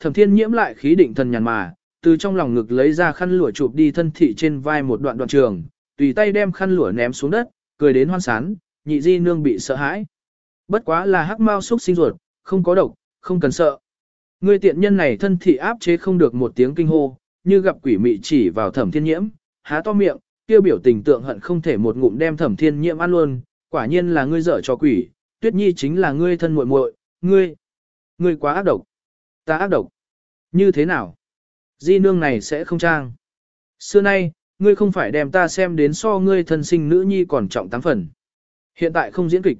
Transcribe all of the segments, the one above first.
thẩm thiên nhiễm lại khí định thần nhàn mà, từ trong lòng ngực lấy ra khăn lụa chụp đi thân thị trên vai một đoạn đoạn trường, tùy tay đem khăn lụa ném xuống đất, cười đến hoan sán, nhị di nương bị sợ hãi. Bất quá là hắc mao xúc sinh ruột, không có độc, không cần sợ. Ngươi tiện nhân này thân thị áp chế không được một tiếng kinh hô, như gặp quỷ mị chỉ vào thẩm thiên nhiễm, há to miệng, kêu biểu tình tượng hận không thể một ngụm đem thẩm thiên nhiễm ăn luôn, quả nhiên là ngươi dở cho quỷ, tuyết nhi chính là ngươi thân muội muội, ngươi, ngươi quá ác độc, ta ác độc, như thế nào? Di nương này sẽ không trang. Xưa nay, ngươi không phải đem ta xem đến so ngươi thân sinh nữ nhi còn trọng tám phần. Hiện tại không diễn kịch.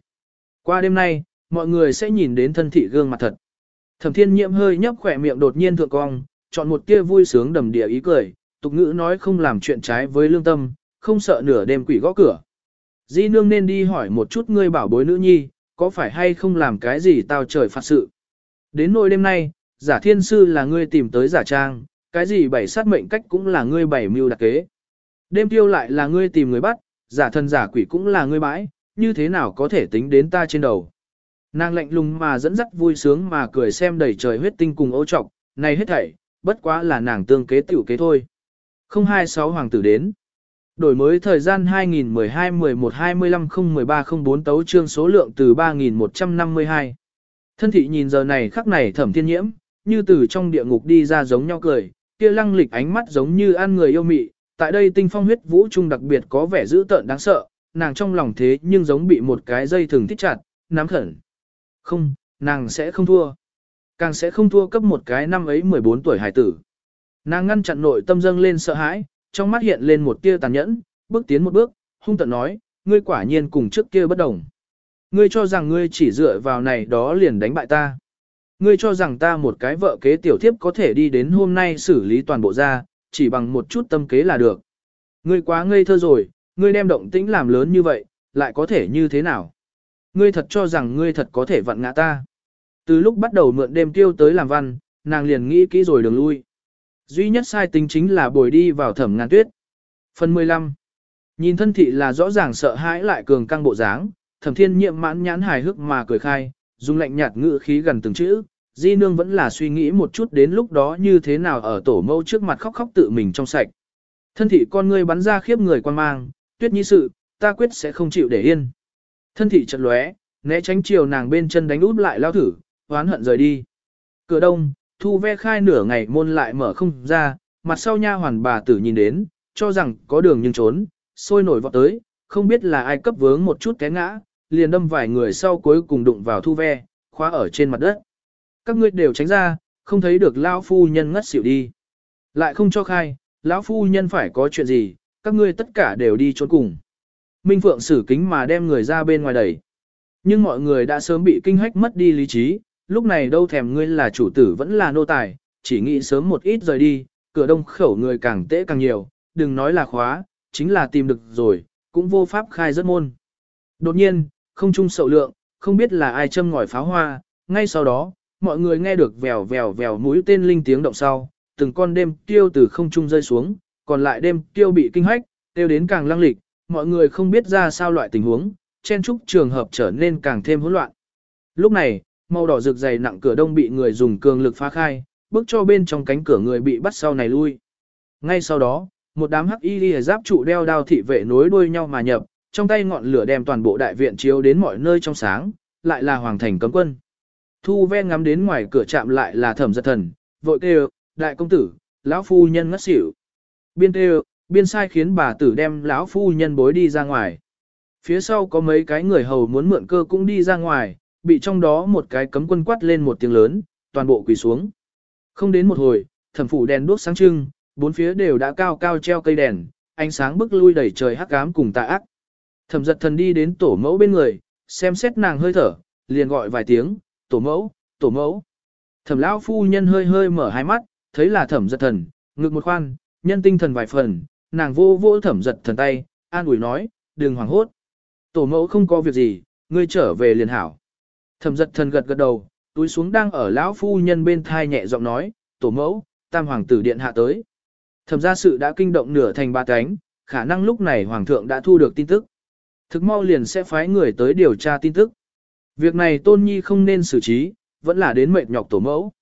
Qua đêm nay, mọi người sẽ nhìn đến thân thị gương mặt thật. Thẩm thiên nhiễm hơi nhấp khỏe miệng đột nhiên thượng cong, chọn một tia vui sướng đầm địa ý cười, tục ngữ nói không làm chuyện trái với lương tâm, không sợ nửa đêm quỷ gõ cửa. Di nương nên đi hỏi một chút ngươi bảo bối nữ nhi, có phải hay không làm cái gì tao trời phạt sự. Đến nỗi đêm nay, giả thiên sư là ngươi tìm tới giả trang, cái gì bảy sát mệnh cách cũng là ngươi bảy mưu đặc kế. Đêm tiêu lại là ngươi tìm người bắt, giả thân giả quỷ cũng là ngươi bãi, như thế nào có thể tính đến ta trên đầu. Nàng lạnh lùng mà dẫn dắt vui sướng mà cười xem đầy trời huyết tinh cùng ô trọc, này hết thảy, bất quá là nàng tương kế tiểu kế thôi. Không hai sáu hoàng tử đến. Đổi mới thời gian 2012-11-25-013-04 tấu trương số lượng từ 3152. Thân thị nhìn giờ này khắc này thẩm thiên nhiễm, như từ trong địa ngục đi ra giống nhau cười, kia lăng lịch ánh mắt giống như ăn người yêu mị, tại đây tinh phong huyết vũ trung đặc biệt có vẻ dữ tợn đáng sợ, nàng trong lòng thế nhưng giống bị một cái dây thừng thích chặt, nắm khẩn. Không, nàng sẽ không thua. Càng sẽ không thua cấp một cái năm ấy 14 tuổi hải tử. Nàng ngăn chặn nội tâm dâng lên sợ hãi, trong mắt hiện lên một tia tàn nhẫn, bước tiến một bước, hung tận nói, ngươi quả nhiên cùng trước kia bất đồng. Ngươi cho rằng ngươi chỉ dựa vào này đó liền đánh bại ta. Ngươi cho rằng ta một cái vợ kế tiểu thiếp có thể đi đến hôm nay xử lý toàn bộ ra, chỉ bằng một chút tâm kế là được. Ngươi quá ngây thơ rồi, ngươi đem động tĩnh làm lớn như vậy, lại có thể như thế nào? Ngươi thật cho rằng ngươi thật có thể vặn ngã ta. Từ lúc bắt đầu mượn đêm tiêu tới làm văn, nàng liền nghĩ kỹ rồi đường lui. Duy nhất sai tính chính là bồi đi vào thẩm ngàn tuyết. Phần 15. Nhìn thân thị là rõ ràng sợ hãi lại cường căng bộ dáng, thẩm thiên nhiệm mãn nhãn hài hước mà cười khai, dùng lạnh nhạt ngữ khí gần từng chữ. Di nương vẫn là suy nghĩ một chút đến lúc đó như thế nào ở tổ mâu trước mặt khóc khóc tự mình trong sạch. Thân thị con ngươi bắn ra khiếp người quan mang, tuyết nhi sự, ta quyết sẽ không chịu để yên. Thân thị chợt lóe, né tránh chiều nàng bên chân đánh út lại lao thử, oán hận rời đi. Cửa đông, thu ve khai nửa ngày môn lại mở không ra, mặt sau nha hoàn bà tử nhìn đến, cho rằng có đường nhưng trốn, sôi nổi vọt tới, không biết là ai cấp vướng một chút té ngã, liền đâm vài người sau cuối cùng đụng vào thu ve, khóa ở trên mặt đất. Các ngươi đều tránh ra, không thấy được lão phu nhân ngất xỉu đi. Lại không cho khai, lão phu nhân phải có chuyện gì, các ngươi tất cả đều đi trốn cùng. Minh Phượng xử kính mà đem người ra bên ngoài đẩy. Nhưng mọi người đã sớm bị kinh hách mất đi lý trí, lúc này đâu thèm ngươi là chủ tử vẫn là nô tài, chỉ nghĩ sớm một ít rời đi, cửa đông khẩu người càng tễ càng nhiều, đừng nói là khóa, chính là tìm được rồi, cũng vô pháp khai rất môn. Đột nhiên, không trung sậu lượng, không biết là ai châm ngòi pháo hoa, ngay sau đó, mọi người nghe được vèo vèo vèo mũi tên linh tiếng động sau, từng con đêm tiêu từ không trung rơi xuống, còn lại đêm tiêu bị kinh hách, tiêu đến càng lăng lịch, mọi người không biết ra sao loại tình huống, chen trúc trường hợp trở nên càng thêm hỗn loạn. Lúc này, màu đỏ rực dày nặng cửa đông bị người dùng cường lực phá khai, bước cho bên trong cánh cửa người bị bắt sau này lui. Ngay sau đó, một đám hắc y liề giáp trụ đeo đao thị vệ nối đuôi nhau mà nhập, trong tay ngọn lửa đem toàn bộ đại viện chiếu đến mọi nơi trong sáng, lại là hoàng thành cấm quân. Thu ven ngắm đến ngoài cửa chạm lại là thẩm giật thần, vội kêu, đại công tử, lão phu nhân ngất xỉu. Biên kêu, biên sai khiến bà tử đem lão phu nhân bối đi ra ngoài. Phía sau có mấy cái người hầu muốn mượn cơ cũng đi ra ngoài, bị trong đó một cái cấm quân quát lên một tiếng lớn, toàn bộ quỳ xuống. Không đến một hồi, thẩm phủ đèn đuốc sáng trưng, bốn phía đều đã cao cao treo cây đèn, ánh sáng bức lui đẩy trời hắc ám cùng tà ác. Thẩm giật thần đi đến tổ mẫu bên người, xem xét nàng hơi thở, liền gọi vài tiếng, tổ mẫu, tổ mẫu. Thẩm lão phu nhân hơi hơi mở hai mắt, thấy là thẩm giật thần, ngực một khoan, nhân tinh thần vài phần, nàng vô vô thẩm giật thần tay, an ủi nói, đừng hoảng hốt. Tổ mẫu không có việc gì, ngươi trở về liền hảo. Thẩm giật thần gật gật đầu, túi xuống đang ở lão phu nhân bên thai nhẹ giọng nói, tổ mẫu, tam hoàng tử điện hạ tới. Thẩm gia sự đã kinh động nửa thành ba cánh, khả năng lúc này hoàng thượng đã thu được tin tức. Thực mau liền sẽ phái người tới điều tra tin tức. Việc này tôn nhi không nên xử trí, vẫn là đến mệt nhọc tổ mẫu.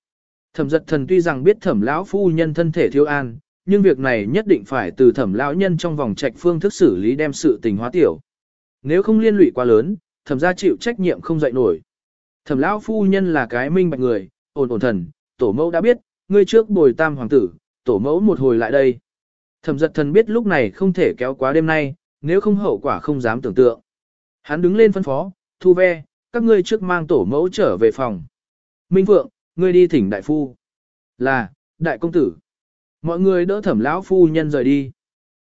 Thẩm giật thần tuy rằng biết thẩm lão phu nhân thân thể thiếu an, nhưng việc này nhất định phải từ thẩm lão nhân trong vòng trạch phương thức xử lý đem sự tình hóa tiểu. Nếu không liên lụy quá lớn, thẩm gia chịu trách nhiệm không dậy nổi. Thẩm lão phu nhân là cái minh bạch người, ổn ổn thần, tổ mẫu đã biết, ngươi trước bồi tam hoàng tử, tổ mẫu một hồi lại đây. Thẩm giật thần biết lúc này không thể kéo quá đêm nay, nếu không hậu quả không dám tưởng tượng. Hắn đứng lên phân phó, thu ve, các ngươi trước mang tổ mẫu trở về phòng. Minh Phượng, ngươi đi thỉnh đại phu. Là, đại công tử. Mọi người đỡ thẩm lão phu nhân rời đi.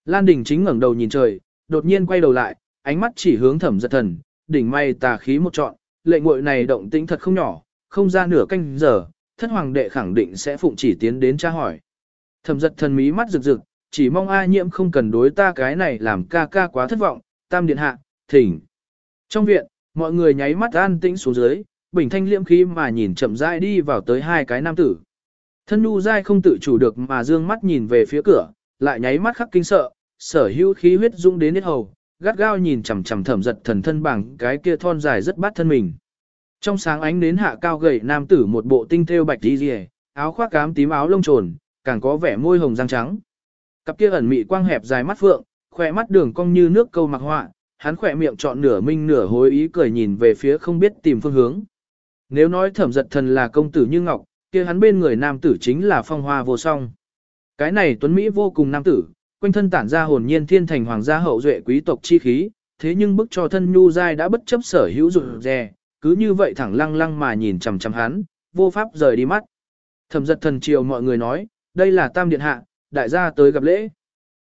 Lan Đình chính ngẩng đầu nhìn trời, đột nhiên quay đầu lại, ánh mắt chỉ hướng thẩm giật thần, đỉnh may tà khí một trọn, lệ ngội này động tĩnh thật không nhỏ, không ra nửa canh giờ, thất hoàng đệ khẳng định sẽ phụng chỉ tiến đến tra hỏi. Thẩm giật thần mí mắt rực rực, chỉ mong A nhiễm không cần đối ta cái này làm ca ca quá thất vọng, tam điện hạ, thỉnh. Trong viện, mọi người nháy mắt an tĩnh xuống dưới, bình thanh liễm khí mà nhìn chậm rãi đi vào tới hai cái nam tử. Thân nu dai không tự chủ được mà dương mắt nhìn về phía cửa, lại nháy mắt khắc kinh sợ, sở hữu khí huyết dũng đến hết hầu, gắt gao nhìn chằm chằm thẩm giật thần thân bằng cái kia thon dài rất bát thân mình. Trong sáng ánh đến hạ cao gầy nam tử một bộ tinh thêu bạch đi rìa, áo khoác cám tím áo lông trồn, càng có vẻ môi hồng răng trắng. Cặp kia ẩn mị quang hẹp dài mắt phượng, khỏe mắt đường cong như nước câu mặc họa, hắn khỏe miệng chọn nửa minh nửa hối ý cười nhìn về phía không biết tìm phương hướng. Nếu nói thẩm giật thần là công tử như ngọc, kia hắn bên người nam tử chính là phong hoa vô song. Cái này tuấn Mỹ vô cùng nam tử, quanh thân tản ra hồn nhiên thiên thành hoàng gia hậu duệ quý tộc chi khí, thế nhưng bức cho thân nhu dai đã bất chấp sở hữu rụt rè, cứ như vậy thẳng lăng lăng mà nhìn chằm chằm hắn, vô pháp rời đi mắt. Thẩm giật thần chiều mọi người nói, đây là tam điện hạ, đại gia tới gặp lễ.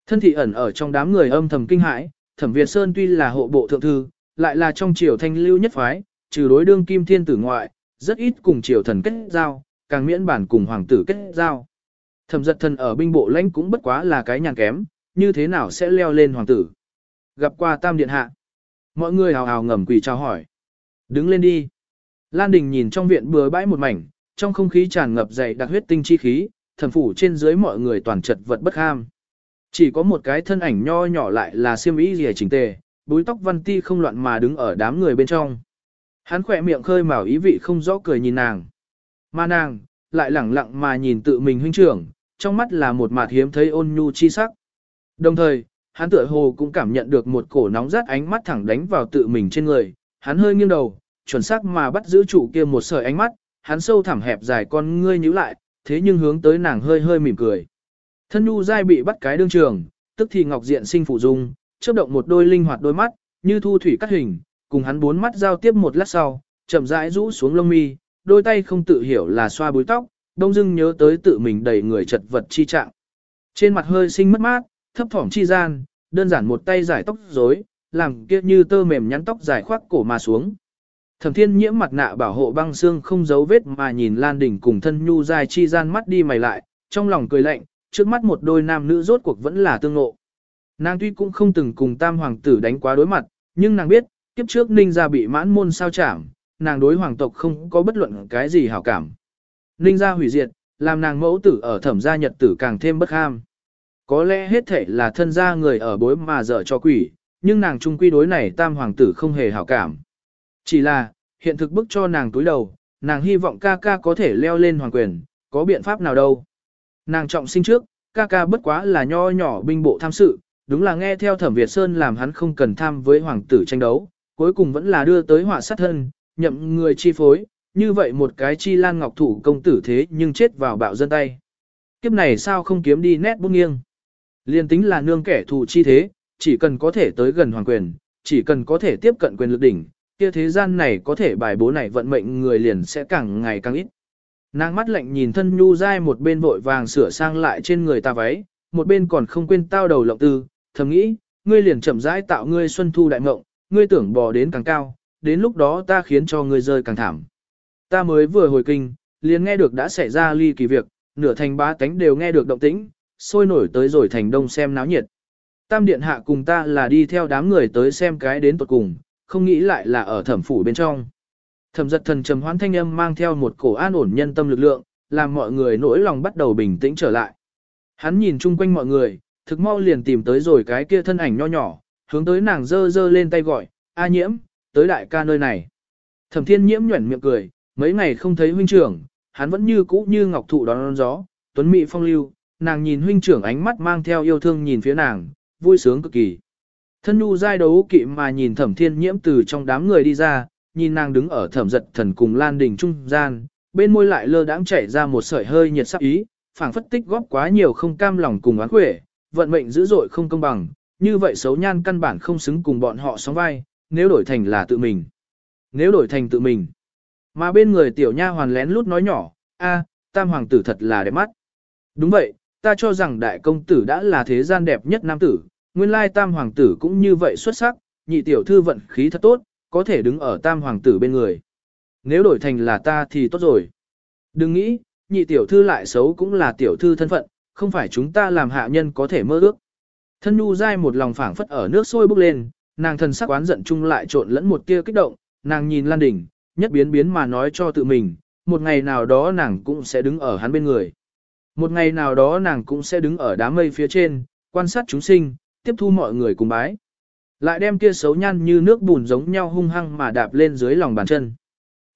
Thân thị ẩn ở trong đám người âm thầm kinh hãi, thẩm Việt Sơn tuy là hộ bộ thượng thư, lại là trong triều thanh lưu nhất phái, trừ đối đương kim thiên tử ngoại, rất ít cùng triều thần kết giao, càng miễn bản cùng hoàng tử kết giao. Thẩm giật thần ở binh bộ lãnh cũng bất quá là cái nhàn kém, như thế nào sẽ leo lên hoàng tử. Gặp qua tam điện hạ. Mọi người hào hào ngầm quỳ chào hỏi. Đứng lên đi. Lan Đình nhìn trong viện bừa bãi một mảnh, trong không khí tràn ngập dày đặc huyết tinh chi khí, thần phủ trên dưới mọi người toàn chật vật bất ham. Chỉ có một cái thân ảnh nho nhỏ lại là siêm ý gì chỉnh tề, búi tóc văn ti không loạn mà đứng ở đám người bên trong. Hắn khỏe miệng khơi mào ý vị không rõ cười nhìn nàng. Mà nàng, lại lẳng lặng mà nhìn tự mình huynh trưởng, trong mắt là một mặt hiếm thấy ôn nhu chi sắc. Đồng thời, hắn tựa hồ cũng cảm nhận được một cổ nóng rát ánh mắt thẳng đánh vào tự mình trên người, hắn hơi nghiêng đầu, chuẩn xác mà bắt giữ chủ kia một sợi ánh mắt, hắn sâu thẳm hẹp dài con ngươi nhíu lại, thế nhưng hướng tới nàng hơi hơi mỉm cười. Thân nhu dai bị bắt cái đương trường, tức thì ngọc diện sinh phụ dung, chớp động một đôi linh hoạt đôi mắt, như thu thủy cắt hình, cùng hắn bốn mắt giao tiếp một lát sau, chậm rãi rũ xuống lông mi, đôi tay không tự hiểu là xoa búi tóc, đông dưng nhớ tới tự mình đầy người chật vật chi trạng. Trên mặt hơi sinh mất mát, thấp thỏm chi gian, đơn giản một tay giải tóc rối, làm kia như tơ mềm nhắn tóc dài khoác cổ mà xuống. Thẩm Thiên Nhiễm mặt nạ bảo hộ băng xương không giấu vết mà nhìn Lan Đình cùng thân nhu dài chi gian mắt đi mày lại, trong lòng cười lạnh, trước mắt một đôi nam nữ rốt cuộc vẫn là tương ngộ. Nàng tuy cũng không từng cùng tam hoàng tử đánh quá đối mặt, nhưng nàng biết, kiếp trước ninh gia bị mãn môn sao chảm, nàng đối hoàng tộc không có bất luận cái gì hảo cảm. Ninh gia hủy diệt, làm nàng mẫu tử ở thẩm gia nhật tử càng thêm bất ham. Có lẽ hết thể là thân gia người ở bối mà dở cho quỷ, nhưng nàng trung quy đối này tam hoàng tử không hề hảo cảm. Chỉ là, hiện thực bức cho nàng túi đầu, nàng hy vọng ca ca có thể leo lên hoàng quyền, có biện pháp nào đâu. Nàng trọng sinh trước, ca ca bất quá là nho nhỏ binh bộ tham sự, đúng là nghe theo thẩm Việt Sơn làm hắn không cần tham với hoàng tử tranh đấu, cuối cùng vẫn là đưa tới họa sát thân, nhậm người chi phối, như vậy một cái chi lan ngọc thủ công tử thế nhưng chết vào bạo dân tay. Kiếp này sao không kiếm đi nét bút nghiêng. Liên tính là nương kẻ thù chi thế, chỉ cần có thể tới gần hoàng quyền, chỉ cần có thể tiếp cận quyền lực đỉnh, kia thế gian này có thể bài bố này vận mệnh người liền sẽ càng ngày càng ít. Nàng mắt lạnh nhìn thân nhu dai một bên vội vàng sửa sang lại trên người ta váy, một bên còn không quên tao đầu lộng tư, thầm nghĩ, ngươi liền chậm rãi tạo ngươi xuân thu đại mộng, ngươi tưởng bò đến càng cao, đến lúc đó ta khiến cho ngươi rơi càng thảm. Ta mới vừa hồi kinh, liền nghe được đã xảy ra ly kỳ việc, nửa thành ba tánh đều nghe được động tĩnh, sôi nổi tới rồi thành đông xem náo nhiệt. Tam điện hạ cùng ta là đi theo đám người tới xem cái đến tuột cùng, không nghĩ lại là ở thẩm phủ bên trong. Thẩm giật thần trầm hoán thanh âm mang theo một cổ an ổn nhân tâm lực lượng, làm mọi người nỗi lòng bắt đầu bình tĩnh trở lại. Hắn nhìn chung quanh mọi người, thực mau liền tìm tới rồi cái kia thân ảnh nho nhỏ, hướng tới nàng dơ dơ lên tay gọi, A nhiễm, tới đại ca nơi này. Thẩm thiên nhiễm nhuẩn miệng cười, mấy ngày không thấy huynh trưởng, hắn vẫn như cũ như ngọc thụ đón gió, tuấn mỹ phong lưu, nàng nhìn huynh trưởng ánh mắt mang theo yêu thương nhìn phía nàng, vui sướng cực kỳ. Thân nhu giai đấu kỵ mà nhìn thẩm thiên nhiễm từ trong đám người đi ra, nhìn nàng đứng ở thẩm giật thần cùng lan đình trung gian, bên môi lại lơ đãng chảy ra một sợi hơi nhiệt sắc ý, phảng phất tích góp quá nhiều không cam lòng cùng oán quể, vận mệnh dữ dội không công bằng, như vậy xấu nhan căn bản không xứng cùng bọn họ sóng vai, nếu đổi thành là tự mình. Nếu đổi thành tự mình. Mà bên người tiểu nha hoàn lén lút nói nhỏ, a, tam hoàng tử thật là đẹp mắt. Đúng vậy, ta cho rằng đại công tử đã là thế gian đẹp nhất nam tử, nguyên lai tam hoàng tử cũng như vậy xuất sắc, nhị tiểu thư vận khí thật tốt, có thể đứng ở tam hoàng tử bên người. Nếu đổi thành là ta thì tốt rồi. Đừng nghĩ, nhị tiểu thư lại xấu cũng là tiểu thư thân phận, không phải chúng ta làm hạ nhân có thể mơ ước. Thân nhu dai một lòng phảng phất ở nước sôi bốc lên, nàng thần sắc oán giận chung lại trộn lẫn một tia kích động, nàng nhìn Lan Đình, nhất biến biến mà nói cho tự mình, một ngày nào đó nàng cũng sẽ đứng ở hắn bên người. Một ngày nào đó nàng cũng sẽ đứng ở đám mây phía trên, quan sát chúng sinh, tiếp thu mọi người cùng bái. Lại đem kia xấu nhăn như nước bùn giống nhau hung hăng mà đạp lên dưới lòng bàn chân.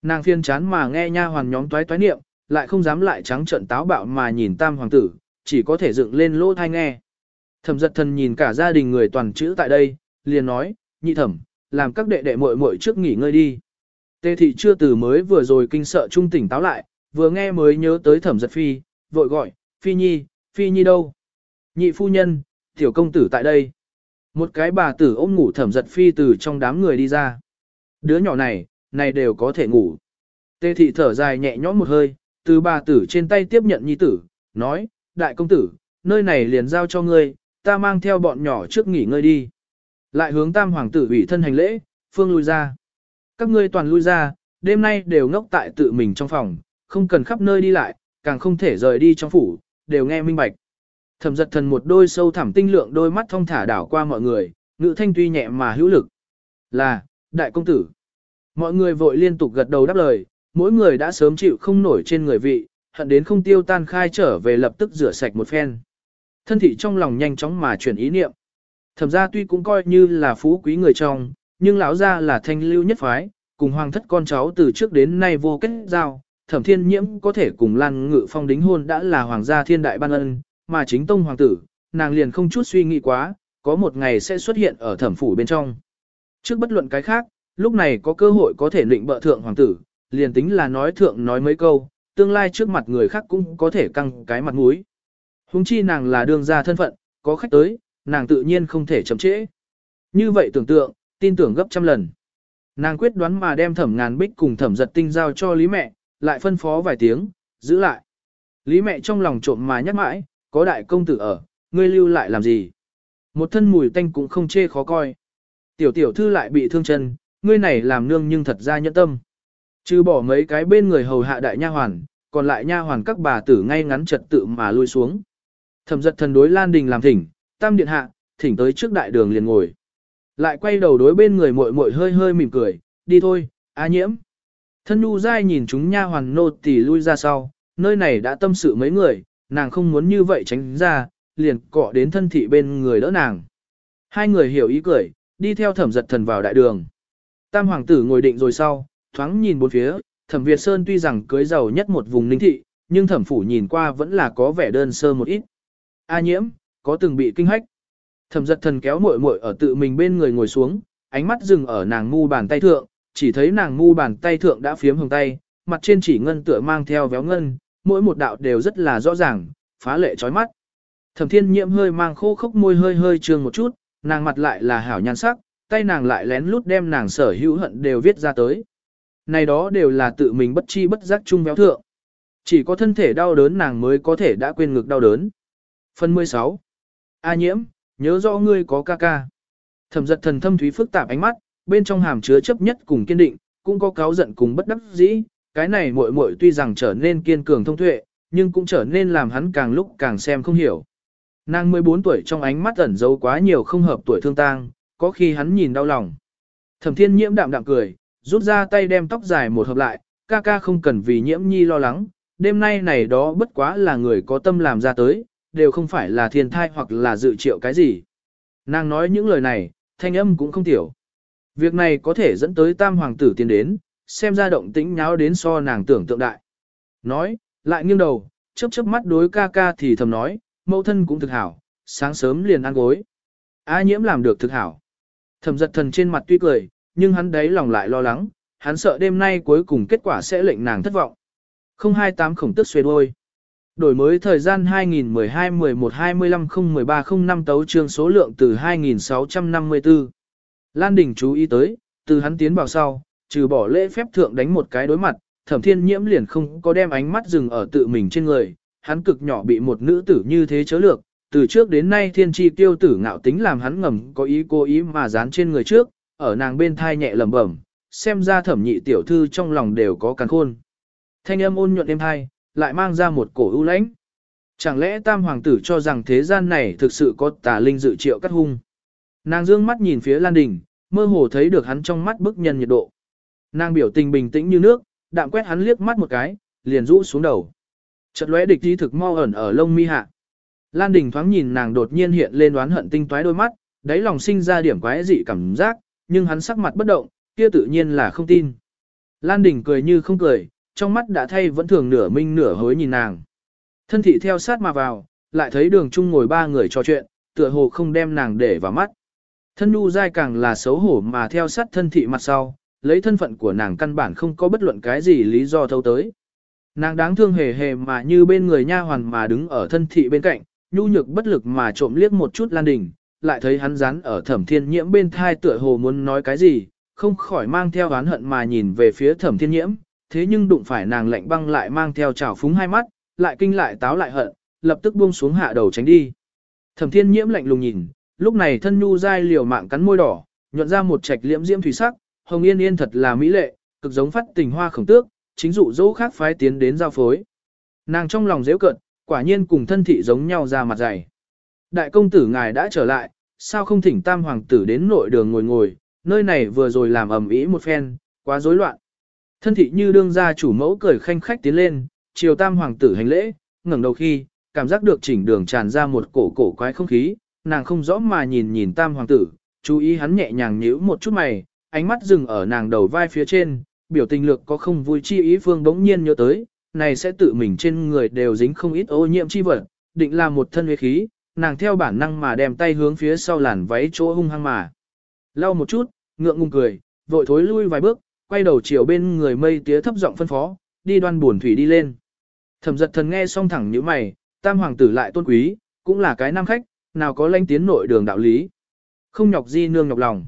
Nàng phiên chán mà nghe nha hoàn nhóm toái toái niệm, lại không dám lại trắng trợn táo bạo mà nhìn tam hoàng tử, chỉ có thể dựng lên lỗ thai nghe. Thẩm giật thần nhìn cả gia đình người toàn chữ tại đây, liền nói, nhị thẩm, làm các đệ đệ muội muội trước nghỉ ngơi đi. Tê thị chưa từ mới vừa rồi kinh sợ trung tỉnh táo lại, vừa nghe mới nhớ tới thẩm giật phi, vội gọi, phi nhi, phi nhi đâu? Nhị phu nhân, tiểu công tử tại đây. Một cái bà tử ôm ngủ thẩm giật phi từ trong đám người đi ra. Đứa nhỏ này, này đều có thể ngủ. Tê thị thở dài nhẹ nhõm một hơi, từ bà tử trên tay tiếp nhận nhi tử, nói, đại công tử, nơi này liền giao cho ngươi, ta mang theo bọn nhỏ trước nghỉ ngơi đi. Lại hướng tam hoàng tử ủy thân hành lễ, phương lui ra. Các ngươi toàn lui ra, đêm nay đều ngốc tại tự mình trong phòng, không cần khắp nơi đi lại, càng không thể rời đi trong phủ, đều nghe minh bạch. Thẩm giật thần một đôi sâu thẳm tinh lượng đôi mắt thông thả đảo qua mọi người, ngữ thanh tuy nhẹ mà hữu lực. Là, đại công tử. Mọi người vội liên tục gật đầu đáp lời, mỗi người đã sớm chịu không nổi trên người vị, hận đến không tiêu tan khai trở về lập tức rửa sạch một phen. Thân thị trong lòng nhanh chóng mà chuyển ý niệm. Thẩm ra tuy cũng coi như là phú quý người trong, nhưng lão gia là thanh lưu nhất phái, cùng hoàng thất con cháu từ trước đến nay vô kết giao, thẩm thiên nhiễm có thể cùng lan ngự phong đính hôn đã là hoàng gia thiên đại ban ân, mà chính tông hoàng tử, nàng liền không chút suy nghĩ quá, có một ngày sẽ xuất hiện ở thẩm phủ bên trong. Trước bất luận cái khác, lúc này có cơ hội có thể lệnh bợ thượng hoàng tử, liền tính là nói thượng nói mấy câu, tương lai trước mặt người khác cũng có thể căng cái mặt mũi. Hùng chi nàng là đương gia thân phận, có khách tới, nàng tự nhiên không thể chậm trễ. Như vậy tưởng tượng, tin tưởng gấp trăm lần. Nàng quyết đoán mà đem thẩm ngàn bích cùng thẩm giật tinh giao cho Lý mẹ, lại phân phó vài tiếng, giữ lại. Lý mẹ trong lòng trộm mà nhắc mãi, có đại công tử ở, ngươi lưu lại làm gì? Một thân mùi tanh cũng không chê khó coi. Tiểu tiểu thư lại bị thương chân, ngươi này làm nương nhưng thật ra nhẫn tâm. Trừ bỏ mấy cái bên người hầu hạ đại nha hoàn, còn lại nha hoàn các bà tử ngay ngắn trật tự mà lui xuống. Thẩm giật thần đối Lan Đình làm thỉnh, tam điện hạ, thỉnh tới trước đại đường liền ngồi. Lại quay đầu đối bên người muội muội hơi hơi mỉm cười, đi thôi, a nhiễm. Thân nu dai nhìn chúng nha hoàn nô tỳ lui ra sau, nơi này đã tâm sự mấy người, nàng không muốn như vậy tránh ra, liền cọ đến thân thị bên người đỡ nàng. Hai người hiểu ý cười, đi theo thẩm giật thần vào đại đường. Tam hoàng tử ngồi định rồi sau, thoáng nhìn bốn phía, thẩm Việt Sơn tuy rằng cưới giàu nhất một vùng ninh thị, nhưng thẩm phủ nhìn qua vẫn là có vẻ đơn sơ một ít. A nhiễm, có từng bị kinh hách. Thẩm giật thần kéo muội muội ở tự mình bên người ngồi xuống, ánh mắt dừng ở nàng ngu bàn tay thượng, chỉ thấy nàng ngu bàn tay thượng đã phiếm hồng tay, mặt trên chỉ ngân tựa mang theo véo ngân, mỗi một đạo đều rất là rõ ràng, phá lệ chói mắt. Thẩm thiên nhiễm hơi mang khô khốc môi hơi hơi trương một chút, nàng mặt lại là hảo nhan sắc, tay nàng lại lén lút đem nàng sở hữu hận đều viết ra tới. Này đó đều là tự mình bất chi bất giác chung véo thượng. Chỉ có thân thể đau đớn nàng mới có thể đã quên ngực đau đớn. Phần 16. A nhiễm, nhớ rõ ngươi có ca ca. Thẩm giật thần thâm thúy phức tạp ánh mắt, bên trong hàm chứa chấp nhất cùng kiên định, cũng có cáo giận cùng bất đắc dĩ. Cái này muội muội tuy rằng trở nên kiên cường thông tuệ, nhưng cũng trở nên làm hắn càng lúc càng xem không hiểu. Nàng 14 tuổi trong ánh mắt ẩn giấu quá nhiều không hợp tuổi thương tang, có khi hắn nhìn đau lòng. Thẩm thiên nhiễm đạm đạm cười, rút ra tay đem tóc dài một hợp lại, ca ca không cần vì nhiễm nhi lo lắng, đêm nay này đó bất quá là người có tâm làm ra tới, đều không phải là thiên thai hoặc là dự triệu cái gì. Nàng nói những lời này, thanh âm cũng không tiểu. Việc này có thể dẫn tới tam hoàng tử tiến đến, xem ra động tĩnh nháo đến so nàng tưởng tượng đại. Nói, lại nghiêng đầu, chớp chớp mắt đối ca ca thì thầm nói, mẫu thân cũng thực hảo, sáng sớm liền ăn gối. A nhiễm làm được thực hảo. Thẩm giật thần trên mặt tuy cười, nhưng hắn đấy lòng lại lo lắng, hắn sợ đêm nay cuối cùng kết quả sẽ lệnh nàng thất vọng. 028 khổng tức xuê đôi. Đổi mới thời gian 2012-11-25-013-05 tấu trương số lượng từ 2654. Lan Đình chú ý tới, từ hắn tiến vào sau, trừ bỏ lễ phép thượng đánh một cái đối mặt, thẩm thiên nhiễm liền không có đem ánh mắt dừng ở tự mình trên người, hắn cực nhỏ bị một nữ tử như thế chớ lược, từ trước đến nay thiên tri tiêu tử ngạo tính làm hắn ngầm có ý cố ý mà dán trên người trước, ở nàng bên thai nhẹ lẩm bẩm, xem ra thẩm nhị tiểu thư trong lòng đều có càng khôn. Thanh âm ôn nhuận êm hai, lại mang ra một cổ ưu lãnh. Chẳng lẽ tam hoàng tử cho rằng thế gian này thực sự có tà linh dự triệu cắt hung. Nàng dương mắt nhìn phía Lan Đình, mơ hồ thấy được hắn trong mắt bức nhân nhiệt độ. Nàng biểu tình bình tĩnh như nước, đạm quét hắn liếc mắt một cái, liền rũ xuống đầu. Chợt lóe địch ý thực mau ẩn ở lông mi hạ. Lan Đình thoáng nhìn nàng đột nhiên hiện lên đoán hận tinh toái đôi mắt, đáy lòng sinh ra điểm quái dị cảm giác, nhưng hắn sắc mặt bất động, kia tự nhiên là không tin. Lan Đình cười như không cười, trong mắt đã thay vẫn thường nửa minh nửa hối nhìn nàng. Thân thị theo sát mà vào, lại thấy đường chung ngồi ba người trò chuyện, tựa hồ không đem nàng để vào mắt. Thân nhu dai càng là xấu hổ mà theo sát thân thị mặt sau, lấy thân phận của nàng căn bản không có bất luận cái gì lý do thâu tới. Nàng đáng thương hề hề mà như bên người nha hoàn mà đứng ở thân thị bên cạnh, nhu nhược bất lực mà trộm liếc một chút Lan Đình, lại thấy hắn rắn ở thẩm thiên nhiễm bên thai tựa hồ muốn nói cái gì, không khỏi mang theo oán hận mà nhìn về phía thẩm thiên nhiễm, thế nhưng đụng phải nàng lạnh băng lại mang theo trào phúng hai mắt, lại kinh lại táo lại hận, lập tức buông xuống hạ đầu tránh đi. Thẩm thiên nhiễm lạnh lùng nhìn, lúc này thân nhu dai liều mạng cắn môi đỏ, nhuận ra một trạch liễm diễm thủy sắc, hồng yên yên thật là mỹ lệ, cực giống phát tình hoa khổng tước, chính dụ dỗ khác phái tiến đến giao phối. Nàng trong lòng dễ cận, quả nhiên cùng thân thị giống nhau ra mặt dày. Đại công tử ngài đã trở lại, sao không thỉnh tam hoàng tử đến nội đường ngồi ngồi, nơi này vừa rồi làm ầm ĩ một phen, quá rối loạn. Thân thị như đương gia chủ mẫu cười khanh khách tiến lên, chiều tam hoàng tử hành lễ, ngẩng đầu khi, cảm giác được chỉnh đường tràn ra một cổ cổ quái không khí, nàng không rõ mà nhìn nhìn tam hoàng tử, chú ý hắn nhẹ nhàng nhíu một chút mày, ánh mắt dừng ở nàng đầu vai phía trên, biểu tình lược có không vui chi ý phương bỗng nhiên nhớ tới, này sẽ tự mình trên người đều dính không ít ô nhiễm chi vật, định là một thân huyết khí, nàng theo bản năng mà đem tay hướng phía sau làn váy chỗ hung hăng mà. Lau một chút, ngượng ngùng cười, vội thối lui vài bước, quay đầu chiều bên người mây tía thấp giọng phân phó, đi đoan buồn thủy đi lên. Thẩm giật thần nghe xong thẳng như mày, tam hoàng tử lại tôn quý, cũng là cái nam khách, nào có lanh tiến nội đường đạo lý. Không nhọc di nương nhọc lòng.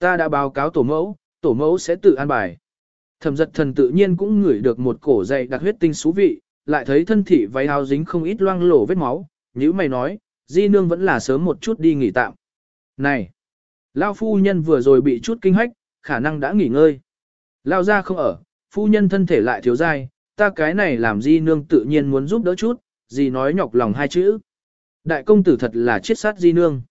Ta đã báo cáo tổ mẫu, tổ mẫu sẽ tự an bài. Thẩm giật thần tự nhiên cũng ngửi được một cổ dày đặc huyết tinh xú vị, lại thấy thân thị váy áo dính không ít loang lổ vết máu, như mày nói, di nương vẫn là sớm một chút đi nghỉ tạm. Này! Lao phu nhân vừa rồi bị chút kinh hách, khả năng đã nghỉ ngơi. Lao ra không ở, phu nhân thân thể lại thiếu dai, ta cái này làm di nương tự nhiên muốn giúp đỡ chút, gì nói nhọc lòng hai chữ. Đại công tử thật là chết sát di nương.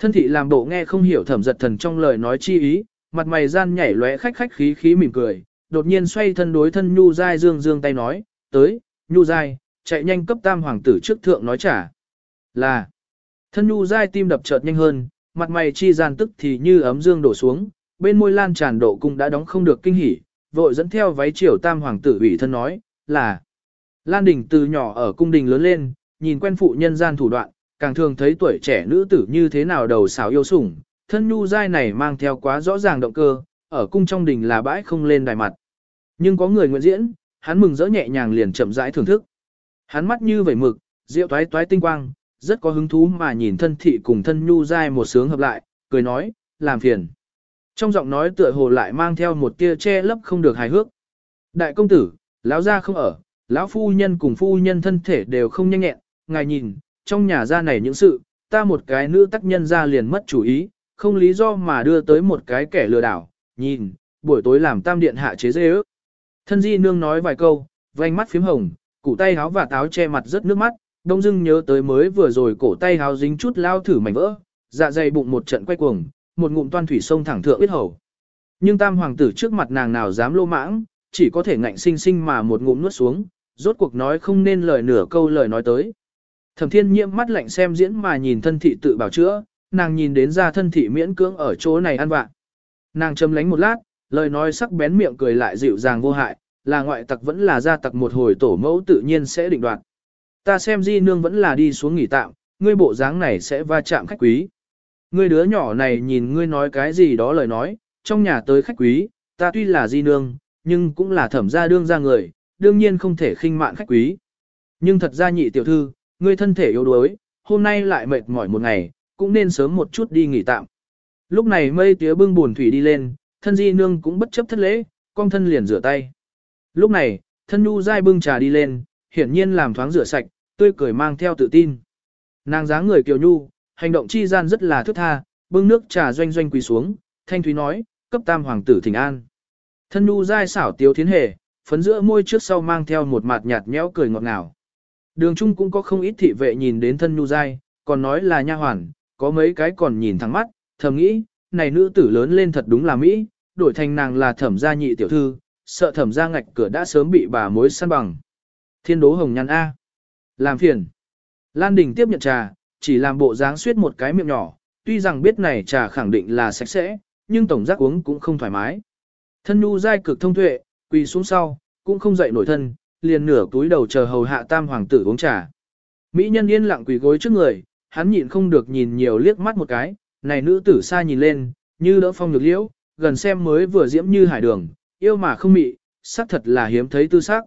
Thân thị làm bộ nghe không hiểu thẩm giật thần trong lời nói chi ý, mặt mày gian nhảy lóe khách khách khí khí mỉm cười, đột nhiên xoay thân đối thân Nhu Giai dương dương tay nói, tới, Nhu Giai, chạy nhanh cấp tam hoàng tử trước thượng nói trả. Là, thân Nhu Giai tim đập chợt nhanh hơn, mặt mày chi gian tức thì như ấm dương đổ xuống, bên môi lan tràn độ cung đã đóng không được kinh hỉ, vội dẫn theo váy triều tam hoàng tử ủy thân nói, là. Lan Đình từ nhỏ ở cung đình lớn lên, nhìn quen phụ nhân gian thủ đoạn, càng thường thấy tuổi trẻ nữ tử như thế nào đầu xảo yêu sủng, thân nhu giai này mang theo quá rõ ràng động cơ, ở cung trong đình là bãi không lên đài mặt. Nhưng có người nguyện diễn, hắn mừng rỡ nhẹ nhàng liền chậm rãi thưởng thức. Hắn mắt như vẩy mực, rượu toái toái tinh quang, rất có hứng thú mà nhìn thân thị cùng thân nhu giai một sướng hợp lại, cười nói, làm phiền. Trong giọng nói tựa hồ lại mang theo một tia che lấp không được hài hước. Đại công tử, lão gia không ở, lão phu nhân cùng phu nhân thân thể đều không nhanh nhẹn, ngài nhìn, trong nhà gia này những sự, ta một cái nữ tác nhân ra liền mất chủ ý, không lý do mà đưa tới một cái kẻ lừa đảo, nhìn, buổi tối làm tam điện hạ chế dê ước. Thân di nương nói vài câu, vành mắt phím hồng, củ tay háo và táo che mặt rất nước mắt, đông dưng nhớ tới mới vừa rồi cổ tay háo dính chút lao thử mảnh vỡ, dạ dày bụng một trận quay cuồng, một ngụm toan thủy sông thẳng thượng biết hầu. Nhưng tam hoàng tử trước mặt nàng nào dám lô mãng, chỉ có thể ngạnh sinh sinh mà một ngụm nuốt xuống, rốt cuộc nói không nên lời nửa câu lời nói tới. Thẩm thiên nhiễm mắt lạnh xem diễn mà nhìn thân thị tự bảo chữa, nàng nhìn đến ra thân thị miễn cưỡng ở chỗ này ăn vạ. Nàng châm lánh một lát, lời nói sắc bén miệng cười lại dịu dàng vô hại, là ngoại tặc vẫn là gia tặc một hồi tổ mẫu tự nhiên sẽ định đoạt. Ta xem di nương vẫn là đi xuống nghỉ tạm, ngươi bộ dáng này sẽ va chạm khách quý. Ngươi đứa nhỏ này nhìn ngươi nói cái gì đó lời nói, trong nhà tới khách quý, ta tuy là di nương, nhưng cũng là thẩm gia đương ra người, đương nhiên không thể khinh mạn khách quý. Nhưng thật ra nhị tiểu thư, ngươi thân thể yếu đuối, hôm nay lại mệt mỏi một ngày, cũng nên sớm một chút đi nghỉ tạm. Lúc này mây tía bưng buồn thủy đi lên, thân di nương cũng bất chấp thất lễ, con thân liền rửa tay. Lúc này, thân nhu dai bưng trà đi lên, hiển nhiên làm thoáng rửa sạch, tươi cười mang theo tự tin. Nàng dáng người kiều nhu, hành động chi gian rất là thức tha, bưng nước trà doanh doanh quỳ xuống, thanh thúy nói, cấp tam hoàng tử thỉnh an. Thân nhu dai xảo tiếu thiến hề, phấn giữa môi trước sau mang theo một mặt nhạt nhẽo cười ngọt ngào. Đường trung cũng có không ít thị vệ nhìn đến thân nhu dai, còn nói là nha hoàn, có mấy cái còn nhìn thẳng mắt, thầm nghĩ, này nữ tử lớn lên thật đúng là Mỹ, đổi thành nàng là thẩm gia nhị tiểu thư, sợ thẩm gia ngạch cửa đã sớm bị bà mối săn bằng. Thiên đố hồng nhăn A. Làm phiền. Lan Đình tiếp nhận trà, chỉ làm bộ dáng suyết một cái miệng nhỏ, tuy rằng biết này trà khẳng định là sạch sẽ, nhưng tổng giác uống cũng không thoải mái. Thân nhu dai cực thông tuệ, quỳ xuống sau, cũng không dậy nổi thân, liền nửa túi đầu chờ hầu hạ tam hoàng tử uống trà. Mỹ nhân yên lặng quỳ gối trước người, hắn nhịn không được nhìn nhiều liếc mắt một cái, này nữ tử xa nhìn lên, như đỡ phong nhược liễu, gần xem mới vừa diễm như hải đường, yêu mà không mị, sắc thật là hiếm thấy tư sắc.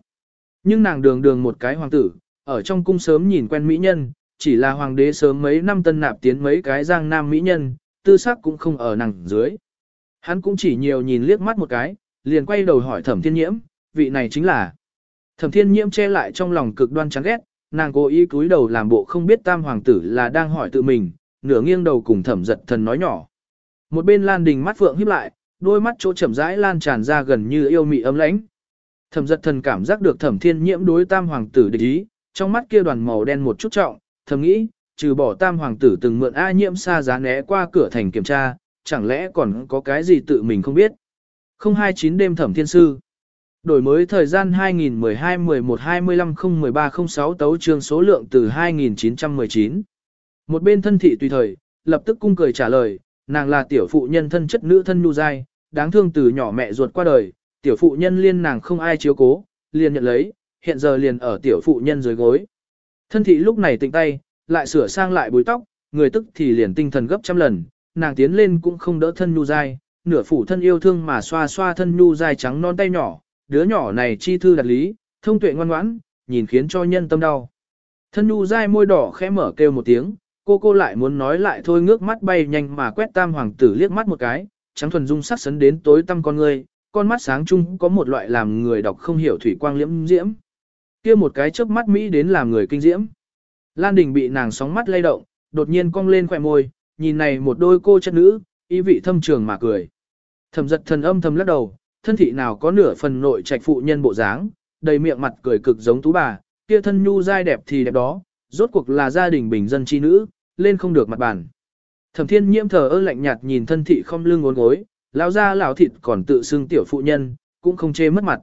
Nhưng nàng đường đường một cái hoàng tử, ở trong cung sớm nhìn quen mỹ nhân, chỉ là hoàng đế sớm mấy năm tân nạp tiến mấy cái giang nam mỹ nhân, tư sắc cũng không ở nàng dưới. Hắn cũng chỉ nhiều nhìn liếc mắt một cái, liền quay đầu hỏi thẩm thiên nhiễm, vị này chính là. Thẩm thiên nhiễm che lại trong lòng cực đoan chán ghét, nàng cố ý cúi đầu làm bộ không biết tam hoàng tử là đang hỏi tự mình, nửa nghiêng đầu cùng thẩm giật thần nói nhỏ. Một bên lan đình mắt phượng híp lại, đôi mắt chỗ chậm rãi lan tràn ra gần như yêu mị ấm lãnh. Thẩm giật thần cảm giác được thẩm thiên nhiễm đối tam hoàng tử địch ý, trong mắt kia đoàn màu đen một chút trọng, thầm nghĩ, trừ bỏ tam hoàng tử từng mượn A nhiễm xa giá né qua cửa thành kiểm tra, chẳng lẽ còn có cái gì tự mình không biết. 029 đêm thẩm thiên sư. Đổi mới thời gian 2012-11-25-013-06 tấu trường số lượng từ 2919. Một bên thân thị tùy thời, lập tức cung cười trả lời, nàng là tiểu phụ nhân thân chất nữ thân nu dai, đáng thương từ nhỏ mẹ ruột qua đời, tiểu phụ nhân liên nàng không ai chiếu cố, liền nhận lấy, hiện giờ liền ở tiểu phụ nhân dưới gối. Thân thị lúc này tịnh tay, lại sửa sang lại búi tóc, người tức thì liền tinh thần gấp trăm lần, nàng tiến lên cũng không đỡ thân nu dai, nửa phủ thân yêu thương mà xoa xoa thân nu dai trắng non tay nhỏ, đứa nhỏ này chi thư đặt lý, thông tuệ ngoan ngoãn, nhìn khiến cho nhân tâm đau. Thân nu dai môi đỏ khẽ mở kêu một tiếng, cô cô lại muốn nói lại thôi ngước mắt bay nhanh mà quét tam hoàng tử liếc mắt một cái, trắng thuần dung sắc sấn đến tối tăm con người con mắt sáng chung có một loại làm người đọc không hiểu thủy quang liễm diễm. Kia một cái chớp mắt mỹ đến làm người kinh diễm. Lan Đình bị nàng sóng mắt lay động, đột nhiên cong lên khỏe môi, nhìn này một đôi cô chất nữ, ý vị thâm trường mà cười. Thầm giật thần âm thầm lắc đầu, thân thị nào có nửa phần nội trạch phụ nhân bộ dáng, đầy miệng mặt cười cực giống tú bà, kia thân nhu dai đẹp thì đẹp đó, rốt cuộc là gia đình bình dân chi nữ, lên không được mặt bàn. Thẩm thiên nhiễm thờ ơ lạnh nhạt nhìn thân thị không lưng ngốn gối, lão ra lão thịt còn tự xưng tiểu phụ nhân, cũng không chê mất mặt.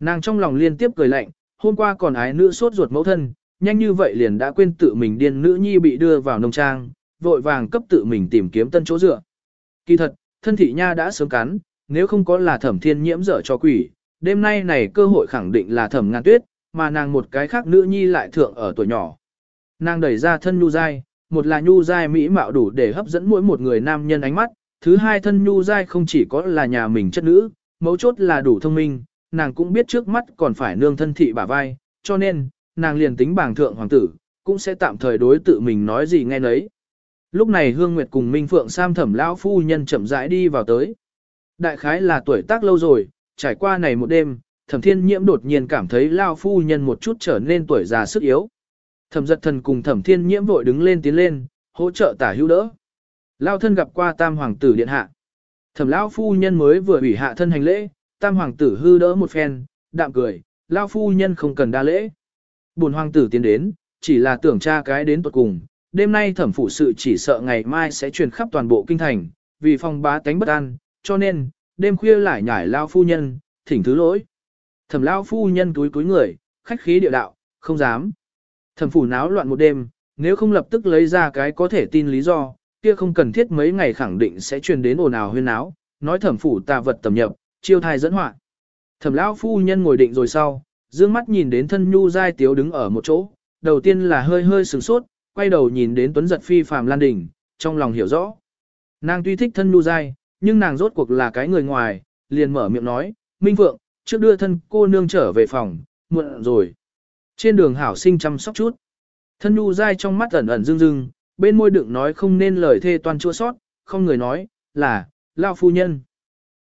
Nàng trong lòng liên tiếp cười lạnh, hôm qua còn ái nữ sốt ruột mẫu thân, nhanh như vậy liền đã quên tự mình điên nữ nhi bị đưa vào nông trang, vội vàng cấp tự mình tìm kiếm tân chỗ dựa. Kỳ thật, thân thị nha đã sớm cắn, nếu không có là thẩm thiên nhiễm dở cho quỷ, đêm nay này cơ hội khẳng định là thẩm ngàn tuyết, mà nàng một cái khác nữ nhi lại thượng ở tuổi nhỏ. Nàng đẩy ra thân nhu dai, một là nhu dai mỹ mạo đủ để hấp dẫn mỗi một người nam nhân ánh mắt, thứ hai thân nhu dai không chỉ có là nhà mình chất nữ, mấu chốt là đủ thông minh, nàng cũng biết trước mắt còn phải nương thân thị bả vai, cho nên, nàng liền tính bảng thượng hoàng tử, cũng sẽ tạm thời đối tự mình nói gì nghe nấy. Lúc này Hương Nguyệt cùng Minh Phượng Sam thẩm lão phu nhân chậm rãi đi vào tới. Đại khái là tuổi tác lâu rồi, trải qua này một đêm, thẩm thiên nhiễm đột nhiên cảm thấy lao phu nhân một chút trở nên tuổi già sức yếu. Thẩm giật thần cùng thẩm thiên nhiễm vội đứng lên tiến lên, hỗ trợ tả hữu đỡ. Lao thân gặp qua tam hoàng tử điện hạ. Thẩm lão phu nhân mới vừa ủy hạ thân hành lễ, tam hoàng tử hư đỡ một phen, đạm cười, lao phu nhân không cần đa lễ. Bùn hoàng tử tiến đến, chỉ là tưởng tra cái đến tuột cùng, đêm nay thẩm phụ sự chỉ sợ ngày mai sẽ truyền khắp toàn bộ kinh thành, vì phòng bá tánh bất an, cho nên, đêm khuya lại nhải lao phu nhân, thỉnh thứ lỗi. Thẩm lao phu nhân túi túi người, khách khí địa đạo, không dám. Thẩm phủ náo loạn một đêm, nếu không lập tức lấy ra cái có thể tin lý do, kia không cần thiết mấy ngày khẳng định sẽ truyền đến ồn ào huyên náo, nói thẩm phủ tà vật tầm nhập, chiêu thai dẫn họa. Thẩm lão phu nhân ngồi định rồi sau, dương mắt nhìn đến thân nhu giai tiếu đứng ở một chỗ, đầu tiên là hơi hơi sửng sốt, quay đầu nhìn đến tuấn giật phi phàm lan đỉnh, trong lòng hiểu rõ. Nàng tuy thích thân nhu giai, nhưng nàng rốt cuộc là cái người ngoài, liền mở miệng nói, Minh Phượng, trước đưa thân cô nương trở về phòng, muộn rồi. Trên đường hảo sinh chăm sóc chút. Thân nhu dai trong mắt ẩn ẩn rưng rưng, bên môi đựng nói không nên lời thê toàn chua sót, không người nói, là, lao phu nhân.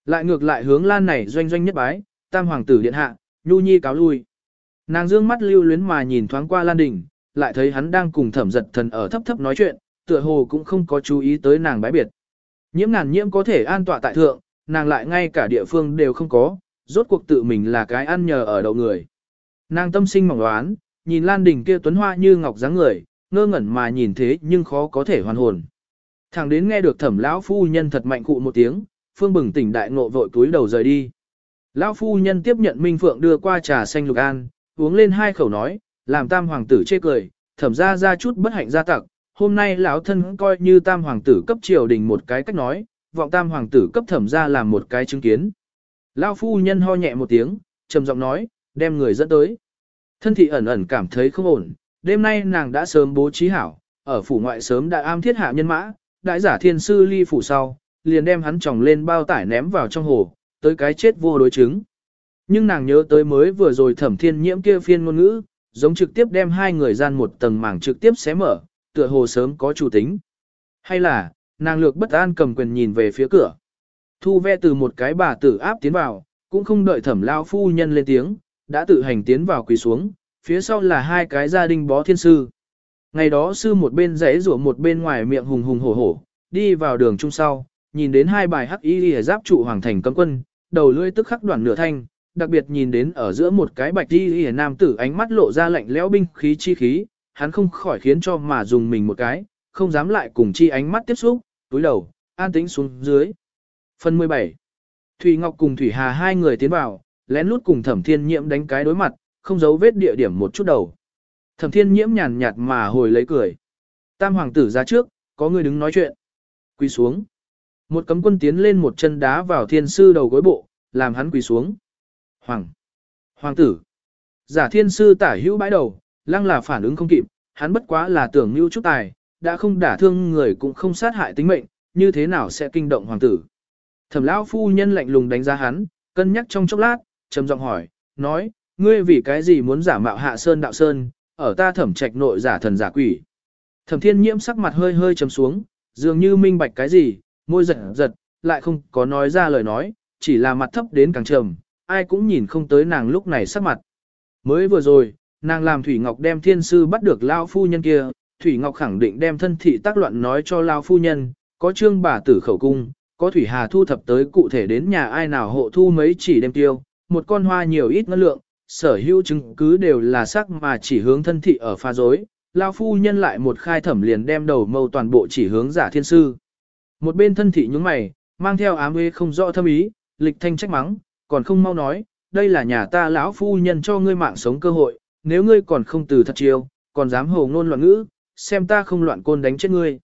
Lại ngược lại hướng lan này doanh doanh nhất bái, tam hoàng tử điện hạ, nhu nhi cáo lui. Nàng dương mắt lưu luyến mà nhìn thoáng qua lan đình, lại thấy hắn đang cùng thẩm giật thần ở thấp thấp nói chuyện, tựa hồ cũng không có chú ý tới nàng bái biệt. Nhiễm ngàn nhiễm có thể an tọa tại thượng, nàng lại ngay cả địa phương đều không có, rốt cuộc tự mình là cái ăn nhờ ở đậu người. Nàng tâm sinh mỏng đoán, nhìn Lan Đình kia tuấn hoa như ngọc dáng người, ngơ ngẩn mà nhìn thế nhưng khó có thể hoàn hồn. Thẳng đến nghe được thẩm lão phu nhân thật mạnh cụ một tiếng, phương bừng tỉnh đại ngộ vội túi đầu rời đi. Lão phu nhân tiếp nhận Minh Phượng đưa qua trà xanh lục an, uống lên hai khẩu nói, làm tam hoàng tử chê cười, thẩm ra ra chút bất hạnh gia tặc, hôm nay lão thân coi như tam hoàng tử cấp triều đình một cái cách nói, vọng tam hoàng tử cấp thẩm ra làm một cái chứng kiến. Lão phu nhân ho nhẹ một tiếng, trầm giọng nói, đem người dẫn tới. Thân thị ẩn ẩn cảm thấy không ổn, đêm nay nàng đã sớm bố trí hảo, ở phủ ngoại sớm đã am thiết hạ nhân mã, đại giả thiên sư ly phủ sau, liền đem hắn tròng lên bao tải ném vào trong hồ, tới cái chết vô đối chứng. Nhưng nàng nhớ tới mới vừa rồi thẩm thiên nhiễm kia phiên ngôn ngữ, giống trực tiếp đem hai người gian một tầng mảng trực tiếp xé mở, tựa hồ sớm có chủ tính. Hay là, nàng lược bất an cầm quyền nhìn về phía cửa. Thu ve từ một cái bà tử áp tiến vào, cũng không đợi thẩm lao phu nhân lên tiếng, đã tự hành tiến vào quỳ xuống, phía sau là hai cái gia đình bó thiên sư. Ngày đó sư một bên rẽ rủa một bên ngoài miệng hùng hùng hổ hổ, đi vào đường trung sau, nhìn đến hai bài hắc y lìa giáp trụ hoàng thành cấm quân, đầu lưỡi tức khắc đoạn nửa thanh, đặc biệt nhìn đến ở giữa một cái bạch y lìa nam tử ánh mắt lộ ra lạnh lẽo binh khí chi khí, hắn không khỏi khiến cho mà dùng mình một cái, không dám lại cùng chi ánh mắt tiếp xúc, túi đầu, an tĩnh xuống dưới. Phần 17 Thủy Ngọc cùng Thủy Hà hai người tiến vào, lén lút cùng thẩm thiên nhiễm đánh cái đối mặt, không giấu vết địa điểm một chút đầu. Thẩm thiên nhiễm nhàn nhạt mà hồi lấy cười. Tam hoàng tử ra trước, có người đứng nói chuyện. Quỳ xuống. Một cấm quân tiến lên một chân đá vào thiên sư đầu gối bộ, làm hắn quỳ xuống. Hoàng. Hoàng tử. Giả thiên sư tả hữu bãi đầu, lăng là phản ứng không kịp, hắn bất quá là tưởng mưu chút tài, đã không đả thương người cũng không sát hại tính mệnh, như thế nào sẽ kinh động hoàng tử. Thẩm lão phu nhân lạnh lùng đánh giá hắn, cân nhắc trong chốc lát, trầm giọng hỏi, nói, ngươi vì cái gì muốn giả mạo hạ sơn đạo sơn, ở ta thẩm trạch nội giả thần giả quỷ. Thẩm thiên nhiễm sắc mặt hơi hơi trầm xuống, dường như minh bạch cái gì, môi giật giật, lại không có nói ra lời nói, chỉ là mặt thấp đến càng trầm, ai cũng nhìn không tới nàng lúc này sắc mặt. Mới vừa rồi, nàng làm Thủy Ngọc đem thiên sư bắt được lao phu nhân kia, Thủy Ngọc khẳng định đem thân thị tác loạn nói cho lao phu nhân, có trương bà tử khẩu cung, có Thủy Hà thu thập tới cụ thể đến nhà ai nào hộ thu mấy chỉ đem tiêu, một con hoa nhiều ít ngân lượng, sở hữu chứng cứ đều là sắc mà chỉ hướng thân thị ở pha dối, lao phu nhân lại một khai thẩm liền đem đầu mâu toàn bộ chỉ hướng giả thiên sư. Một bên thân thị nhúng mày, mang theo ám uế không rõ thâm ý, lịch thanh trách mắng, còn không mau nói, đây là nhà ta lão phu nhân cho ngươi mạng sống cơ hội, nếu ngươi còn không từ thật chiêu, còn dám hồ ngôn loạn ngữ, xem ta không loạn côn đánh chết ngươi.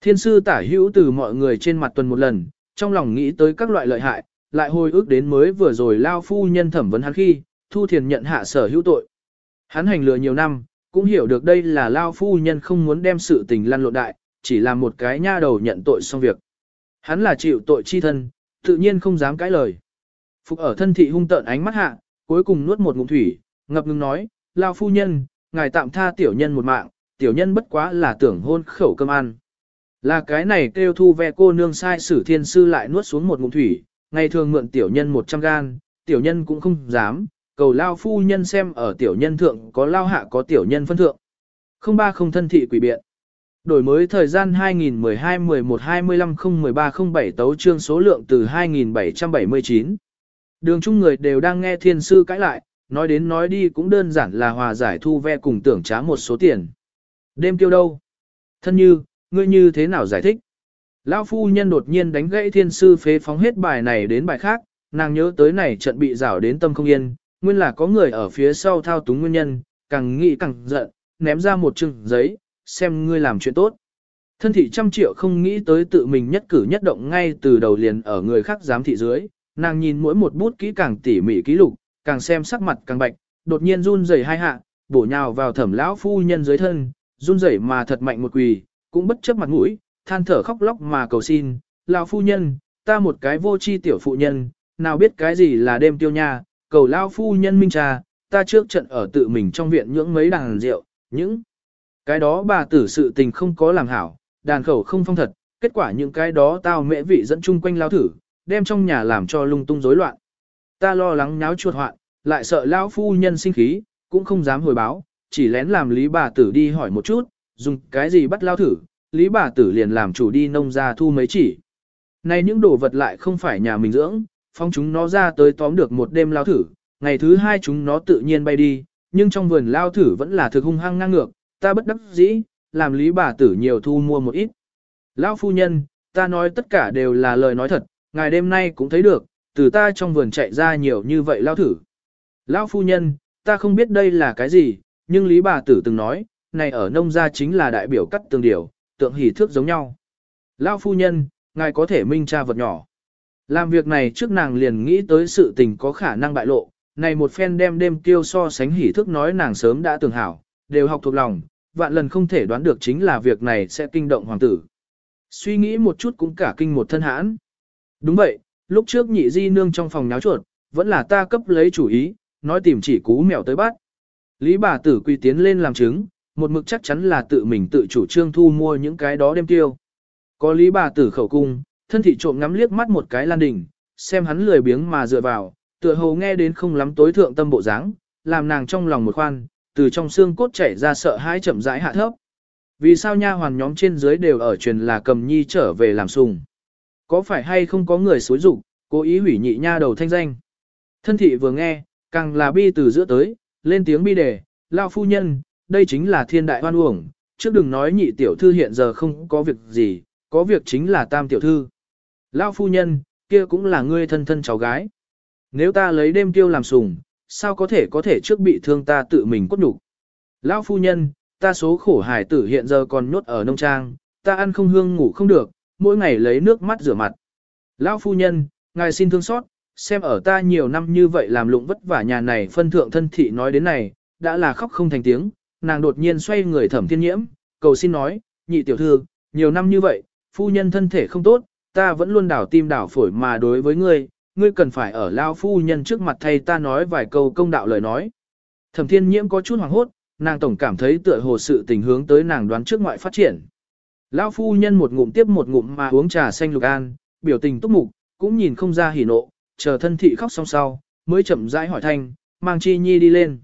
Thiên sư tả hữu từ mọi người trên mặt tuần một lần, trong lòng nghĩ tới các loại lợi hại, lại hồi ức đến mới vừa rồi lao phu nhân thẩm vấn hắn khi, Thu Thiền nhận hạ sở hữu tội. Hắn hành lừa nhiều năm, cũng hiểu được đây là lao phu nhân không muốn đem sự tình lăn lộn đại, chỉ là một cái nha đầu nhận tội xong việc. Hắn là chịu tội chi thân, tự nhiên không dám cãi lời. Phục ở thân thị hung tợn ánh mắt hạ, cuối cùng nuốt một ngụm thủy, ngập ngừng nói, lao phu nhân, ngài tạm tha tiểu nhân một mạng, tiểu nhân bất quá là tưởng hôn khẩu cơm ăn. Là cái này kêu thu ve cô nương sai sử thiên sư lại nuốt xuống một ngụm thủy, ngày thường mượn tiểu nhân 100 gan, tiểu nhân cũng không dám, cầu lao phu nhân xem ở tiểu nhân thượng có lao hạ có tiểu nhân phân thượng. Không ba không thân thị quỷ biện. Đổi mới thời gian 2012-11-25-013-07 tấu trương số lượng từ 2779. Đường chung người đều đang nghe thiên sư cãi lại, nói đến nói đi cũng đơn giản là hòa giải thu ve cùng tưởng trá một số tiền. Đêm tiêu đâu? Thân như, ngươi như thế nào giải thích? Lão phu nhân đột nhiên đánh gãy thiên sư phế phóng hết bài này đến bài khác, nàng nhớ tới này trận bị rảo đến tâm không yên, nguyên là có người ở phía sau thao túng nguyên nhân, càng nghĩ càng giận, ném ra một chừng giấy, xem ngươi làm chuyện tốt. Thân thị trăm triệu không nghĩ tới tự mình nhất cử nhất động ngay từ đầu liền ở người khác giám thị dưới, nàng nhìn mỗi một bút kỹ càng tỉ mỉ ký lục, càng xem sắc mặt càng bạch, đột nhiên run rẩy hai hạ, bổ nhào vào thẩm lão phu nhân dưới thân, run rẩy mà thật mạnh một quỳ, cũng bất chấp mặt mũi, than thở khóc lóc mà cầu xin, lão phu nhân, ta một cái vô chi tiểu phụ nhân, nào biết cái gì là đêm tiêu nha, cầu lão phu nhân minh trà, ta trước trận ở tự mình trong viện nhưỡng mấy đàn rượu, những cái đó bà tử sự tình không có làm hảo, đàn khẩu không phong thật, kết quả những cái đó tao mẹ vị dẫn chung quanh lao thử, đem trong nhà làm cho lung tung rối loạn. Ta lo lắng nháo chuột hoạn, lại sợ lão phu nhân sinh khí, cũng không dám hồi báo, chỉ lén làm lý bà tử đi hỏi một chút, dùng cái gì bắt lao thử, lý bà tử liền làm chủ đi nông ra thu mấy chỉ. Này những đồ vật lại không phải nhà mình dưỡng, phong chúng nó ra tới tóm được một đêm lao thử, ngày thứ hai chúng nó tự nhiên bay đi, nhưng trong vườn lao thử vẫn là thực hung hăng ngang ngược, ta bất đắc dĩ, làm lý bà tử nhiều thu mua một ít. Lão phu nhân, ta nói tất cả đều là lời nói thật, ngài đêm nay cũng thấy được, từ ta trong vườn chạy ra nhiều như vậy lao thử. Lão phu nhân, ta không biết đây là cái gì, nhưng lý bà tử từng nói, này ở nông gia chính là đại biểu cắt tường điều, tượng hỷ thước giống nhau. Lão phu nhân, ngài có thể minh tra vật nhỏ. Làm việc này trước nàng liền nghĩ tới sự tình có khả năng bại lộ, này một phen đem đêm tiêu so sánh hỉ thức nói nàng sớm đã tưởng hảo, đều học thuộc lòng, vạn lần không thể đoán được chính là việc này sẽ kinh động hoàng tử. Suy nghĩ một chút cũng cả kinh một thân hãn. Đúng vậy, lúc trước nhị di nương trong phòng náo chuột, vẫn là ta cấp lấy chủ ý, nói tìm chỉ cú mèo tới bắt. Lý bà tử quy tiến lên làm chứng, một mực chắc chắn là tự mình tự chủ trương thu mua những cái đó đem tiêu. Có lý bà tử khẩu cung, thân thị trộm ngắm liếc mắt một cái lan đình, xem hắn lười biếng mà dựa vào, tựa hồ nghe đến không lắm tối thượng tâm bộ dáng, làm nàng trong lòng một khoan, từ trong xương cốt chảy ra sợ hãi chậm rãi hạ thấp. Vì sao nha hoàn nhóm trên dưới đều ở truyền là cầm nhi trở về làm sùng? Có phải hay không có người xối rụng, cố ý hủy nhị nha đầu thanh danh? Thân thị vừa nghe, càng là bi từ giữa tới, lên tiếng bi đề, lao phu nhân, đây chính là thiên đại hoan uổng, trước đừng nói nhị tiểu thư hiện giờ không có việc gì, có việc chính là tam tiểu thư. Lao phu nhân, kia cũng là ngươi thân thân cháu gái. Nếu ta lấy đêm tiêu làm sùng, sao có thể có thể trước bị thương ta tự mình cốt nhục. Lão phu nhân, ta số khổ hải tử hiện giờ còn nhốt ở nông trang, ta ăn không hương ngủ không được, mỗi ngày lấy nước mắt rửa mặt. Lão phu nhân, ngài xin thương xót, xem ở ta nhiều năm như vậy làm lụng vất vả nhà này phân thượng thân thị nói đến này, đã là khóc không thành tiếng, nàng đột nhiên xoay người thẩm thiên nhiễm, cầu xin nói, nhị tiểu thư, nhiều năm như vậy, phu nhân thân thể không tốt, ta vẫn luôn đảo tim đảo phổi mà đối với ngươi, ngươi cần phải ở lao phu nhân trước mặt thay ta nói vài câu công đạo lời nói. Thẩm thiên nhiễm có chút hoảng hốt, nàng tổng cảm thấy tựa hồ sự tình hướng tới nàng đoán trước ngoại phát triển lão phu nhân một ngụm tiếp một ngụm mà uống trà xanh lục an, biểu tình túc mục, cũng nhìn không ra hỉ nộ, chờ thân thị khóc xong sau, mới chậm rãi hỏi thanh, mang Chi Nhi đi lên.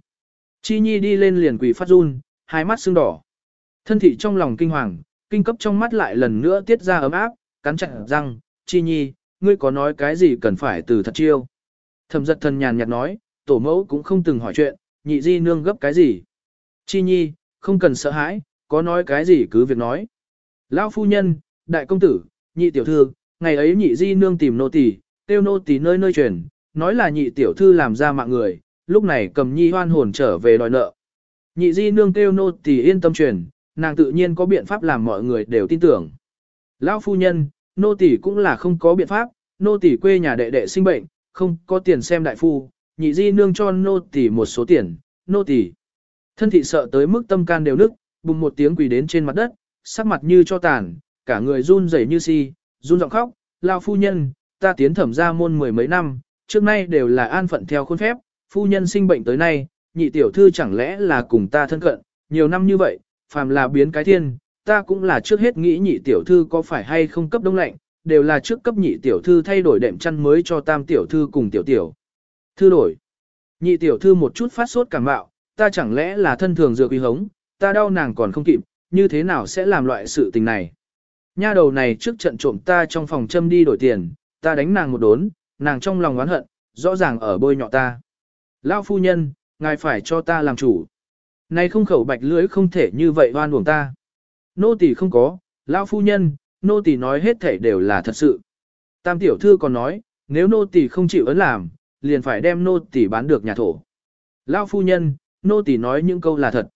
Chi Nhi đi lên liền quỳ phát run, hai mắt sưng đỏ. Thân thị trong lòng kinh hoàng, kinh cấp trong mắt lại lần nữa tiết ra ấm áp, cắn chặt răng, Chi Nhi, ngươi có nói cái gì cần phải từ thật chiêu. Thẩm giật thần nhàn nhạt nói, tổ mẫu cũng không từng hỏi chuyện, nhị di nương gấp cái gì. Chi Nhi, không cần sợ hãi, có nói cái gì cứ việc nói. Lão phu nhân, đại công tử, nhị tiểu thư, ngày ấy nhị di nương tìm nô tỳ, tiêu nô tỳ nơi nơi truyền, nói là nhị tiểu thư làm ra mạng người, lúc này cầm nhi hoan hồn trở về đòi nợ. Nhị di nương tiêu nô tỳ yên tâm truyền, nàng tự nhiên có biện pháp làm mọi người đều tin tưởng. Lão phu nhân, nô tỳ cũng là không có biện pháp, nô tỳ quê nhà đệ đệ sinh bệnh, không có tiền xem đại phu, nhị di nương cho nô tỳ một số tiền, nô tỳ. Thân thị sợ tới mức tâm can đều nức, bùng một tiếng quỳ đến trên mặt đất, sắc mặt như cho tàn, cả người run rẩy như si, run giọng khóc, lao phu nhân, ta tiến thẩm ra môn mười mấy năm, trước nay đều là an phận theo khuôn phép, phu nhân sinh bệnh tới nay, nhị tiểu thư chẳng lẽ là cùng ta thân cận, nhiều năm như vậy, phàm là biến cái thiên, ta cũng là trước hết nghĩ nhị tiểu thư có phải hay không cấp đông lạnh, đều là trước cấp nhị tiểu thư thay đổi đệm chăn mới cho tam tiểu thư cùng tiểu tiểu. Thư đổi. Nhị tiểu thư một chút phát sốt cảm bạo, ta chẳng lẽ là thân thường dược quý hống, ta đau nàng còn không kịp, như thế nào sẽ làm loại sự tình này. Nha đầu này trước trận trộm ta trong phòng châm đi đổi tiền, ta đánh nàng một đốn, nàng trong lòng oán hận, rõ ràng ở bôi nhọ ta. Lão phu nhân, ngài phải cho ta làm chủ. Này không khẩu bạch lưỡi không thể như vậy oan uổng ta. Nô tỳ không có, lão phu nhân, nô tỳ nói hết thảy đều là thật sự. Tam tiểu thư còn nói, nếu nô tỳ không chịu ấn làm, liền phải đem nô tỳ bán được nhà thổ. Lão phu nhân, nô tỳ nói những câu là thật.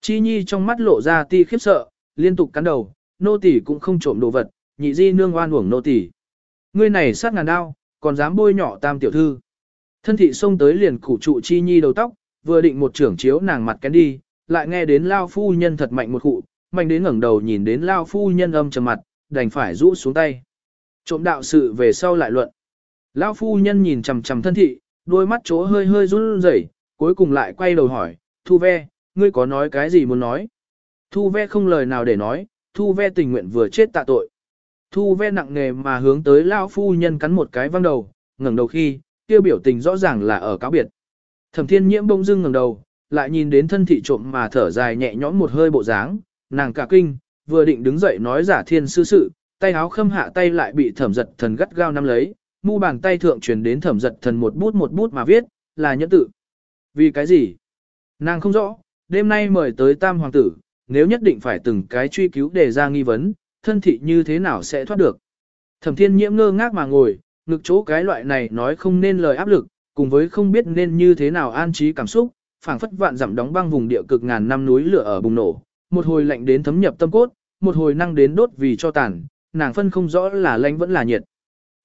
Chi Nhi trong mắt lộ ra ti khiếp sợ, liên tục cắn đầu, nô tỳ cũng không trộm đồ vật, nhị di nương oan uổng nô tỳ. Ngươi này sát ngàn đao, còn dám bôi nhỏ tam tiểu thư. Thân thị xông tới liền củ trụ chi nhi đầu tóc, vừa định một trưởng chiếu nàng mặt kén đi, lại nghe đến lao phu nhân thật mạnh một cụ, mạnh đến ngẩng đầu nhìn đến lao phu nhân âm trầm mặt, đành phải rũ xuống tay. Trộm đạo sự về sau lại luận. Lao phu nhân nhìn chằm chằm thân thị, đôi mắt chỗ hơi hơi run rẩy, cuối cùng lại quay đầu hỏi, Thu ve, ngươi có nói cái gì muốn nói? Thu ve không lời nào để nói, Thu ve tình nguyện vừa chết tạ tội. Thu ve nặng nề mà hướng tới Lao phu nhân cắn một cái văng đầu, ngẩng đầu khi, tiêu biểu tình rõ ràng là ở cáo biệt. Thẩm thiên nhiễm bông dưng ngẩng đầu, lại nhìn đến thân thị trộm mà thở dài nhẹ nhõm một hơi bộ dáng, nàng cả kinh, vừa định đứng dậy nói giả thiên sư sự, tay áo khâm hạ tay lại bị thẩm giật thần gắt gao nắm lấy, mu bàn tay thượng truyền đến thẩm giật thần một bút một bút mà viết, là nhẫn tự. Vì cái gì? Nàng không rõ, đêm nay mời tới tam hoàng tử, nếu nhất định phải từng cái truy cứu để ra nghi vấn, thân thị như thế nào sẽ thoát được. Thẩm thiên nhiễm ngơ ngác mà ngồi, ngực chỗ cái loại này nói không nên lời áp lực, cùng với không biết nên như thế nào an trí cảm xúc, phảng phất vạn dặm đóng băng vùng địa cực ngàn năm núi lửa ở bùng nổ, một hồi lạnh đến thấm nhập tâm cốt, một hồi năng đến đốt vì cho tàn, nàng phân không rõ là lạnh vẫn là nhiệt.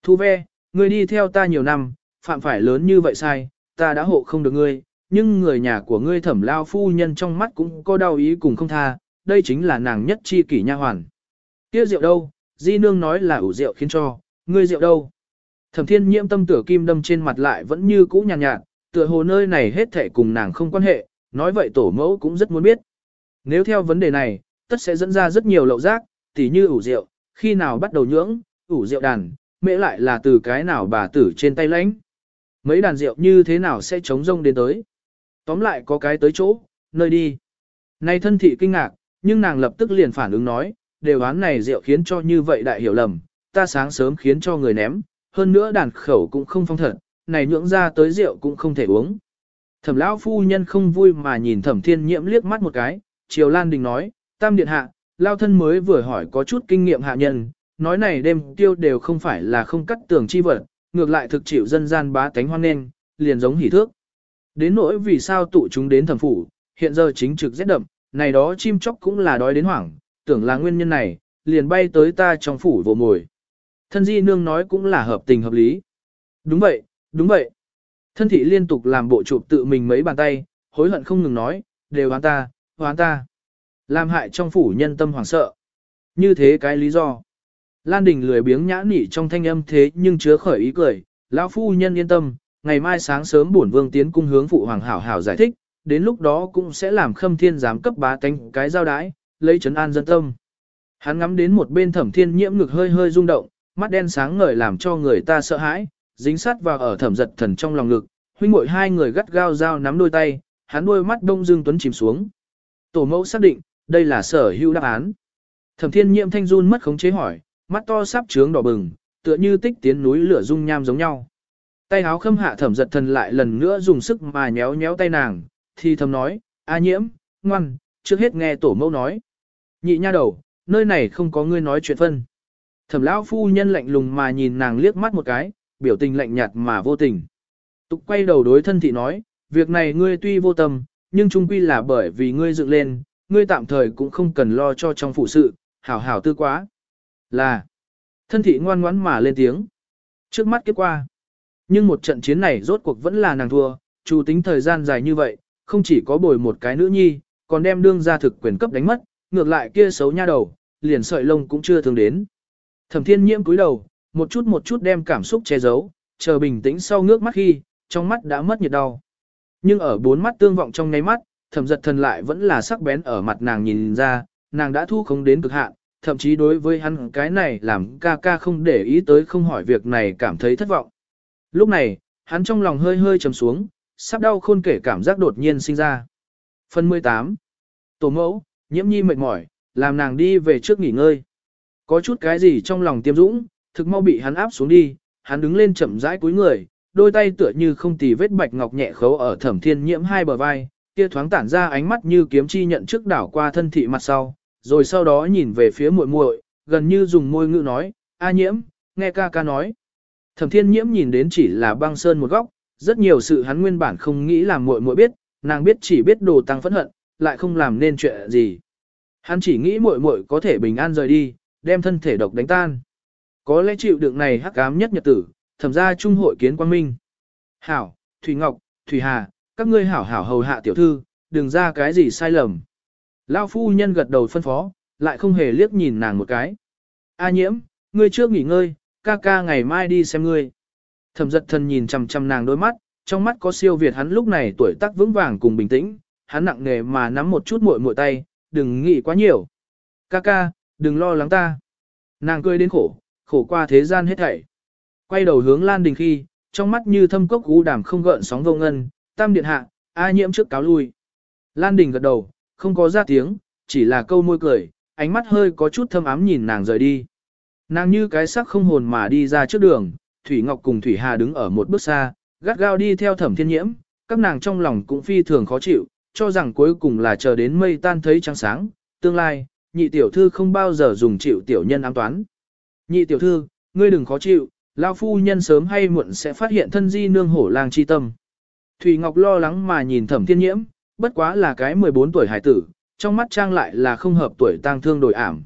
Thu ve, ngươi đi theo ta nhiều năm, phạm phải lớn như vậy sai, ta đã hộ không được ngươi, nhưng người nhà của ngươi thẩm lao phu nhân trong mắt cũng có đau ý cùng không tha, đây chính là nàng nhất chi kỷ nha hoàn. Kia rượu đâu, di nương nói là ủ rượu khiến cho, ngươi rượu đâu. Thẩm thiên nhiễm tâm tửa kim đâm trên mặt lại vẫn như cũ nhàn nhạt, nhạt, tựa hồ nơi này hết thể cùng nàng không quan hệ, nói vậy tổ mẫu cũng rất muốn biết. Nếu theo vấn đề này, tất sẽ dẫn ra rất nhiều lậu giác, tỉ như ủ rượu, khi nào bắt đầu nhưỡng, ủ rượu đàn, mễ lại là từ cái nào bà tử trên tay lãnh. Mấy đàn rượu như thế nào sẽ chống rông đến tới. Tóm lại có cái tới chỗ, nơi đi. Nay thân thị kinh ngạc, nhưng nàng lập tức liền phản ứng nói, đều án này rượu khiến cho như vậy đại hiểu lầm, ta sáng sớm khiến cho người ném, hơn nữa đàn khẩu cũng không phong thật, này nhưỡng ra tới rượu cũng không thể uống. Thẩm lão phu nhân không vui mà nhìn thẩm thiên nhiễm liếc mắt một cái, Triều Lan Đình nói, tam điện hạ, lao thân mới vừa hỏi có chút kinh nghiệm hạ nhân, nói này đêm tiêu đều không phải là không cắt tường chi vật, ngược lại thực chịu dân gian bá tánh hoan nên, liền giống hỉ thước. Đến nỗi vì sao tụ chúng đến thẩm phủ, hiện giờ chính trực rét đậm, này đó chim chóc cũng là đói đến hoảng, tưởng là nguyên nhân này, liền bay tới ta trong phủ vô mồi. Thân di nương nói cũng là hợp tình hợp lý. Đúng vậy, đúng vậy. Thân thị liên tục làm bộ chụp tự mình mấy bàn tay, hối hận không ngừng nói, đều hoán ta, hoán ta. Làm hại trong phủ nhân tâm hoảng sợ. Như thế cái lý do. Lan Đình lười biếng nhã nỉ trong thanh âm thế nhưng chứa khởi ý cười, lão phu nhân yên tâm, ngày mai sáng sớm bổn vương tiến cung hướng phụ hoàng hảo hảo giải thích, đến lúc đó cũng sẽ làm khâm thiên giám cấp bá tánh cái giao đái, lấy trấn an dân tâm. Hắn ngắm đến một bên thẩm thiên nhiễm ngực hơi hơi rung động, mắt đen sáng ngời làm cho người ta sợ hãi, dính sát vào ở thẩm giật thần trong lòng ngực, huynh muội hai người gắt gao dao nắm đôi tay, hắn đôi mắt đông dương tuấn chìm xuống. Tổ mẫu xác định, đây là sở hữu đáp án. Thẩm thiên nhiễm thanh run mất khống chế hỏi, mắt to sắp trướng đỏ bừng, tựa như tích tiến núi lửa dung nham giống nhau. Tay áo khâm hạ thẩm giật thần lại lần nữa dùng sức mà nhéo nhéo tay nàng, thì thầm nói, a nhiễm, ngoan, trước hết nghe tổ mẫu nói. Nhị nha đầu, nơi này không có ngươi nói chuyện phân. Thẩm lão phu nhân lạnh lùng mà nhìn nàng liếc mắt một cái, biểu tình lạnh nhạt mà vô tình. Tục quay đầu đối thân thị nói, việc này ngươi tuy vô tâm, nhưng chung quy là bởi vì ngươi dựng lên, ngươi tạm thời cũng không cần lo cho trong phụ sự, hảo hảo tư quá. Là, thân thị ngoan ngoãn mà lên tiếng. Trước mắt kết qua. Nhưng một trận chiến này rốt cuộc vẫn là nàng thua, chủ tính thời gian dài như vậy, không chỉ có bồi một cái nữ nhi, còn đem đương ra thực quyền cấp đánh mất, ngược lại kia xấu nha đầu, liền sợi lông cũng chưa thường đến. Thẩm thiên nhiễm cúi đầu, một chút một chút đem cảm xúc che giấu, chờ bình tĩnh sau ngước mắt khi, trong mắt đã mất nhiệt đau. Nhưng ở bốn mắt tương vọng trong nháy mắt, thẩm giật thần lại vẫn là sắc bén ở mặt nàng nhìn ra, nàng đã thu không đến cực hạn, thậm chí đối với hắn cái này làm ca ca không để ý tới không hỏi việc này cảm thấy thất vọng. Lúc này, hắn trong lòng hơi hơi trầm xuống, sắp đau khôn kể cảm giác đột nhiên sinh ra. Phần 18 Tổ mẫu, nhiễm nhi mệt mỏi, làm nàng đi về trước nghỉ ngơi. Có chút cái gì trong lòng tiêm dũng, thực mau bị hắn áp xuống đi, hắn đứng lên chậm rãi cúi người, đôi tay tựa như không tì vết bạch ngọc nhẹ khấu ở thẩm thiên nhiễm hai bờ vai, kia thoáng tản ra ánh mắt như kiếm chi nhận trước đảo qua thân thị mặt sau, rồi sau đó nhìn về phía muội muội, gần như dùng môi ngữ nói, a nhiễm, nghe ca ca nói. Thẩm thiên nhiễm nhìn đến chỉ là băng sơn một góc, rất nhiều sự hắn nguyên bản không nghĩ làm muội muội biết, nàng biết chỉ biết đồ tăng phẫn hận, lại không làm nên chuyện gì. Hắn chỉ nghĩ muội muội có thể bình an rời đi, đem thân thể độc đánh tan. Có lẽ chịu đựng này hắc ám nhất nhật tử, thẩm ra trung hội kiến quang minh. Hảo, Thủy Ngọc, Thủy Hà, các ngươi hảo hảo hầu hạ tiểu thư, đừng ra cái gì sai lầm. Lao phu nhân gật đầu phân phó, lại không hề liếc nhìn nàng một cái. A nhiễm, ngươi trước nghỉ ngơi, ca ca ngày mai đi xem ngươi. Thẩm giật thần nhìn chằm chằm nàng đôi mắt, trong mắt có siêu việt hắn lúc này tuổi tác vững vàng cùng bình tĩnh, hắn nặng nề mà nắm một chút muội muội tay, đừng nghĩ quá nhiều. Ca ca, đừng lo lắng ta. Nàng cười đến khổ, khổ qua thế gian hết thảy. Quay đầu hướng Lan Đình khi, trong mắt như thâm cốc gú đàm không gợn sóng vô ngân, tam điện hạ, A nhiễm trước cáo lui. Lan Đình gật đầu, không có ra tiếng, chỉ là câu môi cười, ánh mắt hơi có chút thâm ám nhìn nàng rời đi. Nàng như cái sắc không hồn mà đi ra trước đường, Thủy Ngọc cùng Thủy Hà đứng ở một bước xa, gắt gao đi theo thẩm thiên nhiễm, các nàng trong lòng cũng phi thường khó chịu, cho rằng cuối cùng là chờ đến mây tan thấy trăng sáng, tương lai, nhị tiểu thư không bao giờ dùng chịu tiểu nhân ám toán. Nhị tiểu thư, ngươi đừng khó chịu, lao phu nhân sớm hay muộn sẽ phát hiện thân di nương hổ lang chi tâm. Thủy Ngọc lo lắng mà nhìn thẩm thiên nhiễm, bất quá là cái 14 tuổi hải tử, trong mắt trang lại là không hợp tuổi tang thương đổi ảm.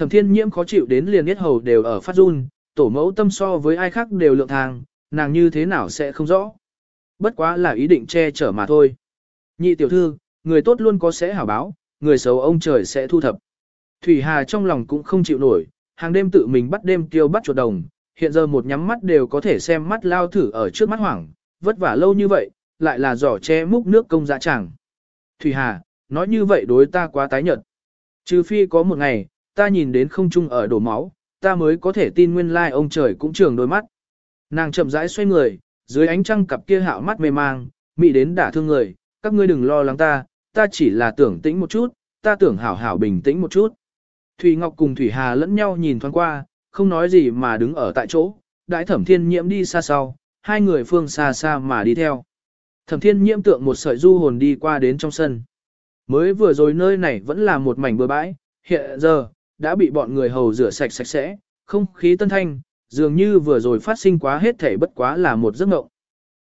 Thẩm thiên nhiễm khó chịu đến liền biết hầu đều ở phát run, tổ mẫu tâm so với ai khác đều lượng thang, nàng như thế nào sẽ không rõ. Bất quá là ý định che chở mà thôi. Nhị tiểu thư, người tốt luôn có sẽ hảo báo, người xấu ông trời sẽ thu thập. Thủy Hà trong lòng cũng không chịu nổi, hàng đêm tự mình bắt đêm tiêu bắt chuột đồng, hiện giờ một nhắm mắt đều có thể xem mắt lao thử ở trước mắt hoảng, vất vả lâu như vậy, lại là giỏ che múc nước công dạ chẳng. Thủy Hà, nói như vậy đối ta quá tái nhợt. Trừ phi có một ngày, ta nhìn đến không trung ở đổ máu, ta mới có thể tin nguyên lai ông trời cũng trường đôi mắt. Nàng chậm rãi xoay người, dưới ánh trăng cặp kia hạo mắt mê mang, mị đến đả thương người, các ngươi đừng lo lắng ta, ta chỉ là tưởng tĩnh một chút, ta tưởng hảo hảo bình tĩnh một chút. Thủy Ngọc cùng Thủy Hà lẫn nhau nhìn thoáng qua, không nói gì mà đứng ở tại chỗ, đại thẩm thiên nhiễm đi xa sau, hai người phương xa xa mà đi theo. Thẩm thiên nhiễm tượng một sợi du hồn đi qua đến trong sân. Mới vừa rồi nơi này vẫn là một mảnh bừa bãi, hiện giờ, đã bị bọn người hầu rửa sạch sạch sẽ, không khí tân thanh, dường như vừa rồi phát sinh quá hết thể bất quá là một giấc mộng.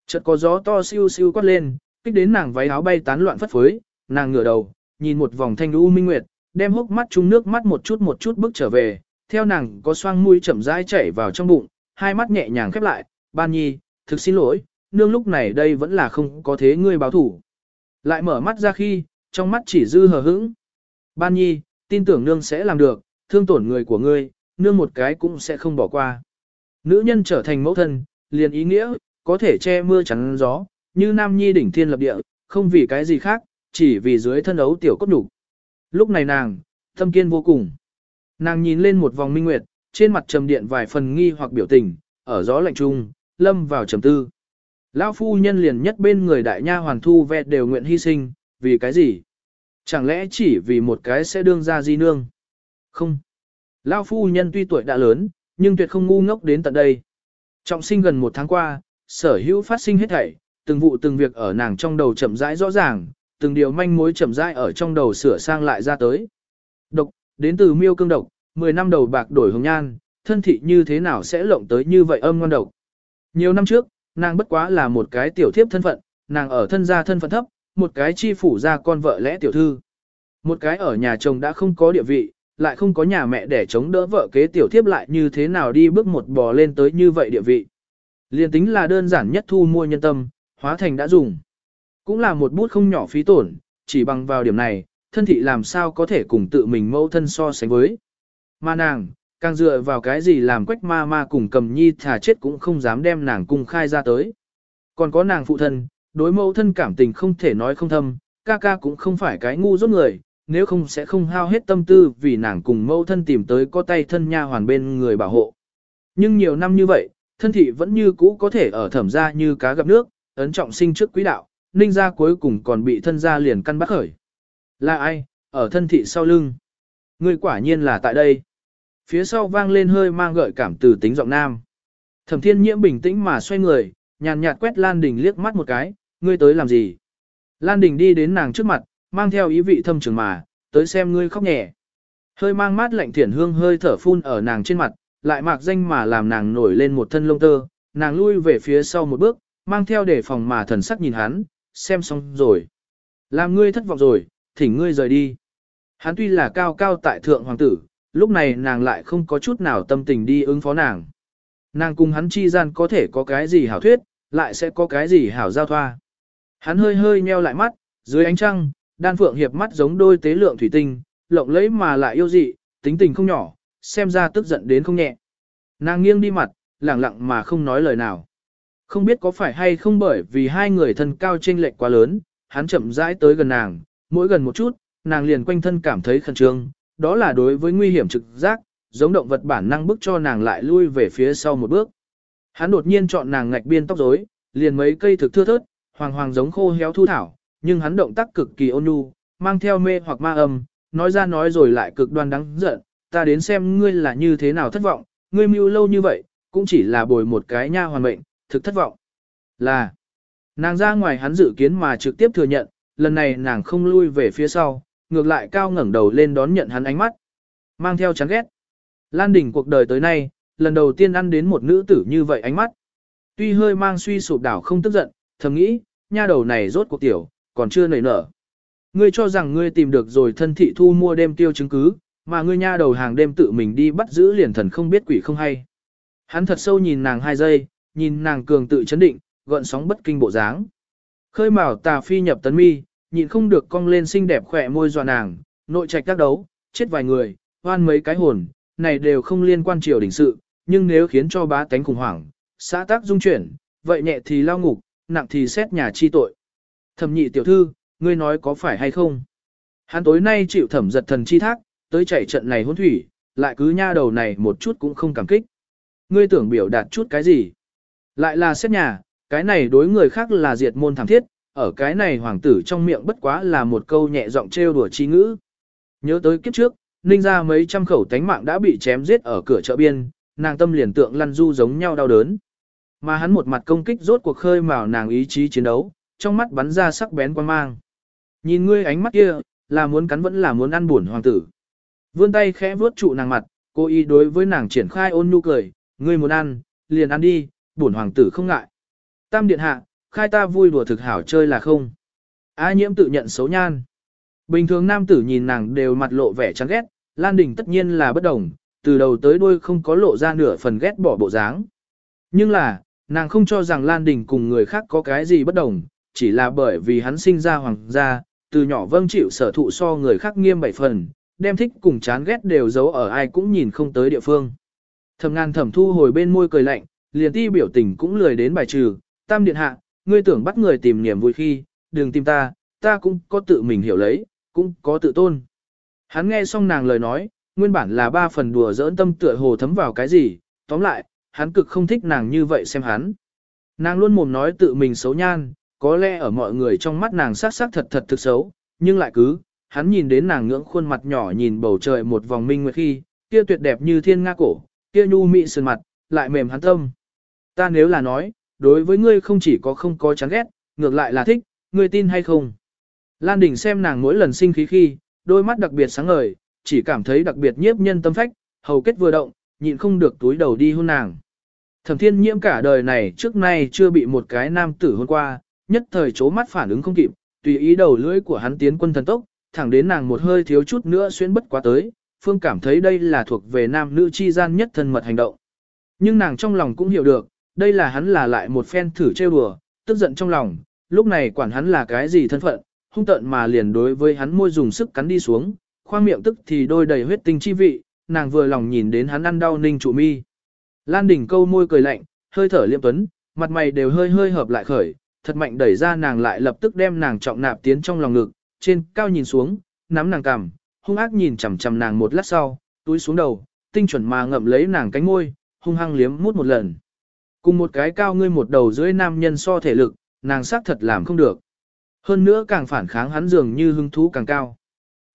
Chợt có gió to siêu siêu quát lên, kích đến nàng váy áo bay tán loạn phất phới, nàng ngửa đầu, nhìn một vòng thanh u minh nguyệt, đem hốc mắt chung nước mắt một chút một chút bước trở về, theo nàng có xoang mũi chậm rãi chảy vào trong bụng, hai mắt nhẹ nhàng khép lại, ban nhi, thực xin lỗi, nương lúc này đây vẫn là không có thế ngươi báo thủ. Lại mở mắt ra khi, trong mắt chỉ dư hờ hững. Ban nhi, tin tưởng nương sẽ làm được, thương tổn người của ngươi, nương một cái cũng sẽ không bỏ qua. Nữ nhân trở thành mẫu thân, liền ý nghĩa, có thể che mưa chắn gió, như nam nhi đỉnh thiên lập địa, không vì cái gì khác, chỉ vì dưới thân ấu tiểu cốt đủ. Lúc này nàng, thâm kiên vô cùng. Nàng nhìn lên một vòng minh nguyệt, trên mặt trầm điện vài phần nghi hoặc biểu tình, ở gió lạnh trung, lâm vào trầm tư. Lão phu nhân liền nhất bên người đại nha hoàn thu vẹt đều nguyện hy sinh, vì cái gì? Chẳng lẽ chỉ vì một cái sẽ đương ra di nương? Không. Lão phu nhân tuy tuổi đã lớn, nhưng tuyệt không ngu ngốc đến tận đây. Trọng sinh gần một tháng qua, sở hữu phát sinh hết thảy, từng vụ từng việc ở nàng trong đầu chậm rãi rõ ràng, từng điều manh mối chậm rãi ở trong đầu sửa sang lại ra tới. Độc, đến từ miêu cương độc, 10 năm đầu bạc đổi hồng nhan, thân thị như thế nào sẽ lộng tới như vậy âm ngon độc. Nhiều năm trước, nàng bất quá là một cái tiểu thiếp thân phận, nàng ở thân gia thân phận thấp, một cái chi phủ gia con vợ lẽ tiểu thư. Một cái ở nhà chồng đã không có địa vị, lại không có nhà mẹ để chống đỡ vợ kế tiểu thiếp lại như thế nào đi bước một bò lên tới như vậy địa vị. Liên tính là đơn giản nhất thu mua nhân tâm, hóa thành đã dùng. Cũng là một bút không nhỏ phí tổn, chỉ bằng vào điểm này, thân thị làm sao có thể cùng tự mình mẫu thân so sánh với. Mà nàng, càng dựa vào cái gì làm quách ma ma cùng cầm nhi thả chết cũng không dám đem nàng cung khai ra tới. Còn có nàng phụ thân, đối mẫu thân cảm tình không thể nói không thâm, ca ca cũng không phải cái ngu rốt người, nếu không sẽ không hao hết tâm tư vì nàng cùng mẫu thân tìm tới có tay thân nha hoàn bên người bảo hộ. Nhưng nhiều năm như vậy, thân thị vẫn như cũ có thể ở thẩm gia như cá gặp nước, ấn trọng sinh trước quý đạo, ninh gia cuối cùng còn bị thân gia liền căn bắt khởi. Là ai, ở thân thị sau lưng? Người quả nhiên là tại đây. Phía sau vang lên hơi mang gợi cảm từ tính giọng nam. Thẩm thiên nhiễm bình tĩnh mà xoay người, nhàn nhạt quét Lan Đình liếc mắt một cái, ngươi tới làm gì? Lan Đình đi đến nàng trước mặt, mang theo ý vị thâm trường mà, tới xem ngươi khóc nhẹ. Hơi mang mát lạnh thiển hương hơi thở phun ở nàng trên mặt, lại mạc danh mà làm nàng nổi lên một thân lông tơ, nàng lui về phía sau một bước, mang theo để phòng mà thần sắc nhìn hắn, xem xong rồi. Làm ngươi thất vọng rồi, thỉnh ngươi rời đi. Hắn tuy là cao cao tại thượng hoàng tử, lúc này nàng lại không có chút nào tâm tình đi ứng phó nàng. Nàng cùng hắn chi gian có thể có cái gì hảo thuyết, lại sẽ có cái gì hảo giao thoa. Hắn hơi hơi nheo lại mắt, dưới ánh trăng, đan phượng hiệp mắt giống đôi tế lượng thủy tinh, lộng lẫy mà lại yêu dị, tính tình không nhỏ, xem ra tức giận đến không nhẹ. Nàng nghiêng đi mặt, lẳng lặng mà không nói lời nào. Không biết có phải hay không bởi vì hai người thân cao chênh lệch quá lớn, hắn chậm rãi tới gần nàng, mỗi gần một chút, nàng liền quanh thân cảm thấy khẩn trương, đó là đối với nguy hiểm trực giác, giống động vật bản năng bức cho nàng lại lui về phía sau một bước. Hắn đột nhiên chọn nàng ngạch biên tóc rối, liền mấy cây thực thưa thớt, hoàng hoàng giống khô héo thu thảo, nhưng hắn động tác cực kỳ ôn nhu, mang theo mê hoặc ma âm, nói ra nói rồi lại cực đoan đáng giận, ta đến xem ngươi là như thế nào thất vọng, ngươi mưu lâu như vậy, cũng chỉ là bồi một cái nha hoàn mệnh, thực thất vọng. Là, nàng ra ngoài hắn dự kiến mà trực tiếp thừa nhận, lần này nàng không lui về phía sau, ngược lại cao ngẩng đầu lên đón nhận hắn ánh mắt. Mang theo chán ghét. Lan đỉnh cuộc đời tới nay, lần đầu tiên ăn đến một nữ tử như vậy ánh mắt. Tuy hơi mang suy sụp đảo không tức giận, thầm nghĩ, nha đầu này rốt cuộc tiểu, còn chưa nảy nở. Ngươi cho rằng ngươi tìm được rồi thân thị thu mua đêm tiêu chứng cứ, mà ngươi nha đầu hàng đêm tự mình đi bắt giữ liền thần không biết quỷ không hay. Hắn thật sâu nhìn nàng hai giây, nhìn nàng cường tự chấn định, gợn sóng bất kinh bộ dáng. Khơi mào tà phi nhập tấn mi, nhịn không được cong lên xinh đẹp khỏe môi dọa nàng, nội trạch các đấu, chết vài người, hoan mấy cái hồn, này đều không liên quan triều đình sự, nhưng nếu khiến cho bá tánh khủng hoảng, xã tác dung chuyển, vậy nhẹ thì lao ngục, nặng thì xét nhà chi tội. Thẩm nhị tiểu thư, ngươi nói có phải hay không? Hắn tối nay chịu thẩm giật thần chi thác, tới chạy trận này hôn thủy, lại cứ nha đầu này một chút cũng không cảm kích. Ngươi tưởng biểu đạt chút cái gì? Lại là xét nhà, cái này đối người khác là diệt môn thảm thiết, ở cái này hoàng tử trong miệng bất quá là một câu nhẹ giọng trêu đùa chi ngữ. Nhớ tới kiếp trước, ninh ra mấy trăm khẩu tánh mạng đã bị chém giết ở cửa chợ biên, nàng tâm liền tượng lăn du giống nhau đau đớn. Mà hắn một mặt công kích rốt cuộc khơi mào nàng ý chí chiến đấu, trong mắt bắn ra sắc bén quan mang. Nhìn ngươi ánh mắt kia, là muốn cắn vẫn là muốn ăn buồn hoàng tử. Vươn tay khẽ vuốt trụ nàng mặt, cô ý đối với nàng triển khai ôn nhu cười, ngươi muốn ăn, liền ăn đi, buồn hoàng tử không ngại. Tam điện hạ, khai ta vui đùa thực hảo chơi là không. A nhiễm tự nhận xấu nhan. Bình thường nam tử nhìn nàng đều mặt lộ vẻ chán ghét, Lan Đình tất nhiên là bất đồng, từ đầu tới đuôi không có lộ ra nửa phần ghét bỏ bộ dáng. Nhưng là, nàng không cho rằng Lan Đình cùng người khác có cái gì bất đồng, chỉ là bởi vì hắn sinh ra hoàng gia, từ nhỏ vâng chịu sở thụ so người khác nghiêm bảy phần, đem thích cùng chán ghét đều giấu ở ai cũng nhìn không tới địa phương. Thầm ngàn thẩm thu hồi bên môi cười lạnh, liền ti biểu tình cũng lười đến bài trừ, tam điện hạ, ngươi tưởng bắt người tìm niềm vui khi, đừng tìm ta, ta cũng có tự mình hiểu lấy, cũng có tự tôn. Hắn nghe xong nàng lời nói, nguyên bản là ba phần đùa giỡn tâm tựa hồ thấm vào cái gì, tóm lại, hắn cực không thích nàng như vậy xem hắn. Nàng luôn mồm nói tự mình xấu nhan, có lẽ ở mọi người trong mắt nàng sắc sắc thật thật thực xấu, nhưng lại cứ, hắn nhìn đến nàng ngưỡng khuôn mặt nhỏ nhìn bầu trời một vòng minh nguyệt khi, kia tuyệt đẹp như thiên nga cổ, kia nhu mị sườn mặt, lại mềm hắn tâm. Ta nếu là nói, đối với ngươi không chỉ có không có chán ghét, ngược lại là thích, ngươi tin hay không? Lan Đình xem nàng mỗi lần sinh khí khi, đôi mắt đặc biệt sáng ngời, chỉ cảm thấy đặc biệt nhiếp nhân tâm phách, hầu kết vừa động, nhịn không được túi đầu đi hôn nàng. Thẩm thiên nhiễm cả đời này trước nay chưa bị một cái nam tử hôn qua, nhất thời chố mắt phản ứng không kịp, tùy ý đầu lưỡi của hắn tiến quân thần tốc, thẳng đến nàng một hơi thiếu chút nữa xuyên bất quá tới, phương cảm thấy đây là thuộc về nam nữ chi gian nhất thân mật hành động. Nhưng nàng trong lòng cũng hiểu được, đây là hắn là lại một phen thử trêu đùa, tức giận trong lòng, lúc này quản hắn là cái gì thân phận, hung tận mà liền đối với hắn môi dùng sức cắn đi xuống, khoang miệng tức thì đôi đầy huyết tinh chi vị, nàng vừa lòng nhìn đến hắn ăn đau ninh trụ mi. Lan đỉnh câu môi cười lạnh, hơi thở liêm tuấn, mặt mày đều hơi hơi hợp lại khởi, thật mạnh đẩy ra nàng lại lập tức đem nàng trọng nạp tiến trong lòng ngực, trên cao nhìn xuống, nắm nàng cằm, hung ác nhìn chằm chằm nàng một lát sau, túi xuống đầu, tinh chuẩn mà ngậm lấy nàng cánh môi, hung hăng liếm mút một lần. Cùng một cái cao ngươi một đầu dưới nam nhân so thể lực, nàng xác thật làm không được. Hơn nữa càng phản kháng hắn dường như hứng thú càng cao.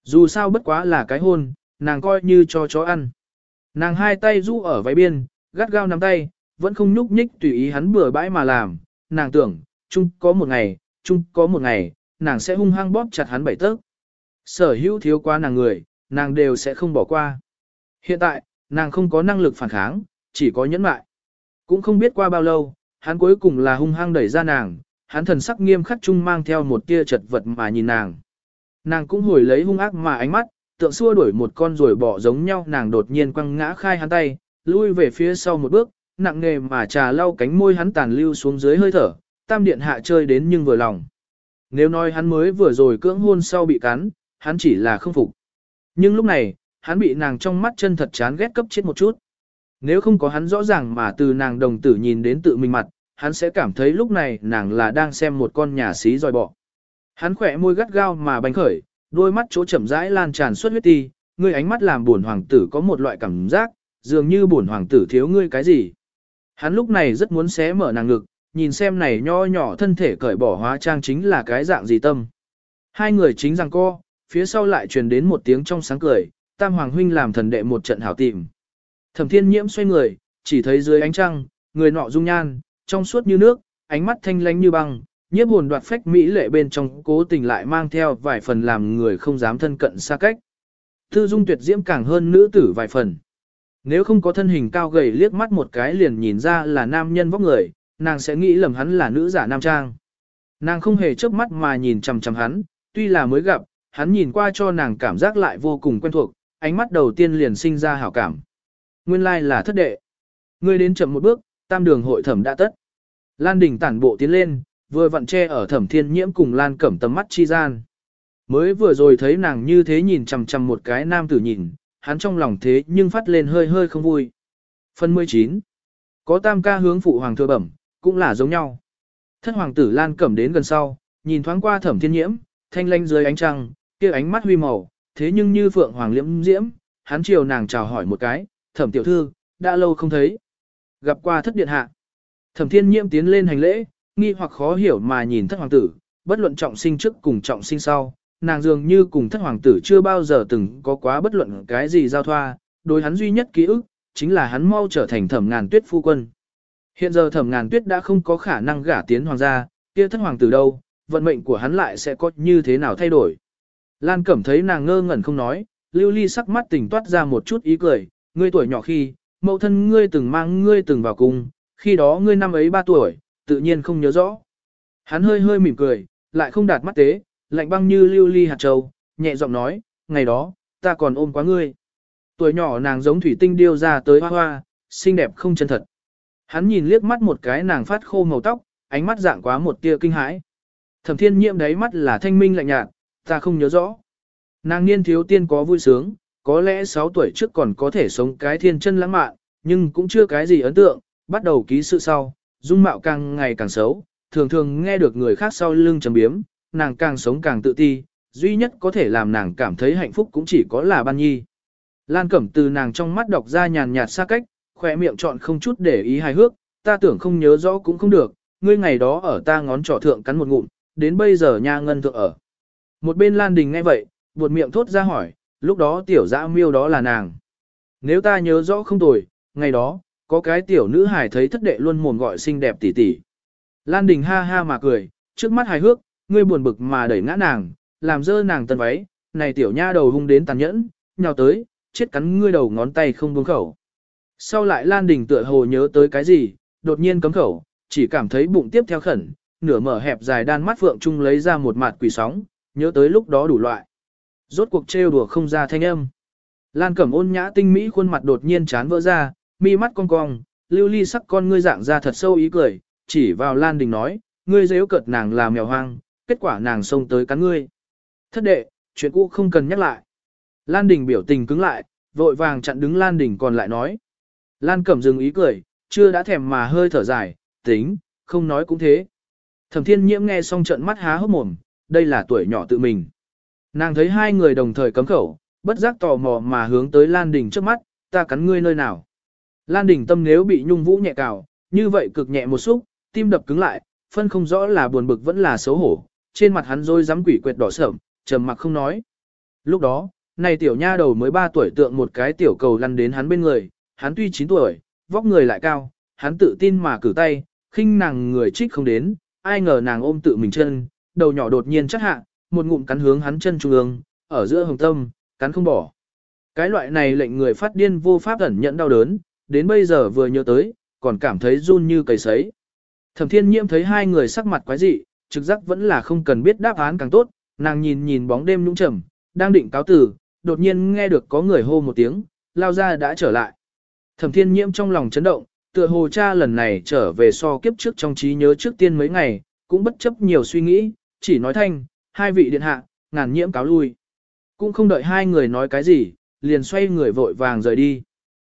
Dù sao bất quá là cái hôn, nàng coi như cho chó ăn. Nàng hai tay rũ ở váy biên, gắt gao nắm tay, vẫn không nhúc nhích tùy ý hắn bừa bãi mà làm. Nàng tưởng, chung có một ngày, chung có một ngày, nàng sẽ hung hăng bóp chặt hắn bảy tấc. Sở hữu thiếu qua nàng người, nàng đều sẽ không bỏ qua. Hiện tại, nàng không có năng lực phản kháng, chỉ có nhẫn mại. Cũng không biết qua bao lâu, hắn cuối cùng là hung hăng đẩy ra nàng, hắn thần sắc nghiêm khắc chung mang theo một tia chật vật mà nhìn nàng. Nàng cũng hồi lấy hung ác mà ánh mắt, tượng xua đuổi một con rồi bỏ giống nhau nàng đột nhiên quăng ngã khai hắn tay, lui về phía sau một bước, nặng nề mà trà lau cánh môi hắn tàn lưu xuống dưới hơi thở, tam điện hạ chơi đến nhưng vừa lòng. Nếu nói hắn mới vừa rồi cưỡng hôn sau bị cắn, hắn chỉ là không phục. Nhưng lúc này, hắn bị nàng trong mắt chân thật chán ghét cấp chết một chút. Nếu không có hắn rõ ràng mà từ nàng đồng tử nhìn đến tự mình mặt, hắn sẽ cảm thấy lúc này nàng là đang xem một con nhà xí dòi bọ. Hắn khỏe môi gắt gao mà bánh khởi, đôi mắt chỗ chậm rãi lan tràn suốt huyết ti, ngươi ánh mắt làm buồn hoàng tử có một loại cảm giác, dường như buồn hoàng tử thiếu ngươi cái gì. Hắn lúc này rất muốn xé mở nàng ngực, nhìn xem này nho nhỏ thân thể cởi bỏ hóa trang chính là cái dạng gì tâm. Hai người chính rằng co, phía sau lại truyền đến một tiếng trong sáng cười, tam hoàng huynh làm thần đệ một trận hảo tìm. Thẩm thiên nhiễm xoay người, chỉ thấy dưới ánh trăng, người nọ dung nhan, trong suốt như nước, ánh mắt thanh lánh như băng, nhiếp hồn đoạt phách mỹ lệ bên trong cố tình lại mang theo vài phần làm người không dám thân cận xa cách. Thư dung tuyệt diễm càng hơn nữ tử vài phần. Nếu không có thân hình cao gầy liếc mắt một cái liền nhìn ra là nam nhân vóc người, nàng sẽ nghĩ lầm hắn là nữ giả nam trang. Nàng không hề chớp mắt mà nhìn chằm chằm hắn, tuy là mới gặp, hắn nhìn qua cho nàng cảm giác lại vô cùng quen thuộc, ánh mắt đầu tiên liền sinh ra hảo cảm. Nguyên lai like là thất đệ. Ngươi đến chậm một bước, tam đường hội thẩm đã tất. Lan đỉnh tản bộ tiến lên, vừa vặn che ở thẩm thiên nhiễm cùng Lan cẩm tầm mắt chi gian. Mới vừa rồi thấy nàng như thế nhìn chằm chằm một cái nam tử nhìn, hắn trong lòng thế nhưng phát lên hơi hơi không vui. Phần 19. Có tam ca hướng phụ hoàng thừa bẩm, cũng là giống nhau. Thất hoàng tử Lan cẩm đến gần sau, nhìn thoáng qua thẩm thiên nhiễm, thanh lanh dưới ánh trăng, kia ánh mắt huy màu, thế nhưng như phượng hoàng liễm diễm, hắn chiều nàng chào hỏi một cái, thẩm tiểu thư, đã lâu không thấy. Gặp qua thất điện hạ. Thẩm thiên nhiễm tiến lên hành lễ, nghi hoặc khó hiểu mà nhìn thất hoàng tử, bất luận trọng sinh trước cùng trọng sinh sau, nàng dường như cùng thất hoàng tử chưa bao giờ từng có quá bất luận cái gì giao thoa, đối hắn duy nhất ký ức, chính là hắn mau trở thành thẩm ngàn tuyết phu quân. Hiện giờ thẩm ngàn tuyết đã không có khả năng gả tiến hoàng gia, kia thất hoàng tử đâu, vận mệnh của hắn lại sẽ có như thế nào thay đổi. Lan Cẩm thấy nàng ngơ ngẩn không nói, lưu ly sắc mắt tỉnh toát ra một chút ý cười, ngươi tuổi nhỏ khi, mẫu thân ngươi từng mang ngươi từng vào cung, khi đó ngươi năm ấy ba tuổi, tự nhiên không nhớ rõ. Hắn hơi hơi mỉm cười, lại không đạt mắt tế, lạnh băng như lưu ly hạt châu, nhẹ giọng nói, ngày đó, ta còn ôm quá ngươi. Tuổi nhỏ nàng giống thủy tinh điêu ra tới hoa hoa, xinh đẹp không chân thật. Hắn nhìn liếc mắt một cái nàng phát khô màu tóc, ánh mắt dạng quá một tia kinh hãi. Thẩm thiên nhiệm đáy mắt là thanh minh lạnh nhạt, ta không nhớ rõ. Nàng niên thiếu tiên có vui sướng, có lẽ 6 tuổi trước còn có thể sống cái thiên chân lãng mạn, nhưng cũng chưa cái gì ấn tượng, bắt đầu ký sự sau, dung mạo càng ngày càng xấu, thường thường nghe được người khác sau lưng trầm biếm, nàng càng sống càng tự ti, duy nhất có thể làm nàng cảm thấy hạnh phúc cũng chỉ có là ban nhi. Lan Cẩm từ nàng trong mắt đọc ra nhàn nhạt xa cách, khỏe miệng chọn không chút để ý hài hước, ta tưởng không nhớ rõ cũng không được, ngươi ngày đó ở ta ngón trỏ thượng cắn một ngụm, đến bây giờ nha ngân thượng ở. Một bên Lan Đình nghe vậy, buột miệng thốt ra hỏi, lúc đó tiểu dã miêu đó là nàng. Nếu ta nhớ rõ không tồi, ngày đó, có cái tiểu nữ hài thấy thất đệ luôn mồm gọi xinh đẹp tỷ tỷ. Lan Đình ha ha mà cười, trước mắt hài hước, ngươi buồn bực mà đẩy ngã nàng, làm dơ nàng tân váy, này tiểu nha đầu hung đến tàn nhẫn, nhào tới, chết cắn ngươi đầu ngón tay không buông khẩu. Sau lại Lan Đình tựa hồ nhớ tới cái gì, đột nhiên cấm khẩu, chỉ cảm thấy bụng tiếp theo khẩn, nửa mở hẹp dài đan mắt phượng trung lấy ra một mặt quỷ sóng, nhớ tới lúc đó đủ loại. Rốt cuộc trêu đùa không ra thanh âm. Lan Cẩm ôn nhã tinh mỹ khuôn mặt đột nhiên chán vỡ ra, mi mắt cong cong, lưu ly sắc con ngươi dạng ra thật sâu ý cười, chỉ vào Lan Đình nói, ngươi dễ cợt nàng là mèo hoang, kết quả nàng xông tới cắn ngươi. Thất đệ, chuyện cũ không cần nhắc lại. Lan Đình biểu tình cứng lại, vội vàng chặn đứng Lan Đình còn lại nói. Lan Cẩm dừng ý cười, chưa đã thèm mà hơi thở dài, tính, không nói cũng thế. Thẩm thiên nhiễm nghe xong trận mắt há hốc mồm, đây là tuổi nhỏ tự mình. Nàng thấy hai người đồng thời cấm khẩu, bất giác tò mò mà hướng tới Lan Đình trước mắt, ta cắn ngươi nơi nào. Lan Đình tâm nếu bị nhung vũ nhẹ cào, như vậy cực nhẹ một xúc, tim đập cứng lại, phân không rõ là buồn bực vẫn là xấu hổ, trên mặt hắn rôi dám quỷ quệt đỏ sởm, trầm mặc không nói. Lúc đó, này tiểu nha đầu mới 3 tuổi tượng một cái tiểu cầu lăn đến hắn bên người, hắn tuy 9 tuổi, vóc người lại cao, hắn tự tin mà cử tay, khinh nàng người trích không đến, ai ngờ nàng ôm tự mình chân, đầu nhỏ đột nhiên chắc hạ, một ngụm cắn hướng hắn chân trung ương, ở giữa hồng tâm, cắn không bỏ. Cái loại này lệnh người phát điên vô pháp ẩn nhận đau đớn, đến bây giờ vừa nhớ tới, còn cảm thấy run như cầy sấy. Thẩm thiên nhiễm thấy hai người sắc mặt quái dị, trực giác vẫn là không cần biết đáp án càng tốt, nàng nhìn nhìn bóng đêm nhũng trầm, đang định cáo tử, đột nhiên nghe được có người hô một tiếng, lao ra đã trở lại. Thẩm thiên nhiễm trong lòng chấn động, tựa hồ cha lần này trở về so kiếp trước trong trí nhớ trước tiên mấy ngày, cũng bất chấp nhiều suy nghĩ, chỉ nói thanh, hai vị điện hạ, ngàn nhiễm cáo lui. Cũng không đợi hai người nói cái gì, liền xoay người vội vàng rời đi.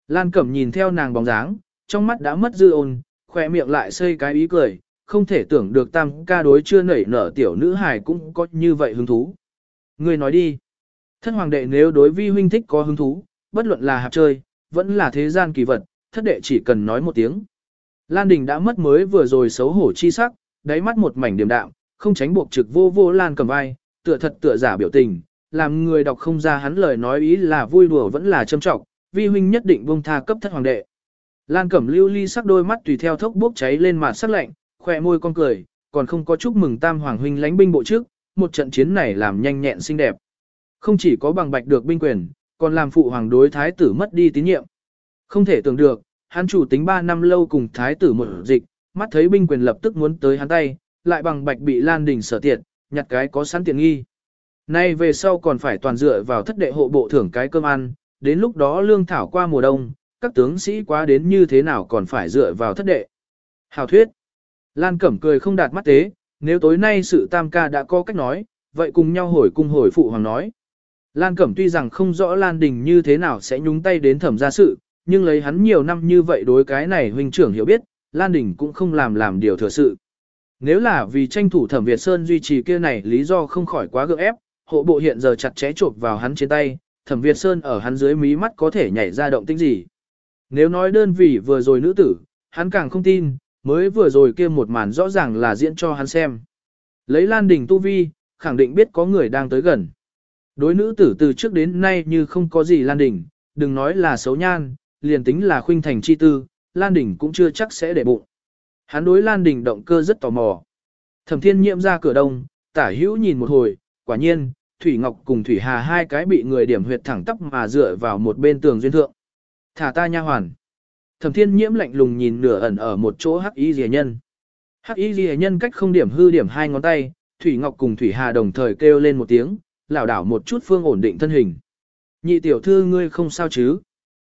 Lan Cẩm nhìn theo nàng bóng dáng, trong mắt đã mất dư ôn, khỏe miệng lại xây cái ý cười, không thể tưởng được tam ca đối chưa nảy nở tiểu nữ hài cũng có như vậy hứng thú. Người nói đi. Thân hoàng đệ nếu đối vi huynh thích có hứng thú, bất luận là hạp chơi, vẫn là thế gian kỳ vật, thất đệ chỉ cần nói một tiếng. Lan Đình đã mất mới vừa rồi xấu hổ chi sắc, đáy mắt một mảnh điểm đạm, không tránh buộc trực vô vô Lan cầm vai, tựa thật tựa giả biểu tình, làm người đọc không ra hắn lời nói ý là vui đùa vẫn là châm trọng, vi huynh nhất định buông tha cấp thất hoàng đệ. Lan Cẩm lưu ly sắc đôi mắt tùy theo thốc bốc cháy lên mặt sắc lạnh, khỏe môi con cười, còn không có chúc mừng tam hoàng huynh lãnh binh bộ trước, một trận chiến này làm nhanh nhẹn xinh đẹp. Không chỉ có bằng bạch được binh quyền, còn làm phụ hoàng đối thái tử mất đi tín nhiệm. Không thể tưởng được, hắn chủ tính 3 năm lâu cùng thái tử một dịch, mắt thấy binh quyền lập tức muốn tới hắn tay, lại bằng bạch bị Lan Đình sở tiện, nhặt cái có sẵn tiện nghi. Nay về sau còn phải toàn dựa vào thất đệ hộ bộ thưởng cái cơm ăn, đến lúc đó lương thảo qua mùa đông, các tướng sĩ quá đến như thế nào còn phải dựa vào thất đệ. Hào thuyết. Lan Cẩm cười không đạt mắt tế, nếu tối nay sự tam ca đã có cách nói, vậy cùng nhau hồi cung hồi phụ hoàng nói. Lan Cẩm tuy rằng không rõ Lan Đình như thế nào sẽ nhúng tay đến thẩm gia sự, nhưng lấy hắn nhiều năm như vậy đối cái này huynh trưởng hiểu biết, Lan Đình cũng không làm làm điều thừa sự. Nếu là vì tranh thủ thẩm Việt Sơn duy trì kia này lý do không khỏi quá gượng ép, hộ bộ hiện giờ chặt chẽ chộp vào hắn trên tay, thẩm Việt Sơn ở hắn dưới mí mắt có thể nhảy ra động tĩnh gì. Nếu nói đơn vị vừa rồi nữ tử, hắn càng không tin, mới vừa rồi kia một màn rõ ràng là diễn cho hắn xem. Lấy Lan Đình tu vi, khẳng định biết có người đang tới gần. Đối nữ tử từ trước đến nay như không có gì Lan Đình, đừng nói là xấu nhan, liền tính là khuynh thành chi tư, Lan Đình cũng chưa chắc sẽ để bụng. Hắn đối Lan Đình động cơ rất tò mò. Thẩm Thiên Nhiệm ra cửa đông, tả hữu nhìn một hồi, quả nhiên, Thủy Ngọc cùng Thủy Hà hai cái bị người điểm huyệt thẳng tóc mà dựa vào một bên tường duyên thượng. Thả ta nha hoàn. Thẩm Thiên Nhiễm lạnh lùng nhìn nửa ẩn ở một chỗ Hắc Y rìa Nhân. Hắc Y rìa Nhân cách không điểm hư điểm hai ngón tay, Thủy Ngọc cùng Thủy Hà đồng thời kêu lên một tiếng, lảo đảo một chút phương ổn định thân hình. Nhị tiểu thư ngươi không sao chứ?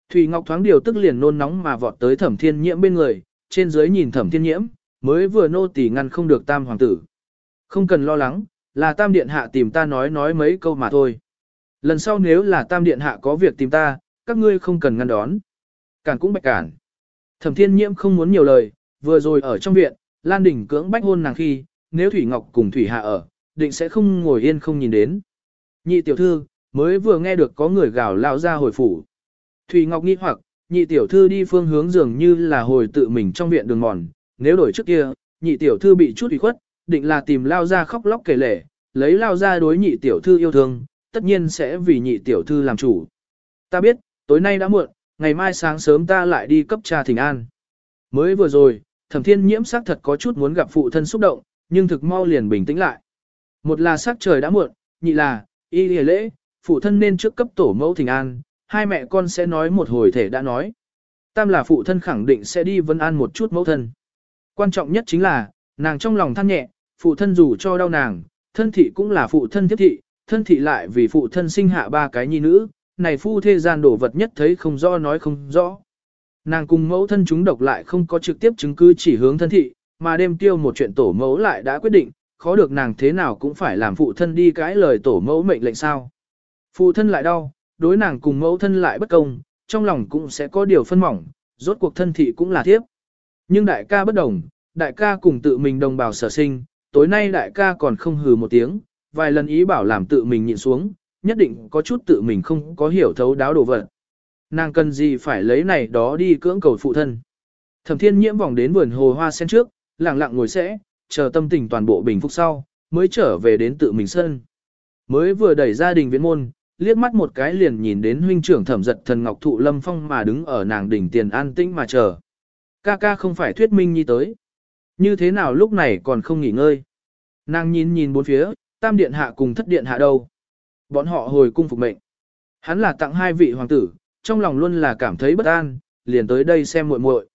Thủy Ngọc thoáng điều tức liền nôn nóng mà vọt tới Thẩm Thiên Nhiễm bên người, trên dưới nhìn Thẩm Thiên Nhiễm, mới vừa nô tỳ ngăn không được Tam hoàng tử. Không cần lo lắng, là Tam điện hạ tìm ta nói nói mấy câu mà thôi. Lần sau nếu là Tam điện hạ có việc tìm ta, các ngươi không cần ngăn đón. Cản cũng bạch cản. Thẩm Thiên Nhiễm không muốn nhiều lời, vừa rồi ở trong viện, Lan Đình cưỡng bách hôn nàng khi, nếu Thủy Ngọc cùng Thủy Hạ ở, định sẽ không ngồi yên không nhìn đến. Nhị tiểu thư, mới vừa nghe được có người gào lao ra hồi phủ. Thủy Ngọc nghi hoặc, nhị tiểu thư đi phương hướng dường như là hồi tự mình trong viện đường mòn, nếu đổi trước kia, nhị tiểu thư bị chút ủy khuất, định là tìm lao ra khóc lóc kể lể, lấy lao ra đối nhị tiểu thư yêu thương, tất nhiên sẽ vì nhị tiểu thư làm chủ. Ta biết, tối nay đã muộn, ngày mai sáng sớm ta lại đi cấp trà thỉnh an. Mới vừa rồi, thẩm thiên nhiễm sắc thật có chút muốn gặp phụ thân xúc động, nhưng thực mau liền bình tĩnh lại. Một là sắc trời đã muộn, nhị là, y lìa lễ, phụ thân nên trước cấp tổ mẫu thỉnh an, hai mẹ con sẽ nói một hồi thể đã nói. Tam là phụ thân khẳng định sẽ đi vân an một chút mẫu thân. Quan trọng nhất chính là, nàng trong lòng than nhẹ, phụ thân dù cho đau nàng, thân thị cũng là phụ thân thiết thị, thân thị lại vì phụ thân sinh hạ ba cái nhi nữ, này phu thế gian đổ vật nhất thấy không rõ nói không rõ. Nàng cùng mẫu thân chúng độc lại không có trực tiếp chứng cứ chỉ hướng thân thị, mà đêm tiêu một chuyện tổ mẫu lại đã quyết định, khó được nàng thế nào cũng phải làm phụ thân đi cãi lời tổ mẫu mệnh lệnh sao. Phụ thân lại đau, đối nàng cùng mẫu thân lại bất công, trong lòng cũng sẽ có điều phân mỏng, rốt cuộc thân thị cũng là thiếp. Nhưng đại ca bất đồng, đại ca cùng tự mình đồng bào sở sinh, tối nay đại ca còn không hừ một tiếng, vài lần ý bảo làm tự mình nhịn xuống, nhất định có chút tự mình không có hiểu thấu đáo đồ vật. Nàng cần gì phải lấy này đó đi cưỡng cầu phụ thân. Thẩm thiên nhiễm vòng đến vườn hồ hoa sen trước, lặng lặng ngồi sẽ, chờ tâm tình toàn bộ bình phục sau, mới trở về đến tự mình sân. Mới vừa đẩy gia đình viễn môn, liếc mắt một cái liền nhìn đến huynh trưởng thẩm giật thần ngọc thụ lâm phong mà đứng ở nàng đỉnh tiền an tĩnh mà chờ. Ca ca không phải thuyết minh nhi tới. Như thế nào lúc này còn không nghỉ ngơi. Nàng nhìn nhìn bốn phía, tam điện hạ cùng thất điện hạ đâu. Bọn họ hồi cung phục mệnh. Hắn là tặng hai vị hoàng tử, trong lòng luôn là cảm thấy bất an, liền tới đây xem muội muội.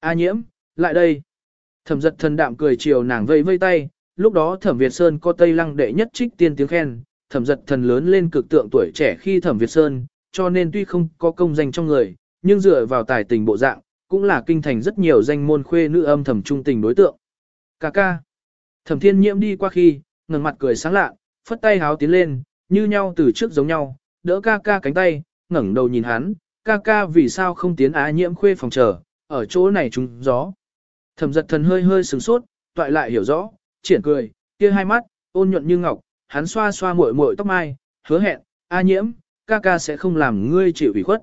A nhiễm, lại đây. Thẩm giật thần đạm cười chiều nàng vây vây tay, lúc đó thẩm Việt Sơn có tây lăng đệ nhất trích tiên tiếng khen, thẩm giật thần lớn lên cực tượng tuổi trẻ khi thẩm Việt Sơn, cho nên tuy không có công danh trong người, nhưng dựa vào tài tình bộ dạng, cũng là kinh thành rất nhiều danh môn khuê nữ âm thầm trung tình đối tượng. Cà ca. Thẩm thiên nhiễm đi qua khi, ngẩng mặt cười sáng lạ, phất tay háo tiến lên, như nhau từ trước giống nhau, đỡ ca ca cánh tay, ngẩng đầu nhìn hắn, ca ca vì sao không tiến á nhiễm khuê phòng chờ, ở chỗ này trúng gió. Thẩm giật thần hơi hơi sửng sốt, toại lại hiểu rõ, triển cười, kia hai mắt, ôn nhuận như ngọc, hắn xoa xoa muội muội tóc mai, hứa hẹn, a nhiễm, ca ca sẽ không làm ngươi chịu ủy khuất.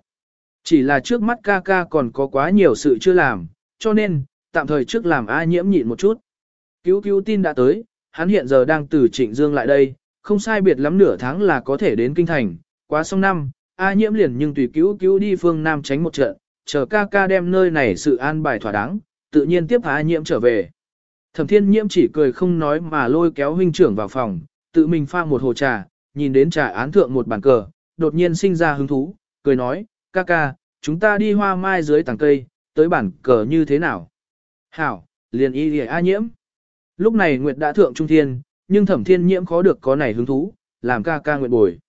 Chỉ là trước mắt ca ca còn có quá nhiều sự chưa làm, cho nên, tạm thời trước làm a nhiễm nhịn một chút. Cứu cứu tin đã tới, hắn hiện giờ đang từ trịnh dương lại đây, không sai biệt lắm nửa tháng là có thể đến kinh thành, quá xong năm, A nhiễm liền nhưng tùy cứu cứu đi phương Nam tránh một trận, chờ ca ca đem nơi này sự an bài thỏa đáng, tự nhiên tiếp A nhiễm trở về. Thẩm thiên nhiễm chỉ cười không nói mà lôi kéo huynh trưởng vào phòng, tự mình pha một hồ trà, nhìn đến trà án thượng một bàn cờ, đột nhiên sinh ra hứng thú, cười nói, ca ca, chúng ta đi hoa mai dưới tàng cây, tới bản cờ như thế nào? Hảo, liền y lìa A nhiễm. Lúc này Nguyệt đã thượng trung thiên, nhưng thẩm thiên nhiễm khó được có này hứng thú, làm ca ca Nguyệt bồi.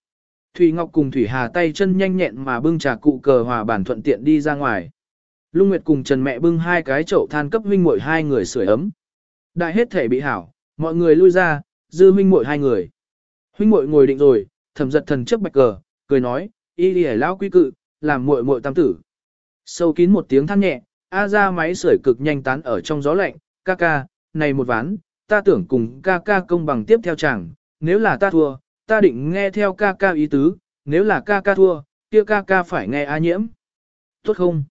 Thủy Ngọc cùng Thủy Hà tay chân nhanh nhẹn mà bưng trà cụ cờ hòa bản thuận tiện đi ra ngoài. Lung Nguyệt cùng Trần mẹ bưng hai cái chậu than cấp huynh muội hai người sưởi ấm. Đại hết thể bị hảo, mọi người lui ra, dư huynh muội hai người. Huynh muội ngồi định rồi, thẩm giật thần trước bạch cờ, cười nói, y đi lão quý cự, làm muội muội tam tử. Sâu kín một tiếng than nhẹ, a ra máy sưởi cực nhanh tán ở trong gió lạnh, ca ca, này một ván, ta tưởng cùng ca ca công bằng tiếp theo chẳng, nếu là ta thua, ta định nghe theo ca ca ý tứ, nếu là ca ca thua, kia ca ca phải nghe A nhiễm. Tốt không?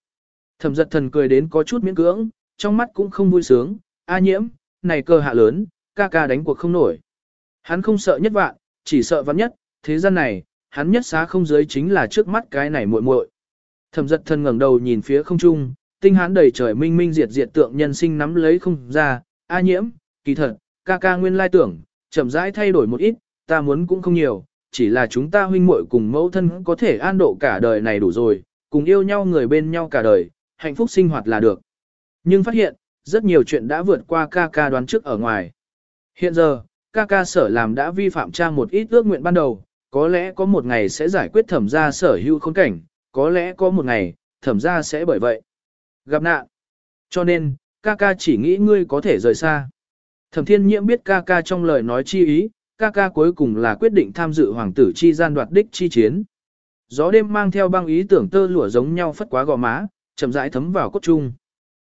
Thẩm giật thần cười đến có chút miễn cưỡng, trong mắt cũng không vui sướng, A nhiễm, này cơ hạ lớn, ca ca đánh cuộc không nổi. Hắn không sợ nhất vạn, chỉ sợ vạn nhất, thế gian này, hắn nhất xá không giới chính là trước mắt cái này muội muội. Thẩm giật thần ngẩng đầu nhìn phía không trung, tinh hán đầy trời minh minh diệt diệt tượng nhân sinh nắm lấy không ra, A nhiễm, kỳ thật, ca ca nguyên lai tưởng, chậm rãi thay đổi một ít, ta muốn cũng không nhiều, chỉ là chúng ta huynh muội cùng mẫu thân có thể an độ cả đời này đủ rồi, cùng yêu nhau người bên nhau cả đời, hạnh phúc sinh hoạt là được. Nhưng phát hiện, rất nhiều chuyện đã vượt qua ca ca đoán trước ở ngoài. Hiện giờ, ca ca sở làm đã vi phạm trang một ít ước nguyện ban đầu, có lẽ có một ngày sẽ giải quyết thẩm gia sở hữu khốn cảnh, có lẽ có một ngày, thẩm gia sẽ bởi vậy gặp nạn. Cho nên, ca ca chỉ nghĩ ngươi có thể rời xa. Thẩm thiên nhiễm biết ca ca trong lời nói chi ý, ca ca cuối cùng là quyết định tham dự hoàng tử chi gian đoạt đích chi chiến. Gió đêm mang theo băng ý tưởng tơ lụa giống nhau phất quá gò má, chậm rãi thấm vào cốt trung.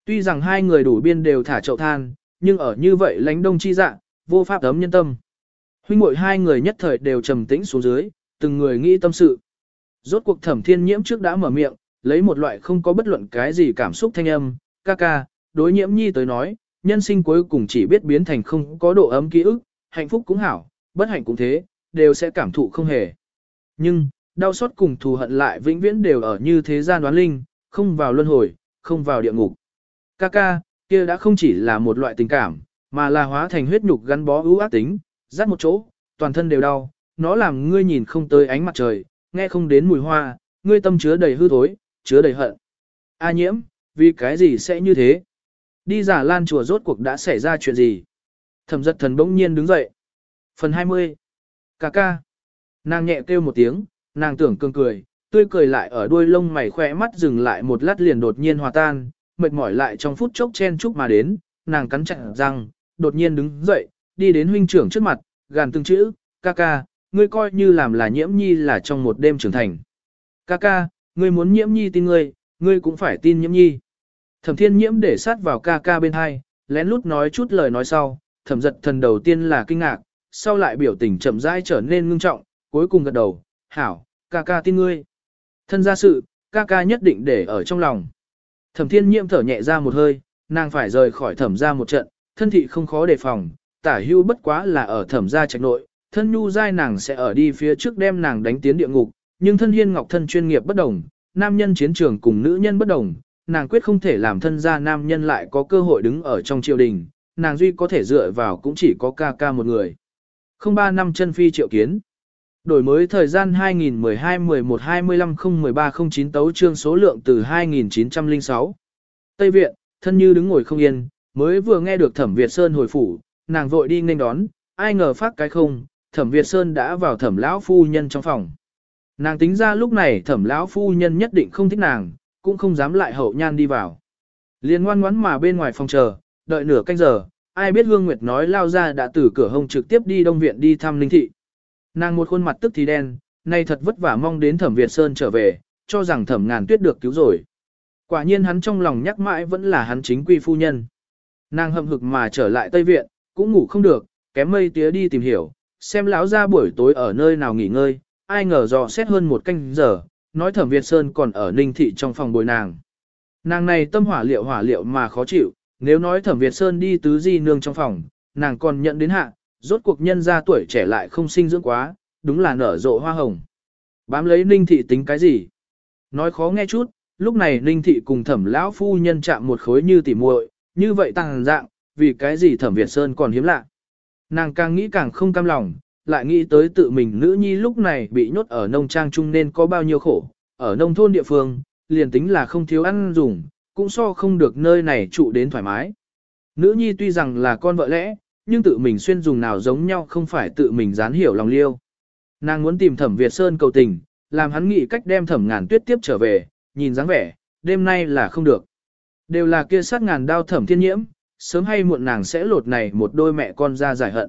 Tuy rằng hai người đủ biên đều thả chậu than, nhưng ở như vậy lánh đông chi dạng vô pháp ấm nhân tâm. Huynh muội hai người nhất thời đều trầm tĩnh xuống dưới, từng người nghĩ tâm sự. Rốt cuộc thẩm thiên nhiễm trước đã mở miệng, lấy một loại không có bất luận cái gì cảm xúc thanh âm, ca ca, đối nhiễm nhi tới nói, nhân sinh cuối cùng chỉ biết biến thành không có độ ấm ký ức, hạnh phúc cũng hảo, bất hạnh cũng thế, đều sẽ cảm thụ không hề. Nhưng, đau xót cùng thù hận lại vĩnh viễn đều ở như thế gian đoán linh, không vào luân hồi, không vào địa ngục. Ca ca, kia đã không chỉ là một loại tình cảm, mà là hóa thành huyết nhục gắn bó ưu ác tính, dắt một chỗ, toàn thân đều đau, nó làm ngươi nhìn không tới ánh mặt trời, nghe không đến mùi hoa, ngươi tâm chứa đầy hư thối, chứa đầy hận. A nhiễm, vì cái gì sẽ như thế? Đi giả lan chùa rốt cuộc đã xảy ra chuyện gì? Thẩm giật thần bỗng nhiên đứng dậy. Phần 20. Cà ca. Nàng nhẹ kêu một tiếng, nàng tưởng cương cười, tươi cười lại ở đuôi lông mày khỏe mắt dừng lại một lát liền đột nhiên hòa tan, mệt mỏi lại trong phút chốc chen chúc mà đến, nàng cắn chặt răng, đột nhiên đứng dậy, đi đến huynh trưởng trước mặt, gàn từng chữ, ca ca, ngươi coi như làm là nhiễm nhi là trong một đêm trưởng thành. Ca ca, ngươi muốn nhiễm nhi tin ngươi, ngươi cũng phải tin nhiễm nhi. Thẩm thiên nhiễm để sát vào ca ca bên hai, lén lút nói chút lời nói sau, thẩm giật thần đầu tiên là kinh ngạc, sau lại biểu tình chậm rãi trở nên ngưng trọng, cuối cùng gật đầu, hảo, ca ca tin ngươi. Thân gia sự, ca ca nhất định để ở trong lòng. Thẩm thiên nhiễm thở nhẹ ra một hơi, nàng phải rời khỏi thẩm gia một trận, thân thị không khó đề phòng, tả hưu bất quá là ở thẩm gia trạch nội, thân nhu dai nàng sẽ ở đi phía trước đem nàng đánh tiến địa ngục, nhưng thân hiên ngọc thân chuyên nghiệp bất đồng, nam nhân chiến trường cùng nữ nhân bất đồng, nàng quyết không thể làm thân gia nam nhân lại có cơ hội đứng ở trong triều đình, nàng duy có thể dựa vào cũng chỉ có ca ca một người. Không ba năm chân phi triệu kiến. Đổi mới thời gian 2012-11-25-013-09 tấu trương số lượng từ 2906. Tây Viện, thân như đứng ngồi không yên, mới vừa nghe được Thẩm Việt Sơn hồi phủ, nàng vội đi nghênh đón, ai ngờ phát cái không, Thẩm Việt Sơn đã vào Thẩm lão phu nhân trong phòng. Nàng tính ra lúc này Thẩm lão phu nhân nhất định không thích nàng, cũng không dám lại hậu nhan đi vào. Liên ngoan ngoãn mà bên ngoài phòng chờ, đợi nửa canh giờ, ai biết Hương Nguyệt nói lao ra đã từ cửa hông trực tiếp đi Đông Viện đi thăm Linh Thị. Nàng một khuôn mặt tức thì đen, nay thật vất vả mong đến Thẩm Việt Sơn trở về, cho rằng Thẩm Ngàn Tuyết được cứu rồi. Quả nhiên hắn trong lòng nhắc mãi vẫn là hắn chính quy phu nhân. Nàng hậm hực mà trở lại Tây Viện, cũng ngủ không được, kém mây tía đi tìm hiểu, xem lão ra buổi tối ở nơi nào nghỉ ngơi, ai ngờ dò xét hơn một canh giờ, nói Thẩm Việt Sơn còn ở Ninh Thị trong phòng bồi nàng. Nàng này tâm hỏa liệu hỏa liệu mà khó chịu, nếu nói Thẩm Việt Sơn đi tứ di nương trong phòng, nàng còn nhận đến hạ, rốt cuộc nhân ra tuổi trẻ lại không sinh dưỡng quá, đúng là nở rộ hoa hồng. Bám lấy Ninh Thị tính cái gì? Nói khó nghe chút, lúc này Ninh Thị cùng thẩm lão phu nhân chạm một khối như tỉ muội, như vậy tăng dạng, vì cái gì thẩm Việt Sơn còn hiếm lạ. Nàng càng nghĩ càng không cam lòng, lại nghĩ tới tự mình nữ nhi lúc này bị nhốt ở nông trang chung nên có bao nhiêu khổ, ở nông thôn địa phương, liền tính là không thiếu ăn dùng, cũng so không được nơi này trụ đến thoải mái. Nữ nhi tuy rằng là con vợ lẽ, nhưng tự mình xuyên dùng nào giống nhau không phải tự mình dán hiểu lòng liêu. Nàng muốn tìm thẩm Việt Sơn cầu tình, làm hắn nghĩ cách đem thẩm ngàn tuyết tiếp trở về, nhìn dáng vẻ, đêm nay là không được. Đều là kia sát ngàn đao thẩm thiên nhiễm, sớm hay muộn nàng sẽ lột này một đôi mẹ con ra giải hận.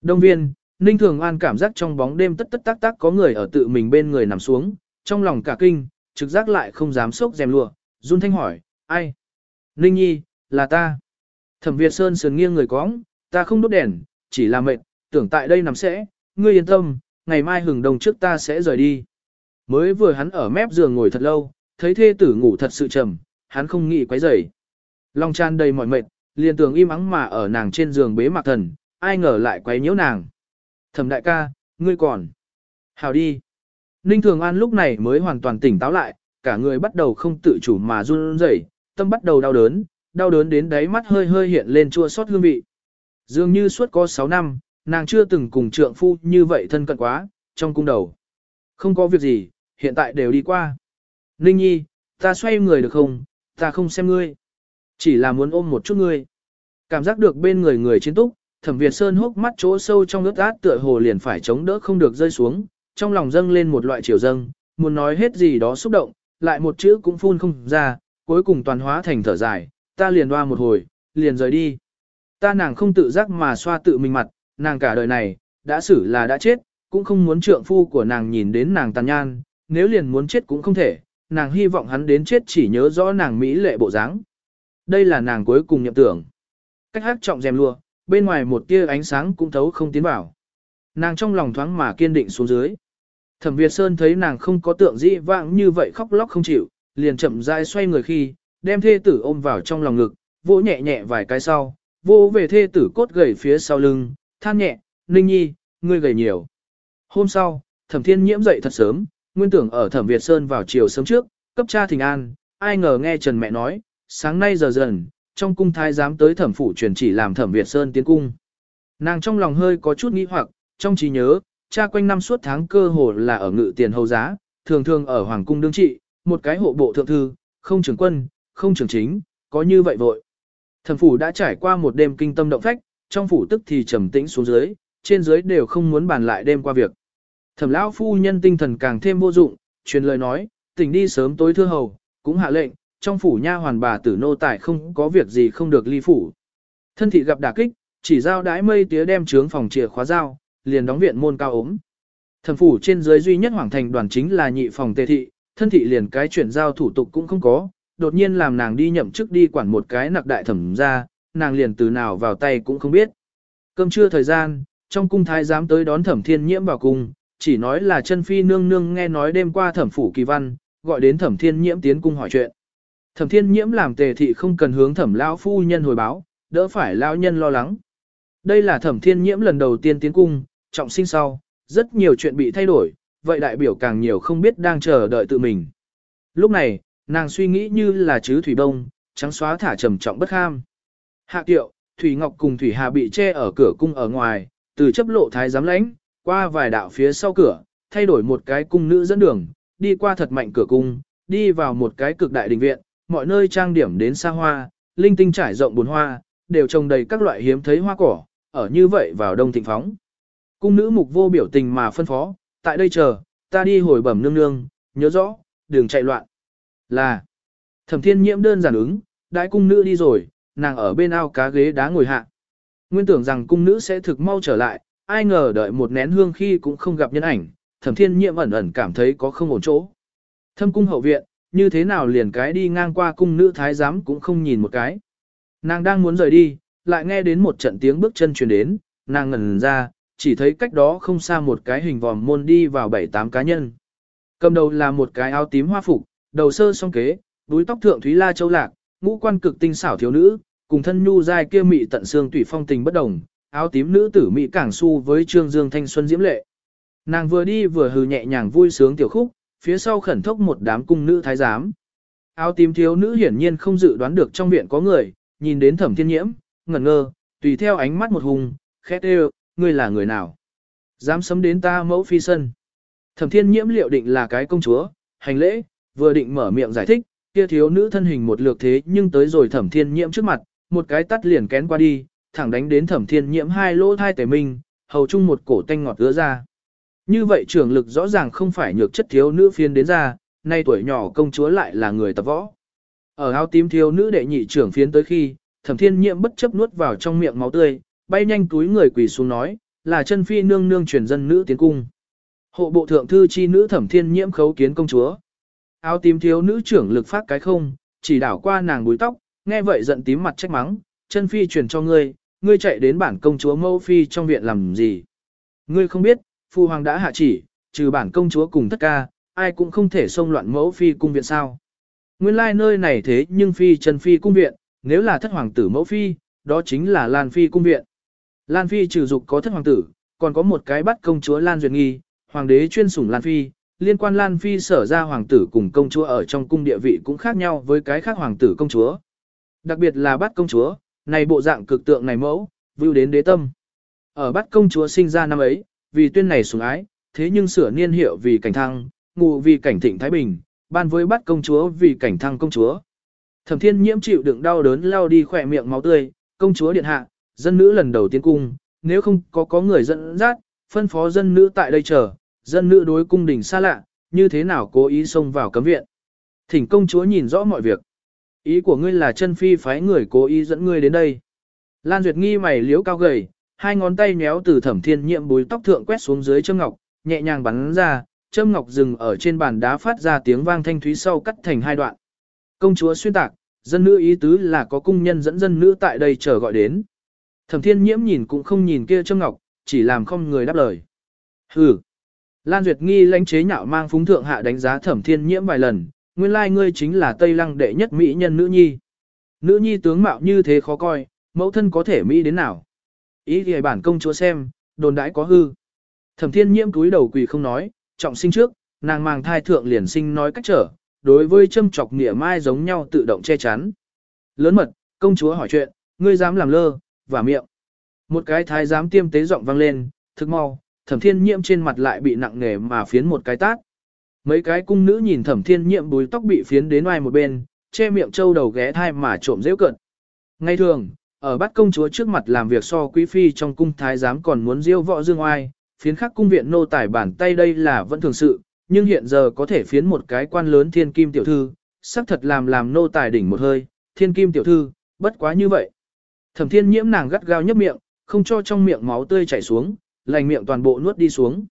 Đông viên, Ninh Thường An cảm giác trong bóng đêm tất tất tác tác có người ở tự mình bên người nằm xuống, trong lòng cả kinh, trực giác lại không dám sốc rèm lụa, run thanh hỏi, ai? Ninh Nhi, là ta. Thẩm Việt Sơn sườn nghiêng người cóng, ta không đốt đèn, chỉ là mệt, tưởng tại đây nằm sẽ, ngươi yên tâm, ngày mai hừng đồng trước ta sẽ rời đi. Mới vừa hắn ở mép giường ngồi thật lâu, thấy thê tử ngủ thật sự trầm, hắn không nghĩ quấy rầy. Long tràn đầy mỏi mệt, liền tưởng im ắng mà ở nàng trên giường bế mạc thần, ai ngờ lại quấy nhiễu nàng. Thẩm đại ca, ngươi còn. Hào đi. Ninh Thường An lúc này mới hoàn toàn tỉnh táo lại, cả người bắt đầu không tự chủ mà run rẩy, tâm bắt đầu đau đớn, đau đớn đến đáy mắt hơi hơi hiện lên chua xót hương vị. Dường như suốt có 6 năm, nàng chưa từng cùng trượng phu như vậy thân cận quá, trong cung đầu. Không có việc gì, hiện tại đều đi qua. Ninh nhi, ta xoay người được không, ta không xem ngươi. Chỉ là muốn ôm một chút ngươi. Cảm giác được bên người người chiến túc, thẩm Việt Sơn hốc mắt chỗ sâu trong ướt át tựa hồ liền phải chống đỡ không được rơi xuống, trong lòng dâng lên một loại chiều dâng, muốn nói hết gì đó xúc động, lại một chữ cũng phun không ra, cuối cùng toàn hóa thành thở dài, ta liền hoa một hồi, liền rời đi. Ta nàng không tự giác mà xoa tự mình mặt, nàng cả đời này, đã xử là đã chết, cũng không muốn trượng phu của nàng nhìn đến nàng tàn nhan, nếu liền muốn chết cũng không thể, nàng hy vọng hắn đến chết chỉ nhớ rõ nàng mỹ lệ bộ dáng. Đây là nàng cuối cùng nhậm tưởng. Cách hát trọng rèm lụa, bên ngoài một tia ánh sáng cũng thấu không tiến vào. Nàng trong lòng thoáng mà kiên định xuống dưới. Thẩm Việt Sơn thấy nàng không có tượng dĩ vãng như vậy khóc lóc không chịu, liền chậm rãi xoay người khi, đem thê tử ôm vào trong lòng ngực, vỗ nhẹ nhẹ vài cái sau, Vô về thê tử cốt gầy phía sau lưng, than nhẹ, Ninh Nhi, ngươi gầy nhiều. Hôm sau, Thẩm Thiên Nhiễm dậy thật sớm, nguyên tưởng ở Thẩm Việt Sơn vào chiều sớm trước, cấp cha thỉnh an, ai ngờ nghe Trần mẹ nói, sáng nay giờ dần, trong cung thái giám tới thẩm phủ truyền chỉ làm Thẩm Việt Sơn tiến cung. Nàng trong lòng hơi có chút nghĩ hoặc, trong trí nhớ, cha quanh năm suốt tháng cơ hồ là ở ngự tiền hầu giá, thường thường ở hoàng cung đương trị, một cái hộ bộ thượng thư, không trưởng quân, không trưởng chính, có như vậy vội. Thẩm phủ đã trải qua một đêm kinh tâm động phách, trong phủ tức thì trầm tĩnh xuống dưới, trên dưới đều không muốn bàn lại đêm qua việc. Thẩm lão phu nhân tinh thần càng thêm vô dụng, truyền lời nói, tỉnh đi sớm tối thưa hầu, cũng hạ lệnh, trong phủ nha hoàn bà tử nô tài không có việc gì không được ly phủ. Thân thị gặp đả kích, chỉ giao đái mây tía đem trướng phòng chìa khóa giao, liền đóng viện môn cao ốm. Thẩm phủ trên dưới duy nhất hoàng thành đoàn chính là nhị phòng tề thị, thân thị liền cái chuyển giao thủ tục cũng không có, đột nhiên làm nàng đi nhậm chức đi quản một cái nặc đại thẩm ra, nàng liền từ nào vào tay cũng không biết. Cơm trưa thời gian, trong cung thái giám tới đón thẩm thiên nhiễm vào cung, chỉ nói là chân phi nương nương nghe nói đêm qua thẩm phủ kỳ văn, gọi đến thẩm thiên nhiễm tiến cung hỏi chuyện. Thẩm thiên nhiễm làm tề thị không cần hướng thẩm lão phu nhân hồi báo, đỡ phải lão nhân lo lắng. Đây là thẩm thiên nhiễm lần đầu tiên tiến cung, trọng sinh sau, rất nhiều chuyện bị thay đổi, vậy đại biểu càng nhiều không biết đang chờ đợi tự mình. Lúc này, nàng suy nghĩ như là chứ thủy đông, trắng xóa thả trầm trọng bất ham. Hạ tiệu, Thủy Ngọc cùng Thủy Hà bị che ở cửa cung ở ngoài, từ chấp lộ thái giám lãnh, qua vài đạo phía sau cửa, thay đổi một cái cung nữ dẫn đường, đi qua thật mạnh cửa cung, đi vào một cái cực đại đình viện, mọi nơi trang điểm đến xa hoa, linh tinh trải rộng bồn hoa, đều trồng đầy các loại hiếm thấy hoa cỏ, ở như vậy vào đông thịnh phóng. Cung nữ mục vô biểu tình mà phân phó, tại đây chờ, ta đi hồi bẩm nương nương, nhớ rõ, đừng chạy loạn. Là, thẩm thiên nhiễm đơn giản ứng, đại cung nữ đi rồi, nàng ở bên ao cá ghế đá ngồi hạ. Nguyên tưởng rằng cung nữ sẽ thực mau trở lại, ai ngờ đợi một nén hương khi cũng không gặp nhân ảnh, thẩm thiên nhiệm ẩn ẩn cảm thấy có không ổn chỗ. Thâm cung hậu viện, như thế nào liền cái đi ngang qua cung nữ thái giám cũng không nhìn một cái. Nàng đang muốn rời đi, lại nghe đến một trận tiếng bước chân truyền đến, nàng ngẩn ra, chỉ thấy cách đó không xa một cái hình vòm môn đi vào bảy tám cá nhân. Cầm đầu là một cái áo tím hoa phục, đầu sơ song kế, đuôi tóc thượng thúy la châu lạc, ngũ quan cực tinh xảo thiếu nữ, cùng thân nhu dai kia mị tận xương tùy phong tình bất đồng, áo tím nữ tử mị cảng su với trương dương thanh xuân diễm lệ. Nàng vừa đi vừa hừ nhẹ nhàng vui sướng tiểu khúc, phía sau khẩn thốc một đám cung nữ thái giám. Áo tím thiếu nữ hiển nhiên không dự đoán được trong viện có người, nhìn đến thẩm thiên nhiễm, ngẩn ngơ, tùy theo ánh mắt một hùng, khét ê ngươi là người nào? Dám sấm đến ta mẫu phi sân. Thẩm thiên nhiễm liệu định là cái công chúa, hành lễ, vừa định mở miệng giải thích, kia thiếu nữ thân hình một lượt thế nhưng tới rồi thẩm thiên nhiễm trước mặt, một cái tắt liền kén qua đi, thẳng đánh đến thẩm thiên nhiễm hai lỗ thai tể minh, hầu chung một cổ tanh ngọt ứa ra. Như vậy trưởng lực rõ ràng không phải nhược chất thiếu nữ phiên đến ra, nay tuổi nhỏ công chúa lại là người tập võ. Ở áo tím thiếu nữ đệ nhị trưởng phiến tới khi, thẩm thiên nhiễm bất chấp nuốt vào trong miệng máu tươi, bay nhanh túi người quỳ xuống nói, là chân phi nương nương truyền dân nữ tiến cung. Hộ bộ thượng thư chi nữ thẩm thiên nhiễm khấu kiến công chúa. Áo tím thiếu nữ trưởng lực phát cái không, chỉ đảo qua nàng búi tóc, nghe vậy giận tím mặt trách mắng, chân phi truyền cho ngươi, ngươi chạy đến bản công chúa mẫu phi trong viện làm gì. Ngươi không biết, phu hoàng đã hạ chỉ, trừ bản công chúa cùng tất ca, ai cũng không thể xông loạn mẫu phi cung viện sao. Nguyên lai like nơi này thế nhưng phi chân phi cung viện, nếu là thất hoàng tử mẫu phi, đó chính là Lan phi cung viện. Lan phi trừ dục có thất hoàng tử, còn có một cái bắt công chúa Lan Duyệt Nghi, hoàng đế chuyên sủng Lan phi, liên quan Lan phi sở ra hoàng tử cùng công chúa ở trong cung địa vị cũng khác nhau với cái khác hoàng tử công chúa. Đặc biệt là bắt công chúa, này bộ dạng cực tượng này mẫu, vưu đến đế tâm. Ở bắt công chúa sinh ra năm ấy, vì tuyên này sủng ái, thế nhưng sửa niên hiệu vì cảnh thăng, ngụ vì cảnh thịnh Thái Bình, ban với bắt công chúa vì cảnh thăng công chúa. Thẩm thiên nhiễm chịu đựng đau đớn lao đi khỏe miệng máu tươi, công chúa điện hạ, dân nữ lần đầu tiên cung, nếu không có có người dẫn dắt, phân phó dân nữ tại đây chờ, dân nữ đối cung đình xa lạ, như thế nào cố ý xông vào cấm viện. Thỉnh công chúa nhìn rõ mọi việc. Ý của ngươi là chân phi phái người cố ý dẫn ngươi đến đây. Lan Duyệt nghi mày liếu cao gầy, hai ngón tay méo từ thẩm thiên nhiệm búi tóc thượng quét xuống dưới châm ngọc, nhẹ nhàng bắn ra, châm ngọc dừng ở trên bàn đá phát ra tiếng vang thanh thúy sau cắt thành hai đoạn. Công chúa xuyên tạc, dân nữ ý tứ là có cung nhân dẫn dân nữ tại đây chờ gọi đến. Thẩm thiên nhiễm nhìn cũng không nhìn kia châm ngọc, chỉ làm không người đáp lời. Hừ. Lan Duyệt nghi lãnh chế nhạo mang phúng thượng hạ đánh giá thẩm thiên nhiễm vài lần, nguyên lai ngươi chính là Tây Lăng đệ nhất mỹ nhân nữ nhi. Nữ nhi tướng mạo như thế khó coi, mẫu thân có thể mỹ đến nào. Ý thì bản công chúa xem, đồn đãi có hư. Thẩm thiên nhiễm cúi đầu quỳ không nói, trọng sinh trước, nàng mang thai thượng liền sinh nói cách trở, đối với châm chọc nghĩa mai giống nhau tự động che chắn. Lớn mật, công chúa hỏi chuyện, ngươi dám làm lơ, và miệng. Một cái thái giám tiêm tế giọng vang lên, thức mau, thẩm thiên nhiễm trên mặt lại bị nặng nề mà phiến một cái tát. Mấy cái cung nữ nhìn thẩm thiên nhiễm bùi tóc bị phiến đến ngoài một bên, che miệng trâu đầu ghé thai mà trộm dễ cận. Ngay thường, ở bắt công chúa trước mặt làm việc so quý phi trong cung thái giám còn muốn diêu võ dương oai, phiến khắc cung viện nô tải bản tay đây là vẫn thường sự, nhưng hiện giờ có thể phiến một cái quan lớn thiên kim tiểu thư, sắc thật làm làm nô tài đỉnh một hơi, thiên kim tiểu thư, bất quá như vậy. Thẩm thiên nhiễm nàng gắt gao nhấp miệng, không cho trong miệng máu tươi chảy xuống, lành miệng toàn bộ nuốt đi xuống.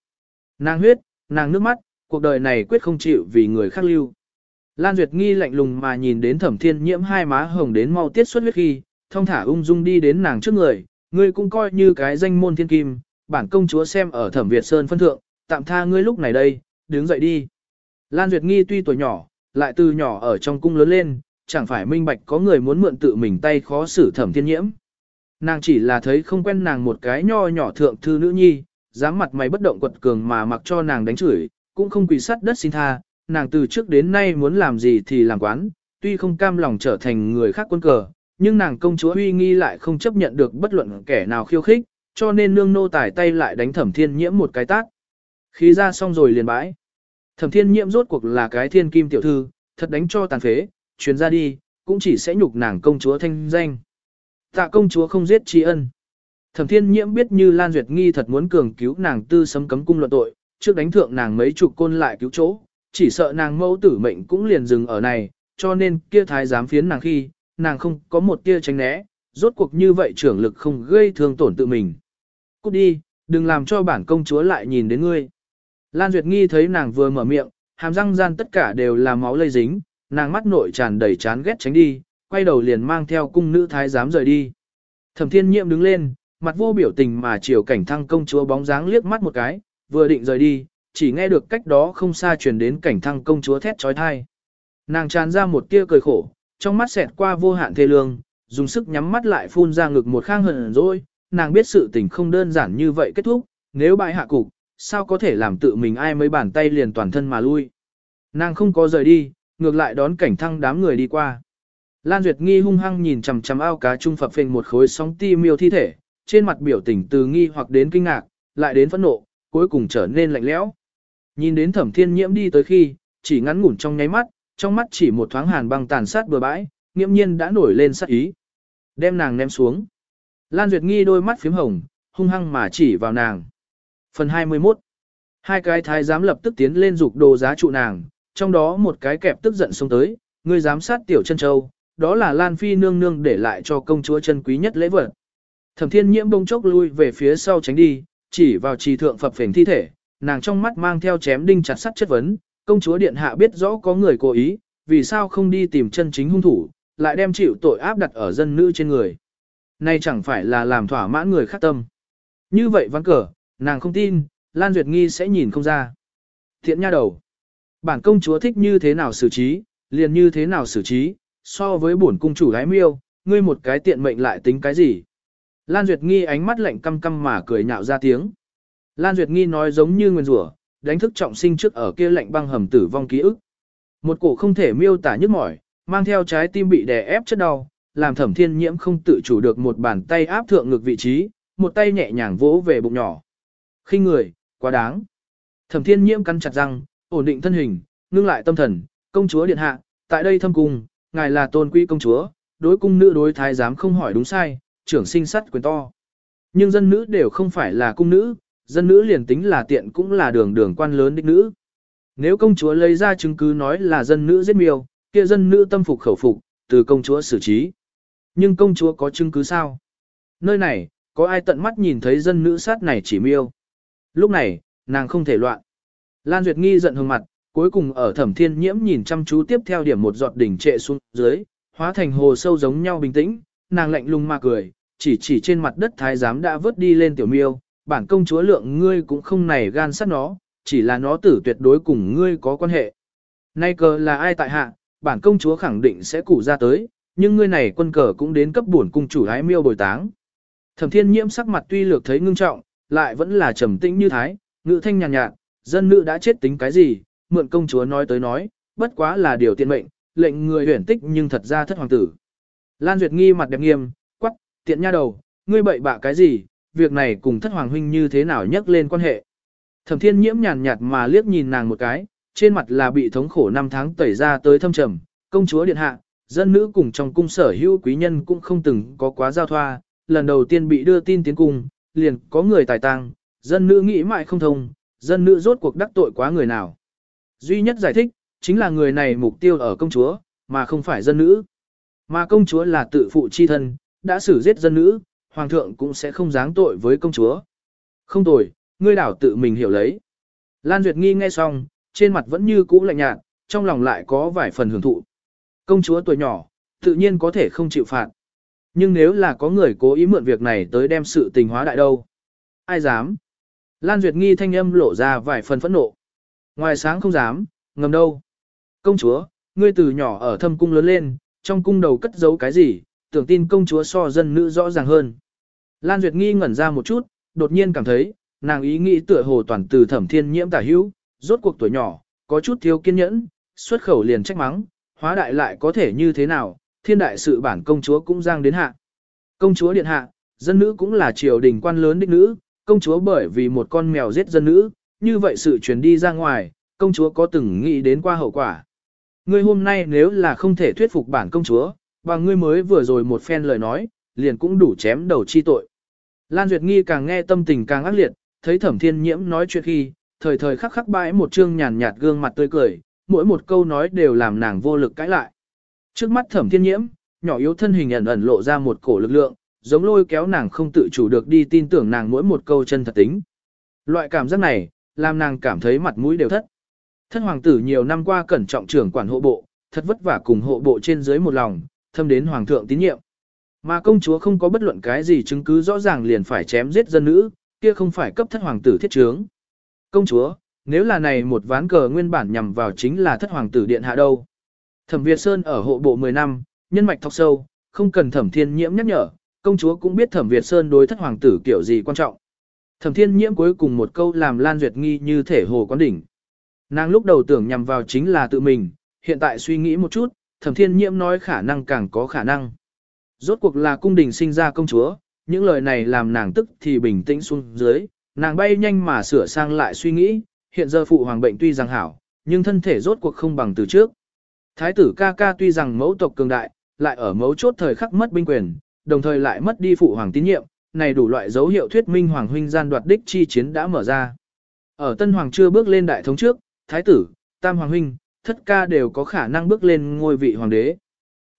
Nàng huyết, nàng nước mắt, cuộc đời này quyết không chịu vì người khác lưu. Lan Duyệt Nghi lạnh lùng mà nhìn đến thẩm thiên nhiễm hai má hồng đến mau tiết xuất huyết khi, thông thả ung dung đi đến nàng trước người, ngươi cũng coi như cái danh môn thiên kim, bản công chúa xem ở thẩm Việt Sơn phân thượng, tạm tha ngươi lúc này đây, đứng dậy đi. Lan Duyệt Nghi tuy tuổi nhỏ, lại từ nhỏ ở trong cung lớn lên, chẳng phải minh bạch có người muốn mượn tự mình tay khó xử thẩm thiên nhiễm. Nàng chỉ là thấy không quen nàng một cái nho nhỏ thượng thư nữ nhi, dám mặt mày bất động quật cường mà mặc cho nàng đánh chửi, cũng không quỳ sắt đất xin tha, nàng từ trước đến nay muốn làm gì thì làm quán, tuy không cam lòng trở thành người khác quân cờ, nhưng nàng công chúa uy nghi lại không chấp nhận được bất luận kẻ nào khiêu khích, cho nên nương nô tải tay lại đánh thẩm thiên nhiễm một cái tác. Khí ra xong rồi liền bãi. Thẩm thiên nhiễm rốt cuộc là cái thiên kim tiểu thư, thật đánh cho tàn phế, chuyến ra đi, cũng chỉ sẽ nhục nàng công chúa thanh danh. Tạ công chúa không giết tri ân. Thẩm thiên nhiễm biết như Lan Duyệt Nghi thật muốn cường cứu nàng tư sấm cấm cung luận tội, trước đánh thượng nàng mấy chục côn lại cứu chỗ, chỉ sợ nàng mẫu tử mệnh cũng liền dừng ở này, cho nên kia thái giám phiến nàng khi, nàng không có một tia tránh né, rốt cuộc như vậy trưởng lực không gây thương tổn tự mình. Cút đi, đừng làm cho bản công chúa lại nhìn đến ngươi. Lan Duyệt Nghi thấy nàng vừa mở miệng, hàm răng gian tất cả đều là máu lây dính, nàng mắt nội tràn đầy chán ghét tránh đi, quay đầu liền mang theo cung nữ thái giám rời đi. Thẩm Thiên Nhiệm đứng lên, mặt vô biểu tình mà chiều cảnh thăng công chúa bóng dáng liếc mắt một cái, vừa định rời đi, chỉ nghe được cách đó không xa truyền đến cảnh thăng công chúa thét trói thai. Nàng tràn ra một tia cười khổ, trong mắt xẹt qua vô hạn thê lương, dùng sức nhắm mắt lại phun ra ngực một khang hận rồi, nàng biết sự tình không đơn giản như vậy kết thúc, nếu bại hạ cục, sao có thể làm tự mình ai mấy bàn tay liền toàn thân mà lui. Nàng không có rời đi, ngược lại đón cảnh thăng đám người đi qua. Lan Duyệt Nghi hung hăng nhìn chằm chằm ao cá trung phập phình một khối sóng ti miêu thi thể, trên mặt biểu tình từ nghi hoặc đến kinh ngạc, lại đến phẫn nộ, cuối cùng trở nên lạnh lẽo. Nhìn đến Thẩm Thiên Nhiễm đi tới khi, chỉ ngắn ngủn trong nháy mắt, trong mắt chỉ một thoáng hàn băng tàn sát bừa bãi, nghiêm nhiên đã nổi lên sát ý. Đem nàng ném xuống. Lan Duyệt Nghi đôi mắt phím hồng, hung hăng mà chỉ vào nàng. Phần 21 Hai cái thái giám lập tức tiến lên dục đồ giá trụ nàng, trong đó một cái kẹp tức giận xông tới, ngươi giám sát tiểu chân châu, đó là Lan Phi nương nương để lại cho công chúa chân quý nhất lễ vật. Thẩm thiên nhiễm bông chốc lui về phía sau tránh đi, chỉ vào trì thượng phập phền thi thể, nàng trong mắt mang theo chém đinh chặt sắt chất vấn, công chúa điện hạ biết rõ có người cố ý, vì sao không đi tìm chân chính hung thủ, lại đem chịu tội áp đặt ở dân nữ trên người. Này chẳng phải là làm thỏa mãn người khác tâm. Như vậy văn cờ, nàng không tin, Lan Duyệt Nghi sẽ nhìn không ra. Thiện nha đầu. Bản công chúa thích như thế nào xử trí, liền như thế nào xử trí, so với bổn cung chủ gái miêu, ngươi một cái tiện mệnh lại tính cái gì. Lan Duyệt Nghi ánh mắt lạnh căm căm mà cười nhạo ra tiếng. Lan Duyệt Nghi nói giống như nguyên rủa, đánh thức trọng sinh trước ở kia lạnh băng hầm tử vong ký ức. Một cổ không thể miêu tả nhức mỏi, mang theo trái tim bị đè ép chất đau, làm thẩm thiên nhiễm không tự chủ được một bàn tay áp thượng ngực vị trí, một tay nhẹ nhàng vỗ về bụng nhỏ. khi người, quá đáng. Thẩm thiên nhiễm cắn chặt răng, ổn định thân hình, ngưng lại tâm thần, công chúa điện hạ, tại đây thâm cung, ngài là tôn quý công chúa, đối cung nữ đối thái giám không hỏi đúng sai, trưởng sinh sắt quyền to. Nhưng dân nữ đều không phải là cung nữ, dân nữ liền tính là tiện cũng là đường đường quan lớn đích nữ. Nếu công chúa lấy ra chứng cứ nói là dân nữ giết miêu, kia dân nữ tâm phục khẩu phục, từ công chúa xử trí. Nhưng công chúa có chứng cứ sao? Nơi này, có ai tận mắt nhìn thấy dân nữ sát này chỉ miêu? Lúc này, nàng không thể loạn. Lan Duyệt Nghi giận hừng mặt, cuối cùng ở thẩm thiên nhiễm nhìn chăm chú tiếp theo điểm một giọt đỉnh trệ xuống dưới, hóa thành hồ sâu giống nhau bình tĩnh, nàng lạnh lùng mà cười, chỉ chỉ trên mặt đất thái giám đã vớt đi lên tiểu miêu, bản công chúa lượng ngươi cũng không này gan sát nó, chỉ là nó tử tuyệt đối cùng ngươi có quan hệ. Nay cờ là ai tại hạ, bản công chúa khẳng định sẽ củ ra tới, nhưng ngươi này quân cờ cũng đến cấp bổn cung chủ hái miêu bồi táng. Thẩm thiên nhiễm sắc mặt tuy lược thấy ngưng trọng, lại vẫn là trầm tĩnh như thái, ngữ thanh nhàn nhạt, nhạt, dân nữ đã chết tính cái gì, mượn công chúa nói tới nói, bất quá là điều tiện mệnh, lệnh người huyển tích nhưng thật ra thất hoàng tử. Lan Duyệt nghi mặt đẹp nghiêm, quắc, tiện nha đầu, ngươi bậy bạ cái gì, việc này cùng thất hoàng huynh như thế nào nhắc lên quan hệ. Thẩm thiên nhiễm nhàn nhạt mà liếc nhìn nàng một cái, trên mặt là bị thống khổ năm tháng tẩy ra tới thâm trầm, công chúa điện hạ, dân nữ cùng trong cung sở hữu quý nhân cũng không từng có quá giao thoa, lần đầu tiên bị đưa tin tiến cung, liền có người tài tăng, dân nữ nghĩ mãi không thông, dân nữ rốt cuộc đắc tội quá người nào. Duy nhất giải thích, chính là người này mục tiêu ở công chúa, mà không phải dân nữ. Mà công chúa là tự phụ chi thân, đã xử giết dân nữ, hoàng thượng cũng sẽ không giáng tội với công chúa. Không tội, ngươi đảo tự mình hiểu lấy. Lan Duyệt Nghi nghe xong, trên mặt vẫn như cũ lạnh nhạt, trong lòng lại có vài phần hưởng thụ. Công chúa tuổi nhỏ, tự nhiên có thể không chịu phạt. Nhưng nếu là có người cố ý mượn việc này tới đem sự tình hóa đại đâu? Ai dám? Lan Duyệt Nghi thanh âm lộ ra vài phần phẫn nộ. Ngoài sáng không dám, ngầm đâu. Công chúa, ngươi từ nhỏ ở thâm cung lớn lên, trong cung đầu cất giấu cái gì, tưởng tin công chúa so dân nữ rõ ràng hơn. Lan Duyệt Nghi ngẩn ra một chút, đột nhiên cảm thấy, nàng ý nghĩ tựa hồ toàn từ thẩm thiên nhiễm tả hữu, rốt cuộc tuổi nhỏ, có chút thiếu kiên nhẫn, xuất khẩu liền trách mắng, hóa đại lại có thể như thế nào, thiên đại sự bản công chúa cũng giang đến hạ. Công chúa điện hạ, dân nữ cũng là triều đình quan lớn đích nữ, công chúa bởi vì một con mèo giết dân nữ, như vậy sự chuyển đi ra ngoài, công chúa có từng nghĩ đến qua hậu quả. Ngươi hôm nay nếu là không thể thuyết phục bản công chúa, và ngươi mới vừa rồi một phen lời nói, liền cũng đủ chém đầu chi tội. Lan Duyệt Nghi càng nghe tâm tình càng ác liệt, thấy thẩm thiên nhiễm nói chuyện khi, thời thời khắc khắc bãi một trương nhàn nhạt gương mặt tươi cười, mỗi một câu nói đều làm nàng vô lực cãi lại. Trước mắt thẩm thiên nhiễm, nhỏ yếu thân hình ẩn ẩn lộ ra một cổ lực lượng, giống lôi kéo nàng không tự chủ được đi tin tưởng nàng mỗi một câu chân thật tính. Loại cảm giác này, làm nàng cảm thấy mặt mũi đều thất. Thân hoàng tử nhiều năm qua cẩn trọng trưởng quản hộ bộ, thật vất vả cùng hộ bộ trên dưới một lòng, thâm đến hoàng thượng tín nhiệm. Mà công chúa không có bất luận cái gì chứng cứ rõ ràng liền phải chém giết dân nữ, kia không phải cấp thất hoàng tử thiết trướng. Công chúa, nếu là này một ván cờ nguyên bản nhằm vào chính là thất hoàng tử điện hạ đâu. Thẩm Việt Sơn ở hộ bộ 10 năm, nhân mạch thọc sâu, không cần thẩm thiên nhiễm nhắc nhở, công chúa cũng biết thẩm Việt Sơn đối thất hoàng tử kiểu gì quan trọng. Thẩm thiên nhiễm cuối cùng một câu làm Lan Duyệt nghi như thể hồ quán đỉnh. Nàng lúc đầu tưởng nhằm vào chính là tự mình, hiện tại suy nghĩ một chút, thẩm thiên nhiễm nói khả năng càng có khả năng. Rốt cuộc là cung đình sinh ra công chúa, những lời này làm nàng tức thì bình tĩnh xuống dưới, nàng bay nhanh mà sửa sang lại suy nghĩ, hiện giờ phụ hoàng bệnh tuy rằng hảo, nhưng thân thể rốt cuộc không bằng từ trước. Thái tử ca ca tuy rằng mẫu tộc cường đại, lại ở mấu chốt thời khắc mất binh quyền, đồng thời lại mất đi phụ hoàng tín nhiệm, này đủ loại dấu hiệu thuyết minh hoàng huynh gian đoạt đích chi chiến đã mở ra. Ở tân hoàng chưa bước lên đại thống trước, thái tử, tam hoàng huynh, thất ca đều có khả năng bước lên ngôi vị hoàng đế.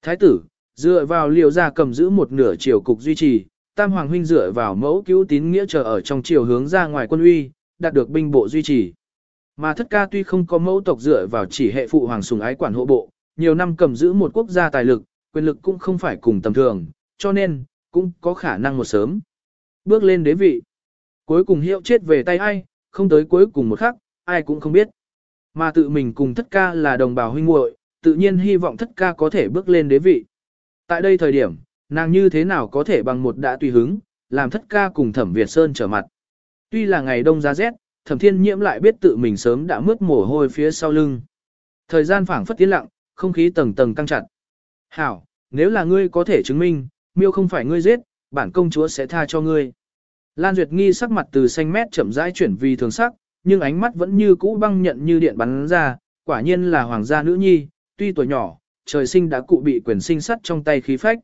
Thái tử, dựa vào liều ra cầm giữ một nửa triều cục duy trì, tam hoàng huynh dựa vào mẫu cứu tín nghĩa chờ ở trong triều hướng ra ngoài quân uy, đạt được binh bộ duy trì. Mà thất ca tuy không có mẫu tộc dựa vào chỉ hệ phụ hoàng sùng ái quản hộ bộ, nhiều năm cầm giữ một quốc gia tài lực, quyền lực cũng không phải cùng tầm thường, cho nên, cũng có khả năng một sớm. Bước lên đế vị. Cuối cùng hiệu chết về tay ai, không tới cuối cùng một khắc, ai cũng không biết. Mà tự mình cùng thất ca là đồng bào huynh muội, tự nhiên hy vọng thất ca có thể bước lên đế vị. Tại đây thời điểm, nàng như thế nào có thể bằng một đã tùy hứng, làm thất ca cùng thẩm Việt Sơn trở mặt. Tuy là ngày đông giá rét, thẩm thiên nhiễm lại biết tự mình sớm đã mướt mồ hôi phía sau lưng. Thời gian phảng phất tiến lặng, không khí tầng tầng căng chặt. Hảo, nếu là ngươi có thể chứng minh, miêu không phải ngươi giết, bản công chúa sẽ tha cho ngươi. Lan Duyệt Nghi sắc mặt từ xanh mét chậm rãi chuyển vì thường sắc, nhưng ánh mắt vẫn như cũ băng nhận như điện bắn ra, quả nhiên là hoàng gia nữ nhi, tuy tuổi nhỏ, trời sinh đã cụ bị quyền sinh sắt trong tay khí phách.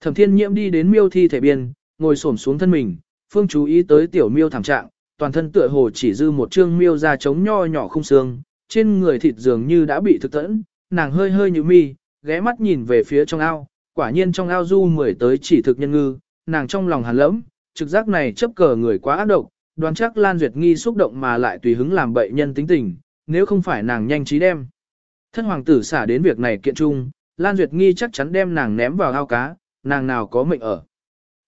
Thẩm Thiên Nhiễm đi đến miêu thi thể biên, ngồi xổm xuống thân mình, phương chú ý tới tiểu miêu thảm trạng, toàn thân tựa hồ chỉ dư một trương miêu da trống nho nhỏ không xương, trên người thịt dường như đã bị thực tẫn, nàng hơi hơi như mi, ghé mắt nhìn về phía trong ao, quả nhiên trong ao du mười tới chỉ thực nhân ngư, nàng trong lòng hàn lẫm, trực giác này chấp cờ người quá ác độc, đoán chắc Lan Duyệt Nghi xúc động mà lại tùy hứng làm bậy nhân tính tình, nếu không phải nàng nhanh trí đem. Thân hoàng tử xả đến việc này kiện trung, Lan Duyệt Nghi chắc chắn đem nàng ném vào ao cá, nàng nào có mệnh ở.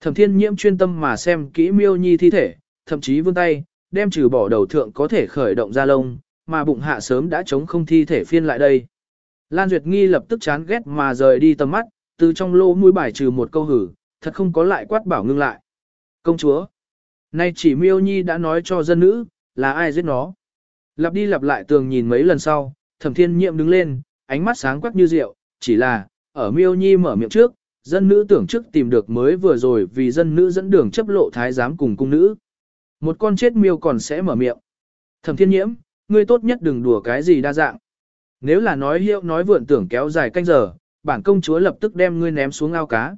Thẩm thiên nhiễm chuyên tâm mà xem kỹ miêu nhi thi thể, thậm chí vươn tay, đem trừ bỏ đầu thượng có thể khởi động ra lông, mà bụng hạ sớm đã chống không thi thể phiên lại đây. Lan Duyệt Nghi lập tức chán ghét mà rời đi tầm mắt, từ trong lô mũi bài trừ một câu hử, thật không có lại quát bảo ngưng lại. Công chúa, nay chỉ miêu nhi đã nói cho dân nữ, là ai giết nó. Lặp đi lặp lại tường nhìn mấy lần sau, thẩm thiên nhiệm đứng lên, ánh mắt sáng quắc như rượu, chỉ là, ở miêu nhi mở miệng trước, dân nữ tưởng trước tìm được mới vừa rồi vì dân nữ dẫn đường chấp lộ thái giám cùng cung nữ. Một con chết miêu còn sẽ mở miệng. Thẩm thiên nhiễm, ngươi tốt nhất đừng đùa cái gì đa dạng. Nếu là nói hiệu nói vượn tưởng kéo dài canh giờ, bản công chúa lập tức đem ngươi ném xuống ao cá.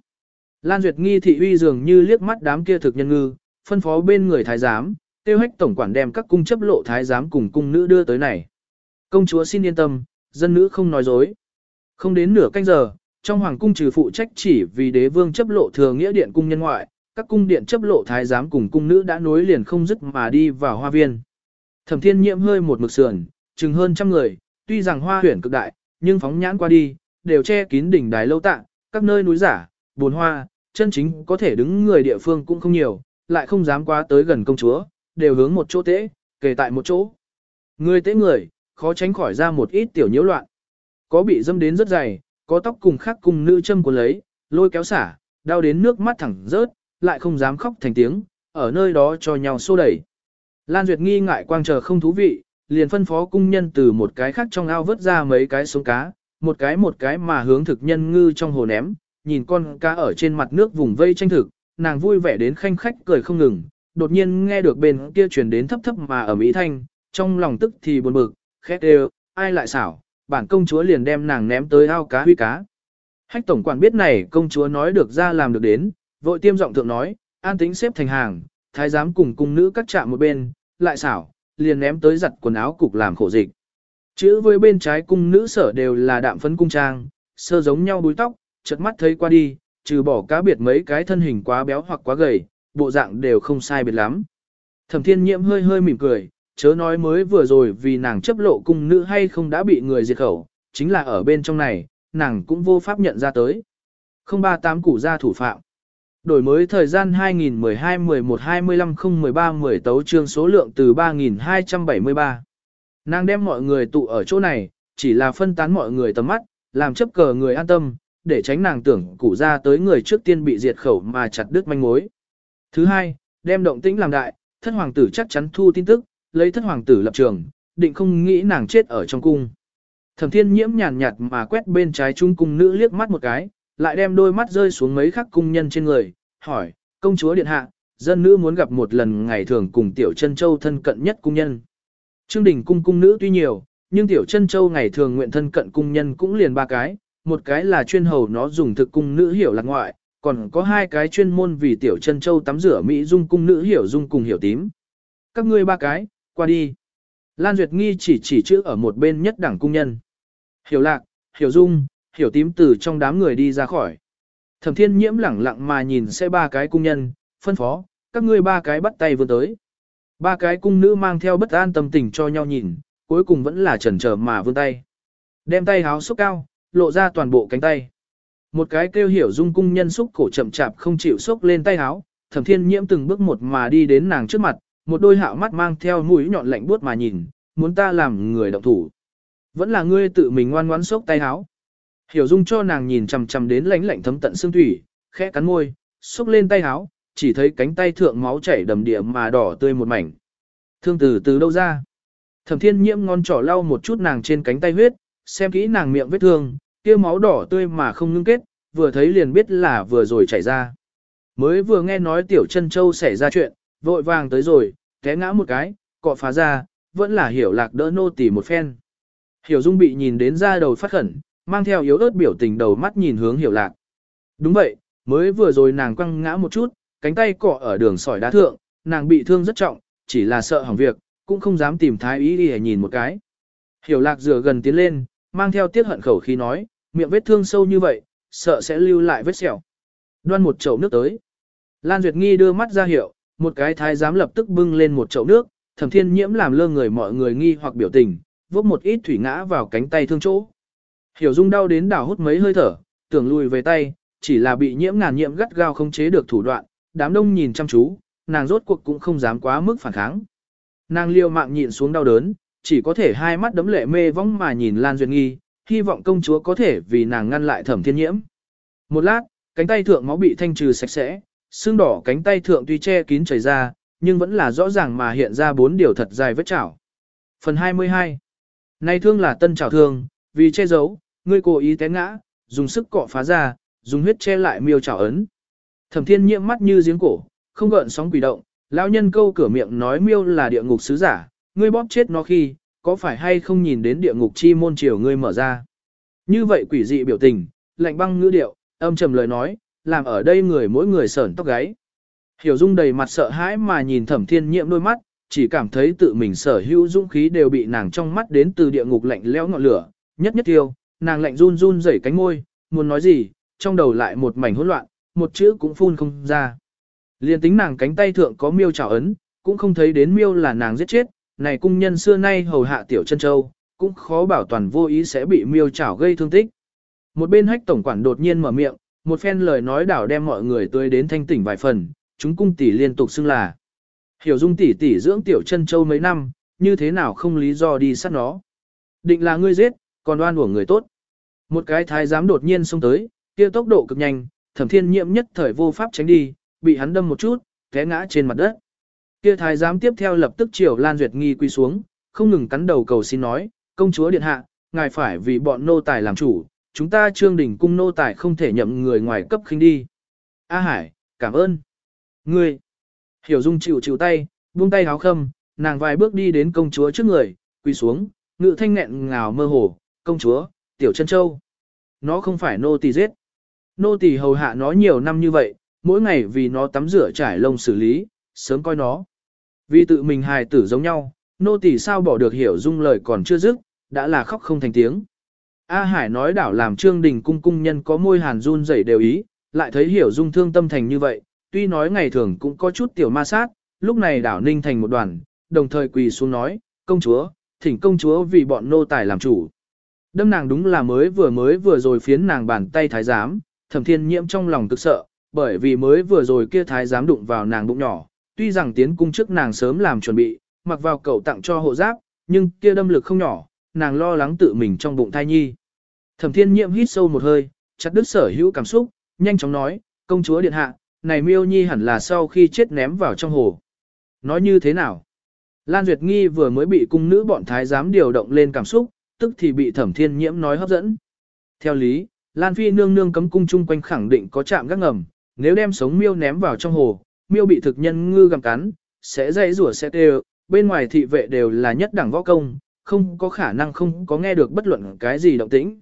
Lan Duyệt nghi thị uy dường như liếc mắt đám kia thực nhân ngư, phân phó bên người thái giám, tiêu hách tổng quản đem các cung chấp lộ thái giám cùng cung nữ đưa tới này. Công chúa xin yên tâm, dân nữ không nói dối. Không đến nửa canh giờ, trong hoàng cung trừ phụ trách chỉ vì đế vương chấp lộ thừa nghĩa điện cung nhân ngoại, các cung điện chấp lộ thái giám cùng cung nữ đã nối liền không dứt mà đi vào hoa viên. Thẩm thiên nhiễm hơi một mực sườn, chừng hơn trăm người, tuy rằng hoa huyển cực đại, nhưng phóng nhãn qua đi, đều che kín đỉnh đài lâu tạ, các nơi núi giả, bồn hoa, chân chính có thể đứng người địa phương cũng không nhiều, lại không dám quá tới gần công chúa, đều hướng một chỗ tễ, kề tại một chỗ. Người tễ người, khó tránh khỏi ra một ít tiểu nhiễu loạn. Có bị dâm đến rất dày, có tóc cùng khác cùng nữ châm của lấy, lôi kéo xả, đau đến nước mắt thẳng rớt, lại không dám khóc thành tiếng, ở nơi đó cho nhau xô đẩy. Lan Duyệt nghi ngại quang chờ không thú vị, liền phân phó cung nhân từ một cái khác trong ao vớt ra mấy cái sống cá, một cái một cái mà hướng thực nhân ngư trong hồ ném, nhìn con cá ở trên mặt nước vùng vây tranh thực, nàng vui vẻ đến khanh khách cười không ngừng, đột nhiên nghe được bên kia truyền đến thấp thấp mà ở mỹ thanh, trong lòng tức thì buồn bực, khét đều, ai lại xảo, bản công chúa liền đem nàng ném tới ao cá huy cá. Hách tổng quản biết này công chúa nói được ra làm được đến, vội tiêm giọng thượng nói, an tính xếp thành hàng, thái giám cùng cung nữ các chạm một bên, lại xảo, liền ném tới giặt quần áo cục làm khổ dịch. Chữ với bên trái cung nữ sở đều là đạm phấn cung trang, sơ giống nhau đuôi tóc, chợt mắt thấy qua đi, trừ bỏ cá biệt mấy cái thân hình quá béo hoặc quá gầy, bộ dạng đều không sai biệt lắm. Thẩm thiên nhiễm hơi hơi mỉm cười, chớ nói mới vừa rồi vì nàng chấp lộ cung nữ hay không đã bị người diệt khẩu, chính là ở bên trong này, nàng cũng vô pháp nhận ra tới. 038 củ gia thủ phạm. Đổi mới thời gian 2012-11-25-013-10 tấu trương số lượng từ 3.273. Nàng đem mọi người tụ ở chỗ này, chỉ là phân tán mọi người tầm mắt, làm chấp cờ người an tâm, để tránh nàng tưởng củ ra tới người trước tiên bị diệt khẩu mà chặt đứt manh mối. Thứ hai, đem động tĩnh làm đại, thất hoàng tử chắc chắn thu tin tức, lấy thất hoàng tử lập trường, định không nghĩ nàng chết ở trong cung. Thẩm thiên nhiễm nhàn nhạt mà quét bên trái trung cung nữ liếc mắt một cái, lại đem đôi mắt rơi xuống mấy khắc cung nhân trên người, hỏi, công chúa điện hạ, dân nữ muốn gặp một lần ngày thường cùng tiểu chân châu thân cận nhất cung nhân. Trương đình cung cung nữ tuy nhiều, nhưng tiểu chân châu ngày thường nguyện thân cận cung nhân cũng liền ba cái, một cái là chuyên hầu nó dùng thực cung nữ hiểu lạc ngoại, còn có hai cái chuyên môn vì tiểu chân châu tắm rửa Mỹ dung cung nữ hiểu dung cùng hiểu tím. Các ngươi ba cái, qua đi. Lan Duyệt Nghi chỉ chỉ chữ ở một bên nhất đẳng cung nhân. Hiểu lạc, hiểu dung, hiểu tím từ trong đám người đi ra khỏi. Thẩm thiên nhiễm lẳng lặng mà nhìn xe ba cái cung nhân, phân phó, các ngươi ba cái bắt tay vươn tới. Ba cái cung nữ mang theo bất an tâm tình cho nhau nhìn, cuối cùng vẫn là chần chờ mà vươn tay. Đem tay háo xúc cao, lộ ra toàn bộ cánh tay. Một cái kêu hiểu dung cung nhân xúc cổ chậm chạp không chịu xúc lên tay háo, thẩm thiên nhiễm từng bước một mà đi đến nàng trước mặt, một đôi hạo mắt mang theo mũi nhọn lạnh buốt mà nhìn, muốn ta làm người động thủ. Vẫn là ngươi tự mình ngoan ngoãn xúc tay háo. Hiểu dung cho nàng nhìn chằm chằm đến lạnh lạnh thấm tận xương thủy, khẽ cắn môi, xúc lên tay háo, chỉ thấy cánh tay thượng máu chảy đầm địa mà đỏ tươi một mảnh. Thương từ từ đâu ra? Thẩm thiên nhiễm ngon trỏ lau một chút nàng trên cánh tay huyết, xem kỹ nàng miệng vết thương, kia máu đỏ tươi mà không ngưng kết, vừa thấy liền biết là vừa rồi chảy ra. Mới vừa nghe nói tiểu chân châu xảy ra chuyện, vội vàng tới rồi, té ngã một cái, cọ phá ra, vẫn là hiểu lạc đỡ nô tỳ một phen. Hiểu dung bị nhìn đến ra đầu phát khẩn, mang theo yếu ớt biểu tình đầu mắt nhìn hướng hiểu lạc. Đúng vậy, mới vừa rồi nàng quăng ngã một chút, cánh tay cọ ở đường sỏi đá thượng, nàng bị thương rất trọng, chỉ là sợ hỏng việc, cũng không dám tìm thái ý đi nhìn một cái. Hiểu lạc dựa gần tiến lên, mang theo tiết hận khẩu khi nói, miệng vết thương sâu như vậy, sợ sẽ lưu lại vết sẹo. Đoan một chậu nước tới. Lan Duyệt Nghi đưa mắt ra hiệu, một cái thái giám lập tức bưng lên một chậu nước, thẩm thiên nhiễm làm lơ người mọi người nghi hoặc biểu tình, vốc một ít thủy ngã vào cánh tay thương chỗ. Hiểu dung đau đến đảo hút mấy hơi thở, tưởng lùi về tay, chỉ là bị nhiễm ngàn nhiễm gắt gao không chế được thủ đoạn, đám đông nhìn chăm chú, nàng rốt cuộc cũng không dám quá mức phản kháng. Nàng liều mạng nhịn xuống đau đớn, chỉ có thể hai mắt đấm lệ mê vong mà nhìn Lan Duyệt Nghi, hy vọng công chúa có thể vì nàng ngăn lại thẩm thiên nhiễm. Một lát, cánh tay thượng máu bị thanh trừ sạch sẽ, xương đỏ cánh tay thượng tuy che kín chảy ra, nhưng vẫn là rõ ràng mà hiện ra bốn điều thật dài vết chảo. Phần 22 Nay thương là tân chảo thương, vì che giấu, ngươi cố ý té ngã, dùng sức cọ phá ra, dùng huyết che lại miêu chảo ấn. Thẩm thiên nhiễm mắt như giếng cổ, không gợn sóng quỷ động, lão nhân câu cửa miệng nói miêu là địa ngục sứ giả, ngươi bóp chết nó khi, có phải hay không nhìn đến địa ngục chi môn chiều ngươi mở ra. Như vậy quỷ dị biểu tình, lạnh băng ngữ điệu, âm trầm lời nói, làm ở đây người mỗi người sởn tóc gáy. Hiểu dung đầy mặt sợ hãi mà nhìn thẩm thiên nhiễm đôi mắt, chỉ cảm thấy tự mình sở hữu dũng khí đều bị nàng trong mắt đến từ địa ngục lạnh lẽo ngọn lửa, nhất nhất tiêu, nàng lạnh run run rẩy cánh môi, muốn nói gì, trong đầu lại một mảnh hỗn loạn, một chữ cũng phun không ra. Liên tính nàng cánh tay thượng có miêu trảo ấn, cũng không thấy đến miêu là nàng giết chết, này cung nhân xưa nay hầu hạ tiểu chân châu, cũng khó bảo toàn vô ý sẽ bị miêu trảo gây thương tích. Một bên hách tổng quản đột nhiên mở miệng, một phen lời nói đảo đem mọi người tươi đến thanh tỉnh vài phần, chúng cung tỷ liên tục xưng là. Hiểu dung tỷ tỷ dưỡng tiểu chân châu mấy năm, như thế nào không lý do đi sát nó. Định là ngươi giết, còn đoan của người tốt. Một cái thái giám đột nhiên xông tới, kia tốc độ cực nhanh, thẩm thiên nhiễm nhất thời vô pháp tránh đi, bị hắn đâm một chút, té ngã trên mặt đất. Kia thái giám tiếp theo lập tức chiều Lan Duyệt Nghi quy xuống, không ngừng cắn đầu cầu xin nói, công chúa điện hạ, ngài phải vì bọn nô tài làm chủ, chúng ta trương đỉnh cung nô tài không thể nhậm người ngoài cấp khinh đi. A Hải, cảm ơn. Ngươi. Hiểu Dung chịu chịu tay, buông tay háo khâm, nàng vài bước đi đến công chúa trước người, quỳ xuống, ngự thanh nghẹn ngào mơ hồ, công chúa, tiểu chân châu. Nó không phải nô tỳ giết. Nô tỳ hầu hạ nó nhiều năm như vậy, mỗi ngày vì nó tắm rửa trải lông xử lý, sớm coi nó. Vì tự mình hài tử giống nhau, nô tỳ sao bỏ được hiểu dung lời còn chưa dứt, đã là khóc không thành tiếng. A Hải nói đảo làm Trương Đình cung cung nhân có môi hàn run rẩy đều ý, lại thấy hiểu dung thương tâm thành như vậy, tuy nói ngày thường cũng có chút tiểu ma sát, lúc này đảo ninh thành một đoàn, đồng thời quỳ xuống nói, công chúa, thỉnh công chúa vì bọn nô tài làm chủ. Đâm nàng đúng là mới vừa mới vừa rồi phiến nàng bàn tay thái giám, thẩm thiên nhiễm trong lòng cực sợ, bởi vì mới vừa rồi kia thái giám đụng vào nàng bụng nhỏ, tuy rằng tiến cung trước nàng sớm làm chuẩn bị, mặc vào cậu tặng cho hộ giáp, nhưng kia đâm lực không nhỏ, nàng lo lắng tự mình trong bụng thai nhi. Thẩm thiên nhiễm hít sâu một hơi, chặt đứt sở hữu cảm xúc, nhanh chóng nói, công chúa điện hạ, này miêu nhi hẳn là sau khi chết ném vào trong hồ. Nói như thế nào? Lan Duyệt Nghi vừa mới bị cung nữ bọn thái giám điều động lên cảm xúc, tức thì bị thẩm thiên nhiễm nói hấp dẫn. Theo lý, Lan Phi nương nương cấm cung chung quanh khẳng định có chạm gác ngầm, nếu đem sống miêu ném vào trong hồ, miêu bị thực nhân ngư gặm cắn, sẽ dây rủa sẽ tê bên ngoài thị vệ đều là nhất đẳng võ công, không có khả năng không có nghe được bất luận cái gì động tĩnh.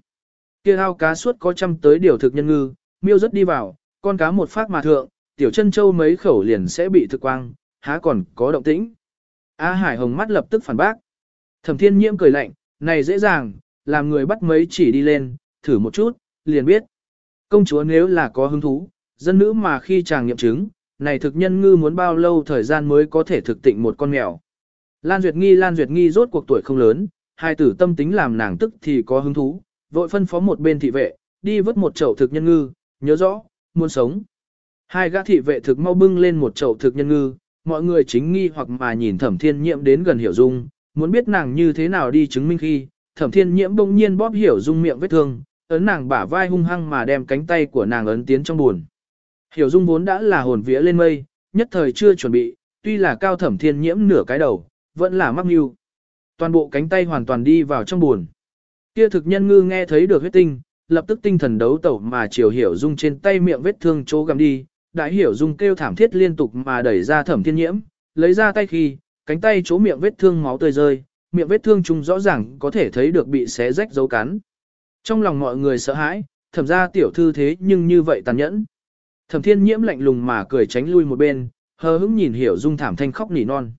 Kia ao cá suốt có trăm tới điều thực nhân ngư, miêu rất đi vào, con cá một phát mà thượng, tiểu chân châu mấy khẩu liền sẽ bị thực quang, há còn có động tĩnh. A Hải Hồng mắt lập tức phản bác. Thẩm Thiên Nhiễm cười lạnh, này dễ dàng, làm người bắt mấy chỉ đi lên, thử một chút, liền biết. Công chúa nếu là có hứng thú, dân nữ mà khi chàng nghiệm chứng, này thực nhân ngư muốn bao lâu thời gian mới có thể thực tịnh một con mèo. Lan Duyệt Nghi Lan Duyệt Nghi rốt cuộc tuổi không lớn, hai tử tâm tính làm nàng tức thì có hứng thú, vội phân phó một bên thị vệ, đi vớt một chậu thực nhân ngư, nhớ rõ, muốn sống. Hai gã thị vệ thực mau bưng lên một chậu thực nhân ngư, mọi người chính nghi hoặc mà nhìn thẩm thiên nhiễm đến gần hiểu dung, muốn biết nàng như thế nào đi chứng minh khi, thẩm thiên nhiễm bỗng nhiên bóp hiểu dung miệng vết thương, ấn nàng bả vai hung hăng mà đem cánh tay của nàng ấn tiến trong buồn. Hiểu dung vốn đã là hồn vía lên mây, nhất thời chưa chuẩn bị, tuy là cao thẩm thiên nhiễm nửa cái đầu, vẫn là mắc mưu. Toàn bộ cánh tay hoàn toàn đi vào trong buồn. Kia thực nhân ngư nghe thấy được huyết tinh, lập tức tinh thần đấu tẩu mà chiều hiểu dung trên tay miệng vết thương chỗ găm đi, đại hiểu dung kêu thảm thiết liên tục mà đẩy ra thẩm thiên nhiễm, lấy ra tay khi, cánh tay chỗ miệng vết thương máu tươi rơi, miệng vết thương trùng rõ ràng có thể thấy được bị xé rách dấu cắn. Trong lòng mọi người sợ hãi, thẩm ra tiểu thư thế nhưng như vậy tàn nhẫn. Thẩm thiên nhiễm lạnh lùng mà cười tránh lui một bên, hờ hững nhìn hiểu dung thảm thanh khóc nỉ non.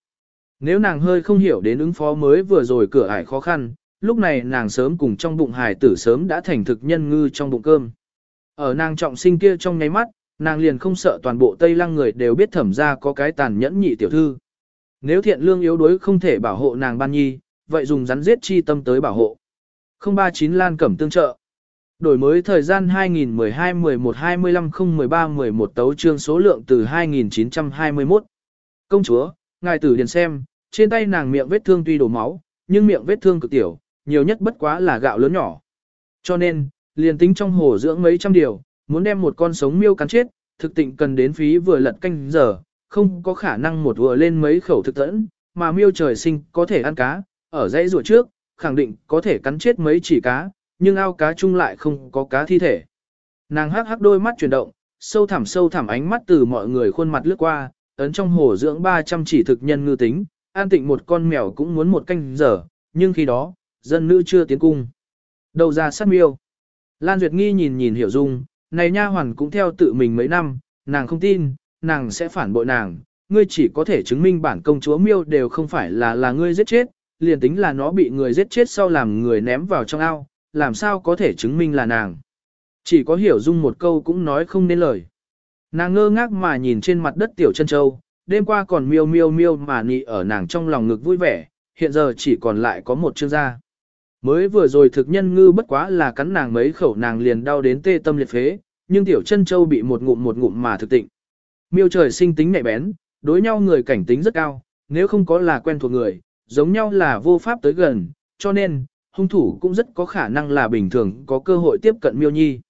Nếu nàng hơi không hiểu đến ứng phó mới vừa rồi cửa ải khó khăn, lúc này nàng sớm cùng trong bụng hài tử sớm đã thành thực nhân ngư trong bụng cơm. Ở nàng trọng sinh kia trong nháy mắt, nàng liền không sợ toàn bộ Tây Lăng người đều biết thẩm ra có cái tàn nhẫn nhị tiểu thư. Nếu thiện lương yếu đuối không thể bảo hộ nàng ban nhi, vậy dùng rắn giết chi tâm tới bảo hộ. 039 Lan Cẩm tương trợ. Đổi mới thời gian 2012-11-25-013-11 tấu trương số lượng từ 2921. Công chúa, ngài tử điền xem, trên tay nàng miệng vết thương tuy đổ máu, nhưng miệng vết thương cực tiểu, nhiều nhất bất quá là gạo lớn nhỏ. Cho nên, liền tính trong hồ dưỡng mấy trăm điều, muốn đem một con sống miêu cắn chết, thực tịnh cần đến phí vừa lật canh giờ, không có khả năng một vừa lên mấy khẩu thực tẫn, mà miêu trời sinh có thể ăn cá, ở dãy rùa trước, khẳng định có thể cắn chết mấy chỉ cá, nhưng ao cá chung lại không có cá thi thể. Nàng hắc hắc đôi mắt chuyển động, sâu thẳm sâu thẳm ánh mắt từ mọi người khuôn mặt lướt qua, ấn trong hồ dưỡng 300 chỉ thực nhân ngư tính, an tịnh một con mèo cũng muốn một canh giờ, nhưng khi đó, dân nữ chưa tiến cung. Đầu ra sát miêu. Lan Duyệt Nghi nhìn nhìn hiểu dung, này nha hoàn cũng theo tự mình mấy năm, nàng không tin, nàng sẽ phản bội nàng, ngươi chỉ có thể chứng minh bản công chúa miêu đều không phải là là ngươi giết chết, liền tính là nó bị người giết chết sau làm người ném vào trong ao, làm sao có thể chứng minh là nàng. Chỉ có hiểu dung một câu cũng nói không nên lời. Nàng ngơ ngác mà nhìn trên mặt đất tiểu chân châu, đêm qua còn miêu miêu miêu mà nị ở nàng trong lòng ngực vui vẻ, hiện giờ chỉ còn lại có một chương da. Mới vừa rồi thực nhân ngư bất quá là cắn nàng mấy khẩu nàng liền đau đến tê tâm liệt phế, nhưng tiểu chân châu bị một ngụm một ngụm mà thực tịnh. Miêu trời sinh tính nhạy bén, đối nhau người cảnh tính rất cao, nếu không có là quen thuộc người, giống nhau là vô pháp tới gần, cho nên, hung thủ cũng rất có khả năng là bình thường có cơ hội tiếp cận miêu nhi.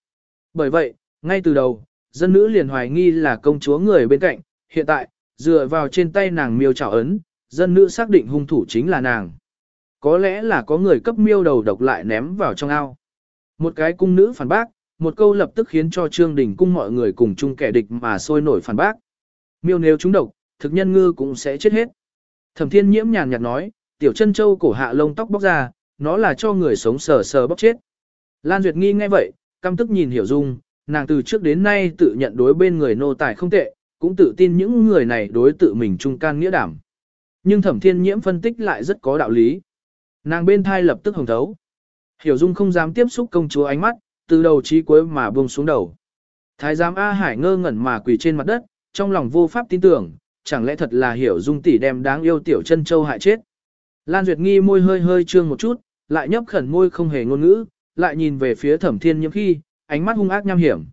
Bởi vậy, ngay từ đầu, dân nữ liền hoài nghi là công chúa người bên cạnh, hiện tại, dựa vào trên tay nàng miêu trảo ấn, dân nữ xác định hung thủ chính là nàng. Có lẽ là có người cấp miêu đầu độc lại ném vào trong ao. Một cái cung nữ phản bác, một câu lập tức khiến cho trương đình cung mọi người cùng chung kẻ địch mà sôi nổi phản bác. Miêu nếu trúng độc, thực nhân ngư cũng sẽ chết hết. Thẩm thiên nhiễm nhàn nhạt nói, tiểu chân châu cổ hạ lông tóc bóc ra, nó là cho người sống sờ sờ bóc chết. Lan Duyệt nghi nghe vậy, căm tức nhìn hiểu dung, nàng từ trước đến nay tự nhận đối bên người nô tài không tệ, cũng tự tin những người này đối tự mình trung can nghĩa đảm. Nhưng thẩm thiên nhiễm phân tích lại rất có đạo lý. Nàng bên thai lập tức hồng thấu. Hiểu Dung không dám tiếp xúc công chúa ánh mắt, từ đầu chí cuối mà buông xuống đầu. Thái giám A Hải ngơ ngẩn mà quỳ trên mặt đất, trong lòng vô pháp tin tưởng, chẳng lẽ thật là Hiểu Dung tỷ đem đáng yêu tiểu chân châu hại chết. Lan Duyệt Nghi môi hơi hơi trương một chút, lại nhấp khẩn môi không hề ngôn ngữ, lại nhìn về phía Thẩm Thiên Nhiễm khi, ánh mắt hung ác nham hiểm.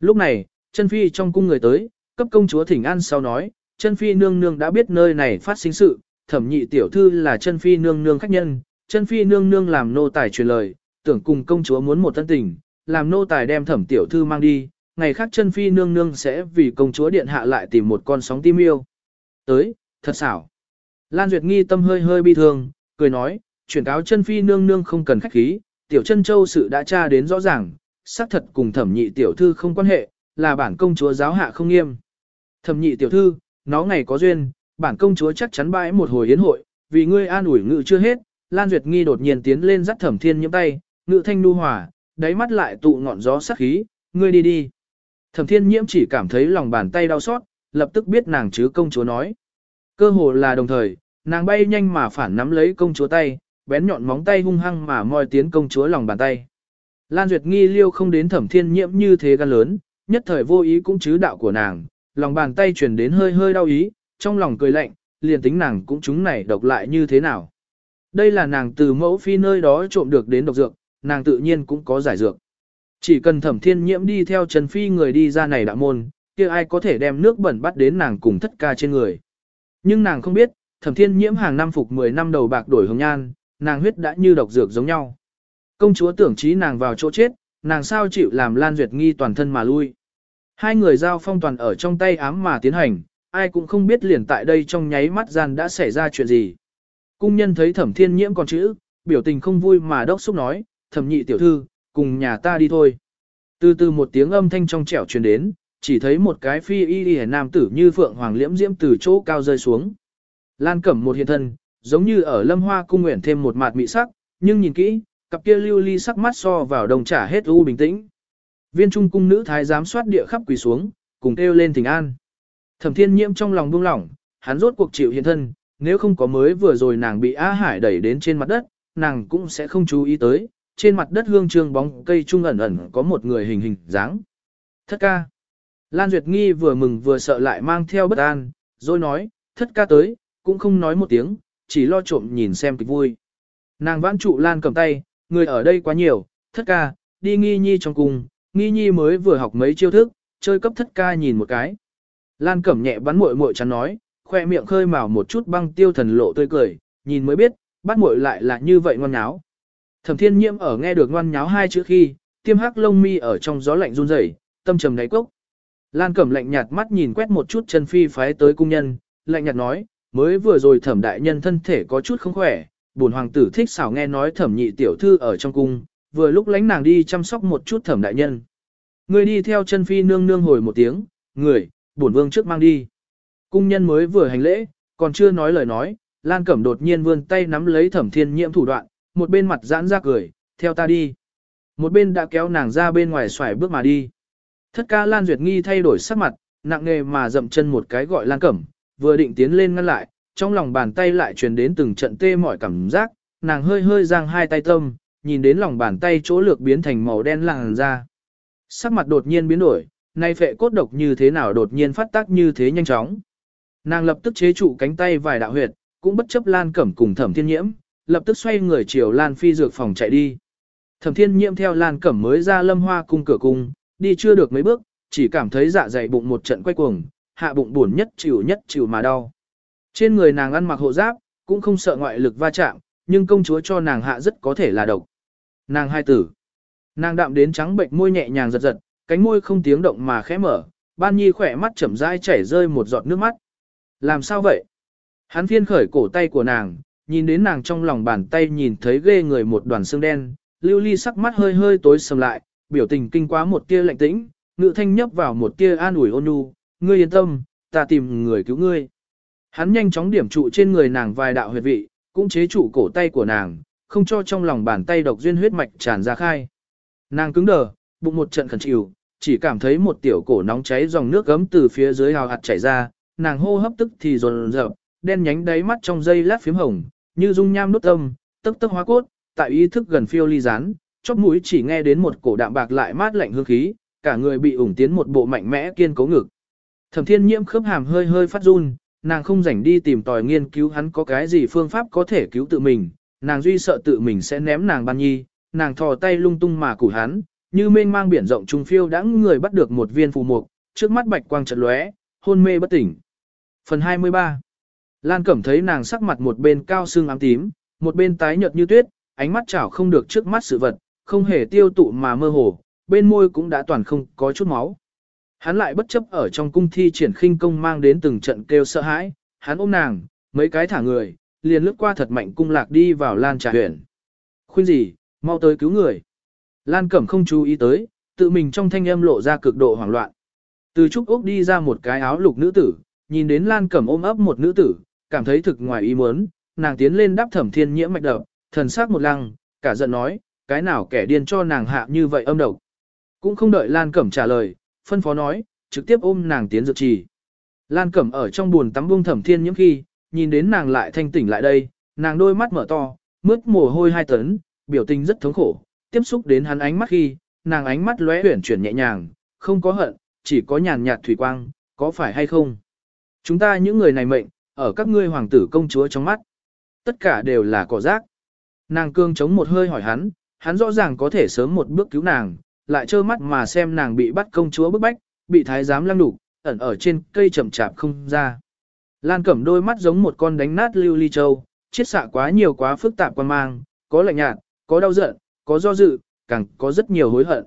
Lúc này, chân phi trong cung người tới, cấp công chúa thỉnh an sau nói, chân phi nương nương đã biết nơi này phát sinh sự, thẩm nhị tiểu thư là chân phi nương nương khách nhân, chân phi nương nương làm nô tài truyền lời, tưởng cùng công chúa muốn một thân tình, làm nô tài đem thẩm tiểu thư mang đi, ngày khác chân phi nương nương sẽ vì công chúa điện hạ lại tìm một con sóng tim yêu. Tới, thật xảo. Lan Duyệt nghi tâm hơi hơi bi thương, cười nói, chuyển cáo chân phi nương nương không cần khách khí, tiểu chân châu sự đã tra đến rõ ràng, xác thật cùng thẩm nhị tiểu thư không quan hệ, là bản công chúa giáo hạ không nghiêm. Thẩm nhị tiểu thư, nó ngày có duyên, bản công chúa chắc chắn bãi một hồi yến hội, vì ngươi an ủi ngự chưa hết, Lan Duyệt Nghi đột nhiên tiến lên dắt Thẩm Thiên Nhiễm tay, ngự thanh nu hòa, đáy mắt lại tụ ngọn gió sắc khí, ngươi đi đi. Thẩm Thiên Nhiễm chỉ cảm thấy lòng bàn tay đau xót, lập tức biết nàng chứ công chúa nói. Cơ hồ là đồng thời, nàng bay nhanh mà phản nắm lấy công chúa tay, bén nhọn móng tay hung hăng mà moi tiến công chúa lòng bàn tay. Lan Duyệt Nghi liêu không đến Thẩm Thiên Nhiễm như thế gan lớn, nhất thời vô ý cũng chứ đạo của nàng, lòng bàn tay truyền đến hơi hơi đau ý, trong lòng cười lạnh, liền tính nàng cũng chúng này độc lại như thế nào. Đây là nàng từ mẫu phi nơi đó trộm được đến độc dược, nàng tự nhiên cũng có giải dược. Chỉ cần thẩm thiên nhiễm đi theo Trần Phi người đi ra này đạo môn, kia ai có thể đem nước bẩn bắt đến nàng cùng thất ca trên người. Nhưng nàng không biết, thẩm thiên nhiễm hàng năm phục 10 năm đầu bạc đổi hồng nhan, nàng huyết đã như độc dược giống nhau. Công chúa tưởng trí nàng vào chỗ chết, nàng sao chịu làm Lan Duyệt nghi toàn thân mà lui. Hai người giao phong toàn ở trong tay ám mà tiến hành, ai cũng không biết liền tại đây trong nháy mắt gian đã xảy ra chuyện gì. Cung nhân thấy thẩm thiên nhiễm còn chữ, biểu tình không vui mà đốc xúc nói, thẩm nhị tiểu thư, cùng nhà ta đi thôi. Từ từ một tiếng âm thanh trong trẻo truyền đến, chỉ thấy một cái phi y y nam tử như phượng hoàng liễm diễm từ chỗ cao rơi xuống. Lan cẩm một hiện thân, giống như ở lâm hoa cung nguyện thêm một mạt mị sắc, nhưng nhìn kỹ, cặp kia lưu ly sắc mắt so vào đồng trả hết u bình tĩnh. Viên trung cung nữ thái giám soát địa khắp quỳ xuống, cùng kêu lên thỉnh an. Thẩm thiên nhiễm trong lòng buông lỏng, hắn rốt cuộc chịu hiện thân, nếu không có mới vừa rồi nàng bị Á Hải đẩy đến trên mặt đất, nàng cũng sẽ không chú ý tới, trên mặt đất hương trương bóng cây trung ẩn ẩn có một người hình hình dáng. Thất ca. Lan Duyệt Nghi vừa mừng vừa sợ lại mang theo bất an, rồi nói, thất ca tới, cũng không nói một tiếng, chỉ lo trộm nhìn xem kịch vui. Nàng vãn trụ Lan cầm tay, người ở đây quá nhiều, thất ca, đi nghi nhi trong cùng, nghi nhi mới vừa học mấy chiêu thức, chơi cấp thất ca nhìn một cái. Lan cẩm nhẹ bắn muội muội chắn nói, khoe miệng khơi mào một chút băng tiêu thần lộ tươi cười, nhìn mới biết, bắt muội lại là như vậy ngoan nháo. Thẩm thiên nhiễm ở nghe được ngoan nháo hai chữ khi, tiêm hắc lông mi ở trong gió lạnh run rẩy, tâm trầm đáy cốc. Lan cẩm lạnh nhạt mắt nhìn quét một chút chân phi phái tới cung nhân, lạnh nhạt nói, mới vừa rồi thẩm đại nhân thân thể có chút không khỏe, bổn hoàng tử thích xảo nghe nói thẩm nhị tiểu thư ở trong cung, vừa lúc lánh nàng đi chăm sóc một chút thẩm đại nhân. Người đi theo chân phi nương nương hồi một tiếng, người, bổn vương trước mang đi. Cung nhân mới vừa hành lễ, còn chưa nói lời nói, Lan Cẩm đột nhiên vươn tay nắm lấy thẩm thiên nhiễm thủ đoạn, một bên mặt giãn ra cười, theo ta đi. Một bên đã kéo nàng ra bên ngoài xoài bước mà đi. Thất ca Lan Duyệt Nghi thay đổi sắc mặt, nặng nề mà dậm chân một cái gọi Lan Cẩm, vừa định tiến lên ngăn lại, trong lòng bàn tay lại truyền đến từng trận tê mỏi cảm giác, nàng hơi hơi giang hai tay tâm, nhìn đến lòng bàn tay chỗ lược biến thành màu đen làng ra. Sắc mặt đột nhiên biến đổi, nay phệ cốt độc như thế nào đột nhiên phát tác như thế nhanh chóng. Nàng lập tức chế trụ cánh tay vài đạo huyệt, cũng bất chấp Lan Cẩm cùng Thẩm Thiên Nhiễm, lập tức xoay người chiều Lan Phi dược phòng chạy đi. Thẩm Thiên Nhiễm theo Lan Cẩm mới ra Lâm Hoa cung cửa cung, đi chưa được mấy bước, chỉ cảm thấy dạ dày bụng một trận quay cuồng, hạ bụng buồn nhất chịu nhất chịu mà đau. Trên người nàng ăn mặc hộ giáp, cũng không sợ ngoại lực va chạm, nhưng công chúa cho nàng hạ rất có thể là độc. Nàng hai tử. Nàng đạm đến trắng bệnh môi nhẹ nhàng giật giật, cánh môi không tiếng động mà khẽ mở, ban nhi khỏe mắt chậm rãi chảy rơi một giọt nước mắt. Làm sao vậy? Hắn phiên khởi cổ tay của nàng, nhìn đến nàng trong lòng bàn tay nhìn thấy ghê người một đoàn xương đen, lưu ly sắc mắt hơi hơi tối sầm lại, biểu tình kinh quá một tia lạnh tĩnh, ngự thanh nhấp vào một tia an ủi ôn nhu, ngươi yên tâm, ta tìm người cứu ngươi. Hắn nhanh chóng điểm trụ trên người nàng vài đạo huyệt vị, cũng chế trụ cổ tay của nàng, không cho trong lòng bàn tay độc duyên huyết mạch tràn ra khai. Nàng cứng đờ, bụng một trận khẩn chịu, chỉ cảm thấy một tiểu cổ nóng cháy dòng nước gấm từ phía dưới hào hạt chảy ra, nàng hô hấp tức thì dồn dập, đen nhánh đáy mắt trong dây lát phím hồng, như dung nham nút âm, tức tức hóa cốt, tại ý thức gần phiêu ly rán, chóp mũi chỉ nghe đến một cổ đạm bạc lại mát lạnh hương khí, cả người bị ủng tiến một bộ mạnh mẽ kiên cố ngực. Thẩm Thiên Nhiễm khớp hàm hơi hơi phát run, nàng không rảnh đi tìm tòi nghiên cứu hắn có cái gì phương pháp có thể cứu tự mình, nàng duy sợ tự mình sẽ ném nàng ban nhi, nàng thò tay lung tung mà củ hắn, như mênh mang biển rộng trung phiêu đã người bắt được một viên phù mục, trước mắt bạch quang chợt lóe, hôn mê bất tỉnh. Phần 23 Lan Cẩm thấy nàng sắc mặt một bên cao xương ám tím, một bên tái nhợt như tuyết, ánh mắt chảo không được trước mắt sự vật, không hề tiêu tụ mà mơ hồ, bên môi cũng đã toàn không có chút máu. Hắn lại bất chấp ở trong cung thi triển khinh công mang đến từng trận kêu sợ hãi, hắn ôm nàng, mấy cái thả người, liền lướt qua thật mạnh cung lạc đi vào Lan trà huyện. Khuyên gì, mau tới cứu người. Lan Cẩm không chú ý tới, tự mình trong thanh âm lộ ra cực độ hoảng loạn. Từ Trúc Úc đi ra một cái áo lục nữ tử, nhìn đến Lan Cẩm ôm ấp một nữ tử, cảm thấy thực ngoài ý muốn, nàng tiến lên đáp thẩm thiên nhiễm mạch đập, thần sắc một lăng, cả giận nói, cái nào kẻ điên cho nàng hạ như vậy âm độc. Cũng không đợi Lan Cẩm trả lời, phân phó nói, trực tiếp ôm nàng tiến dược trì. Lan Cẩm ở trong buồn tắm buông thẩm thiên nhiễm khi, nhìn đến nàng lại thanh tỉnh lại đây, nàng đôi mắt mở to, mướt mồ hôi hai tấn, biểu tình rất thống khổ, tiếp xúc đến hắn ánh mắt khi, nàng ánh mắt lóe huyển chuyển nhẹ nhàng, không có hận, chỉ có nhàn nhạt thủy quang, có phải hay không? Chúng ta những người này mệnh, ở các ngươi hoàng tử công chúa trong mắt. Tất cả đều là cỏ rác. Nàng cương chống một hơi hỏi hắn, hắn rõ ràng có thể sớm một bước cứu nàng, lại trơ mắt mà xem nàng bị bắt công chúa bức bách, bị thái giám lăng đục, ẩn ở trên cây chậm chạp không ra. Lan cẩm đôi mắt giống một con đánh nát lưu ly châu, chiết xạ quá nhiều quá phức tạp quan mang, có lạnh nhạt, có đau giận, có do dự, càng có rất nhiều hối hận.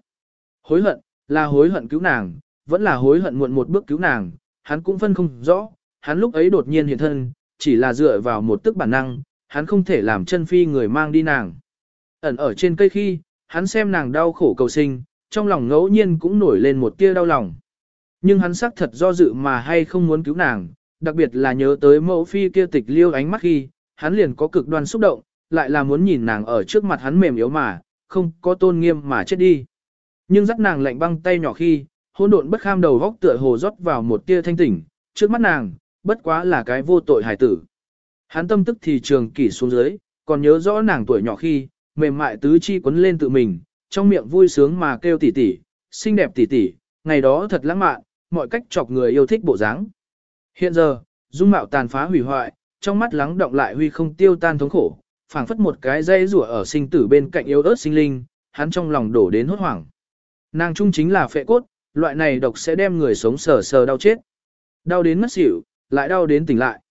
Hối hận, là hối hận cứu nàng, vẫn là hối hận muộn một bước cứu nàng, hắn cũng phân không rõ, hắn lúc ấy đột nhiên hiện thân, chỉ là dựa vào một tức bản năng, hắn không thể làm chân phi người mang đi nàng. Ẩn ở trên cây khi, hắn xem nàng đau khổ cầu sinh, trong lòng ngẫu nhiên cũng nổi lên một tia đau lòng. Nhưng hắn xác thật do dự mà hay không muốn cứu nàng, đặc biệt là nhớ tới mẫu phi kia tịch liêu ánh mắt khi, hắn liền có cực đoan xúc động, lại là muốn nhìn nàng ở trước mặt hắn mềm yếu mà, không có tôn nghiêm mà chết đi. Nhưng dắt nàng lạnh băng tay nhỏ khi, hỗn độn bất kham đầu góc tựa hồ rót vào một tia thanh tỉnh, trước mắt nàng, bất quá là cái vô tội hài tử. Hắn tâm tức thì trường kỷ xuống dưới, còn nhớ rõ nàng tuổi nhỏ khi, mềm mại tứ chi quấn lên tự mình, trong miệng vui sướng mà kêu tỉ tỉ, xinh đẹp tỉ tỉ, ngày đó thật lãng mạn, mọi cách chọc người yêu thích bộ dáng. Hiện giờ, dung mạo tàn phá hủy hoại, trong mắt lắng động lại huy không tiêu tan thống khổ, phảng phất một cái dây rủa ở sinh tử bên cạnh yêu ớt sinh linh, hắn trong lòng đổ đến hốt hoảng. Nàng trung chính là phệ cốt, loại này độc sẽ đem người sống sờ sờ đau chết. Đau đến mất xỉu, lại đau đến tỉnh lại.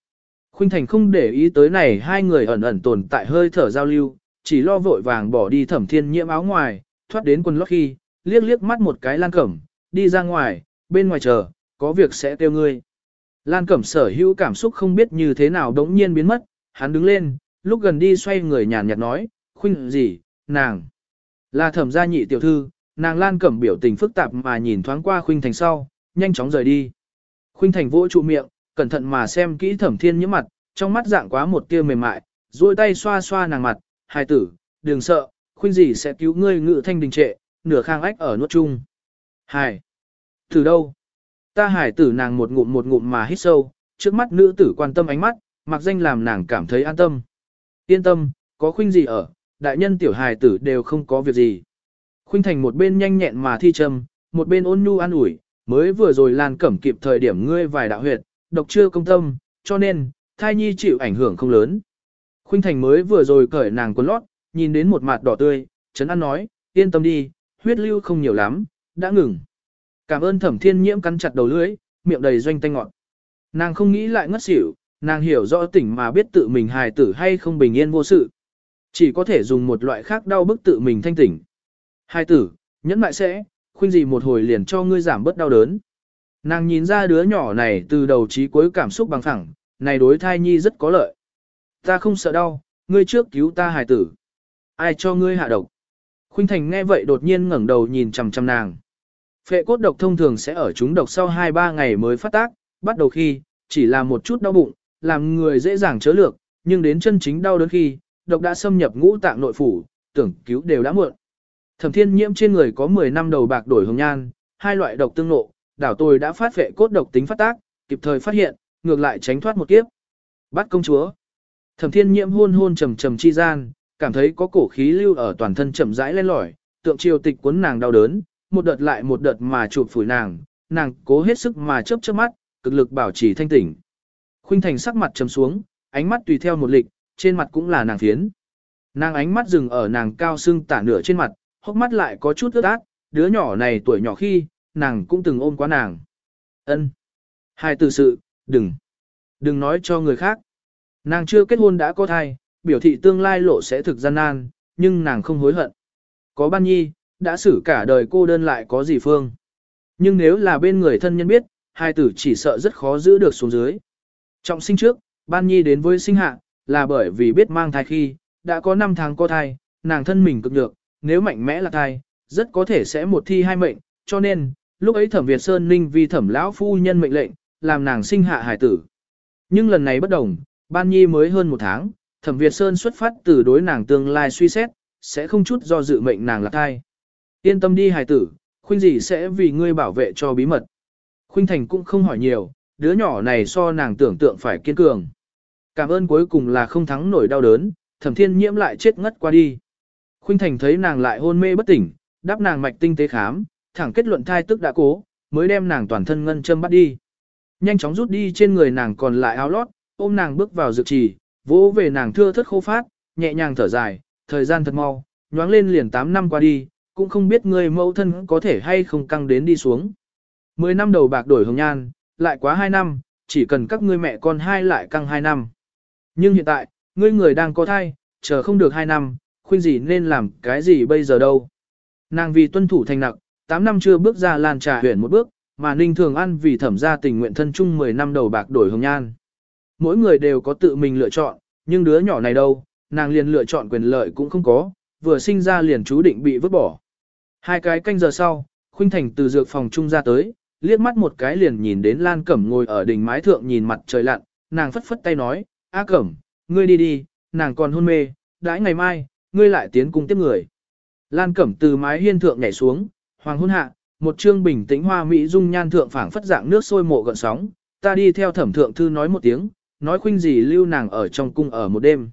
Khuynh Thành không để ý tới này hai người ẩn ẩn tồn tại hơi thở giao lưu, chỉ lo vội vàng bỏ đi thẩm thiên nhiễm áo ngoài, thoát đến quần lót khi, liếc liếc mắt một cái lan cẩm, đi ra ngoài, bên ngoài chờ, có việc sẽ tiêu ngươi. Lan cẩm sở hữu cảm xúc không biết như thế nào đống nhiên biến mất, hắn đứng lên, lúc gần đi xoay người nhàn nhạt nói, khuynh gì, nàng, là thẩm gia nhị tiểu thư, nàng Lan cẩm biểu tình phức tạp mà nhìn thoáng qua khuynh thành sau, nhanh chóng rời đi. Khuynh thành vỗ trụ miệng, cẩn thận mà xem kỹ thẩm thiên nhiễm mặt, trong mắt dạng quá một tia mềm mại, duỗi tay xoa xoa nàng mặt, hài tử, đừng sợ, khuyên gì sẽ cứu ngươi ngự thanh đình trệ, nửa khang ách ở nuốt chung. Hài, từ đâu? Ta hài tử nàng một ngụm một ngụm mà hít sâu, trước mắt nữ tử quan tâm ánh mắt, mặc danh làm nàng cảm thấy an tâm. Yên tâm, có khuynh gì ở, đại nhân tiểu hài tử đều không có việc gì. Khuynh thành một bên nhanh nhẹn mà thi trầm, một bên ôn nhu an ủi, mới vừa rồi lan cẩm kịp thời điểm ngươi vài đạo huyệt, độc chưa công tâm, cho nên, thai nhi chịu ảnh hưởng không lớn. Khuynh Thành mới vừa rồi cởi nàng quần lót, nhìn đến một mặt đỏ tươi, Trấn An nói, yên tâm đi, huyết lưu không nhiều lắm, đã ngừng. Cảm ơn thẩm thiên nhiễm cắn chặt đầu lưỡi, miệng đầy doanh tanh ngọt. Nàng không nghĩ lại ngất xỉu, nàng hiểu rõ tỉnh mà biết tự mình hài tử hay không bình yên vô sự. Chỉ có thể dùng một loại khác đau bức tự mình thanh tỉnh. Hài tử, nhẫn mại sẽ, khuynh gì một hồi liền cho ngươi giảm bớt đau đớn. Nàng nhìn ra đứa nhỏ này từ đầu chí cuối cảm xúc bằng phẳng, này đối thai nhi rất có lợi. Ta không sợ đau, ngươi trước cứu ta hài tử. Ai cho ngươi hạ độc? Khuynh Thành nghe vậy đột nhiên ngẩng đầu nhìn chằm chằm nàng. Phệ cốt độc thông thường sẽ ở chúng độc sau 2-3 ngày mới phát tác, bắt đầu khi, chỉ là một chút đau bụng, làm người dễ dàng chớ lược, nhưng đến chân chính đau đớn khi, độc đã xâm nhập ngũ tạng nội phủ, tưởng cứu đều đã muộn. Thẩm thiên nhiễm trên người có 10 năm đầu bạc đổi hồng nhan, hai loại độc tương nộ, đảo tôi đã phát vệ cốt độc tính phát tác, kịp thời phát hiện, ngược lại tránh thoát một kiếp. Bắt công chúa. Thẩm thiên nhiễm hôn hôn trầm trầm chi gian, Cảm thấy có cổ khí lưu ở toàn thân chậm rãi lên lỏi, tượng triều tịch cuốn nàng đau đớn, một đợt lại một đợt mà chụp phủi nàng, nàng cố hết sức mà chớp chớp mắt, cực lực bảo trì thanh tỉnh. Khuynh Thành sắc mặt trầm xuống, ánh mắt tùy theo một lịch, trên mặt cũng là nàng phiến. Nàng ánh mắt dừng ở nàng cao sưng tả nửa trên mặt, hốc mắt lại có chút ướt át, đứa nhỏ này tuổi nhỏ khi, nàng cũng từng ôm quá nàng. Ân, Hai từ sự, đừng. Đừng nói cho người khác. Nàng chưa kết hôn đã có thai, biểu thị tương lai lộ sẽ thực gian nan, nhưng nàng không hối hận. Có ban nhi, đã xử cả đời cô đơn lại có gì phương. Nhưng nếu là bên người thân nhân biết, hai tử chỉ sợ rất khó giữ được xuống dưới. Trọng sinh trước, ban nhi đến với sinh hạ, là bởi vì biết mang thai khi, đã có 5 tháng có thai, nàng thân mình cực được, nếu mạnh mẽ là thai, rất có thể sẽ một thi hai mệnh, cho nên, lúc ấy thẩm Việt Sơn Ninh vì thẩm lão phu nhân mệnh lệnh, làm nàng sinh hạ hải tử. Nhưng lần này bất đồng, ban nhi mới hơn một tháng, thẩm Việt Sơn xuất phát từ đối nàng tương lai suy xét, sẽ không chút do dự mệnh nàng là thai. Yên tâm đi hài tử, khuynh gì sẽ vì ngươi bảo vệ cho bí mật. Khuynh Thành cũng không hỏi nhiều, đứa nhỏ này so nàng tưởng tượng phải kiên cường. Cảm ơn cuối cùng là không thắng nổi đau đớn, thẩm thiên nhiễm lại chết ngất qua đi. Khuynh Thành thấy nàng lại hôn mê bất tỉnh, đáp nàng mạch tinh tế khám, thẳng kết luận thai tức đã cố, mới đem nàng toàn thân ngân châm bắt đi. Nhanh chóng rút đi trên người nàng còn lại áo lót, ôm nàng bước vào dược trì, vỗ về nàng thưa thất khô phát, nhẹ nhàng thở dài, thời gian thật mau, nhoáng lên liền 8 năm qua đi, cũng không biết người mẫu thân có thể hay không căng đến đi xuống. 10 năm đầu bạc đổi hồng nhan, lại quá 2 năm, chỉ cần các ngươi mẹ con hai lại căng 2 năm. Nhưng hiện tại, ngươi người đang có thai, chờ không được 2 năm, khuyên gì nên làm cái gì bây giờ đâu. Nàng vì tuân thủ thành nặng, 8 năm chưa bước ra lan trà huyện một bước, mà Ninh Thường An vì thẩm gia tình nguyện thân chung 10 năm đầu bạc đổi hồng nhan. Mỗi người đều có tự mình lựa chọn, nhưng đứa nhỏ này đâu, nàng liền lựa chọn quyền lợi cũng không có, vừa sinh ra liền chú định bị vứt bỏ. Hai cái canh giờ sau, Khuynh Thành từ dược phòng trung ra tới, liếc mắt một cái liền nhìn đến Lan Cẩm ngồi ở đỉnh mái thượng nhìn mặt trời lặn, nàng phất phất tay nói, A Cẩm, ngươi đi đi, nàng còn hôn mê, đãi ngày mai, ngươi lại tiến cung tiếp người. Lan Cẩm từ mái hiên thượng nhảy xuống, hoàng hôn hạ, một trương bình tĩnh hoa mỹ dung nhan thượng phảng phất dạng nước sôi mộ gợn sóng, ta đi theo thẩm thượng thư nói một tiếng, nói khuynh gì lưu nàng ở trong cung ở một đêm.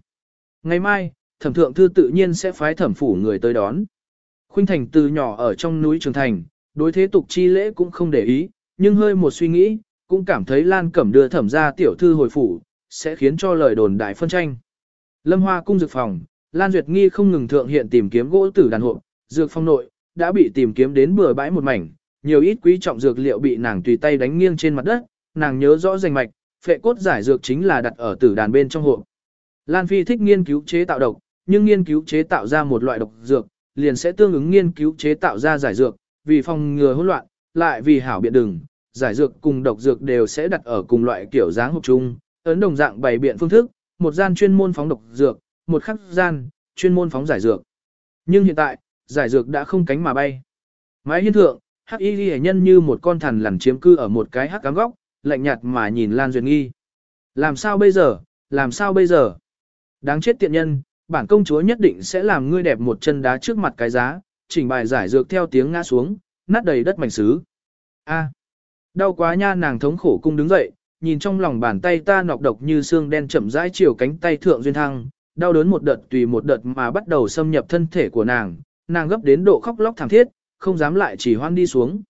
Ngày mai, thẩm thượng thư tự nhiên sẽ phái thẩm phủ người tới đón. Khuynh thành từ nhỏ ở trong núi Trường Thành, đối thế tục chi lễ cũng không để ý, nhưng hơi một suy nghĩ, cũng cảm thấy Lan Cẩm đưa thẩm ra tiểu thư hồi phủ, sẽ khiến cho lời đồn đại phân tranh. Lâm Hoa cung dược phòng, Lan Duyệt Nghi không ngừng thượng hiện tìm kiếm gỗ tử đàn hộ, dược phong nội, đã bị tìm kiếm đến bừa bãi một mảnh, nhiều ít quý trọng dược liệu bị nàng tùy tay đánh nghiêng trên mặt đất, nàng nhớ rõ danh mạch, phệ cốt giải dược chính là đặt ở tử đàn bên trong hộ. Lan Phi thích nghiên cứu chế tạo độc, nhưng nghiên cứu chế tạo ra một loại độc dược, liền sẽ tương ứng nghiên cứu chế tạo ra giải dược, vì phòng ngừa hỗn loạn, lại vì hảo biện đừng, giải dược cùng độc dược đều sẽ đặt ở cùng loại kiểu dáng hộp chung, ấn đồng dạng bày biện phương thức, một gian chuyên môn phóng độc dược, một khắc gian, chuyên môn phóng giải dược. Nhưng hiện tại, giải dược đã không cánh mà bay. Mái hiên thượng, hắc y ghi nhân như một con thằn lằn chiếm cư ở một cái hắc cám góc, lạnh nhạt mà nhìn Lan Duyệt Nghi. Làm sao bây giờ, làm sao bây giờ? Đáng chết tiện nhân, bản công chúa nhất định sẽ làm ngươi đẹp một chân đá trước mặt cái giá, chỉnh bài giải dược theo tiếng ngã xuống, nát đầy đất mảnh sứ. A, đau quá nha nàng thống khổ cung đứng dậy, nhìn trong lòng bàn tay ta nọc độc như xương đen chậm rãi chiều cánh tay thượng duyên thăng, đau đớn một đợt tùy một đợt mà bắt đầu xâm nhập thân thể của nàng, nàng gấp đến độ khóc lóc thảm thiết, không dám lại chỉ hoan đi xuống.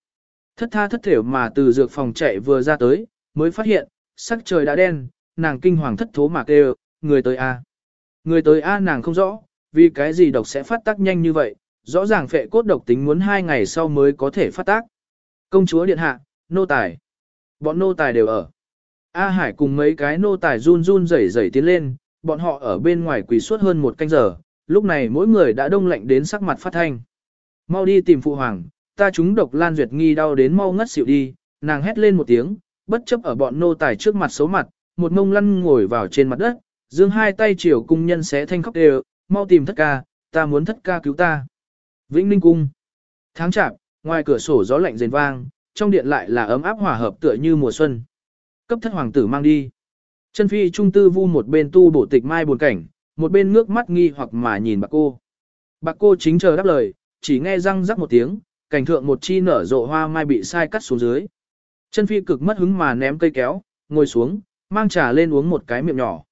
Thất tha thất thểu mà từ dược phòng chạy vừa ra tới, mới phát hiện, sắc trời đã đen, nàng kinh hoàng thất thố mà kêu, người tới A. Người tới A nàng không rõ, vì cái gì độc sẽ phát tác nhanh như vậy, rõ ràng phệ cốt độc tính muốn hai ngày sau mới có thể phát tác. Công chúa điện hạ, nô tài. Bọn nô tài đều ở. A Hải cùng mấy cái nô tài run run rẩy rẩy tiến lên, bọn họ ở bên ngoài quỳ suốt hơn một canh giờ, lúc này mỗi người đã đông lạnh đến sắc mặt phát thanh. Mau đi tìm phụ hoàng, ta chúng độc lan duyệt nghi đau đến mau ngất xỉu đi, nàng hét lên một tiếng, bất chấp ở bọn nô tài trước mặt xấu mặt, một mông lăn ngồi vào trên mặt đất, dương hai tay chiều cung nhân xé thanh khóc đều, mau tìm thất ca, ta muốn thất ca cứu ta. Vĩnh Ninh Cung Tháng chạp, ngoài cửa sổ gió lạnh rền vang, trong điện lại là ấm áp hòa hợp tựa như mùa xuân. Cấp thất hoàng tử mang đi. Chân phi trung tư vu một bên tu bổ tịch mai buồn cảnh, một bên ngước mắt nghi hoặc mà nhìn bạc cô. Bạc cô chính chờ đáp lời, chỉ nghe răng rắc một tiếng, cảnh thượng một chi nở rộ hoa mai bị sai cắt xuống dưới. Chân phi cực mất hứng mà ném cây kéo, ngồi xuống, mang trà lên uống một cái miệng nhỏ.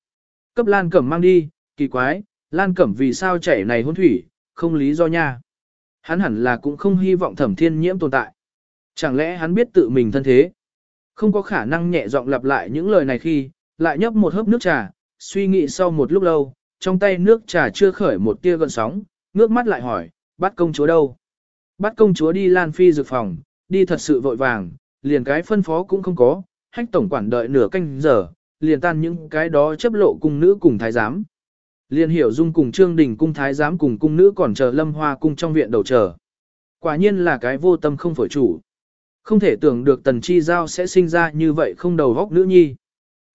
Cấp lan cẩm mang đi, kỳ quái, Lan Cẩm vì sao chảy này hôn thủy, không lý do nha. Hắn hẳn là cũng không hy vọng thẩm thiên nhiễm tồn tại. Chẳng lẽ hắn biết tự mình thân thế? Không có khả năng nhẹ giọng lặp lại những lời này khi, lại nhấp một hớp nước trà, suy nghĩ sau một lúc lâu, trong tay nước trà chưa khởi một tia gợn sóng, ngước mắt lại hỏi, bắt công chúa đâu? Bắt công chúa đi Lan Phi dược phòng, đi thật sự vội vàng, liền cái phân phó cũng không có, hách tổng quản đợi nửa canh giờ, liền tan những cái đó chấp lộ cùng nữ cùng thái giám. Liền hiểu dung cùng trương đình cung thái giám cùng cung nữ còn chờ lâm hoa cung trong viện đầu chờ. Quả nhiên là cái vô tâm không phổi chủ. Không thể tưởng được tần chi giao sẽ sinh ra như vậy không đầu góc nữ nhi.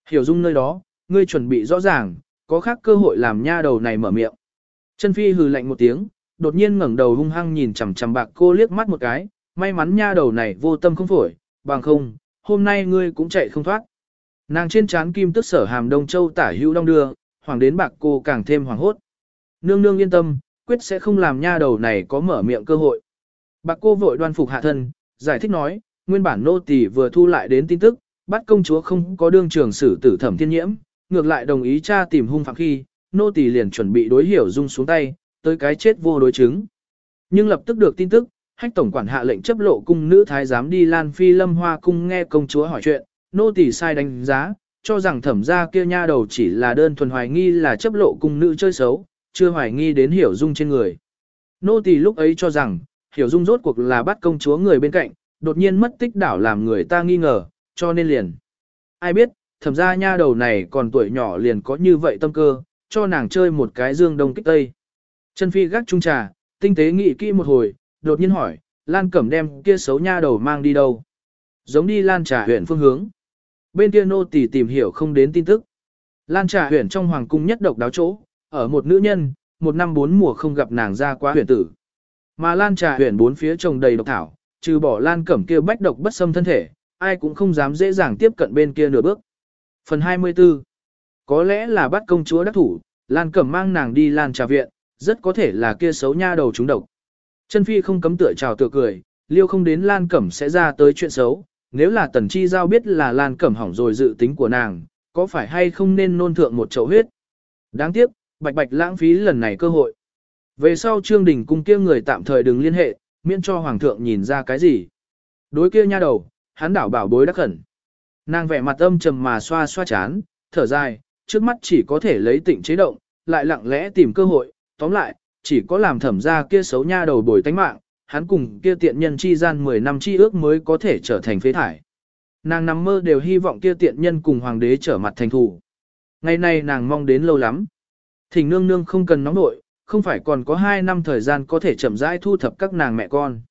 Hiểu dung nơi đó, ngươi chuẩn bị rõ ràng, có khác cơ hội làm nha đầu này mở miệng. Chân phi hừ lạnh một tiếng, đột nhiên ngẩng đầu hung hăng nhìn chằm chằm bạc cô liếc mắt một cái, may mắn nha đầu này vô tâm không phổi, bằng không, hôm nay ngươi cũng chạy không thoát. Nàng trên trán kim tức sở hàm đông châu tả hữu đông đưa, hoàng đến bạc cô càng thêm hoàng hốt. Nương nương yên tâm, quyết sẽ không làm nha đầu này có mở miệng cơ hội. Bạc cô vội đoan phục hạ thân, giải thích nói, nguyên bản nô tỳ vừa thu lại đến tin tức, bắt công chúa không có đương trường xử tử thẩm thiên nhiễm, ngược lại đồng ý cha tìm hung phạm khi, nô tỳ liền chuẩn bị đối hiểu dung xuống tay, tới cái chết vô đối chứng. Nhưng lập tức được tin tức, hách tổng quản hạ lệnh chấp lộ cung nữ thái giám đi Lan Phi Lâm Hoa cung nghe công chúa hỏi chuyện, nô tỳ sai đánh giá, cho rằng thẩm gia kia nha đầu chỉ là đơn thuần hoài nghi là chấp lộ cung nữ chơi xấu, chưa hoài nghi đến hiểu dung trên người. Nô tỳ lúc ấy cho rằng, hiểu dung rốt cuộc là bắt công chúa người bên cạnh, đột nhiên mất tích đảo làm người ta nghi ngờ, cho nên liền. Ai biết, thẩm gia nha đầu này còn tuổi nhỏ liền có như vậy tâm cơ, cho nàng chơi một cái dương đông kích tây. Chân phi gác trung trà, tinh tế nghĩ kỹ một hồi, đột nhiên hỏi, Lan Cẩm đem kia xấu nha đầu mang đi đâu? Giống đi Lan trà huyện phương hướng. Bên kia nô tỳ tìm hiểu không đến tin tức. Lan trà huyện trong hoàng cung nhất độc đáo chỗ, ở một nữ nhân, một năm bốn mùa không gặp nàng ra quá huyện tử. Mà Lan trà huyện bốn phía trồng đầy độc thảo, trừ bỏ Lan Cẩm kia bách độc bất xâm thân thể, ai cũng không dám dễ dàng tiếp cận bên kia nửa bước. Phần 24 Có lẽ là bắt công chúa đắc thủ, Lan Cẩm mang nàng đi Lan trà viện, rất có thể là kia xấu nha đầu trúng độc. Chân Phi không cấm tựa chào tựa cười, liêu không đến Lan Cẩm sẽ ra tới chuyện xấu, nếu là Tần Chi Giao biết là Lan Cẩm hỏng rồi dự tính của nàng, có phải hay không nên nôn thượng một chậu huyết. Đáng tiếc, bạch bạch lãng phí lần này cơ hội. Về sau Trương Đình cung kia người tạm thời đừng liên hệ, miễn cho Hoàng thượng nhìn ra cái gì. Đối kia nha đầu, hắn đảo bảo bối đắc khẩn. Nàng vẻ mặt âm trầm mà xoa xoa chán, thở dài, trước mắt chỉ có thể lấy tịnh chế động, lại lặng lẽ tìm cơ hội, tóm lại, chỉ có làm thẩm ra kia xấu nha đầu bồi tánh mạng, hắn cùng kia tiện nhân chi gian 10 năm chi ước mới có thể trở thành phế thải. Nàng nằm mơ đều hy vọng kia tiện nhân cùng hoàng đế trở mặt thành thủ. Ngày nay nàng mong đến lâu lắm. Thỉnh nương nương không cần nóng nội, không phải còn có 2 năm thời gian có thể chậm rãi thu thập các nàng mẹ con.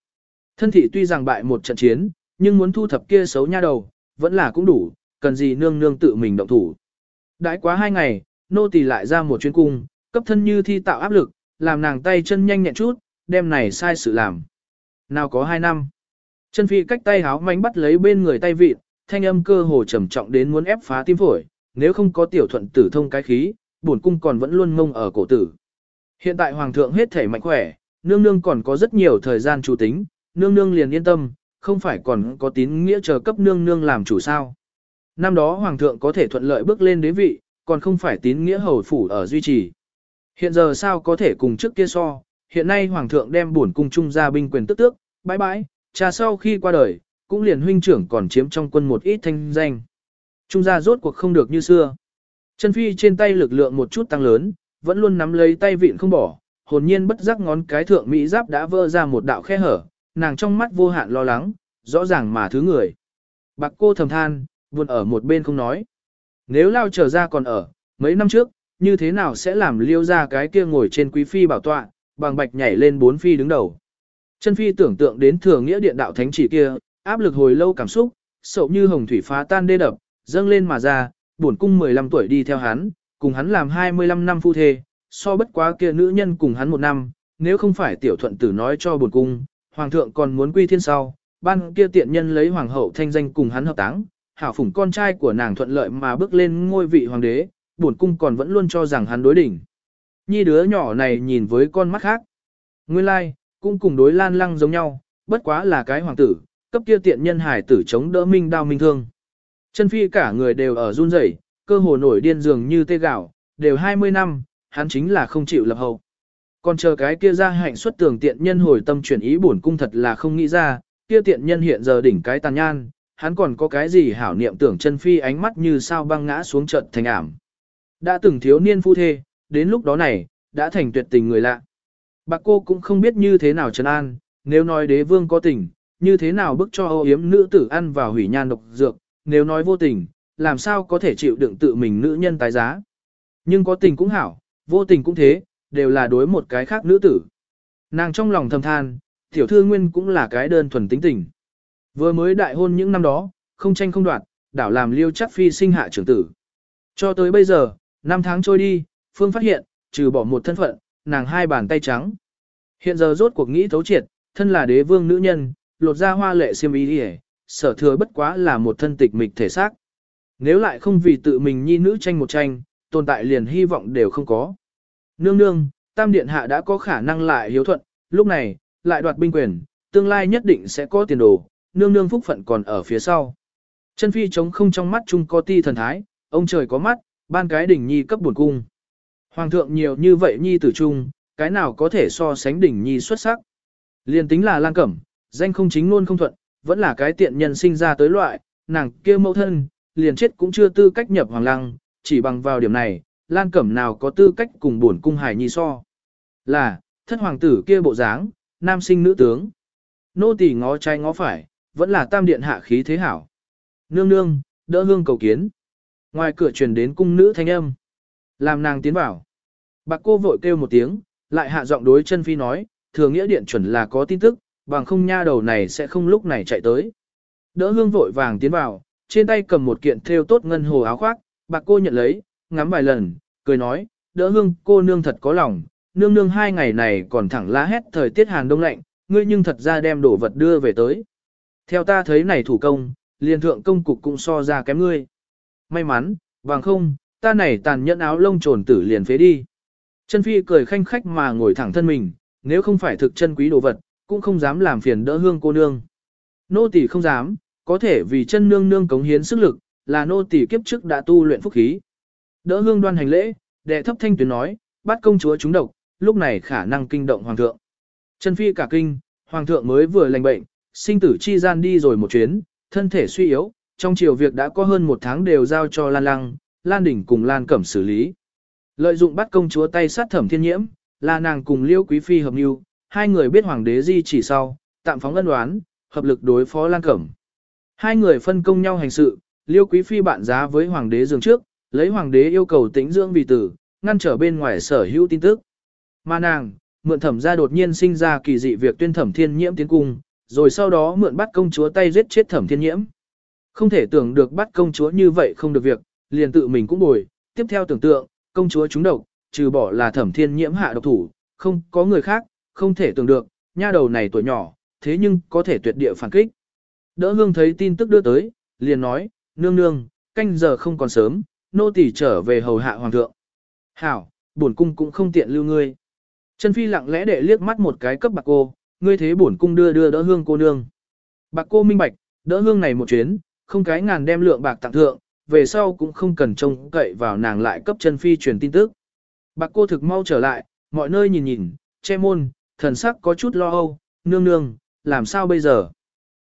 Thân thị tuy rằng bại một trận chiến, nhưng muốn thu thập kia xấu nha đầu, vẫn là cũng đủ, cần gì nương nương tự mình động thủ. Đãi quá hai ngày, nô tỳ lại ra một chuyến cung, cấp thân như thi tạo áp lực, làm nàng tay chân nhanh nhẹn chút, đem này sai sự làm. Nào có hai năm. Chân phi cách tay háo mánh bắt lấy bên người tay vịt, thanh âm cơ hồ trầm trọng đến muốn ép phá tim phổi, nếu không có tiểu thuận tử thông cái khí, bổn cung còn vẫn luôn mông ở cổ tử. Hiện tại hoàng thượng hết thể mạnh khỏe, nương nương còn có rất nhiều thời gian chủ tính, nương nương liền yên tâm, không phải còn có tín nghĩa chờ cấp nương nương làm chủ sao. Năm đó hoàng thượng có thể thuận lợi bước lên đế vị, còn không phải tín nghĩa hầu phủ ở duy trì. Hiện giờ sao có thể cùng trước kia so, hiện nay hoàng thượng đem bổn cung trung ra binh quyền tức tước, bãi bãi, cha sau khi qua đời, cũng liền huynh trưởng còn chiếm trong quân một ít thanh danh. Trung gia rốt cuộc không được như xưa. Chân phi trên tay lực lượng một chút tăng lớn, vẫn luôn nắm lấy tay vịn không bỏ, hồn nhiên bất giác ngón cái thượng mỹ giáp đã vỡ ra một đạo khe hở, nàng trong mắt vô hạn lo lắng, rõ ràng mà thứ người. Bạc cô thầm than, buồn ở một bên không nói. Nếu lao trở ra còn ở, mấy năm trước, như thế nào sẽ làm liêu ra cái kia ngồi trên quý phi bảo tọa, bằng bạch nhảy lên bốn phi đứng đầu. Chân phi tưởng tượng đến thừa nghĩa điện đạo thánh chỉ kia, áp lực hồi lâu cảm xúc, sậu như hồng thủy phá tan đê đập, dâng lên mà ra, bổn cung 15 tuổi đi theo hắn, cùng hắn làm 25 năm phu thê, so bất quá kia nữ nhân cùng hắn một năm, nếu không phải tiểu thuận tử nói cho bổn cung, hoàng thượng còn muốn quy thiên sau, ban kia tiện nhân lấy hoàng hậu thanh danh cùng hắn hợp táng, hảo phủng con trai của nàng thuận lợi mà bước lên ngôi vị hoàng đế, bổn cung còn vẫn luôn cho rằng hắn đối đỉnh. Nhi đứa nhỏ này nhìn với con mắt khác. Nguyên lai, like, cũng cùng đối lan lăng giống nhau, bất quá là cái hoàng tử, cấp kia tiện nhân hải tử chống đỡ minh đao minh thương. Chân phi cả người đều ở run rẩy, cơ hồ nổi điên dường như tê gạo, đều 20 năm, hắn chính là không chịu lập hậu. Còn chờ cái kia ra hạnh xuất tường tiện nhân hồi tâm chuyển ý bổn cung thật là không nghĩ ra, kia tiện nhân hiện giờ đỉnh cái tàn nhan, hắn còn có cái gì hảo niệm tưởng chân phi ánh mắt như sao băng ngã xuống trận thành ảm. Đã từng thiếu niên phu thê, đến lúc đó này, đã thành tuyệt tình người lạ. Bạc cô cũng không biết như thế nào trấn an, nếu nói đế vương có tình, như thế nào bức cho ô yếm nữ tử ăn vào hủy nhan độc dược, nếu nói vô tình, làm sao có thể chịu đựng tự mình nữ nhân tái giá. Nhưng có tình cũng hảo, vô tình cũng thế, đều là đối một cái khác nữ tử. Nàng trong lòng thầm than, tiểu thư nguyên cũng là cái đơn thuần tính tình. Vừa mới đại hôn những năm đó, không tranh không đoạt, đảo làm liêu chắc phi sinh hạ trưởng tử. Cho tới bây giờ, năm tháng trôi đi, Phương phát hiện, trừ bỏ một thân phận, nàng hai bàn tay trắng. Hiện giờ rốt cuộc nghĩ thấu triệt, thân là đế vương nữ nhân, lột ra hoa lệ xiêm y đi sở thừa bất quá là một thân tịch mịch thể xác. Nếu lại không vì tự mình nhi nữ tranh một tranh, tồn tại liền hy vọng đều không có. Nương nương, tam điện hạ đã có khả năng lại hiếu thuận, lúc này, lại đoạt binh quyền, tương lai nhất định sẽ có tiền đồ, nương nương phúc phận còn ở phía sau. Chân phi trống không trong mắt chung có ti thần thái, ông trời có mắt, ban cái đỉnh nhi cấp buồn cung. Hoàng thượng nhiều như vậy nhi tử trung, cái nào có thể so sánh đỉnh nhi xuất sắc. Liên tính là lang cẩm, danh không chính luôn không thuận, vẫn là cái tiện nhân sinh ra tới loại, nàng kia mẫu thân, liền chết cũng chưa tư cách nhập hoàng lăng, chỉ bằng vào điểm này, lan cẩm nào có tư cách cùng buồn cung hải nhi so. Là, thất hoàng tử kia bộ dáng, nam sinh nữ tướng. Nô tỳ ngó trái ngó phải, vẫn là tam điện hạ khí thế hảo. Nương nương, đỡ hương cầu kiến. Ngoài cửa truyền đến cung nữ thanh âm. Làm nàng tiến vào. Bạc cô vội kêu một tiếng, lại hạ giọng đối chân phi nói, thường nghĩa điện chuẩn là có tin tức, bằng không nha đầu này sẽ không lúc này chạy tới. Đỡ hương vội vàng tiến vào, trên tay cầm một kiện thêu tốt ngân hồ áo khoác, bạc cô nhận lấy, ngắm vài lần, cười nói, đỡ hương cô nương thật có lòng, nương nương hai ngày này còn thẳng lá hét thời tiết hàn đông lạnh, ngươi nhưng thật ra đem đồ vật đưa về tới. Theo ta thấy này thủ công, liền thượng công cục cũng so ra kém ngươi. May mắn, bằng không, ta này tàn nhẫn áo lông trồn tử liền phế đi. Chân phi cười khanh khách mà ngồi thẳng thân mình, nếu không phải thực chân quý đồ vật, cũng không dám làm phiền đỡ hương cô nương. Nô tỳ không dám, có thể vì chân nương nương cống hiến sức lực, là nô tỳ kiếp trước đã tu luyện phúc khí. Đỡ hương đoan hành lễ, đệ thấp thanh tuyến nói, bắt công chúa chúng độc, lúc này khả năng kinh động hoàng thượng. trần phi cả kinh, hoàng thượng mới vừa lành bệnh, sinh tử chi gian đi rồi một chuyến, thân thể suy yếu, trong chiều việc đã có hơn một tháng đều giao cho Lan Lăng, Lan Đỉnh cùng Lan Cẩm xử lý. Lợi dụng bắt công chúa tay sát thẩm thiên nhiễm, là nàng cùng Liêu Quý Phi hợp mưu, hai người biết hoàng đế di chỉ sau, tạm phóng ân đoán, hợp lực đối phó Lan Cẩm. Hai người phân công nhau hành sự, Liêu Quý Phi bạn giá với hoàng đế giường trước, lấy hoàng đế yêu cầu tĩnh dưỡng vì tử, ngăn trở bên ngoài sở hữu tin tức. Mà nàng, mượn thẩm ra đột nhiên sinh ra kỳ dị việc tuyên thẩm thiên nhiễm tiến cung, rồi sau đó mượn bắt công chúa tay giết chết thẩm thiên nhiễm. Không thể tưởng được bắt công chúa như vậy không được việc, liền tự mình cũng bồi, tiếp theo tưởng tượng, công chúa trúng độc, trừ bỏ là thẩm thiên nhiễm hạ độc thủ, không có người khác, không thể tưởng được, nha đầu này tuổi nhỏ, thế nhưng có thể tuyệt địa phản kích. Đỡ hương thấy tin tức đưa tới, liền nói, nương nương, canh giờ không còn sớm, nô tỳ trở về hầu hạ hoàng thượng. Hảo, bổn cung cũng không tiện lưu ngươi. Trần Phi lặng lẽ để liếc mắt một cái cấp bạc cô, ngươi thế bổn cung đưa đưa đỡ hương cô nương. Bạc cô minh bạch, đỡ hương này một chuyến, không cái ngàn đem lượng bạc tặng thượng, về sau cũng không cần trông cậy vào nàng lại cấp Trần phi truyền tin tức. Bạc cô thực mau trở lại, mọi nơi nhìn nhìn, che môn, thần sắc có chút lo âu, nương nương, làm sao bây giờ?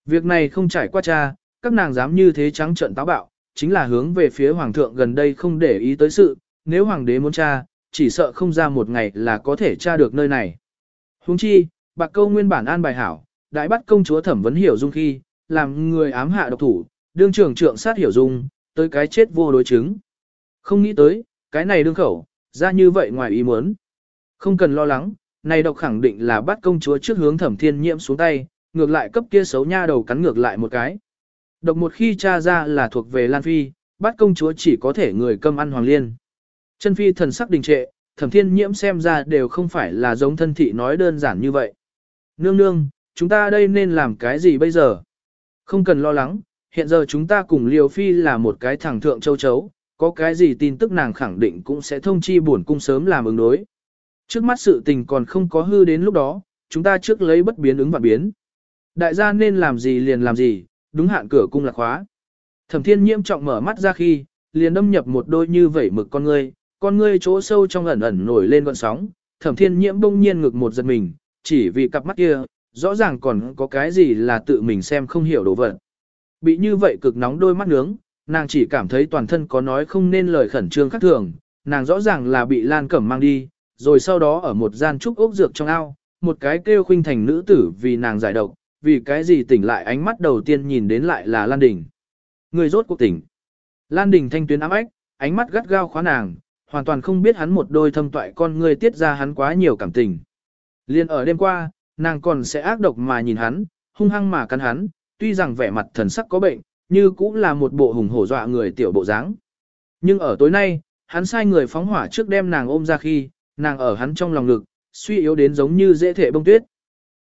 Việc này không trải qua cha, các nàng dám như thế trắng trợn táo bạo, chính là hướng về phía hoàng thượng gần đây không để ý tới sự, nếu hoàng đế muốn tra, chỉ sợ không ra một ngày là có thể tra được nơi này. Huống chi, bạc câu nguyên bản an bài hảo, đại bắt công chúa thẩm vấn hiểu dung khi, làm người ám hạ độc thủ, đương trưởng trượng sát hiểu dung, tới cái chết vô đối chứng. Không nghĩ tới, cái này đương khẩu, ra như vậy ngoài ý muốn. Không cần lo lắng, này độc khẳng định là bắt công chúa trước hướng thẩm thiên nhiễm xuống tay, ngược lại cấp kia xấu nha đầu cắn ngược lại một cái. Độc một khi cha ra là thuộc về Lan Phi, bắt công chúa chỉ có thể người câm ăn hoàng liên. Chân Phi thần sắc đình trệ, thẩm thiên nhiễm xem ra đều không phải là giống thân thị nói đơn giản như vậy. Nương nương, chúng ta đây nên làm cái gì bây giờ? Không cần lo lắng, hiện giờ chúng ta cùng Liêu Phi là một cái thẳng thượng châu chấu, có cái gì tin tức nàng khẳng định cũng sẽ thông chi buồn cung sớm làm ứng đối. Trước mắt sự tình còn không có hư đến lúc đó, chúng ta trước lấy bất biến ứng và biến. Đại gia nên làm gì liền làm gì, đúng hạn cửa cung là khóa. Thẩm thiên nhiễm trọng mở mắt ra khi, liền đâm nhập một đôi như vẩy mực con ngươi, con ngươi chỗ sâu trong ẩn ẩn nổi lên gọn sóng, thẩm thiên nhiễm bỗng nhiên ngực một giật mình, chỉ vì cặp mắt kia, rõ ràng còn có cái gì là tự mình xem không hiểu đồ vật. Bị như vậy cực nóng đôi mắt nướng, nàng chỉ cảm thấy toàn thân có nói không nên lời khẩn trương khác thường, nàng rõ ràng là bị Lan Cẩm mang đi, rồi sau đó ở một gian trúc ốc dược trong ao, một cái kêu khuynh thành nữ tử vì nàng giải độc, vì cái gì tỉnh lại ánh mắt đầu tiên nhìn đến lại là Lan Đình. Người rốt cuộc tỉnh. Lan Đình thanh tuyến ám ếch, ánh mắt gắt gao khóa nàng, hoàn toàn không biết hắn một đôi thâm toại con người tiết ra hắn quá nhiều cảm tình. Liên ở đêm qua, nàng còn sẽ ác độc mà nhìn hắn, hung hăng mà cắn hắn, tuy rằng vẻ mặt thần sắc có bệnh, như cũng là một bộ hùng hổ dọa người tiểu bộ dáng. Nhưng ở tối nay, hắn sai người phóng hỏa trước đem nàng ôm ra khi, nàng ở hắn trong lòng ngực, suy yếu đến giống như dễ thể bông tuyết.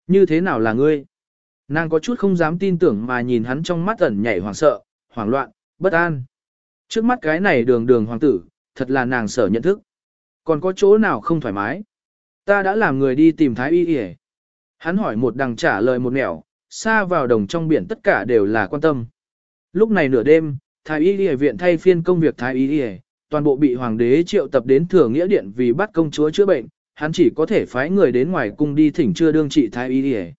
Như thế nào là ngươi? Nàng có chút không dám tin tưởng mà nhìn hắn trong mắt ẩn nhảy hoảng sợ, hoảng loạn, bất an. Trước mắt cái này đường đường hoàng tử, thật là nàng sở nhận thức. Còn có chỗ nào không thoải mái? Ta đã làm người đi tìm thái y y Hắn hỏi một đằng trả lời một nẻo, xa vào đồng trong biển tất cả đều là quan tâm. Lúc này nửa đêm, thái y y viện thay phiên công việc thái y y, toàn bộ bị hoàng đế triệu tập đến thừa nghĩa điện vì bắt công chúa chữa bệnh, hắn chỉ có thể phái người đến ngoài cung đi thỉnh chưa đương trị thái y y.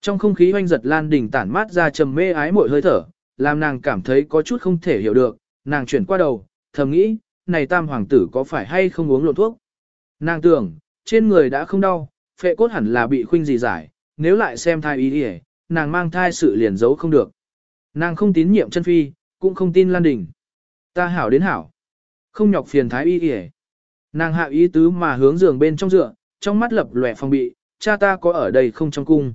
Trong không khí hoanh giật lan Đình tản mát ra trầm mê ái mội hơi thở, làm nàng cảm thấy có chút không thể hiểu được, nàng chuyển qua đầu, thầm nghĩ, này tam hoàng tử có phải hay không uống lộn thuốc. Nàng tưởng, trên người đã không đau, phệ cốt hẳn là bị khuynh gì giải, nếu lại xem thai ý đi nàng mang thai sự liền giấu không được. Nàng không tín nhiệm chân phi, cũng không tin Lan Đình. Ta hảo đến hảo. Không nhọc phiền thái y y Nàng hạ ý tứ mà hướng giường bên trong dựa, trong mắt lập lòe phòng bị, cha ta có ở đây không trong cung.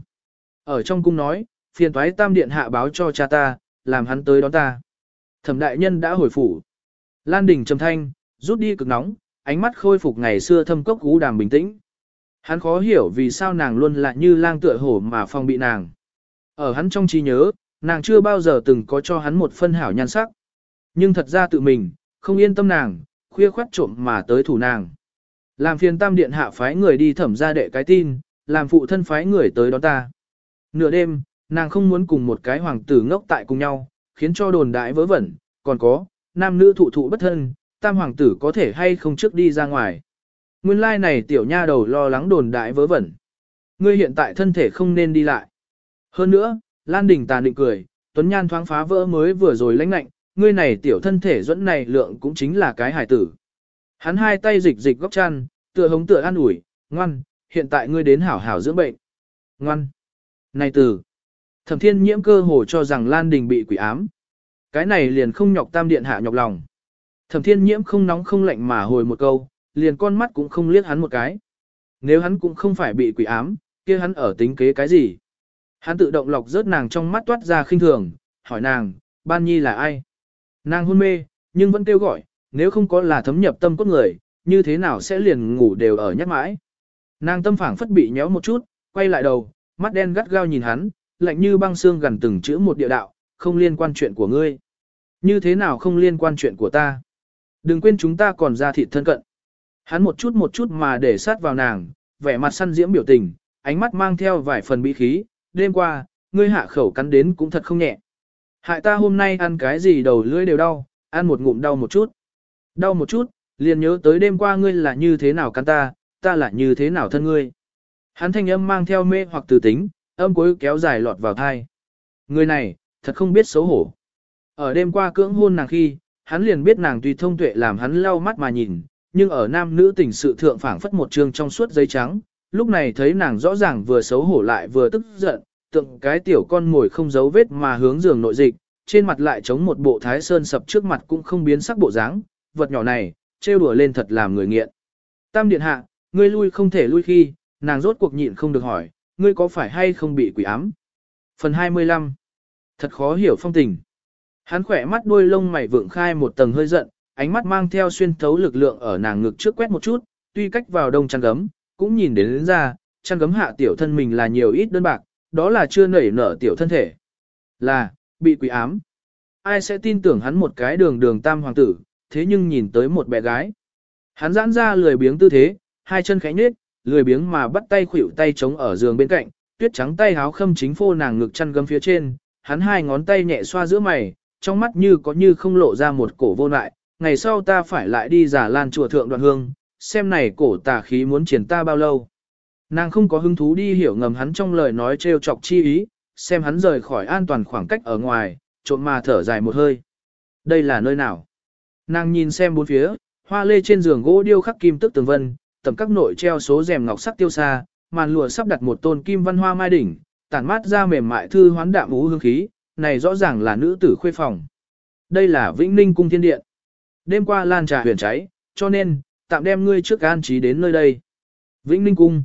Ở trong cung nói, phiền thoái tam điện hạ báo cho cha ta, làm hắn tới đón ta. Thẩm đại nhân đã hồi phủ. Lan Đình trầm thanh, rút đi cực nóng, ánh mắt khôi phục ngày xưa thâm cốc gú đàm bình tĩnh. Hắn khó hiểu vì sao nàng luôn lại như lang tựa hổ mà phong bị nàng. Ở hắn trong trí nhớ, nàng chưa bao giờ từng có cho hắn một phân hảo nhan sắc. Nhưng thật ra tự mình, không yên tâm nàng, khuya khoát trộm mà tới thủ nàng. Làm phiền tam điện hạ phái người đi thẩm ra đệ cái tin, làm phụ thân phái người tới đón ta. Nửa đêm, nàng không muốn cùng một cái hoàng tử ngốc tại cùng nhau, khiến cho đồn đại vớ vẩn, còn có, nam nữ thụ thụ bất thân, tam hoàng tử có thể hay không trước đi ra ngoài. Nguyên lai like này tiểu nha đầu lo lắng đồn đại vớ vẩn. Ngươi hiện tại thân thể không nên đi lại. Hơn nữa, Lan Đình tàn định cười, Tuấn Nhan thoáng phá vỡ mới vừa rồi lãnh lạnh, ngươi này tiểu thân thể dẫn này lượng cũng chính là cái hải tử. Hắn hai tay dịch dịch góc chăn, tựa hống tựa an ủi, ngoan, hiện tại ngươi đến hảo hảo dưỡng bệnh. Ngoan. Này từ Thẩm thiên nhiễm cơ hồ cho rằng Lan Đình bị quỷ ám. Cái này liền không nhọc tam điện hạ nhọc lòng. Thẩm thiên nhiễm không nóng không lạnh mà hồi một câu, liền con mắt cũng không liếc hắn một cái. Nếu hắn cũng không phải bị quỷ ám, kia hắn ở tính kế cái gì? Hắn tự động lọc rớt nàng trong mắt toát ra khinh thường, hỏi nàng, ban nhi là ai? Nàng hôn mê, nhưng vẫn kêu gọi, nếu không có là thấm nhập tâm cốt người, như thế nào sẽ liền ngủ đều ở nhắc mãi. Nàng tâm phảng phất bị nhéo một chút, quay lại đầu, mắt đen gắt gao nhìn hắn, lạnh như băng xương gần từng chữ một địa đạo, không liên quan chuyện của ngươi. Như thế nào không liên quan chuyện của ta? Đừng quên chúng ta còn ra thịt thân cận. Hắn một chút một chút mà để sát vào nàng, vẻ mặt săn diễm biểu tình, ánh mắt mang theo vài phần bị khí. Đêm qua, ngươi hạ khẩu cắn đến cũng thật không nhẹ. Hại ta hôm nay ăn cái gì đầu lưỡi đều đau, ăn một ngụm đau một chút. Đau một chút, liền nhớ tới đêm qua ngươi là như thế nào cắn ta, ta là như thế nào thân ngươi. Hắn thanh âm mang theo mê hoặc từ tính, âm cuối kéo dài lọt vào thai. Người này, thật không biết xấu hổ. Ở đêm qua cưỡng hôn nàng khi, hắn liền biết nàng tùy thông tuệ làm hắn lau mắt mà nhìn, nhưng ở nam nữ tình sự thượng phảng phất một trường trong suốt giấy trắng, lúc này thấy nàng rõ ràng vừa xấu hổ lại vừa tức giận, tượng cái tiểu con ngồi không giấu vết mà hướng giường nội dịch, trên mặt lại chống một bộ thái sơn sập trước mặt cũng không biến sắc bộ dáng, vật nhỏ này, trêu đùa lên thật làm người nghiện. Tam điện hạ, ngươi lui không thể lui khi, nàng rốt cuộc nhịn không được hỏi, ngươi có phải hay không bị quỷ ám? Phần 25 Thật khó hiểu phong tình. Hắn khỏe mắt đuôi lông mày vượng khai một tầng hơi giận, ánh mắt mang theo xuyên thấu lực lượng ở nàng ngực trước quét một chút, tuy cách vào đông chăn gấm, cũng nhìn đến, đến ra, chăn gấm hạ tiểu thân mình là nhiều ít đơn bạc, đó là chưa nảy nở tiểu thân thể. Là, bị quỷ ám. Ai sẽ tin tưởng hắn một cái đường đường tam hoàng tử, thế nhưng nhìn tới một bé gái. Hắn giãn ra lười biếng tư thế, hai chân khẽ nhếch, lười biếng mà bắt tay khuỷu tay chống ở giường bên cạnh, tuyết trắng tay háo khâm chính phô nàng ngực chăn gấm phía trên, hắn hai ngón tay nhẹ xoa giữa mày, trong mắt như có như không lộ ra một cổ vô lại, ngày sau ta phải lại đi giả lan chùa thượng đoạn hương, xem này cổ tà khí muốn triển ta bao lâu. Nàng không có hứng thú đi hiểu ngầm hắn trong lời nói trêu chọc chi ý, xem hắn rời khỏi an toàn khoảng cách ở ngoài, trộm mà thở dài một hơi. Đây là nơi nào? Nàng nhìn xem bốn phía, hoa lê trên giường gỗ điêu khắc kim tức tường vân, tầm các nội treo số rèm ngọc sắc tiêu xa, màn lụa sắp đặt một tôn kim văn hoa mai đỉnh, tản mát ra mềm mại thư hoán đạm ú hương khí, này rõ ràng là nữ tử khuê phòng. Đây là Vĩnh Ninh cung thiên điện. Đêm qua lan trà huyền cháy, cho nên, tạm đem ngươi trước an trí đến nơi đây. Vĩnh Ninh cung.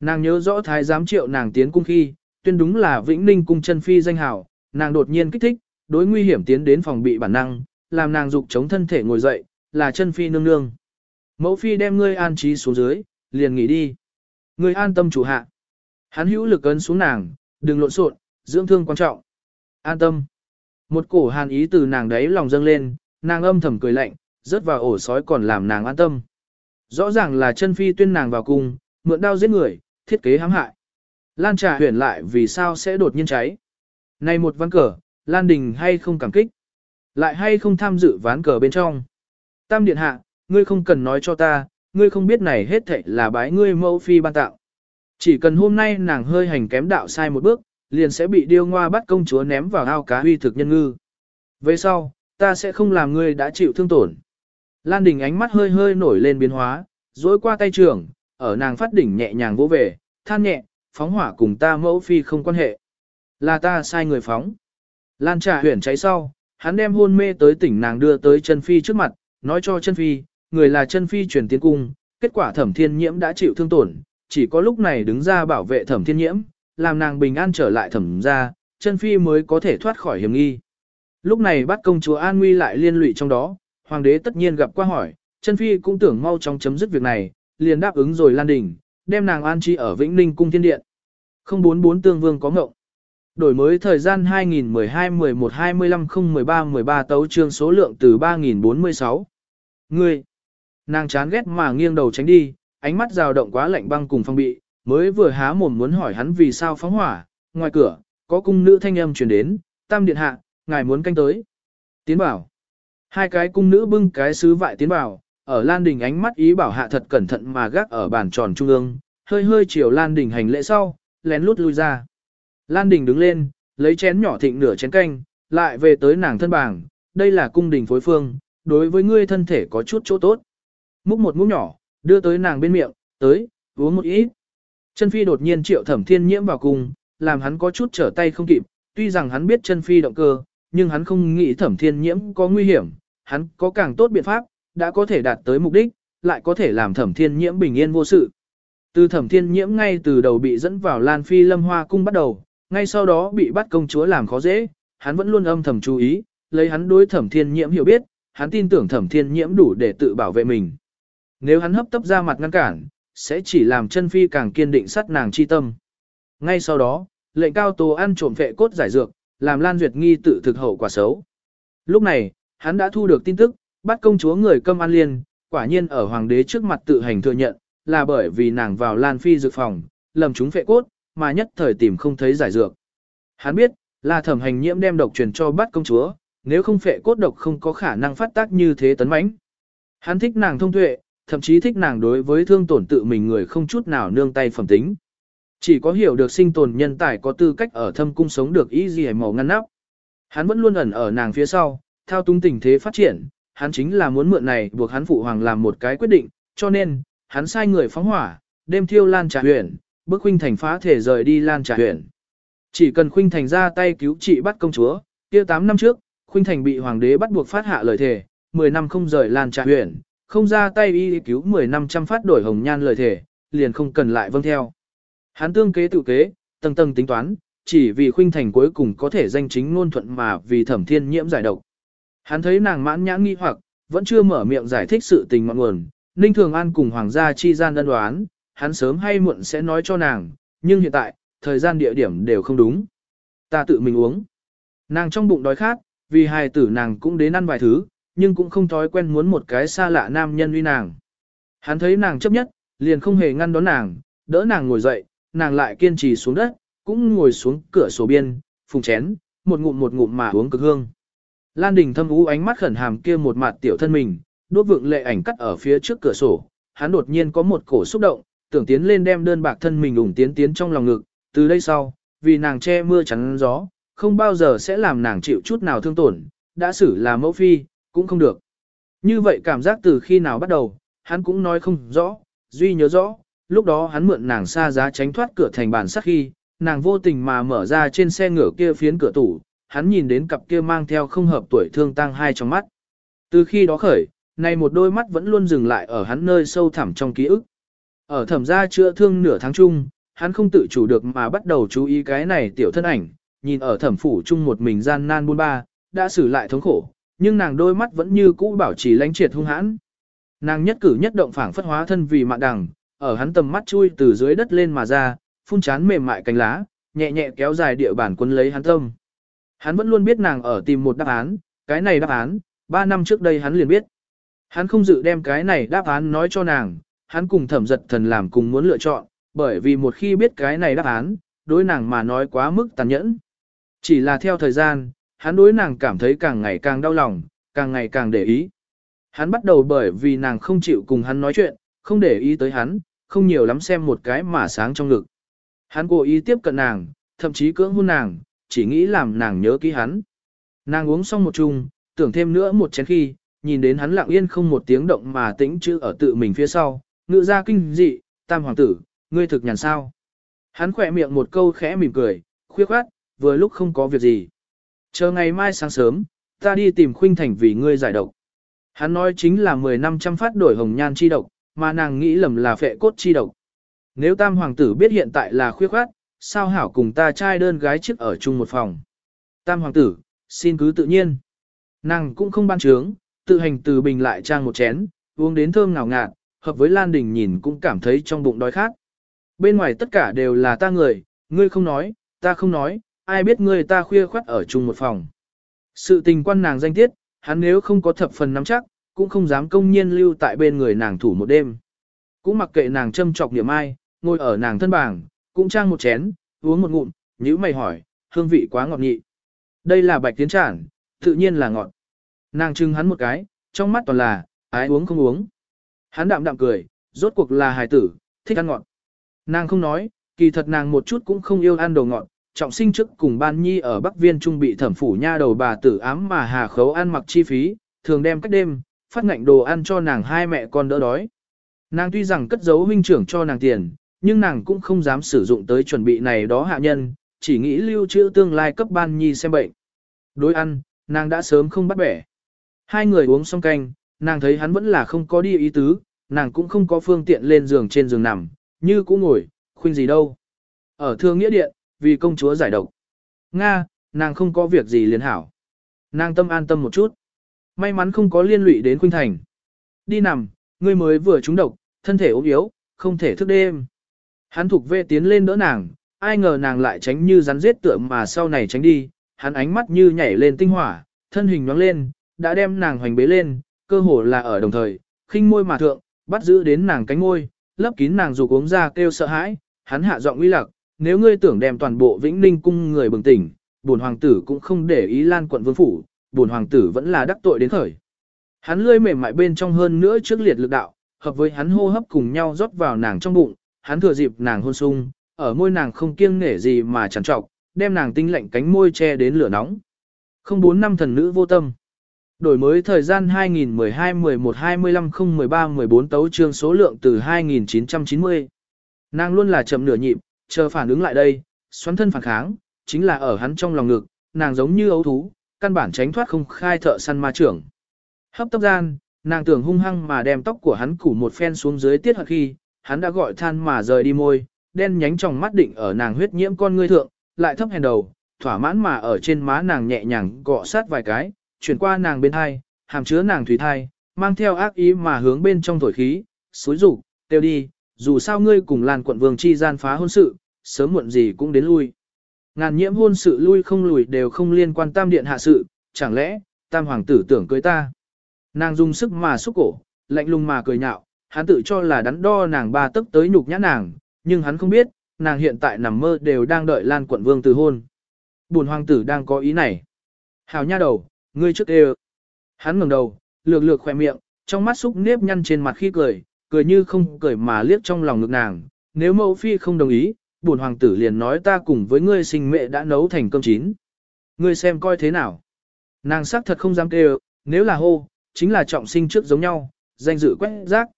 Nàng nhớ rõ thái giám triệu nàng tiến cung khi, tuyên đúng là Vĩnh Ninh cung chân phi danh hảo, nàng đột nhiên kích thích, đối nguy hiểm tiến đến phòng bị bản năng, làm nàng dục chống thân thể ngồi dậy, là chân phi nương nương. Mẫu phi đem ngươi an trí xuống dưới, liền nghỉ đi. Ngươi an tâm chủ hạ. Hắn hữu lực ấn xuống nàng, đừng lộn xộn, dưỡng thương quan trọng. An tâm. Một cổ hàn ý từ nàng đấy lòng dâng lên, nàng âm thầm cười lạnh, rớt vào ổ sói còn làm nàng an tâm. Rõ ràng là chân phi tuyên nàng vào cung, mượn đao giết người, thiết kế hãm hại. Lan trà huyền lại vì sao sẽ đột nhiên cháy. Này một ván cờ, Lan Đình hay không cảm kích? Lại hay không tham dự ván cờ bên trong? Tam điện hạ, ngươi không cần nói cho ta, ngươi không biết này hết thảy là bái ngươi mẫu phi ban tạo. Chỉ cần hôm nay nàng hơi hành kém đạo sai một bước, liền sẽ bị điêu ngoa bắt công chúa ném vào ao cá huy thực nhân ngư. Về sau, ta sẽ không làm ngươi đã chịu thương tổn. Lan Đình ánh mắt hơi hơi nổi lên biến hóa, dối qua tay trường, ở nàng phát đỉnh nhẹ nhàng vỗ về, than nhẹ, phóng hỏa cùng ta mẫu phi không quan hệ. Là ta sai người phóng. Lan trà huyển cháy sau, hắn đem hôn mê tới tỉnh nàng đưa tới chân phi trước mặt, nói cho chân phi, người là chân phi truyền tiến cung, kết quả thẩm thiên nhiễm đã chịu thương tổn, chỉ có lúc này đứng ra bảo vệ thẩm thiên nhiễm, làm nàng bình an trở lại thẩm ra, chân phi mới có thể thoát khỏi hiểm nghi. Lúc này bắt công chúa An Nguy lại liên lụy trong đó, hoàng đế tất nhiên gặp qua hỏi, chân phi cũng tưởng mau chóng chấm dứt việc này, liền đáp ứng rồi lan đỉnh, đem nàng an chi ở Vĩnh Ninh cung thiên điện. 044 tương vương có ngộng. Đổi mới thời gian 2012-11-25-013-13 tấu trương số lượng từ 3046. Ngươi, nàng chán ghét mà nghiêng đầu tránh đi, ánh mắt rào động quá lạnh băng cùng phong bị, mới vừa há mồm muốn hỏi hắn vì sao phóng hỏa, ngoài cửa, có cung nữ thanh âm truyền đến, tam điện hạ, ngài muốn canh tới. Tiến bảo. Hai cái cung nữ bưng cái sứ vại tiến bảo, ở Lan Đình ánh mắt ý bảo hạ thật cẩn thận mà gác ở bàn tròn trung ương, hơi hơi chiều Lan Đình hành lễ sau, lén lút lui ra. Lan Đình đứng lên, lấy chén nhỏ thịnh nửa chén canh, lại về tới nàng thân bảng, đây là cung đình phối phương, đối với ngươi thân thể có chút chỗ tốt. Múc một muỗng nhỏ, đưa tới nàng bên miệng, tới, uống một ít. Chân Phi đột nhiên triệu thẩm thiên nhiễm vào cùng làm hắn có chút trở tay không kịp, tuy rằng hắn biết chân Phi động cơ, nhưng hắn không nghĩ thẩm thiên nhiễm có nguy hiểm, hắn có càng tốt biện pháp, đã có thể đạt tới mục đích, lại có thể làm thẩm thiên nhiễm bình yên vô sự. Từ thẩm thiên nhiễm ngay từ đầu bị dẫn vào Lan Phi Lâm Hoa Cung bắt đầu, ngay sau đó bị bắt công chúa làm khó dễ, hắn vẫn luôn âm thầm chú ý, lấy hắn đối thẩm thiên nhiễm hiểu biết, hắn tin tưởng thẩm thiên nhiễm đủ để tự bảo vệ mình. Nếu hắn hấp tấp ra mặt ngăn cản, sẽ chỉ làm chân phi càng kiên định sát nàng chi tâm. Ngay sau đó, lệnh cao tố ăn trộm vệ cốt giải dược, làm Lan Duyệt nghi tự thực hậu quả xấu. Lúc này, hắn đã thu được tin tức, bắt công chúa người câm an liên, quả nhiên ở hoàng đế trước mặt tự hành thừa nhận, là bởi vì nàng vào Lan Phi dược phòng, lầm chúng vệ cốt, mà nhất thời tìm không thấy giải dược. Hắn biết, là thẩm hành nhiễm đem độc truyền cho bắt công chúa, nếu không phệ cốt độc không có khả năng phát tác như thế tấn mãnh. Hắn thích nàng thông tuệ, thậm chí thích nàng đối với thương tổn tự mình người không chút nào nương tay phẩm tính. Chỉ có hiểu được sinh tồn nhân tài có tư cách ở thâm cung sống được ý gì màu ngăn nắp. Hắn vẫn luôn ẩn ở nàng phía sau, thao túng tình thế phát triển, hắn chính là muốn mượn này buộc hắn phụ hoàng làm một cái quyết định, cho nên, hắn sai người phóng hỏa, đêm thiêu lan trà huyền, bước Khuynh Thành phá thể rời đi Lan Trà huyện. Chỉ cần Khuynh Thành ra tay cứu trị bắt công chúa, kia 8 năm trước, Khuynh Thành bị hoàng đế bắt buộc phát hạ lời thề, 10 năm không rời Lan Trà huyện, không ra tay y cứu 10 năm trăm phát đổi hồng nhan lời thể, liền không cần lại vâng theo. Hắn tương kế tự kế, tầng tầng tính toán, chỉ vì Khuynh Thành cuối cùng có thể danh chính ngôn thuận mà vì Thẩm Thiên Nhiễm giải độc. Hắn thấy nàng mãn nhãn nghi hoặc, vẫn chưa mở miệng giải thích sự tình ngọn nguồn, Ninh Thường An cùng hoàng gia chi gian đơn đoán, hắn sớm hay muộn sẽ nói cho nàng, nhưng hiện tại, thời gian địa điểm đều không đúng. Ta tự mình uống. Nàng trong bụng đói khát, vì hài tử nàng cũng đến ăn vài thứ, nhưng cũng không thói quen muốn một cái xa lạ nam nhân uy nàng. Hắn thấy nàng chấp nhất, liền không hề ngăn đón nàng, đỡ nàng ngồi dậy, nàng lại kiên trì xuống đất, cũng ngồi xuống cửa sổ biên, phùng chén, một ngụm một ngụm mà uống cực hương. Lan Đình thâm ú ánh mắt khẩn hàm kia một mặt tiểu thân mình, đốt vượng lệ ảnh cắt ở phía trước cửa sổ, hắn đột nhiên có một cổ xúc động, tưởng tiến lên đem đơn bạc thân mình ủng tiến tiến trong lòng ngực, từ đây sau, vì nàng che mưa chắn gió, không bao giờ sẽ làm nàng chịu chút nào thương tổn, đã xử là mẫu phi, cũng không được. Như vậy cảm giác từ khi nào bắt đầu, hắn cũng nói không rõ, duy nhớ rõ, lúc đó hắn mượn nàng xa giá tránh thoát cửa thành bàn sắc khi, nàng vô tình mà mở ra trên xe ngựa kia phiến cửa tủ, hắn nhìn đến cặp kia mang theo không hợp tuổi thương tăng hai trong mắt. Từ khi đó khởi, này một đôi mắt vẫn luôn dừng lại ở hắn nơi sâu thẳm trong ký ức. Ở thẩm gia chữa thương nửa tháng chung, hắn không tự chủ được mà bắt đầu chú ý cái này tiểu thân ảnh, nhìn ở thẩm phủ chung một mình gian nan buôn ba, đã xử lại thống khổ, nhưng nàng đôi mắt vẫn như cũ bảo trì lánh triệt hung hãn. Nàng nhất cử nhất động phảng phất hóa thân vì mạn đằng, ở hắn tầm mắt chui từ dưới đất lên mà ra, phun chán mềm mại cánh lá, nhẹ nhẹ kéo dài địa bản quân lấy hắn tâm. Hắn vẫn luôn biết nàng ở tìm một đáp án, cái này đáp án, ba năm trước đây hắn liền biết. Hắn không dự đem cái này đáp án nói cho nàng, hắn cùng thẩm giật thần làm cùng muốn lựa chọn, bởi vì một khi biết cái này đáp án, đối nàng mà nói quá mức tàn nhẫn. Chỉ là theo thời gian, hắn đối nàng cảm thấy càng ngày càng đau lòng, càng ngày càng để ý. Hắn bắt đầu bởi vì nàng không chịu cùng hắn nói chuyện, không để ý tới hắn, không nhiều lắm xem một cái mà sáng trong ngực. Hắn cố ý tiếp cận nàng, thậm chí cưỡng hôn nàng, chỉ nghĩ làm nàng nhớ kỹ hắn. Nàng uống xong một chung, tưởng thêm nữa một chén khi, nhìn đến hắn lặng yên không một tiếng động mà tĩnh chữ ở tự mình phía sau, ngựa ra kinh dị, tam hoàng tử, ngươi thực nhàn sao. Hắn khỏe miệng một câu khẽ mỉm cười, khuyết khoát, vừa lúc không có việc gì. Chờ ngày mai sáng sớm, ta đi tìm khuynh thành vì ngươi giải độc. Hắn nói chính là 10 năm trăm phát đổi hồng nhan chi độc, mà nàng nghĩ lầm là phệ cốt chi độc. Nếu tam hoàng tử biết hiện tại là khuyết khoát, sao hảo cùng ta trai đơn gái trước ở chung một phòng. Tam hoàng tử, xin cứ tự nhiên. Nàng cũng không ban trướng, tự hành từ bình lại trang một chén, uống đến thơm ngào ngạt, hợp với Lan Đình nhìn cũng cảm thấy trong bụng đói khát. Bên ngoài tất cả đều là ta người, ngươi không nói, ta không nói, ai biết ngươi ta khuya khoắt ở chung một phòng. Sự tình quan nàng danh tiết, hắn nếu không có thập phần nắm chắc, cũng không dám công nhiên lưu tại bên người nàng thủ một đêm. Cũng mặc kệ nàng châm chọc niệm ai, ngồi ở nàng thân bảng, cũng trang một chén, uống một ngụm, nhữ mày hỏi, hương vị quá ngọt nhị. Đây là bạch tiến trản, tự nhiên là ngọt. Nàng trưng hắn một cái, trong mắt toàn là, ái uống không uống. Hắn đạm đạm cười, rốt cuộc là hài tử, thích ăn ngọt. Nàng không nói, kỳ thật nàng một chút cũng không yêu ăn đồ ngọt, trọng sinh trước cùng ban nhi ở Bắc Viên Trung bị thẩm phủ nha đầu bà tử ám mà hà khấu ăn mặc chi phí, thường đem cách đêm, phát ngạnh đồ ăn cho nàng hai mẹ con đỡ đói. Nàng tuy rằng cất giấu huynh trưởng cho nàng tiền, nhưng nàng cũng không dám sử dụng tới chuẩn bị này đó hạ nhân, chỉ nghĩ lưu trữ tương lai cấp ban nhi xem bệnh. Đối ăn, nàng đã sớm không bắt bẻ. Hai người uống xong canh, nàng thấy hắn vẫn là không có đi ý tứ, nàng cũng không có phương tiện lên giường trên giường nằm, như cũng ngồi, khuyên gì đâu. Ở thương nghĩa điện, vì công chúa giải độc. Nga, nàng không có việc gì liền hảo. Nàng tâm an tâm một chút. May mắn không có liên lụy đến Khuynh Thành. Đi nằm, ngươi mới vừa trúng độc, thân thể ốm yếu, không thể thức đêm. Hắn thuộc vệ tiến lên đỡ nàng, ai ngờ nàng lại tránh như rắn giết tượng mà sau này tránh đi, hắn ánh mắt như nhảy lên tinh hỏa, thân hình nhoáng lên, đã đem nàng hoành bế lên, cơ hồ là ở đồng thời, khinh môi mà thượng, bắt giữ đến nàng cánh môi, lấp kín nàng dù uống ra kêu sợ hãi, hắn hạ giọng uy lạc, nếu ngươi tưởng đem toàn bộ Vĩnh Ninh cung người bừng tỉnh, bổn hoàng tử cũng không để ý Lan quận vương phủ, bổn hoàng tử vẫn là đắc tội đến khởi. Hắn lươi mềm mại bên trong hơn nữa trước liệt lực đạo, hợp với hắn hô hấp cùng nhau rót vào nàng trong bụng, hắn thừa dịp nàng hôn sung, ở môi nàng không kiêng nể gì mà chẳng trọc, đem nàng tinh lạnh cánh môi che đến lửa nóng. Không bốn năm thần nữ vô tâm. Đổi mới thời gian 2012 11 25 013 14 tấu trương số lượng từ 2990. Nàng luôn là chậm nửa nhịp, chờ phản ứng lại đây, xoắn thân phản kháng, chính là ở hắn trong lòng ngực, nàng giống như ấu thú, căn bản tránh thoát không khai thợ săn ma trưởng. Hấp tóc gian, nàng tưởng hung hăng mà đem tóc của hắn củ một phen xuống dưới tiết hận khi, hắn đã gọi than mà rời đi môi, đen nhánh trong mắt định ở nàng huyết nhiễm con ngươi thượng, lại thấp hèn đầu, thỏa mãn mà ở trên má nàng nhẹ nhàng gọ sát vài cái, chuyển qua nàng bên hai, hàm chứa nàng thủy thai, mang theo ác ý mà hướng bên trong thổi khí, suối rủ, tiêu đi, dù sao ngươi cùng làn quận vương chi gian phá hôn sự, sớm muộn gì cũng đến lui. Ngàn nhiễm hôn sự lui không lùi đều không liên quan tam điện hạ sự, chẳng lẽ, tam hoàng tử tưởng cưới ta. Nàng dùng sức mà xúc cổ, lạnh lùng mà cười nhạo, hắn tự cho là đắn đo nàng ba tức tới nhục nhã nàng, nhưng hắn không biết, nàng hiện tại nằm mơ đều đang đợi Lan quận vương từ hôn. Bùn hoàng tử đang có ý này. Hào nha đầu, Ngươi trước đều. Hắn ngẩng đầu, lược lược khỏe miệng, trong mắt xúc nếp nhăn trên mặt khi cười, cười như không cười mà liếc trong lòng ngực nàng. Nếu mẫu phi không đồng ý, buồn hoàng tử liền nói ta cùng với ngươi sinh mẹ đã nấu thành cơm chín. Ngươi xem coi thế nào. Nàng sắc thật không dám kêu, nếu là hô, chính là trọng sinh trước giống nhau, danh dự quét rác.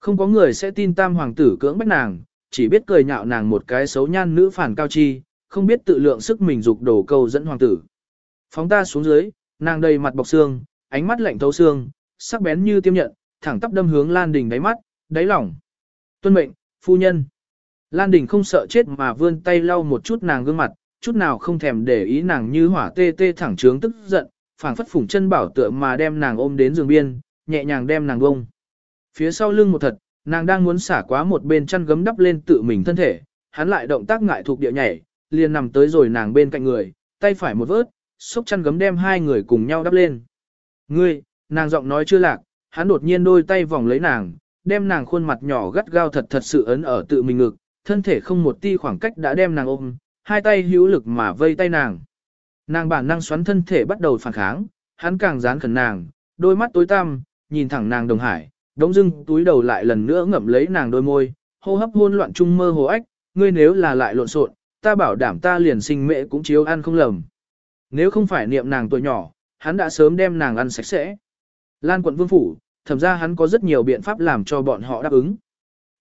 Không có người sẽ tin tam hoàng tử cưỡng bách nàng, chỉ biết cười nhạo nàng một cái xấu nhan nữ phản cao chi, không biết tự lượng sức mình dục đổ câu dẫn hoàng tử. Phóng ta xuống dưới, nàng đầy mặt bọc xương, ánh mắt lạnh thấu xương, sắc bén như tiêm nhận, thẳng tắp đâm hướng Lan Đình đáy mắt, đáy lòng. Tuân mệnh, phu nhân. Lan Đình không sợ chết mà vươn tay lau một chút nàng gương mặt, chút nào không thèm để ý nàng như hỏa tê tê thẳng trướng tức giận, phảng phất phủng chân bảo tựa mà đem nàng ôm đến giường biên, nhẹ nhàng đem nàng bông. Phía sau lưng một thật, nàng đang muốn xả quá một bên chăn gấm đắp lên tự mình thân thể, hắn lại động tác ngại thuộc địa nhảy, liền nằm tới rồi nàng bên cạnh người, tay phải một vớt, xúc chăn gấm đem hai người cùng nhau đắp lên. Ngươi, nàng giọng nói chưa lạc, hắn đột nhiên đôi tay vòng lấy nàng, đem nàng khuôn mặt nhỏ gắt gao thật thật sự ấn ở tự mình ngực, thân thể không một ti khoảng cách đã đem nàng ôm, hai tay hữu lực mà vây tay nàng. Nàng bản năng xoắn thân thể bắt đầu phản kháng, hắn càng dán khẩn nàng, đôi mắt tối tăm, nhìn thẳng nàng đồng hải, đống dưng túi đầu lại lần nữa ngậm lấy nàng đôi môi, hô hấp hôn loạn trung mơ hồ ách, ngươi nếu là lại lộn xộn, ta bảo đảm ta liền sinh mẹ cũng chiếu ăn không lầm. Nếu không phải niệm nàng tuổi nhỏ, hắn đã sớm đem nàng ăn sạch sẽ. Lan quận vương phủ, thầm ra hắn có rất nhiều biện pháp làm cho bọn họ đáp ứng.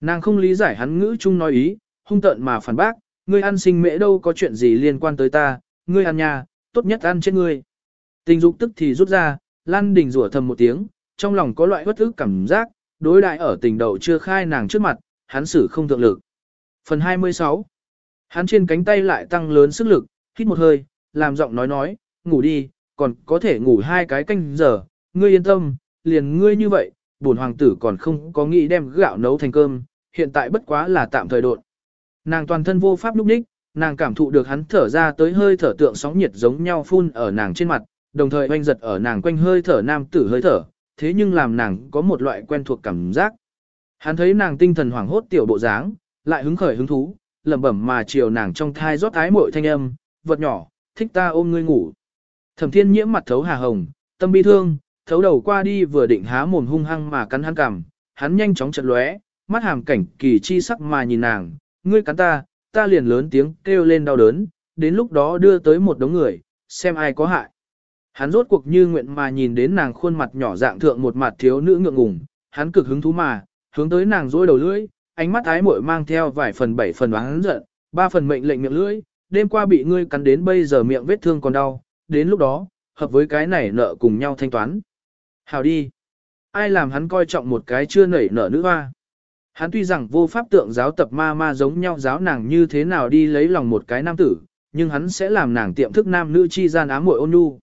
Nàng không lý giải hắn ngữ chung nói ý, hung tợn mà phản bác, ngươi ăn sinh mễ đâu có chuyện gì liên quan tới ta, ngươi ăn nhà, tốt nhất ăn chết ngươi. Tình dục tức thì rút ra, Lan Đình rủa thầm một tiếng, trong lòng có loại bất ức cảm giác, đối đại ở tình đầu chưa khai nàng trước mặt, hắn xử không thượng lực. Phần 26 Hắn trên cánh tay lại tăng lớn sức lực, hít một hơi, làm giọng nói nói, ngủ đi, còn có thể ngủ hai cái canh giờ, ngươi yên tâm, liền ngươi như vậy, bổn hoàng tử còn không có nghĩ đem gạo nấu thành cơm, hiện tại bất quá là tạm thời đột. Nàng toàn thân vô pháp lúc ních, nàng cảm thụ được hắn thở ra tới hơi thở tượng sóng nhiệt giống nhau phun ở nàng trên mặt, đồng thời oanh giật ở nàng quanh hơi thở nam tử hơi thở, thế nhưng làm nàng có một loại quen thuộc cảm giác. Hắn thấy nàng tinh thần hoảng hốt tiểu bộ dáng, lại hứng khởi hứng thú, lẩm bẩm mà chiều nàng trong thai rót ái muội thanh âm, vật nhỏ, thích ta ôm ngươi ngủ. Thẩm thiên nhiễm mặt thấu hà hồng, tâm bi thương, thấu đầu qua đi vừa định há mồm hung hăng mà cắn hắn cằm, hắn nhanh chóng chật lóe, mắt hàm cảnh kỳ chi sắc mà nhìn nàng, ngươi cắn ta, ta liền lớn tiếng kêu lên đau đớn, đến lúc đó đưa tới một đống người, xem ai có hại. Hắn rốt cuộc như nguyện mà nhìn đến nàng khuôn mặt nhỏ dạng thượng một mặt thiếu nữ ngượng ngùng, hắn cực hứng thú mà, hướng tới nàng dối đầu lưỡi, ánh mắt ái muội mang theo vài phần bảy phần oán giận, ba phần mệnh lệnh miệng lưỡi, đêm qua bị ngươi cắn đến bây giờ miệng vết thương còn đau, đến lúc đó, hợp với cái này nợ cùng nhau thanh toán. Hào đi. Ai làm hắn coi trọng một cái chưa nảy nợ nữ hoa. Hắn tuy rằng vô pháp tượng giáo tập ma ma giống nhau giáo nàng như thế nào đi lấy lòng một cái nam tử, nhưng hắn sẽ làm nàng tiệm thức nam nữ chi gian ám muội ôn nhu.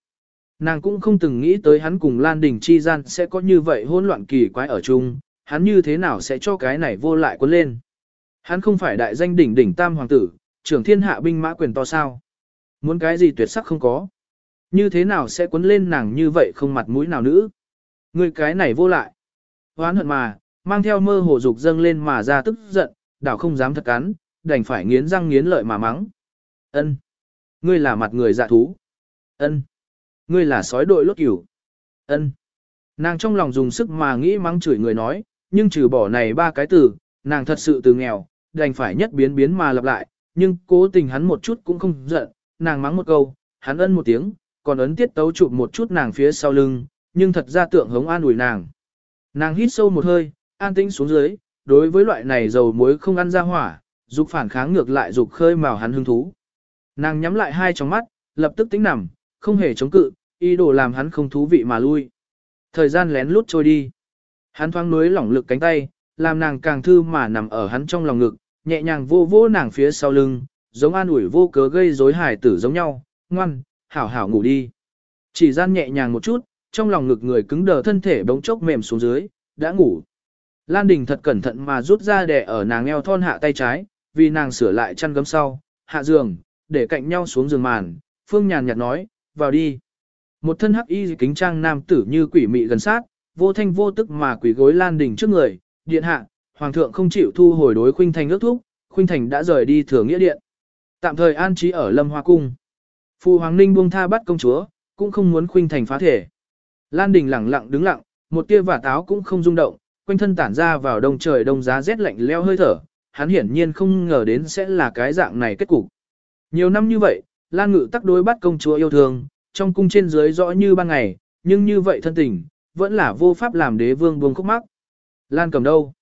Nàng cũng không từng nghĩ tới hắn cùng Lan Đình chi gian sẽ có như vậy hỗn loạn kỳ quái ở chung, hắn như thế nào sẽ cho cái này vô lại quân lên. Hắn không phải đại danh đỉnh đỉnh tam hoàng tử, trưởng thiên hạ binh mã quyền to sao. Muốn cái gì tuyệt sắc không có. Như thế nào sẽ quấn lên nàng như vậy không mặt mũi nào nữa. Người cái này vô lại. Hoán hận mà, mang theo mơ hồ dục dâng lên mà ra tức giận, đảo không dám thật cắn, đành phải nghiến răng nghiến lợi mà mắng. Ân, Ngươi là mặt người dạ thú. Ân, Ngươi là sói đội lốt cửu. Ân. Nàng trong lòng dùng sức mà nghĩ mắng chửi người nói, nhưng trừ bỏ này ba cái từ, nàng thật sự từ nghèo, đành phải nhất biến biến mà lặp lại, nhưng cố tình hắn một chút cũng không giận, nàng mắng một câu, hắn ân một tiếng, còn ấn tiết tấu chụp một chút nàng phía sau lưng, nhưng thật ra tượng hống an ủi nàng. Nàng hít sâu một hơi, an tĩnh xuống dưới, đối với loại này dầu muối không ăn ra hỏa, dục phản kháng ngược lại dục khơi mào hắn hứng thú. Nàng nhắm lại hai tròng mắt, lập tức tính nằm, không hề chống cự, ý đồ làm hắn không thú vị mà lui. Thời gian lén lút trôi đi. Hắn thoáng núi lỏng lực cánh tay, làm nàng càng thư mà nằm ở hắn trong lòng ngực, nhẹ nhàng vô vô nàng phía sau lưng, giống an ủi vô cớ gây rối hài tử giống nhau, ngoan, hảo hảo ngủ đi. Chỉ gian nhẹ nhàng một chút, trong lòng ngực người cứng đờ thân thể bỗng chốc mềm xuống dưới, đã ngủ. Lan Đình thật cẩn thận mà rút ra đè ở nàng eo thon hạ tay trái, vì nàng sửa lại chăn gấm sau, hạ giường, để cạnh nhau xuống giường màn, Phương nhàn nhạt nói, vào đi. Một thân hắc y kính trang nam tử như quỷ mị gần sát, vô thanh vô tức mà quỷ gối Lan Đình trước người, điện hạ, hoàng thượng không chịu thu hồi đối Khuynh Thành ước thúc, Khuynh Thành đã rời đi thừa nghĩa điện. Tạm thời an trí ở Lâm Hoa cung. Phu hoàng ninh buông tha bắt công chúa, cũng không muốn khuynh thành phá thể. Lan Đình lặng lặng đứng lặng, một tia và táo cũng không rung động, quanh thân tản ra vào đông trời đông giá rét lạnh leo hơi thở, hắn hiển nhiên không ngờ đến sẽ là cái dạng này kết cục. Nhiều năm như vậy, Lan Ngự tắc đối bắt công chúa yêu thương, trong cung trên dưới rõ như ban ngày, nhưng như vậy thân tình, vẫn là vô pháp làm đế vương buông khúc mắc. Lan cầm đâu?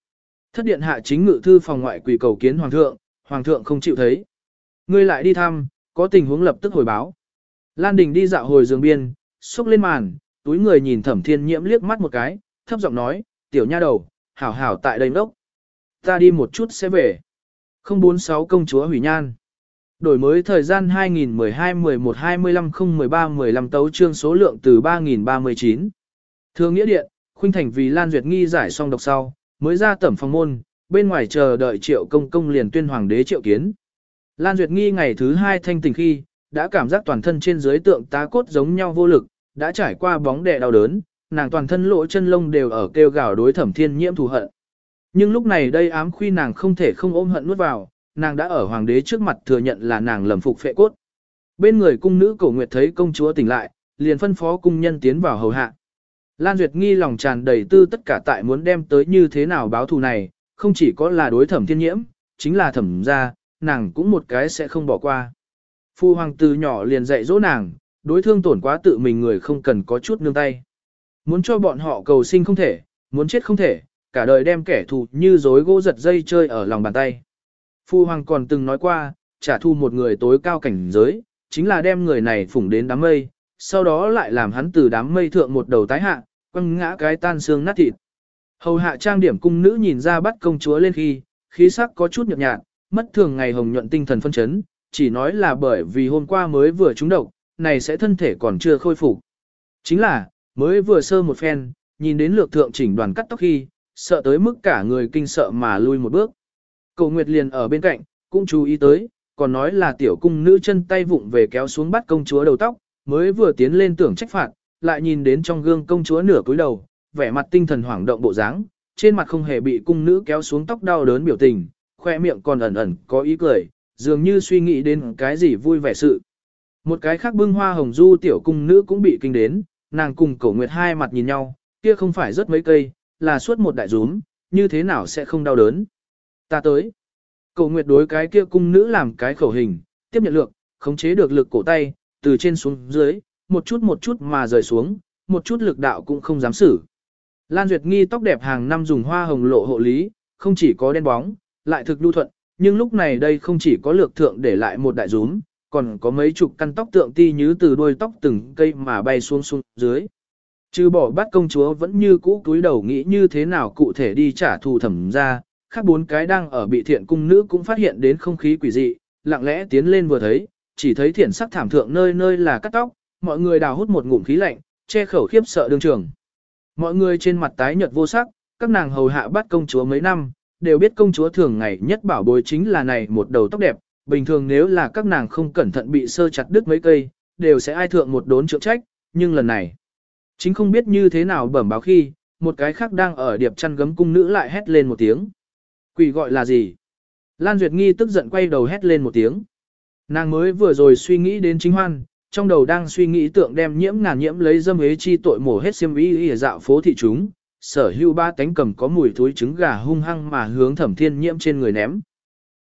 Thất điện hạ chính ngự thư phòng ngoại quỷ cầu kiến hoàng thượng, hoàng thượng không chịu thấy. Ngươi lại đi thăm, có tình huống lập tức hồi báo. Lan Đình đi dạo hồi giường biên, xúc lên màn, túi người nhìn thẩm thiên nhiễm liếc mắt một cái, thấp giọng nói, tiểu nha đầu, hảo hảo tại đây đốc. Ta đi một chút sẽ về. 046 công chúa hủy nhan. Đổi mới thời gian 2012-11-25-013-15 tấu trương số lượng từ 3039. Thương nghĩa điện, khuynh thành vì Lan Duyệt nghi giải xong độc sau, mới ra tẩm phòng môn, bên ngoài chờ đợi triệu công công liền tuyên hoàng đế triệu kiến. Lan Duyệt nghi ngày thứ hai thanh tỉnh khi, đã cảm giác toàn thân trên dưới tượng tá cốt giống nhau vô lực, đã trải qua bóng đè đau đớn, nàng toàn thân lỗ chân lông đều ở kêu gào đối thẩm thiên nhiễm thù hận. Nhưng lúc này đây ám khuy nàng không thể không ôm hận nuốt vào, nàng đã ở hoàng đế trước mặt thừa nhận là nàng lầm phục phệ cốt. Bên người cung nữ cổ nguyệt thấy công chúa tỉnh lại, liền phân phó cung nhân tiến vào hầu hạ. Lan Duyệt nghi lòng tràn đầy tư tất cả tại muốn đem tới như thế nào báo thù này, không chỉ có là đối thẩm thiên nhiễm, chính là thẩm gia, nàng cũng một cái sẽ không bỏ qua. Phu hoàng từ nhỏ liền dạy dỗ nàng, đối thương tổn quá tự mình người không cần có chút nương tay. Muốn cho bọn họ cầu sinh không thể, muốn chết không thể, cả đời đem kẻ thù như rối gỗ giật dây chơi ở lòng bàn tay. Phu hoàng còn từng nói qua, trả thù một người tối cao cảnh giới, chính là đem người này phủng đến đám mây, sau đó lại làm hắn từ đám mây thượng một đầu tái hạ, quăng ngã cái tan xương nát thịt. Hầu hạ trang điểm cung nữ nhìn ra bắt công chúa lên khi, khí sắc có chút nhợt nhạt, mất thường ngày hồng nhuận tinh thần phân chấn, chỉ nói là bởi vì hôm qua mới vừa trúng độc, này sẽ thân thể còn chưa khôi phục. Chính là, mới vừa sơ một phen, nhìn đến lược thượng chỉnh đoàn cắt tóc khi, sợ tới mức cả người kinh sợ mà lui một bước. Cầu Nguyệt liền ở bên cạnh, cũng chú ý tới, còn nói là tiểu cung nữ chân tay vụng về kéo xuống bắt công chúa đầu tóc, mới vừa tiến lên tưởng trách phạt, lại nhìn đến trong gương công chúa nửa cúi đầu, vẻ mặt tinh thần hoảng động bộ dáng, trên mặt không hề bị cung nữ kéo xuống tóc đau đớn biểu tình, khoe miệng còn ẩn ẩn có ý cười, dường như suy nghĩ đến cái gì vui vẻ sự. Một cái khác bưng hoa hồng du tiểu cung nữ cũng bị kinh đến, nàng cùng cổ nguyệt hai mặt nhìn nhau, kia không phải rất mấy cây, là suốt một đại rúm, như thế nào sẽ không đau đớn. Ta tới. Cổ nguyệt đối cái kia cung nữ làm cái khẩu hình, tiếp nhận lược, khống chế được lực cổ tay, từ trên xuống dưới, một chút một chút mà rời xuống, một chút lực đạo cũng không dám xử. Lan Duyệt Nghi tóc đẹp hàng năm dùng hoa hồng lộ hộ lý, không chỉ có đen bóng, lại thực đu thuận, nhưng lúc này đây không chỉ có lược thượng để lại một đại rúm, còn có mấy chục căn tóc tượng ti như từ đuôi tóc từng cây mà bay xuống xuống dưới. Trừ bỏ bát công chúa vẫn như cũ túi đầu nghĩ như thế nào cụ thể đi trả thù thẩm ra, khác bốn cái đang ở bị thiện cung nữ cũng phát hiện đến không khí quỷ dị, lặng lẽ tiến lên vừa thấy, chỉ thấy thiện sắc thảm thượng nơi nơi là cắt tóc, mọi người đào hút một ngụm khí lạnh, che khẩu khiếp sợ đương trường. Mọi người trên mặt tái nhợt vô sắc, các nàng hầu hạ bắt công chúa mấy năm, đều biết công chúa thường ngày nhất bảo bối chính là này một đầu tóc đẹp, bình thường nếu là các nàng không cẩn thận bị sơ chặt đứt mấy cây, đều sẽ ai thượng một đốn trượng trách, nhưng lần này, chính không biết như thế nào bẩm báo khi, một cái khác đang ở điệp chăn gấm cung nữ lại hét lên một tiếng. Quỷ gọi là gì? Lan Duyệt Nghi tức giận quay đầu hét lên một tiếng. Nàng mới vừa rồi suy nghĩ đến chính hoan, trong đầu đang suy nghĩ tượng đem nhiễm ngàn nhiễm lấy dâm hế chi tội mổ hết xiêm ý ở dạo phố thị chúng, sở hưu ba tánh cầm có mùi thối trứng gà hung hăng mà hướng thẩm thiên nhiễm trên người ném.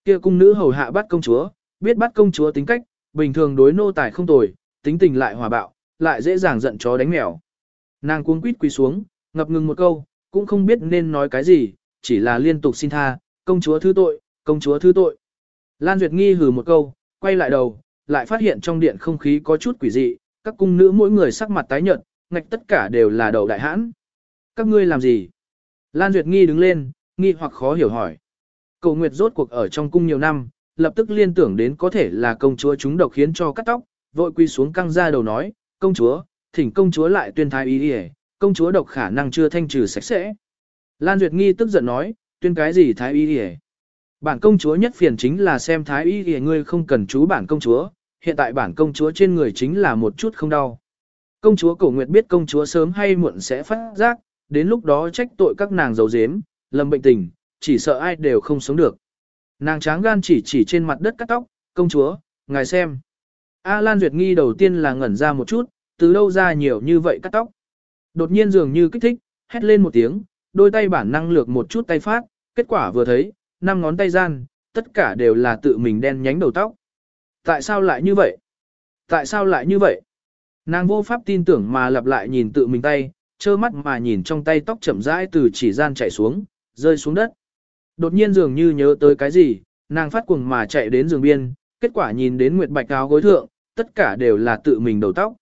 Kia cung nữ hầu hạ bắt công chúa, biết bắt công chúa tính cách, bình thường đối nô tài không tồi, tính tình lại hòa bạo, lại dễ dàng giận chó đánh mèo. Nàng cuống quýt quỳ xuống, ngập ngừng một câu, cũng không biết nên nói cái gì, chỉ là liên tục xin tha, công chúa thứ tội, công chúa thứ tội. Lan Duyệt nghi hừ một câu, quay lại đầu, lại phát hiện trong điện không khí có chút quỷ dị, các cung nữ mỗi người sắc mặt tái nhợt, ngạch tất cả đều là đầu đại hãn. Các ngươi làm gì? Lan Duyệt nghi đứng lên, nghi hoặc khó hiểu hỏi. Cầu Nguyệt rốt cuộc ở trong cung nhiều năm, lập tức liên tưởng đến có thể là công chúa chúng độc khiến cho cắt tóc, vội quy xuống căng ra đầu nói, công chúa, thỉnh công chúa lại tuyên thái ý đi công chúa độc khả năng chưa thanh trừ sạch sẽ. Lan Duyệt Nghi tức giận nói, tuyên cái gì thái y đi Bản công chúa nhất phiền chính là xem thái y đi ngươi không cần chú bản công chúa, hiện tại bản công chúa trên người chính là một chút không đau. Công chúa cổ nguyệt biết công chúa sớm hay muộn sẽ phát giác, đến lúc đó trách tội các nàng giấu dếm, lầm bệnh tình, chỉ sợ ai đều không sống được. Nàng tráng gan chỉ chỉ trên mặt đất cắt tóc, công chúa, ngài xem. A Lan Duyệt Nghi đầu tiên là ngẩn ra một chút, từ đâu ra nhiều như vậy cắt tóc. Đột nhiên dường như kích thích, hét lên một tiếng, đôi tay bản năng lược một chút tay phát, kết quả vừa thấy, năm ngón tay gian, tất cả đều là tự mình đen nhánh đầu tóc. Tại sao lại như vậy? Tại sao lại như vậy? Nàng vô pháp tin tưởng mà lặp lại nhìn tự mình tay, trơ mắt mà nhìn trong tay tóc chậm rãi từ chỉ gian chảy xuống, rơi xuống đất. Đột nhiên dường như nhớ tới cái gì, nàng phát cuồng mà chạy đến giường biên, kết quả nhìn đến nguyệt bạch áo gối thượng, tất cả đều là tự mình đầu tóc.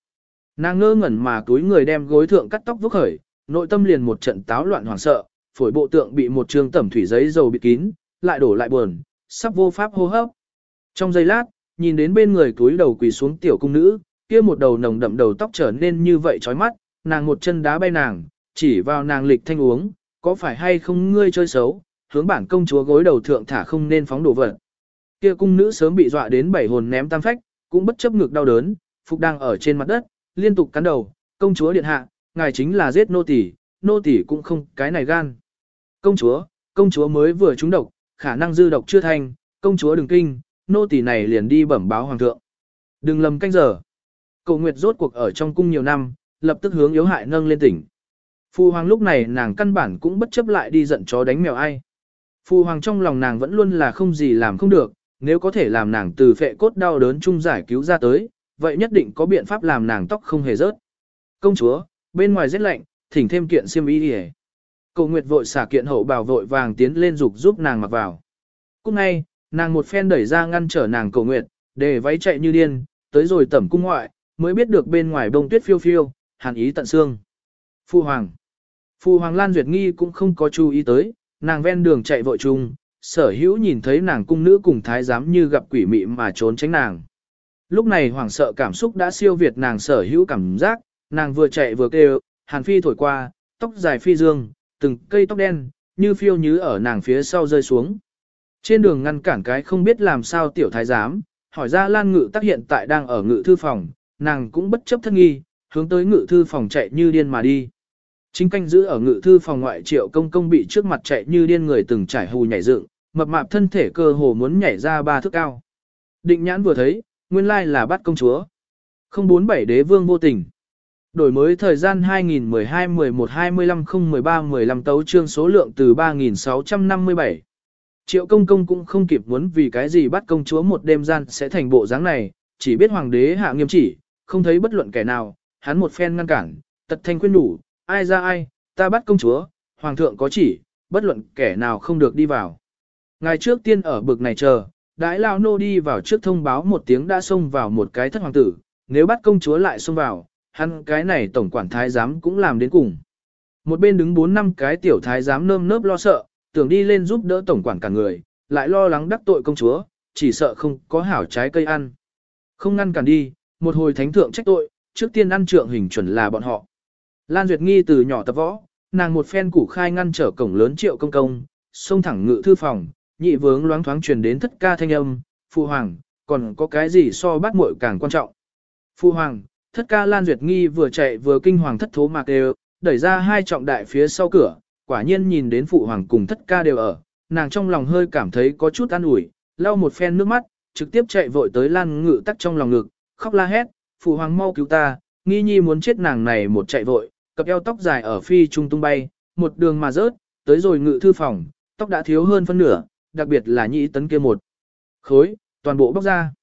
Nàng ngơ ngẩn mà túi người đem gối thượng cắt tóc vứt khởi, nội tâm liền một trận táo loạn hoảng sợ, phổi bộ tượng bị một trường tẩm thủy giấy dầu bị kín, lại đổ lại buồn, sắp vô pháp hô hấp. Trong giây lát, nhìn đến bên người túi đầu quỳ xuống tiểu cung nữ, kia một đầu nồng đậm đầu tóc trở nên như vậy chói mắt, nàng một chân đá bay nàng, chỉ vào nàng lịch thanh uống, có phải hay không ngươi chơi xấu, hướng bản công chúa gối đầu thượng thả không nên phóng đồ vật. Kia cung nữ sớm bị dọa đến bảy hồn ném tam phách, cũng bất chấp ngực đau đớn, phục đang ở trên mặt đất, liên tục cắn đầu, công chúa điện hạ, ngài chính là giết nô tỳ, nô tỳ cũng không cái này gan. Công chúa, công chúa mới vừa trúng độc, khả năng dư độc chưa thành, công chúa đừng kinh, nô tỳ này liền đi bẩm báo hoàng thượng. Đừng lầm canh giờ. Cậu Nguyệt rốt cuộc ở trong cung nhiều năm, lập tức hướng yếu hại nâng lên tỉnh. Phu hoàng lúc này nàng căn bản cũng bất chấp lại đi giận chó đánh mèo ai. Phu hoàng trong lòng nàng vẫn luôn là không gì làm không được, nếu có thể làm nàng từ phệ cốt đau đớn chung giải cứu ra tới, vậy nhất định có biện pháp làm nàng tóc không hề rớt. Công chúa, bên ngoài rét lạnh, thỉnh thêm kiện xiêm y đi Cầu Nguyệt vội xả kiện hậu bào vội vàng tiến lên dục giúp nàng mặc vào. Cũng ngay, nàng một phen đẩy ra ngăn trở nàng cầu Nguyệt, để váy chạy như điên, tới rồi tẩm cung ngoại, mới biết được bên ngoài bông tuyết phiêu phiêu, hàn ý tận xương. Phu Hoàng Phu Hoàng Lan Duyệt Nghi cũng không có chú ý tới, nàng ven đường chạy vội chung, sở hữu nhìn thấy nàng cung nữ cùng thái giám như gặp quỷ mị mà trốn tránh nàng. Lúc này hoảng sợ cảm xúc đã siêu việt nàng sở hữu cảm giác, nàng vừa chạy vừa kêu, hàn phi thổi qua, tóc dài phi dương, từng cây tóc đen, như phiêu như ở nàng phía sau rơi xuống. Trên đường ngăn cản cái không biết làm sao tiểu thái giám, hỏi ra Lan Ngự tác hiện tại đang ở ngự thư phòng, nàng cũng bất chấp thân nghi, hướng tới ngự thư phòng chạy như điên mà đi. Chính canh giữ ở ngự thư phòng ngoại triệu công công bị trước mặt chạy như điên người từng trải hù nhảy dựng, mập mạp thân thể cơ hồ muốn nhảy ra ba thước cao. Định nhãn vừa thấy, nguyên lai là bắt công chúa. 047 đế vương vô tình. Đổi mới thời gian 2012-11-25-013-15 tấu trương số lượng từ 3657. Triệu công công cũng không kịp muốn vì cái gì bắt công chúa một đêm gian sẽ thành bộ dáng này, chỉ biết hoàng đế hạ nghiêm chỉ, không thấy bất luận kẻ nào, hắn một phen ngăn cản, tật thanh khuyên đủ, ai ra ai, ta bắt công chúa, hoàng thượng có chỉ, bất luận kẻ nào không được đi vào. Ngày trước tiên ở bực này chờ, đãi lao nô đi vào trước thông báo một tiếng đã xông vào một cái thất hoàng tử, nếu bắt công chúa lại xông vào, hắn cái này tổng quản thái giám cũng làm đến cùng. Một bên đứng bốn năm cái tiểu thái giám nơm nớp lo sợ, tưởng đi lên giúp đỡ tổng quản cả người, lại lo lắng đắc tội công chúa, chỉ sợ không có hảo trái cây ăn. Không ngăn cản đi, một hồi thánh thượng trách tội, trước tiên ăn trượng hình chuẩn là bọn họ. Lan Duyệt Nghi từ nhỏ tập võ, nàng một phen củ khai ngăn trở cổng lớn triệu công công, xông thẳng ngự thư phòng, nhị vướng loáng thoáng truyền đến thất ca thanh âm, phụ hoàng, còn có cái gì so bắt muội càng quan trọng. Phụ hoàng, thất ca Lan Duyệt Nghi vừa chạy vừa kinh hoàng thất thố mạc đều, đẩy ra hai trọng đại phía sau cửa, quả nhiên nhìn đến phụ hoàng cùng thất ca đều ở, nàng trong lòng hơi cảm thấy có chút an ủi, lau một phen nước mắt, trực tiếp chạy vội tới Lan Ngự tắc trong lòng ngực, khóc la hét, phụ hoàng mau cứu ta, nghi nhi muốn chết nàng này một chạy vội, cặp eo tóc dài ở phi trung tung bay, một đường mà rớt, tới rồi ngự thư phòng, tóc đã thiếu hơn phân nửa, đặc biệt là nhị tấn kia một khối, toàn bộ bóc ra.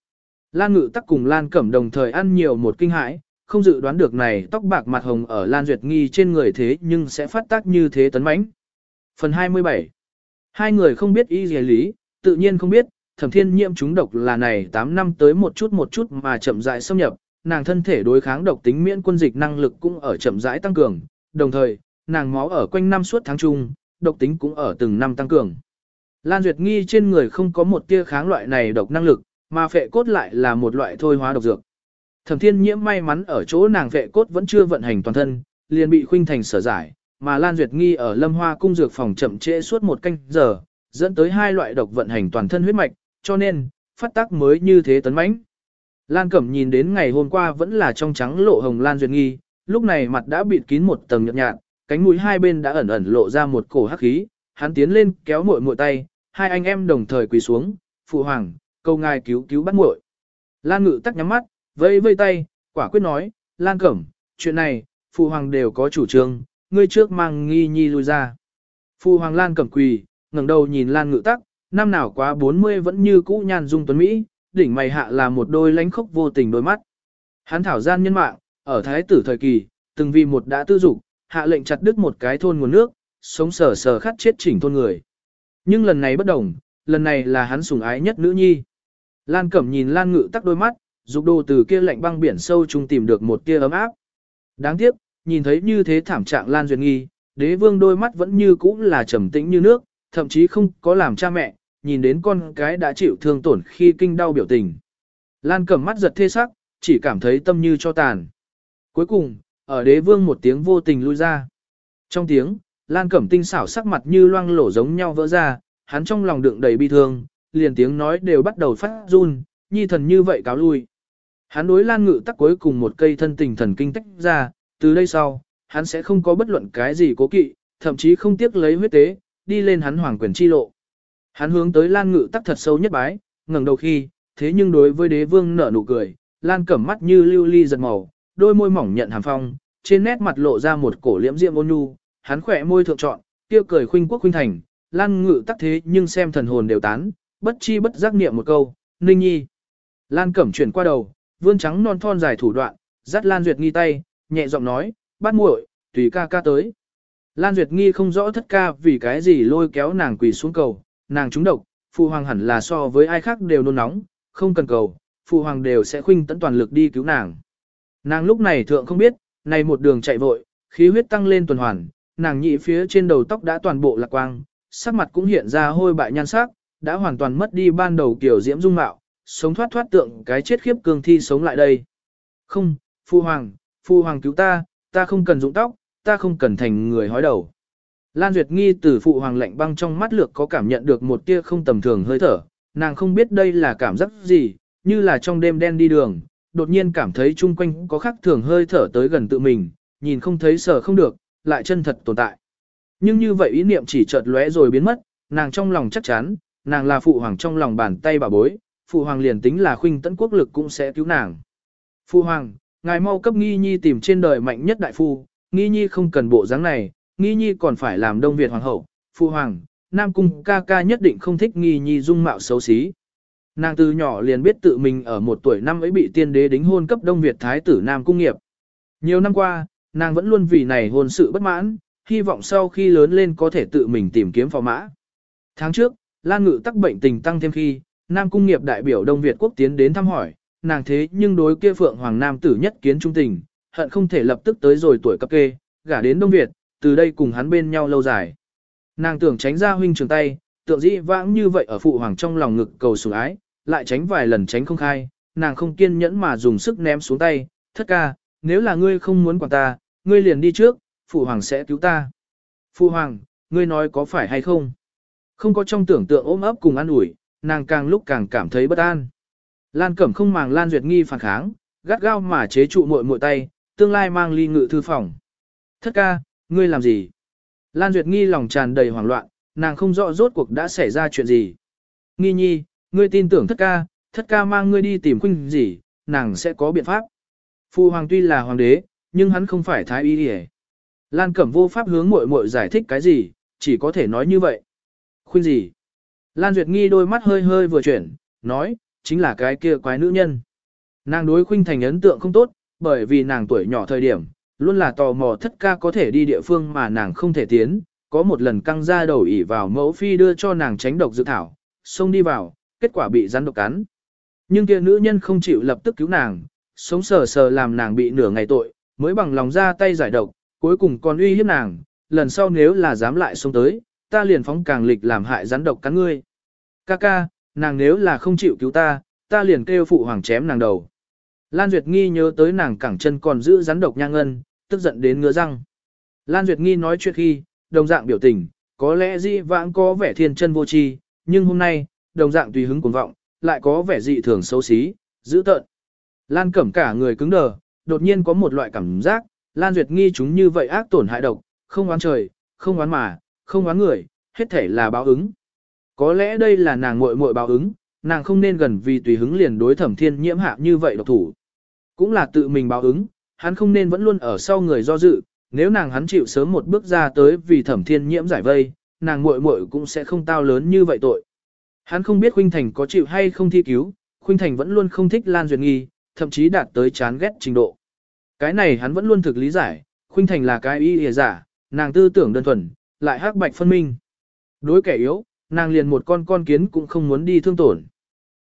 Lan ngự tắc cùng Lan cẩm đồng thời ăn nhiều một kinh hãi, không dự đoán được này tóc bạc mặt hồng ở Lan Duyệt Nghi trên người thế nhưng sẽ phát tác như thế tấn mãnh. Phần 27 Hai người không biết y gì lý, tự nhiên không biết, thẩm thiên nhiễm chúng độc là này 8 năm tới một chút một chút mà chậm rãi xâm nhập, nàng thân thể đối kháng độc tính miễn quân dịch năng lực cũng ở chậm rãi tăng cường, đồng thời, nàng máu ở quanh năm suốt tháng chung, độc tính cũng ở từng năm tăng cường. Lan Duyệt Nghi trên người không có một tia kháng loại này độc năng lực, mà phệ cốt lại là một loại thôi hóa độc dược. Thẩm Thiên Nhiễm may mắn ở chỗ nàng phệ cốt vẫn chưa vận hành toàn thân, liền bị khuynh thành sở giải, mà Lan Duyệt Nghi ở Lâm Hoa cung dược phòng chậm trễ suốt một canh giờ, dẫn tới hai loại độc vận hành toàn thân huyết mạch, cho nên phát tác mới như thế tấn mãnh. Lan Cẩm nhìn đến ngày hôm qua vẫn là trong trắng lộ hồng Lan Duyệt Nghi, lúc này mặt đã bịt kín một tầng nhợt nhạt, cánh mũi hai bên đã ẩn ẩn lộ ra một cổ hắc khí, hắn tiến lên kéo muội muội tay, hai anh em đồng thời quỳ xuống, phụ hoàng, cầu ngài cứu cứu bắt muội. Lan Ngự tắc nhắm mắt, vây vây tay, quả quyết nói, Lan Cẩm, chuyện này, Phụ Hoàng đều có chủ trương, ngươi trước mang nghi nhi lui ra. Phụ Hoàng Lan Cẩm quỳ, ngẩng đầu nhìn Lan Ngự Tắc, năm nào quá 40 vẫn như cũ nhan dung tuấn Mỹ, đỉnh mày hạ là một đôi lánh khốc vô tình đôi mắt. Hắn thảo gian nhân mạng, ở thái tử thời kỳ, từng vì một đã tư dục, hạ lệnh chặt đứt một cái thôn nguồn nước, sống sờ sờ khát chết chỉnh thôn người. Nhưng lần này bất đồng, lần này là hắn sủng ái nhất nữ nhi. Lan Cẩm nhìn Lan Ngự tắc đôi mắt, dục đồ từ kia lạnh băng biển sâu trung tìm được một tia ấm áp. Đáng tiếc, nhìn thấy như thế thảm trạng Lan Duyệt Nghi, đế vương đôi mắt vẫn như cũ là trầm tĩnh như nước, thậm chí không có làm cha mẹ, nhìn đến con cái đã chịu thương tổn khi kinh đau biểu tình. Lan Cẩm mắt giật thê sắc, chỉ cảm thấy tâm như cho tàn. Cuối cùng, ở đế vương một tiếng vô tình lui ra. Trong tiếng, Lan Cẩm tinh xảo sắc mặt như loang lổ giống nhau vỡ ra, hắn trong lòng đựng đầy bi thương, liền tiếng nói đều bắt đầu phát run, nhi thần như vậy cáo lui. Hắn đối Lan Ngự tắc cuối cùng một cây thân tình thần kinh tách ra, từ đây sau, hắn sẽ không có bất luận cái gì cố kỵ, thậm chí không tiếc lấy huyết tế, đi lên hắn hoàng quyền chi lộ. Hắn hướng tới Lan Ngự tắc thật sâu nhất bái, ngẩng đầu khi, thế nhưng đối với đế vương nở nụ cười, Lan cẩm mắt như lưu ly giật màu, đôi môi mỏng nhận hàm phong, trên nét mặt lộ ra một cổ liễm diệm ôn nhu, hắn khỏe môi thượng trọn, tiêu cười khuynh quốc khuynh thành, Lan Ngự tắc thế nhưng xem thần hồn đều tán, bất chi bất giác niệm một câu, Ninh Nhi. Lan Cẩm chuyển qua đầu, vươn trắng non thon dài thủ đoạn, dắt Lan Duyệt Nghi tay, nhẹ giọng nói, bắt muội, tùy ca ca tới. Lan Duyệt Nghi không rõ thất ca vì cái gì lôi kéo nàng quỳ xuống cầu, nàng trúng độc, phụ hoàng hẳn là so với ai khác đều nôn nóng, không cần cầu, phụ hoàng đều sẽ khuynh tận toàn lực đi cứu nàng. Nàng lúc này thượng không biết, này một đường chạy vội, khí huyết tăng lên tuần hoàn, nàng nhị phía trên đầu tóc đã toàn bộ lạc quang, sắc mặt cũng hiện ra hôi bại nhan sắc, đã hoàn toàn mất đi ban đầu kiểu diễm dung mạo, sống thoát thoát tượng cái chết khiếp cương thi sống lại đây. Không, phụ hoàng, phụ hoàng cứu ta, ta không cần dụng tóc, ta không cần thành người hói đầu. Lan Duyệt Nghi từ phụ hoàng lạnh băng trong mắt lược có cảm nhận được một tia không tầm thường hơi thở, nàng không biết đây là cảm giác gì, như là trong đêm đen đi đường, đột nhiên cảm thấy chung quanh có khác thường hơi thở tới gần tự mình, nhìn không thấy sợ không được, lại chân thật tồn tại. Nhưng như vậy ý niệm chỉ chợt lóe rồi biến mất, nàng trong lòng chắc chắn, nàng là phụ hoàng trong lòng bàn tay bà bối, phụ hoàng liền tính là khuynh tấn quốc lực cũng sẽ cứu nàng. Phụ hoàng, ngài mau cấp nghi nhi tìm trên đời mạnh nhất đại phu, nghi nhi không cần bộ dáng này, nghi nhi còn phải làm đông Việt hoàng hậu, Phu hoàng, nam cung ca ca nhất định không thích nghi nhi dung mạo xấu xí. Nàng từ nhỏ liền biết tự mình ở một tuổi năm ấy bị tiên đế đính hôn cấp đông Việt thái tử nam cung nghiệp. Nhiều năm qua, nàng vẫn luôn vì này hôn sự bất mãn, hy vọng sau khi lớn lên có thể tự mình tìm kiếm phò mã. Tháng trước, Lan Ngự tắc bệnh tình tăng thêm khi, Nam Cung nghiệp đại biểu Đông Việt quốc tiến đến thăm hỏi, nàng thế nhưng đối kia Phượng Hoàng Nam tử nhất kiến trung tình, hận không thể lập tức tới rồi tuổi cấp kê, gả đến Đông Việt, từ đây cùng hắn bên nhau lâu dài. Nàng tưởng tránh ra huynh trường tay, tượng dĩ vãng như vậy ở phụ hoàng trong lòng ngực cầu sủng ái, lại tránh vài lần tránh không khai, nàng không kiên nhẫn mà dùng sức ném xuống tay, thất ca, nếu là ngươi không muốn quản ta, ngươi liền đi trước, phụ hoàng sẽ cứu ta. Phụ hoàng, ngươi nói có phải hay không? Không có trong tưởng tượng ôm ấp cùng an ủi, nàng càng lúc càng cảm thấy bất an. Lan Cẩm không màng Lan Duyệt Nghi phản kháng, gắt gao mà chế trụ muội muội tay, tương lai mang ly ngự thư phòng. Thất ca, ngươi làm gì? Lan Duyệt Nghi lòng tràn đầy hoảng loạn, nàng không rõ rốt cuộc đã xảy ra chuyện gì. Nghi nhi, ngươi tin tưởng thất ca, thất ca mang ngươi đi tìm khuynh gì, nàng sẽ có biện pháp. Phu hoàng tuy là hoàng đế, nhưng hắn không phải thái y hề. Lan Cẩm vô pháp hướng muội muội giải thích cái gì, chỉ có thể nói như vậy. Khuynh gì? Lan Duyệt Nghi đôi mắt hơi hơi vừa chuyển, nói, chính là cái kia quái nữ nhân. Nàng đối Khuynh Thành ấn tượng không tốt, bởi vì nàng tuổi nhỏ thời điểm, luôn là tò mò thất ca có thể đi địa phương mà nàng không thể tiến. Có một lần căng ra đầu ỉ vào mẫu phi đưa cho nàng tránh độc dự thảo, xông đi vào, kết quả bị rắn độc cắn. Nhưng kia nữ nhân không chịu lập tức cứu nàng, sống sờ sờ làm nàng bị nửa ngày tội, mới bằng lòng ra tay giải độc, cuối cùng còn uy hiếp nàng, lần sau nếu là dám lại xông tới, ta liền phóng càng lịch làm hại rắn độc cắn ngươi. Ca ca, nàng nếu là không chịu cứu ta, ta liền kêu phụ hoàng chém nàng đầu. Lan Duyệt Nghi nhớ tới nàng cẳng chân còn giữ rắn độc nhang ngân, tức giận đến ngứa răng. Lan Duyệt Nghi nói chuyện khi, đồng dạng biểu tình, có lẽ dị vãng có vẻ thiên chân vô tri, nhưng hôm nay, đồng dạng tùy hứng cuồng vọng, lại có vẻ dị thường xấu xí, dữ tợn. Lan Cẩm cả người cứng đờ, đột nhiên có một loại cảm giác, Lan Duyệt Nghi chúng như vậy ác tổn hại độc, không oán trời, không oán mà, không oán người, hết thể là báo ứng. Có lẽ đây là nàng muội muội báo ứng, nàng không nên gần vì tùy hứng liền đối thẩm thiên nhiễm hạ như vậy độc thủ. Cũng là tự mình báo ứng, hắn không nên vẫn luôn ở sau người do dự, nếu nàng hắn chịu sớm một bước ra tới vì thẩm thiên nhiễm giải vây, nàng muội muội cũng sẽ không tao lớn như vậy tội. Hắn không biết Khuynh Thành có chịu hay không thi cứu, Khuynh Thành vẫn luôn không thích Lan Duyệt Nghi, thậm chí đạt tới chán ghét trình độ. Cái này hắn vẫn luôn thực lý giải, Khuynh Thành là cái y hề giả, nàng tư tưởng đơn thuần, lại hắc bạch phân minh. Đối kẻ yếu, nàng liền một con con kiến cũng không muốn đi thương tổn.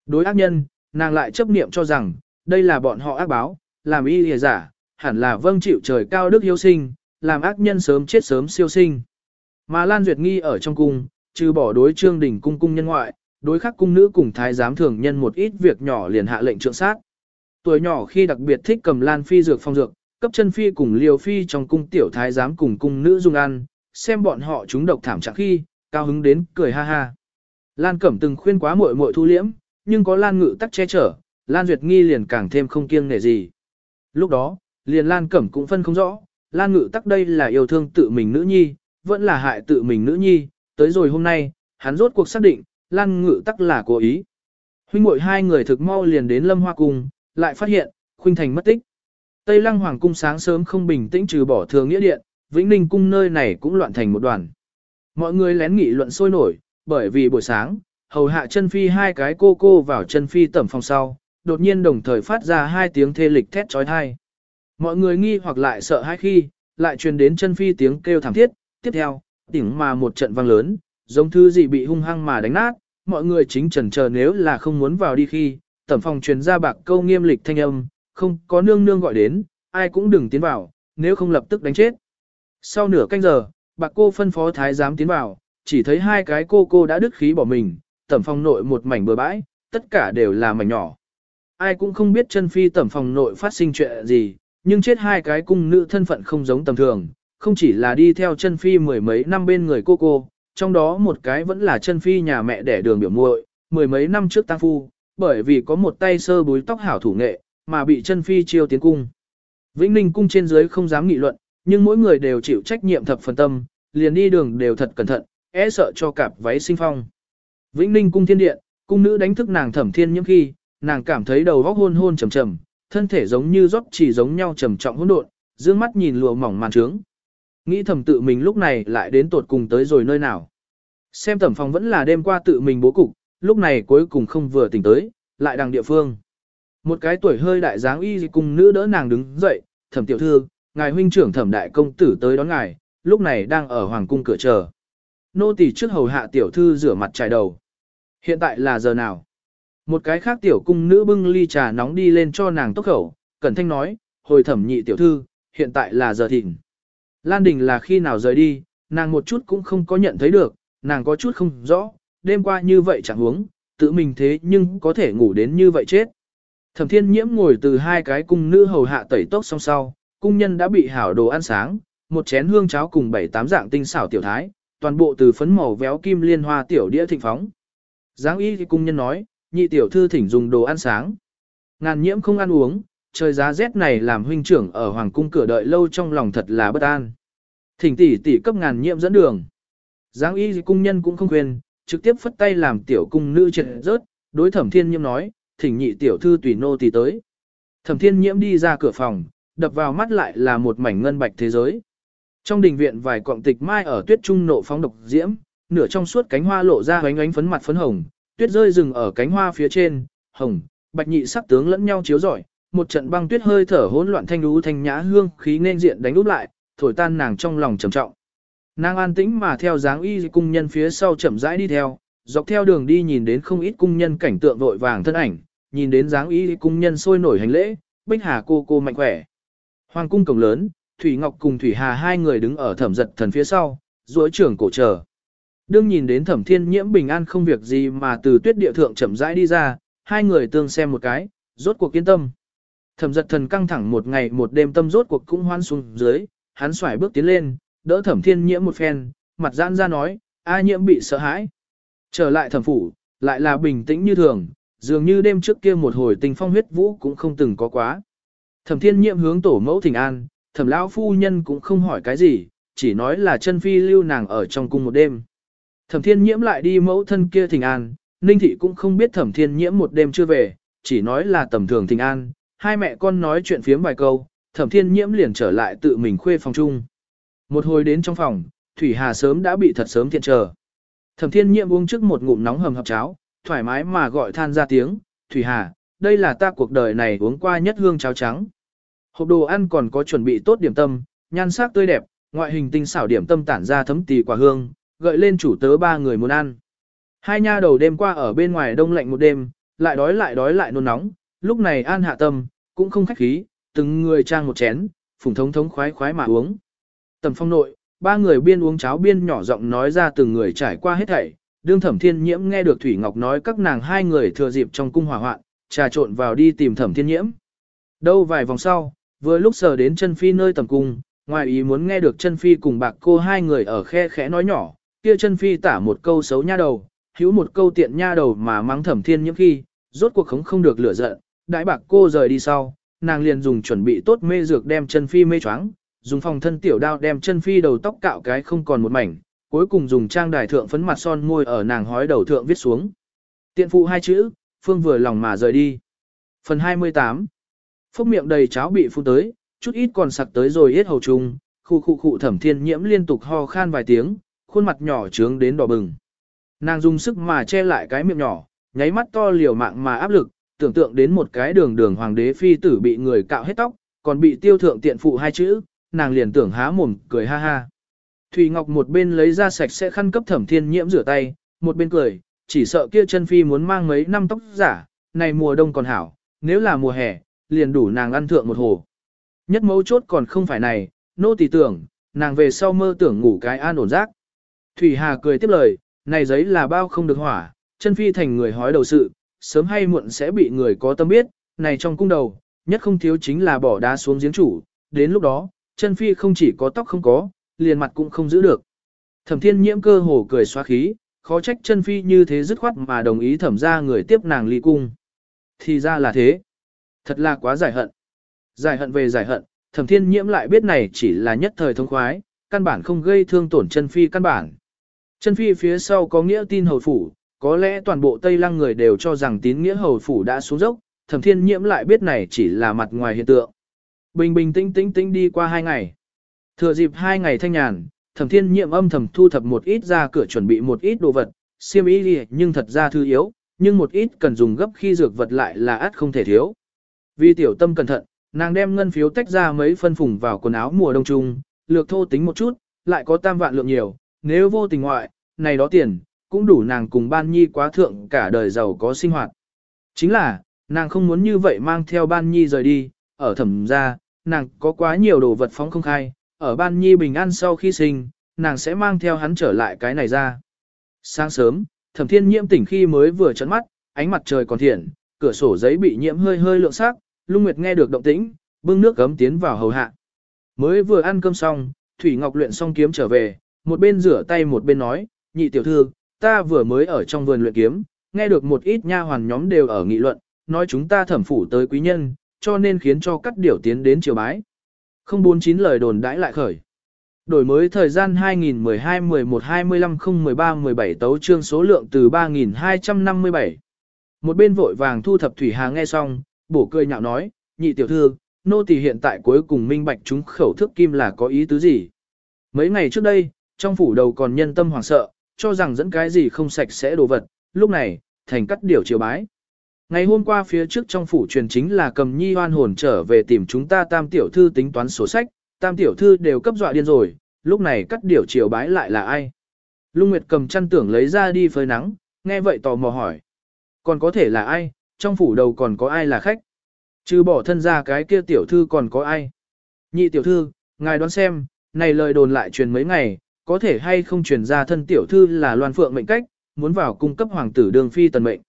Đối ác nhân, nàng lại chấp niệm cho rằng, đây là bọn họ ác báo, làm y hề giả, hẳn là vâng chịu trời cao đức yêu sinh, làm ác nhân sớm chết sớm siêu sinh. Mà Lan Duyệt Nghi ở trong cung, trừ bỏ đối trương đỉnh cung cung nhân ngoại, đối khắc cung nữ cùng thái giám thường nhân một ít việc nhỏ liền hạ lệnh trượng sát. Tuổi nhỏ khi đặc biệt thích cầm Lan Phi dược phong dược, cấp chân Phi cùng Liều Phi trong cung tiểu thái giám cùng cung nữ dung ăn, xem bọn họ chúng độc thảm trạng khi, cao hứng đến cười ha ha. Lan Cẩm từng khuyên quá muội muội thu liễm, nhưng có Lan Ngự tắc che chở, Lan Duyệt Nghi liền càng thêm không kiêng nể gì. Lúc đó, liền Lan Cẩm cũng phân không rõ, Lan Ngự tắc đây là yêu thương tự mình nữ nhi, vẫn là hại tự mình nữ nhi, tới rồi hôm nay, hắn rốt cuộc xác định, Lan Ngự tắc là cố ý. Huynh muội hai người thực mau liền đến Lâm Hoa Cung, lại phát hiện, Khuynh Thành mất tích. Tây Lăng Hoàng Cung sáng sớm không bình tĩnh trừ bỏ thường nghĩa điện, Vĩnh Ninh Cung nơi này cũng loạn thành một đoàn. Mọi người lén nghị luận sôi nổi, bởi vì buổi sáng, hầu hạ chân phi hai cái cô cô vào chân phi tẩm phòng sau, đột nhiên đồng thời phát ra hai tiếng thê lịch thét trói thai. Mọi người nghi hoặc lại sợ hãi khi, lại truyền đến chân phi tiếng kêu thảm thiết, tiếp theo, tỉnh mà một trận vang lớn, giống thứ gì bị hung hăng mà đánh nát, mọi người chính chần chờ nếu là không muốn vào đi khi, tẩm phòng truyền ra bạc câu nghiêm lịch thanh âm, không có nương nương gọi đến, ai cũng đừng tiến vào, nếu không lập tức đánh chết. Sau nửa canh giờ, bạc cô phân phó thái giám tiến vào, chỉ thấy hai cái cô cô đã đứt khí bỏ mình, tẩm phòng nội một mảnh bừa bãi, tất cả đều là mảnh nhỏ. Ai cũng không biết chân phi tẩm phòng nội phát sinh chuyện gì, nhưng chết hai cái cung nữ thân phận không giống tầm thường, không chỉ là đi theo chân phi mười mấy năm bên người cô cô, trong đó một cái vẫn là chân phi nhà mẹ đẻ đường biểu muội, mười mấy năm trước tăng phu, bởi vì có một tay sơ búi tóc hảo thủ nghệ, mà bị chân phi chiêu tiến cung. Vĩnh Ninh cung trên dưới không dám nghị luận, nhưng mỗi người đều chịu trách nhiệm thập phần tâm, liền đi đường đều thật cẩn thận, e sợ cho cạp váy sinh phong. Vĩnh Ninh cung thiên điện, cung nữ đánh thức nàng thẩm thiên những khi, nàng cảm thấy đầu óc hôn hôn trầm trầm, thân thể giống như rót chỉ giống nhau trầm trọng hỗn độn, dương mắt nhìn lùa mỏng màn trướng. Nghĩ thầm tự mình lúc này lại đến tột cùng tới rồi nơi nào. Xem tẩm phòng vẫn là đêm qua tự mình bố cục, lúc này cuối cùng không vừa tỉnh tới, lại đằng địa phương. Một cái tuổi hơi đại dáng y cùng nữ đỡ nàng đứng dậy, thẩm tiểu thư, ngài huynh trưởng thẩm đại công tử tới đón ngài, lúc này đang ở hoàng cung cửa chờ. Nô tỳ trước hầu hạ tiểu thư rửa mặt trải đầu. Hiện tại là giờ nào? Một cái khác tiểu cung nữ bưng ly trà nóng đi lên cho nàng tốc khẩu, cẩn thanh nói, hồi thẩm nhị tiểu thư, hiện tại là giờ thịnh. Lan Đình là khi nào rời đi, nàng một chút cũng không có nhận thấy được, nàng có chút không rõ, đêm qua như vậy chẳng huống, tự mình thế nhưng có thể ngủ đến như vậy chết. Thẩm thiên nhiễm ngồi từ hai cái cung nữ hầu hạ tẩy tốc song sau, cung nhân đã bị hảo đồ ăn sáng, một chén hương cháo cùng bảy tám dạng tinh xảo tiểu thái, toàn bộ từ phấn màu véo kim liên hoa tiểu đĩa thịnh phóng. Giáng y thì cung nhân nói, nhị tiểu thư thỉnh dùng đồ ăn sáng. Ngàn nhiễm không ăn uống, trời giá rét này làm huynh trưởng ở hoàng cung cửa đợi lâu trong lòng thật là bất an. Thỉnh tỷ tỷ cấp ngàn nhiễm dẫn đường. Giáng y cung nhân cũng không quên, trực tiếp phất tay làm tiểu cung nữ trật rớt, đối thẩm thiên nhiễm nói, thỉnh nhị tiểu thư tùy nô tỳ tới. Thẩm thiên nhiễm đi ra cửa phòng, đập vào mắt lại là một mảnh ngân bạch thế giới. Trong đình viện vài cọng tịch mai ở tuyết trung nộ phóng độc diễm, nửa trong suốt cánh hoa lộ ra ánh ánh phấn mặt phấn hồng, tuyết rơi rừng ở cánh hoa phía trên, hồng, bạch nhị sắc tướng lẫn nhau chiếu rọi, một trận băng tuyết hơi thở hỗn loạn thanh lú thanh nhã hương khí nên diện đánh úp lại, thổi tan nàng trong lòng trầm trọng. Nàng an tĩnh mà theo dáng y cung nhân phía sau chậm rãi đi theo, dọc theo đường đi nhìn đến không ít cung nhân cảnh tượng vội vàng thân ảnh, nhìn đến dáng y cung nhân sôi nổi hành lễ, bích hà cô cô mạnh khỏe. Hoàng cung cổng lớn, Thủy Ngọc cùng Thủy Hà hai người đứng ở thẩm giật thần phía sau, duỗi trưởng cổ chờ. Đương nhìn đến thẩm thiên nhiễm bình an không việc gì mà từ tuyết địa thượng chậm rãi đi ra, hai người tương xem một cái, rốt cuộc kiên tâm. Thẩm giật thần căng thẳng một ngày một đêm tâm rốt cuộc cũng hoan xuống dưới, hắn xoải bước tiến lên, đỡ thẩm thiên nhiễm một phen, mặt giãn ra nói, a nhiễm bị sợ hãi. Trở lại thẩm phủ, lại là bình tĩnh như thường, dường như đêm trước kia một hồi tình phong huyết vũ cũng không từng có quá. Thẩm thiên nhiễm hướng tổ mẫu thỉnh an, thẩm lão phu nhân cũng không hỏi cái gì, chỉ nói là chân phi lưu nàng ở trong cung một đêm. Thẩm thiên nhiễm lại đi mẫu thân kia thỉnh an, ninh thị cũng không biết thẩm thiên nhiễm một đêm chưa về, chỉ nói là tầm thường thỉnh an, hai mẹ con nói chuyện phiếm vài câu, thẩm thiên nhiễm liền trở lại tự mình khuê phòng chung. Một hồi đến trong phòng, Thủy Hà sớm đã bị thật sớm thiện chờ. Thẩm thiên nhiễm uống trước một ngụm nóng hầm hập cháo, thoải mái mà gọi than ra tiếng, Thủy Hà, đây là ta cuộc đời này uống qua nhất hương cháo trắng. Hộp đồ ăn còn có chuẩn bị tốt điểm tâm, nhan sắc tươi đẹp, ngoại hình tinh xảo điểm tâm tản ra thấm tì quả hương, gợi lên chủ tớ ba người muốn ăn. Hai nha đầu đêm qua ở bên ngoài đông lạnh một đêm, lại đói lại đói lại nôn nóng, lúc này an hạ tâm, cũng không khách khí, từng người trang một chén, phùng thống thống khoái khoái mà uống. Tầm phong nội, ba người biên uống cháo biên nhỏ giọng nói ra từng người trải qua hết thảy. Đương thẩm thiên nhiễm nghe được Thủy Ngọc nói các nàng hai người thừa dịp trong cung hỏa hoạn, trà trộn vào đi tìm thẩm thiên nhiễm. Đâu vài vòng sau, vừa lúc sờ đến chân phi nơi tầm cung, ngoài ý muốn nghe được chân phi cùng bạc cô hai người ở khe khẽ nói nhỏ, kia chân phi tả một câu xấu nha đầu, hữu một câu tiện nha đầu mà mắng thẩm thiên nhiễm khi, rốt cuộc khống không được lửa giận, đại bạc cô rời đi sau, nàng liền dùng chuẩn bị tốt mê dược đem chân phi mê choáng, dùng phòng thân tiểu đao đem chân phi đầu tóc cạo cái không còn một mảnh, cuối cùng dùng trang đài thượng phấn mặt son môi ở nàng hói đầu thượng viết xuống. Tiện phụ hai chữ, phương vừa lòng mà rời đi. Phần 28 phúc miệng đầy cháo bị phun tới, chút ít còn sặc tới rồi hết hầu trùng, khu khu khu thẩm thiên nhiễm liên tục ho khan vài tiếng, khuôn mặt nhỏ trướng đến đỏ bừng. Nàng dùng sức mà che lại cái miệng nhỏ, nháy mắt to liều mạng mà áp lực, tưởng tượng đến một cái đường đường hoàng đế phi tử bị người cạo hết tóc, còn bị tiêu thượng tiện phụ hai chữ, nàng liền tưởng há mồm cười ha ha. Thủy Ngọc một bên lấy ra sạch sẽ khăn cấp thẩm thiên nhiễm rửa tay, một bên cười, chỉ sợ kia chân phi muốn mang mấy năm tóc giả, này mùa đông còn hảo, nếu là mùa hè, liền đủ nàng ăn thượng một hồ. Nhất mấu chốt còn không phải này, nô tỳ tưởng, nàng về sau mơ tưởng ngủ cái an ổn giấc. Thủy Hà cười tiếp lời, này giấy là bao không được hỏa, chân phi thành người hói đầu sự, sớm hay muộn sẽ bị người có tâm biết, này trong cung đầu, nhất không thiếu chính là bỏ đá xuống giếng chủ, đến lúc đó, chân phi không chỉ có tóc không có, liền mặt cũng không giữ được. Thẩm thiên nhiễm cơ hồ cười xóa khí, khó trách chân phi như thế dứt khoát mà đồng ý thẩm ra người tiếp nàng ly cung. Thì ra là thế. Thật là quá giải hận. Giải hận về giải hận, thẩm thiên nhiễm lại biết này chỉ là nhất thời thông khoái, căn bản không gây thương tổn chân phi căn bản. Chân phi phía sau có nghĩa tin hầu phủ, có lẽ toàn bộ Tây Lăng người đều cho rằng tín nghĩa hầu phủ đã xuống dốc, thẩm thiên nhiễm lại biết này chỉ là mặt ngoài hiện tượng. Bình bình tĩnh tĩnh tĩnh đi qua hai ngày. Thừa dịp hai ngày thanh nhàn, thẩm thiên nhiễm âm thầm thu thập một ít ra cửa chuẩn bị một ít đồ vật, xiêm y đi nhưng thật ra thư yếu, nhưng một ít cần dùng gấp khi dược vật lại là át không thể thiếu. Vì tiểu tâm cẩn thận, nàng đem ngân phiếu tách ra mấy phân phùng vào quần áo mùa đông trung, lược thô tính một chút, lại có tam vạn lượng nhiều, nếu vô tình ngoại, này đó tiền, cũng đủ nàng cùng ban nhi quá thượng cả đời giàu có sinh hoạt. Chính là, nàng không muốn như vậy mang theo ban nhi rời đi, ở thẩm gia, nàng có quá nhiều đồ vật phóng không khai, ở ban nhi bình an sau khi sinh, nàng sẽ mang theo hắn trở lại cái này ra. Sáng sớm, thẩm thiên nhiễm tỉnh khi mới vừa chấn mắt, ánh mặt trời còn thiện, cửa sổ giấy bị nhiễm hơi hơi lượng sắc, lung nguyệt nghe được động tĩnh, bưng nước gấm tiến vào hầu hạ. Mới vừa ăn cơm xong, Thủy Ngọc luyện xong kiếm trở về, một bên rửa tay một bên nói, nhị tiểu thư, ta vừa mới ở trong vườn luyện kiếm, nghe được một ít nha hoàn nhóm đều ở nghị luận, nói chúng ta thẩm phủ tới quý nhân, cho nên khiến cho cắt điểu tiến đến triều bái. Không bốn chín lời đồn đãi lại khởi. Đổi mới thời gian 2012 11 25 013 17 tấu trương số lượng từ 3257. Một bên vội vàng thu thập thủy hà nghe xong, bổ cười nhạo nói, nhị tiểu thư, nô tỳ hiện tại cuối cùng minh bạch chúng khẩu thước kim là có ý tứ gì. Mấy ngày trước đây, trong phủ đầu còn nhân tâm hoảng sợ, cho rằng dẫn cái gì không sạch sẽ đồ vật, lúc này, thành cắt điều chiều bái. Ngày hôm qua phía trước trong phủ truyền chính là cầm nhi hoan hồn trở về tìm chúng ta tam tiểu thư tính toán sổ sách, tam tiểu thư đều cấp dọa điên rồi, lúc này cắt điều chiều bái lại là ai? Lung Nguyệt cầm chăn tưởng lấy ra đi phơi nắng, nghe vậy tò mò hỏi. Còn có thể là ai, trong phủ đầu còn có ai là khách? Chứ bỏ thân ra cái kia tiểu thư còn có ai? Nhị tiểu thư, ngài đoán xem, này lời đồn lại truyền mấy ngày, có thể hay không truyền ra thân tiểu thư là loan phượng mệnh cách, muốn vào cung cấp hoàng tử đường phi tần mệnh.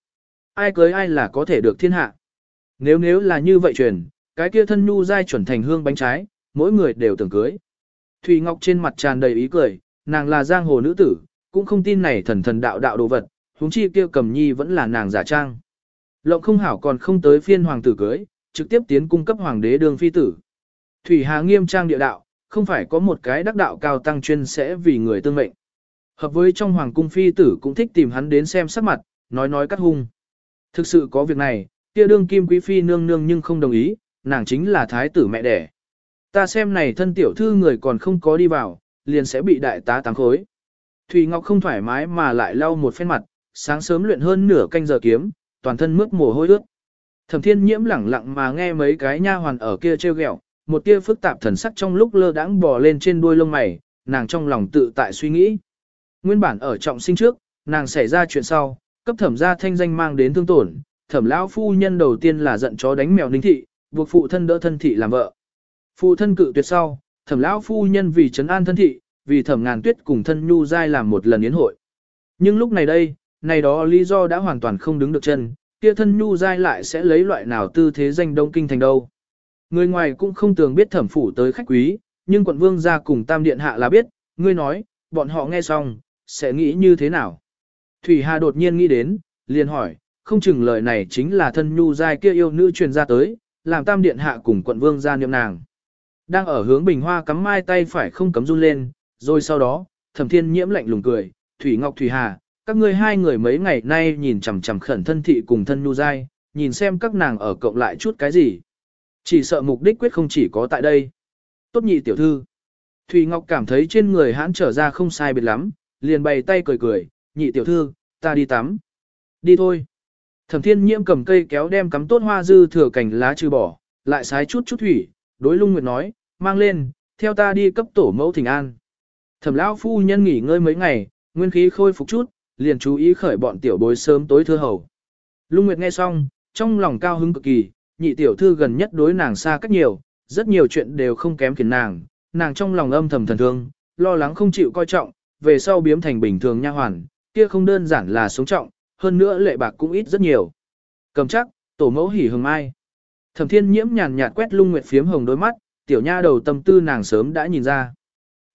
Ai cưới ai là có thể được thiên hạ. Nếu nếu là như vậy truyền, cái kia thân nhu dai chuẩn thành hương bánh trái, mỗi người đều tưởng cưới. Thùy Ngọc trên mặt tràn đầy ý cười, nàng là giang hồ nữ tử, cũng không tin này thần thần đạo đạo đồ vật, huống chi kia cầm nhi vẫn là nàng giả trang. Lộng không hảo còn không tới phiên hoàng tử cưới, trực tiếp tiến cung cấp hoàng đế đường phi tử. Thủy Hà nghiêm trang địa đạo, không phải có một cái đắc đạo cao tăng chuyên sẽ vì người tương mệnh. Hợp với trong hoàng cung phi tử cũng thích tìm hắn đến xem sắc mặt, nói nói cắt hung. Thực sự có việc này, kia đương kim quý phi nương nương nhưng không đồng ý, nàng chính là thái tử mẹ đẻ. Ta xem này thân tiểu thư người còn không có đi vào, liền sẽ bị đại tá tám khối. Thùy Ngọc không thoải mái mà lại lau một phen mặt, sáng sớm luyện hơn nửa canh giờ kiếm, toàn thân mướt mồ hôi ướt. Thẩm Thiên Nhiễm lẳng lặng mà nghe mấy cái nha hoàn ở kia trêu ghẹo, một tia phức tạp thần sắc trong lúc lơ đãng bò lên trên đuôi lông mày, nàng trong lòng tự tại suy nghĩ. Nguyên bản ở trọng sinh trước, nàng xảy ra chuyện sau, cấp thẩm gia thanh danh mang đến thương tổn, thẩm lão phu nhân đầu tiên là giận chó đánh mèo ninh thị, buộc phụ thân đỡ thân thị làm vợ. Phụ thân cự tuyệt sau, thẩm lão phu nhân vì trấn an thân thị, vì thẩm ngàn tuyết cùng thân nhu giai làm một lần yến hội. Nhưng lúc này đây, này đó lý do đã hoàn toàn không đứng được chân, kia thân nhu giai lại sẽ lấy loại nào tư thế danh đông kinh thành đâu. Người ngoài cũng không tường biết thẩm phủ tới khách quý, nhưng quận vương gia cùng tam điện hạ là biết, ngươi nói, bọn họ nghe xong, sẽ nghĩ như thế nào. Thủy Hà đột nhiên nghĩ đến, liền hỏi, không chừng lời này chính là thân nhu giai kia yêu nữ truyền ra tới, làm tam điện hạ cùng quận vương gia niệm nàng. Đang ở hướng bình hoa cắm mai tay phải không cấm run lên, rồi sau đó, thẩm thiên nhiễm lạnh lùng cười, Thủy Ngọc Thủy Hà, các ngươi hai người mấy ngày nay nhìn chằm chằm khẩn thân thị cùng thân nhu giai, nhìn xem các nàng ở cộng lại chút cái gì. Chỉ sợ mục đích quyết không chỉ có tại đây. Tốt nhị tiểu thư. Thủy Ngọc cảm thấy trên người hãn trở ra không sai biệt lắm, liền bày tay cười cười, nhị tiểu thư, ta đi tắm. Đi thôi. Thẩm thiên nhiễm cầm cây kéo đem cắm tốt hoa dư thừa cành lá trừ bỏ, lại sái chút chút thủy, đối lung nguyệt nói, mang lên, theo ta đi cấp tổ mẫu thỉnh an. Thẩm lão phu nhân nghỉ ngơi mấy ngày, nguyên khí khôi phục chút, liền chú ý khởi bọn tiểu bối sớm tối thưa hầu. Lung nguyệt nghe xong, trong lòng cao hứng cực kỳ, nhị tiểu thư gần nhất đối nàng xa cách nhiều, rất nhiều chuyện đều không kém khiến nàng, nàng trong lòng âm thầm thần thương, lo lắng không chịu coi trọng, về sau biếm thành bình thường nha hoàn, kia không đơn giản là sống trọng, hơn nữa lệ bạc cũng ít rất nhiều. Cầm chắc, tổ mẫu hỉ hừng ai? Thẩm thiên nhiễm nhàn nhạt quét lung nguyệt phiếm hồng đôi mắt, tiểu nha đầu tâm tư nàng sớm đã nhìn ra.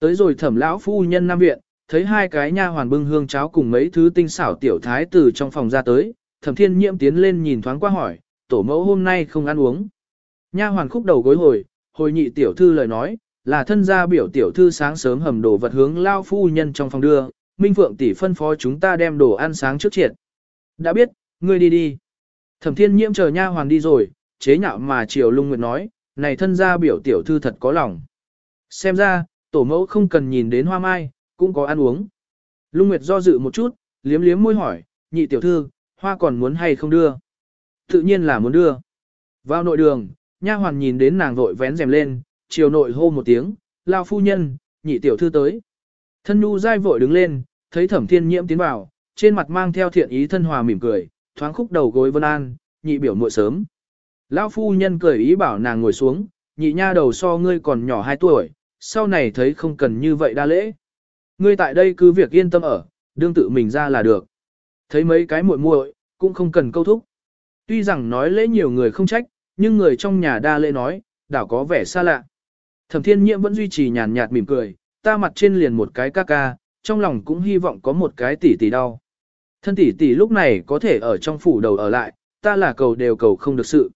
Tới rồi thẩm lão phu nhân nam viện, thấy hai cái nha hoàn bưng hương cháo cùng mấy thứ tinh xảo tiểu thái từ trong phòng ra tới, thẩm thiên nhiễm tiến lên nhìn thoáng qua hỏi, tổ mẫu hôm nay không ăn uống. Nha hoàn khúc đầu gối hồi, hồi nhị tiểu thư lời nói, là thân gia biểu tiểu thư sáng sớm hầm đồ vật hướng lao phu nhân trong phòng đưa, Minh Phượng tỷ phân phó chúng ta đem đồ ăn sáng trước triệt. Đã biết, ngươi đi đi. Thẩm thiên nhiễm chờ nha hoàn đi rồi, chế nhạo mà triều lung nguyệt nói, này thân gia biểu tiểu thư thật có lòng. Xem ra, tổ mẫu không cần nhìn đến hoa mai, cũng có ăn uống. Lung nguyệt do dự một chút, liếm liếm môi hỏi, nhị tiểu thư, hoa còn muốn hay không đưa? Tự nhiên là muốn đưa. Vào nội đường, nha hoàn nhìn đến nàng vội vén rèm lên, chiều nội hô một tiếng, lao phu nhân, nhị tiểu thư tới. Thân nhu dai vội đứng lên, thấy thẩm thiên nhiễm tiến vào, trên mặt mang theo thiện ý thân hòa mỉm cười, thoáng khúc đầu gối vân an, nhị biểu muội sớm. Lão phu nhân cười ý bảo nàng ngồi xuống, nhị nha đầu so ngươi còn nhỏ 2 tuổi, sau này thấy không cần như vậy đa lễ. Ngươi tại đây cứ việc yên tâm ở, đương tự mình ra là được. Thấy mấy cái muội muội cũng không cần câu thúc. Tuy rằng nói lễ nhiều người không trách, nhưng người trong nhà đa lễ nói, đảo có vẻ xa lạ. Thẩm thiên nhiễm vẫn duy trì nhàn nhạt mỉm cười, ta mặt trên liền một cái ca ca, trong lòng cũng hy vọng có một cái tỷ tỷ đau. Thân tỷ tỷ lúc này có thể ở trong phủ đầu ở lại, ta là cầu đều cầu không được sự.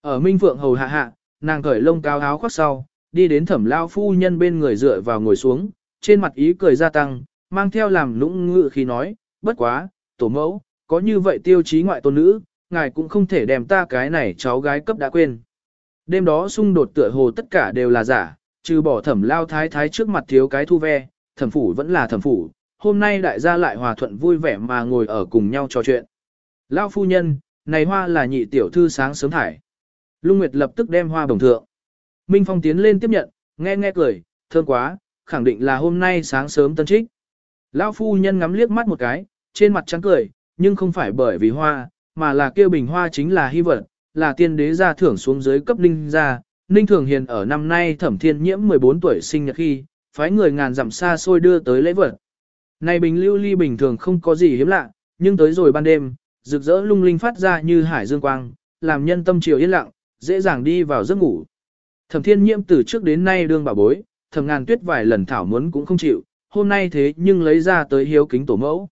Ở Minh Phượng hầu hạ hạ, nàng cởi lông cao áo khoác sau, đi đến thẩm lao phu nhân bên người dựa vào ngồi xuống, trên mặt ý cười gia tăng, mang theo làm lũng ngự khi nói, bất quá, tổ mẫu, có như vậy tiêu chí ngoại tôn nữ, ngài cũng không thể đem ta cái này cháu gái cấp đã quên. Đêm đó xung đột tựa hồ tất cả đều là giả, trừ bỏ thẩm lao thái thái trước mặt thiếu cái thu ve, thẩm phủ vẫn là thẩm phủ, hôm nay đại gia lại hòa thuận vui vẻ mà ngồi ở cùng nhau trò chuyện. Lao phu nhân, này hoa là nhị tiểu thư sáng sớm thải. Lung Nguyệt lập tức đem hoa bồng thượng. Minh Phong tiến lên tiếp nhận, nghe nghe cười, thơm quá, khẳng định là hôm nay sáng sớm tân trích. Lão phu nhân ngắm liếc mắt một cái, trên mặt trắng cười, nhưng không phải bởi vì hoa, mà là kêu bình hoa chính là hy vật, là tiên đế gia thưởng xuống dưới cấp ninh gia. Ninh Thường Hiền ở năm nay thẩm thiên nhiễm 14 tuổi sinh nhật khi, phái người ngàn dặm xa xôi đưa tới lễ vật. Này bình lưu ly bình thường không có gì hiếm lạ, nhưng tới rồi ban đêm, rực rỡ lung linh phát ra như hải dương quang, làm nhân tâm chiều yên lặng, dễ dàng đi vào giấc ngủ. Thẩm thiên nhiễm từ trước đến nay đương bảo bối, thẩm ngàn tuyết vài lần thảo muốn cũng không chịu, hôm nay thế nhưng lấy ra tới hiếu kính tổ mẫu.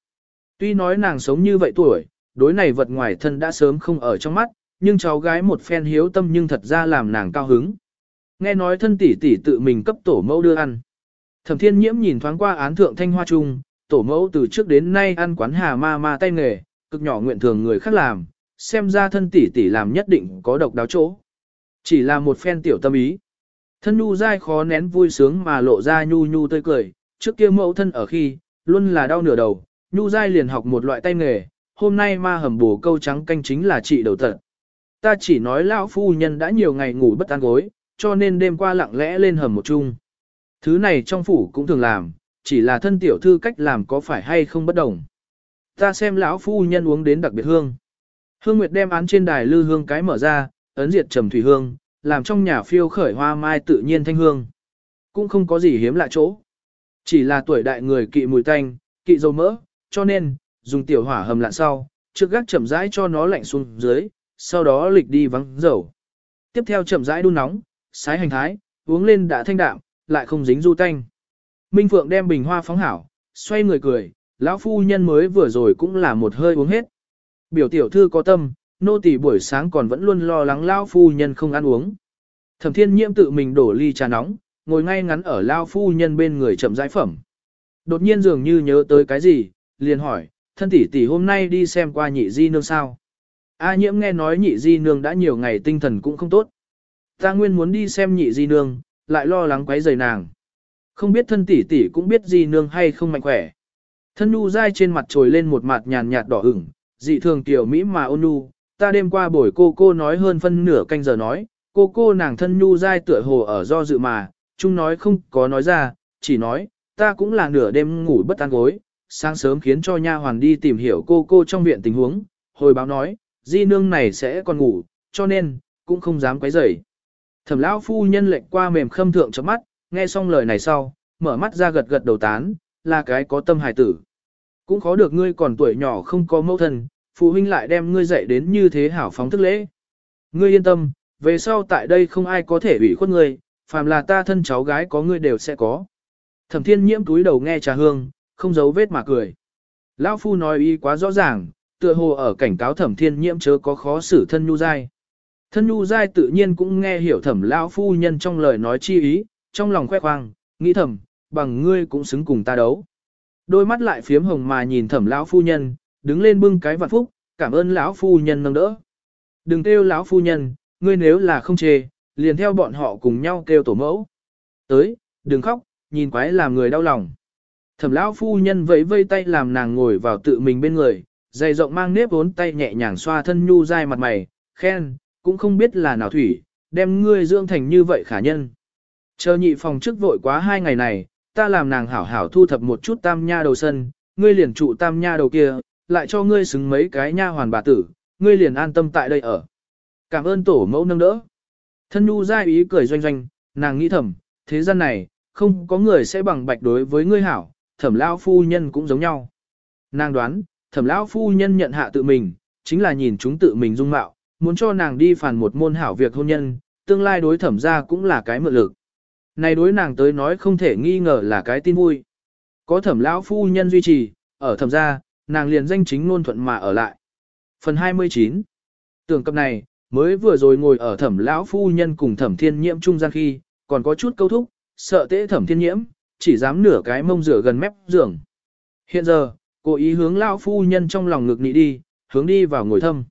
Tuy nói nàng sống như vậy tuổi, đối này vật ngoài thân đã sớm không ở trong mắt, nhưng cháu gái một phen hiếu tâm nhưng thật ra làm nàng cao hứng. Nghe nói thân tỷ tỷ tự mình cấp tổ mẫu đưa ăn. Thẩm thiên nhiễm nhìn thoáng qua án thượng thanh hoa trung, tổ mẫu từ trước đến nay ăn quán hà ma ma tay nghề, cực nhỏ nguyện thường người khác làm, xem ra thân tỷ tỷ làm nhất định có độc đáo chỗ. Chỉ là một phen tiểu tâm ý. Thân nhu dai khó nén vui sướng mà lộ ra nhu nhu tươi cười, trước kia mẫu thân ở khi, luôn là đau nửa đầu, nhu dai liền học một loại tay nghề, hôm nay ma hầm bổ câu trắng canh chính là trị đầu tận. Ta chỉ nói lão phu nhân đã nhiều ngày ngủ bất an gối, cho nên đêm qua lặng lẽ lên hầm một chung. Thứ này trong phủ cũng thường làm, chỉ là thân tiểu thư cách làm có phải hay không bất đồng. Ta xem lão phu nhân uống đến đặc biệt hương. Hương Nguyệt đem án trên đài lư hương cái mở ra, ấn diệt trầm thủy hương, làm trong nhà phiêu khởi hoa mai tự nhiên thanh hương. Cũng không có gì hiếm lạ chỗ. Chỉ là tuổi đại người kỵ mùi tanh, kỵ dầu mỡ, cho nên, dùng tiểu hỏa hầm lạn sau, trước gác chậm rãi cho nó lạnh xuống dưới, sau đó lịch đi vắng dầu. Tiếp theo chậm rãi đun nóng, sái hành thái, uống lên đã thanh đạm, lại không dính du tanh. Minh Phượng đem bình hoa phóng hảo, xoay người cười, lão phu nhân mới vừa rồi cũng là một hơi uống hết. Biểu tiểu thư có tâm, nô tỳ buổi sáng còn vẫn luôn lo lắng lão phu nhân không ăn uống. Thẩm Thiên Nhiễm tự mình đổ ly trà nóng, ngồi ngay ngắn ở lão phu nhân bên người chậm rãi phẩm. Đột nhiên dường như nhớ tới cái gì, liền hỏi, thân tỷ tỷ hôm nay đi xem qua nhị di nương sao. A nhiễm nghe nói nhị di nương đã nhiều ngày tinh thần cũng không tốt. Ta nguyên muốn đi xem nhị di nương, lại lo lắng quấy rầy nàng. Không biết thân tỷ tỷ cũng biết di nương hay không mạnh khỏe. Thân nu dai trên mặt trồi lên một mặt nhàn nhạt đỏ ửng, dị thường tiểu mỹ mà ôn nu. Ta đêm qua buổi cô cô nói hơn phân nửa canh giờ nói, cô cô nàng thân nu dai tựa hồ ở do dự mà, chung nói không có nói ra, chỉ nói, ta cũng là nửa đêm ngủ bất an gối, sáng sớm khiến cho nha hoàn đi tìm hiểu cô cô trong viện tình huống, hồi báo nói, di nương này sẽ còn ngủ, cho nên, cũng không dám quấy rầy. Thẩm lão phu nhân lệnh qua mềm khâm thượng cho mắt, nghe xong lời này sau, mở mắt ra gật gật đầu tán, là cái có tâm hài tử. Cũng khó được ngươi còn tuổi nhỏ không có mẫu thân, phụ huynh lại đem ngươi dạy đến như thế hảo phóng thức lễ. Ngươi yên tâm, về sau tại đây không ai có thể ủy khuất ngươi, phàm là ta thân cháu gái có ngươi đều sẽ có. Thẩm thiên nhiễm túi đầu nghe trà hương, không giấu vết mà cười. Lão phu nói ý quá rõ ràng, tựa hồ ở cảnh cáo thẩm thiên nhiễm chớ có khó xử thân nhu dai. Thân nhu dai tự nhiên cũng nghe hiểu thẩm lão phu nhân trong lời nói chi ý, trong lòng khoe khoang, nghĩ thẩm, bằng ngươi cũng xứng cùng ta đấu. Đôi mắt lại phiếm hồng mà nhìn thẩm lão phu nhân, đứng lên bưng cái vạn phúc, cảm ơn lão phu nhân nâng đỡ. Đừng kêu lão phu nhân, ngươi nếu là không chê, liền theo bọn họ cùng nhau kêu tổ mẫu. Tới, đừng khóc, nhìn quái làm người đau lòng. Thẩm lão phu nhân vẫy vây tay làm nàng ngồi vào tự mình bên người, dày rộng mang nếp vốn tay nhẹ nhàng xoa thân nhu dai mặt mày, khen, cũng không biết là nào thủy, đem ngươi dưỡng thành như vậy khả nhân. Chờ nhị phòng trước vội quá hai ngày này, ta làm nàng hảo hảo thu thập một chút tam nha đầu sân, ngươi liền trụ tam nha đầu kia, lại cho ngươi xứng mấy cái nha hoàn bà tử, ngươi liền an tâm tại đây ở. Cảm ơn tổ mẫu nâng đỡ. Thân nhu dai ý cười doanh doanh, nàng nghĩ thầm, thế gian này, không có người sẽ bằng bạch đối với ngươi hảo, thẩm lão phu nhân cũng giống nhau. Nàng đoán, thẩm lão phu nhân nhận hạ tự mình, chính là nhìn chúng tự mình dung mạo, muốn cho nàng đi phản một môn hảo việc hôn nhân, tương lai đối thẩm ra cũng là cái mượn lực. Này đối nàng tới nói không thể nghi ngờ là cái tin vui. Có thẩm lão phu nhân duy trì, ở thẩm ra, nàng liền danh chính ngôn thuận mà ở lại. Phần 29 Tưởng cập này, mới vừa rồi ngồi ở thẩm lão phu nhân cùng thẩm thiên nhiễm trung gian khi, còn có chút câu thúc, sợ tễ thẩm thiên nhiễm, chỉ dám nửa cái mông rửa gần mép giường. Hiện giờ, cô ý hướng lão phu nhân trong lòng ngực nị đi, hướng đi vào ngồi thâm.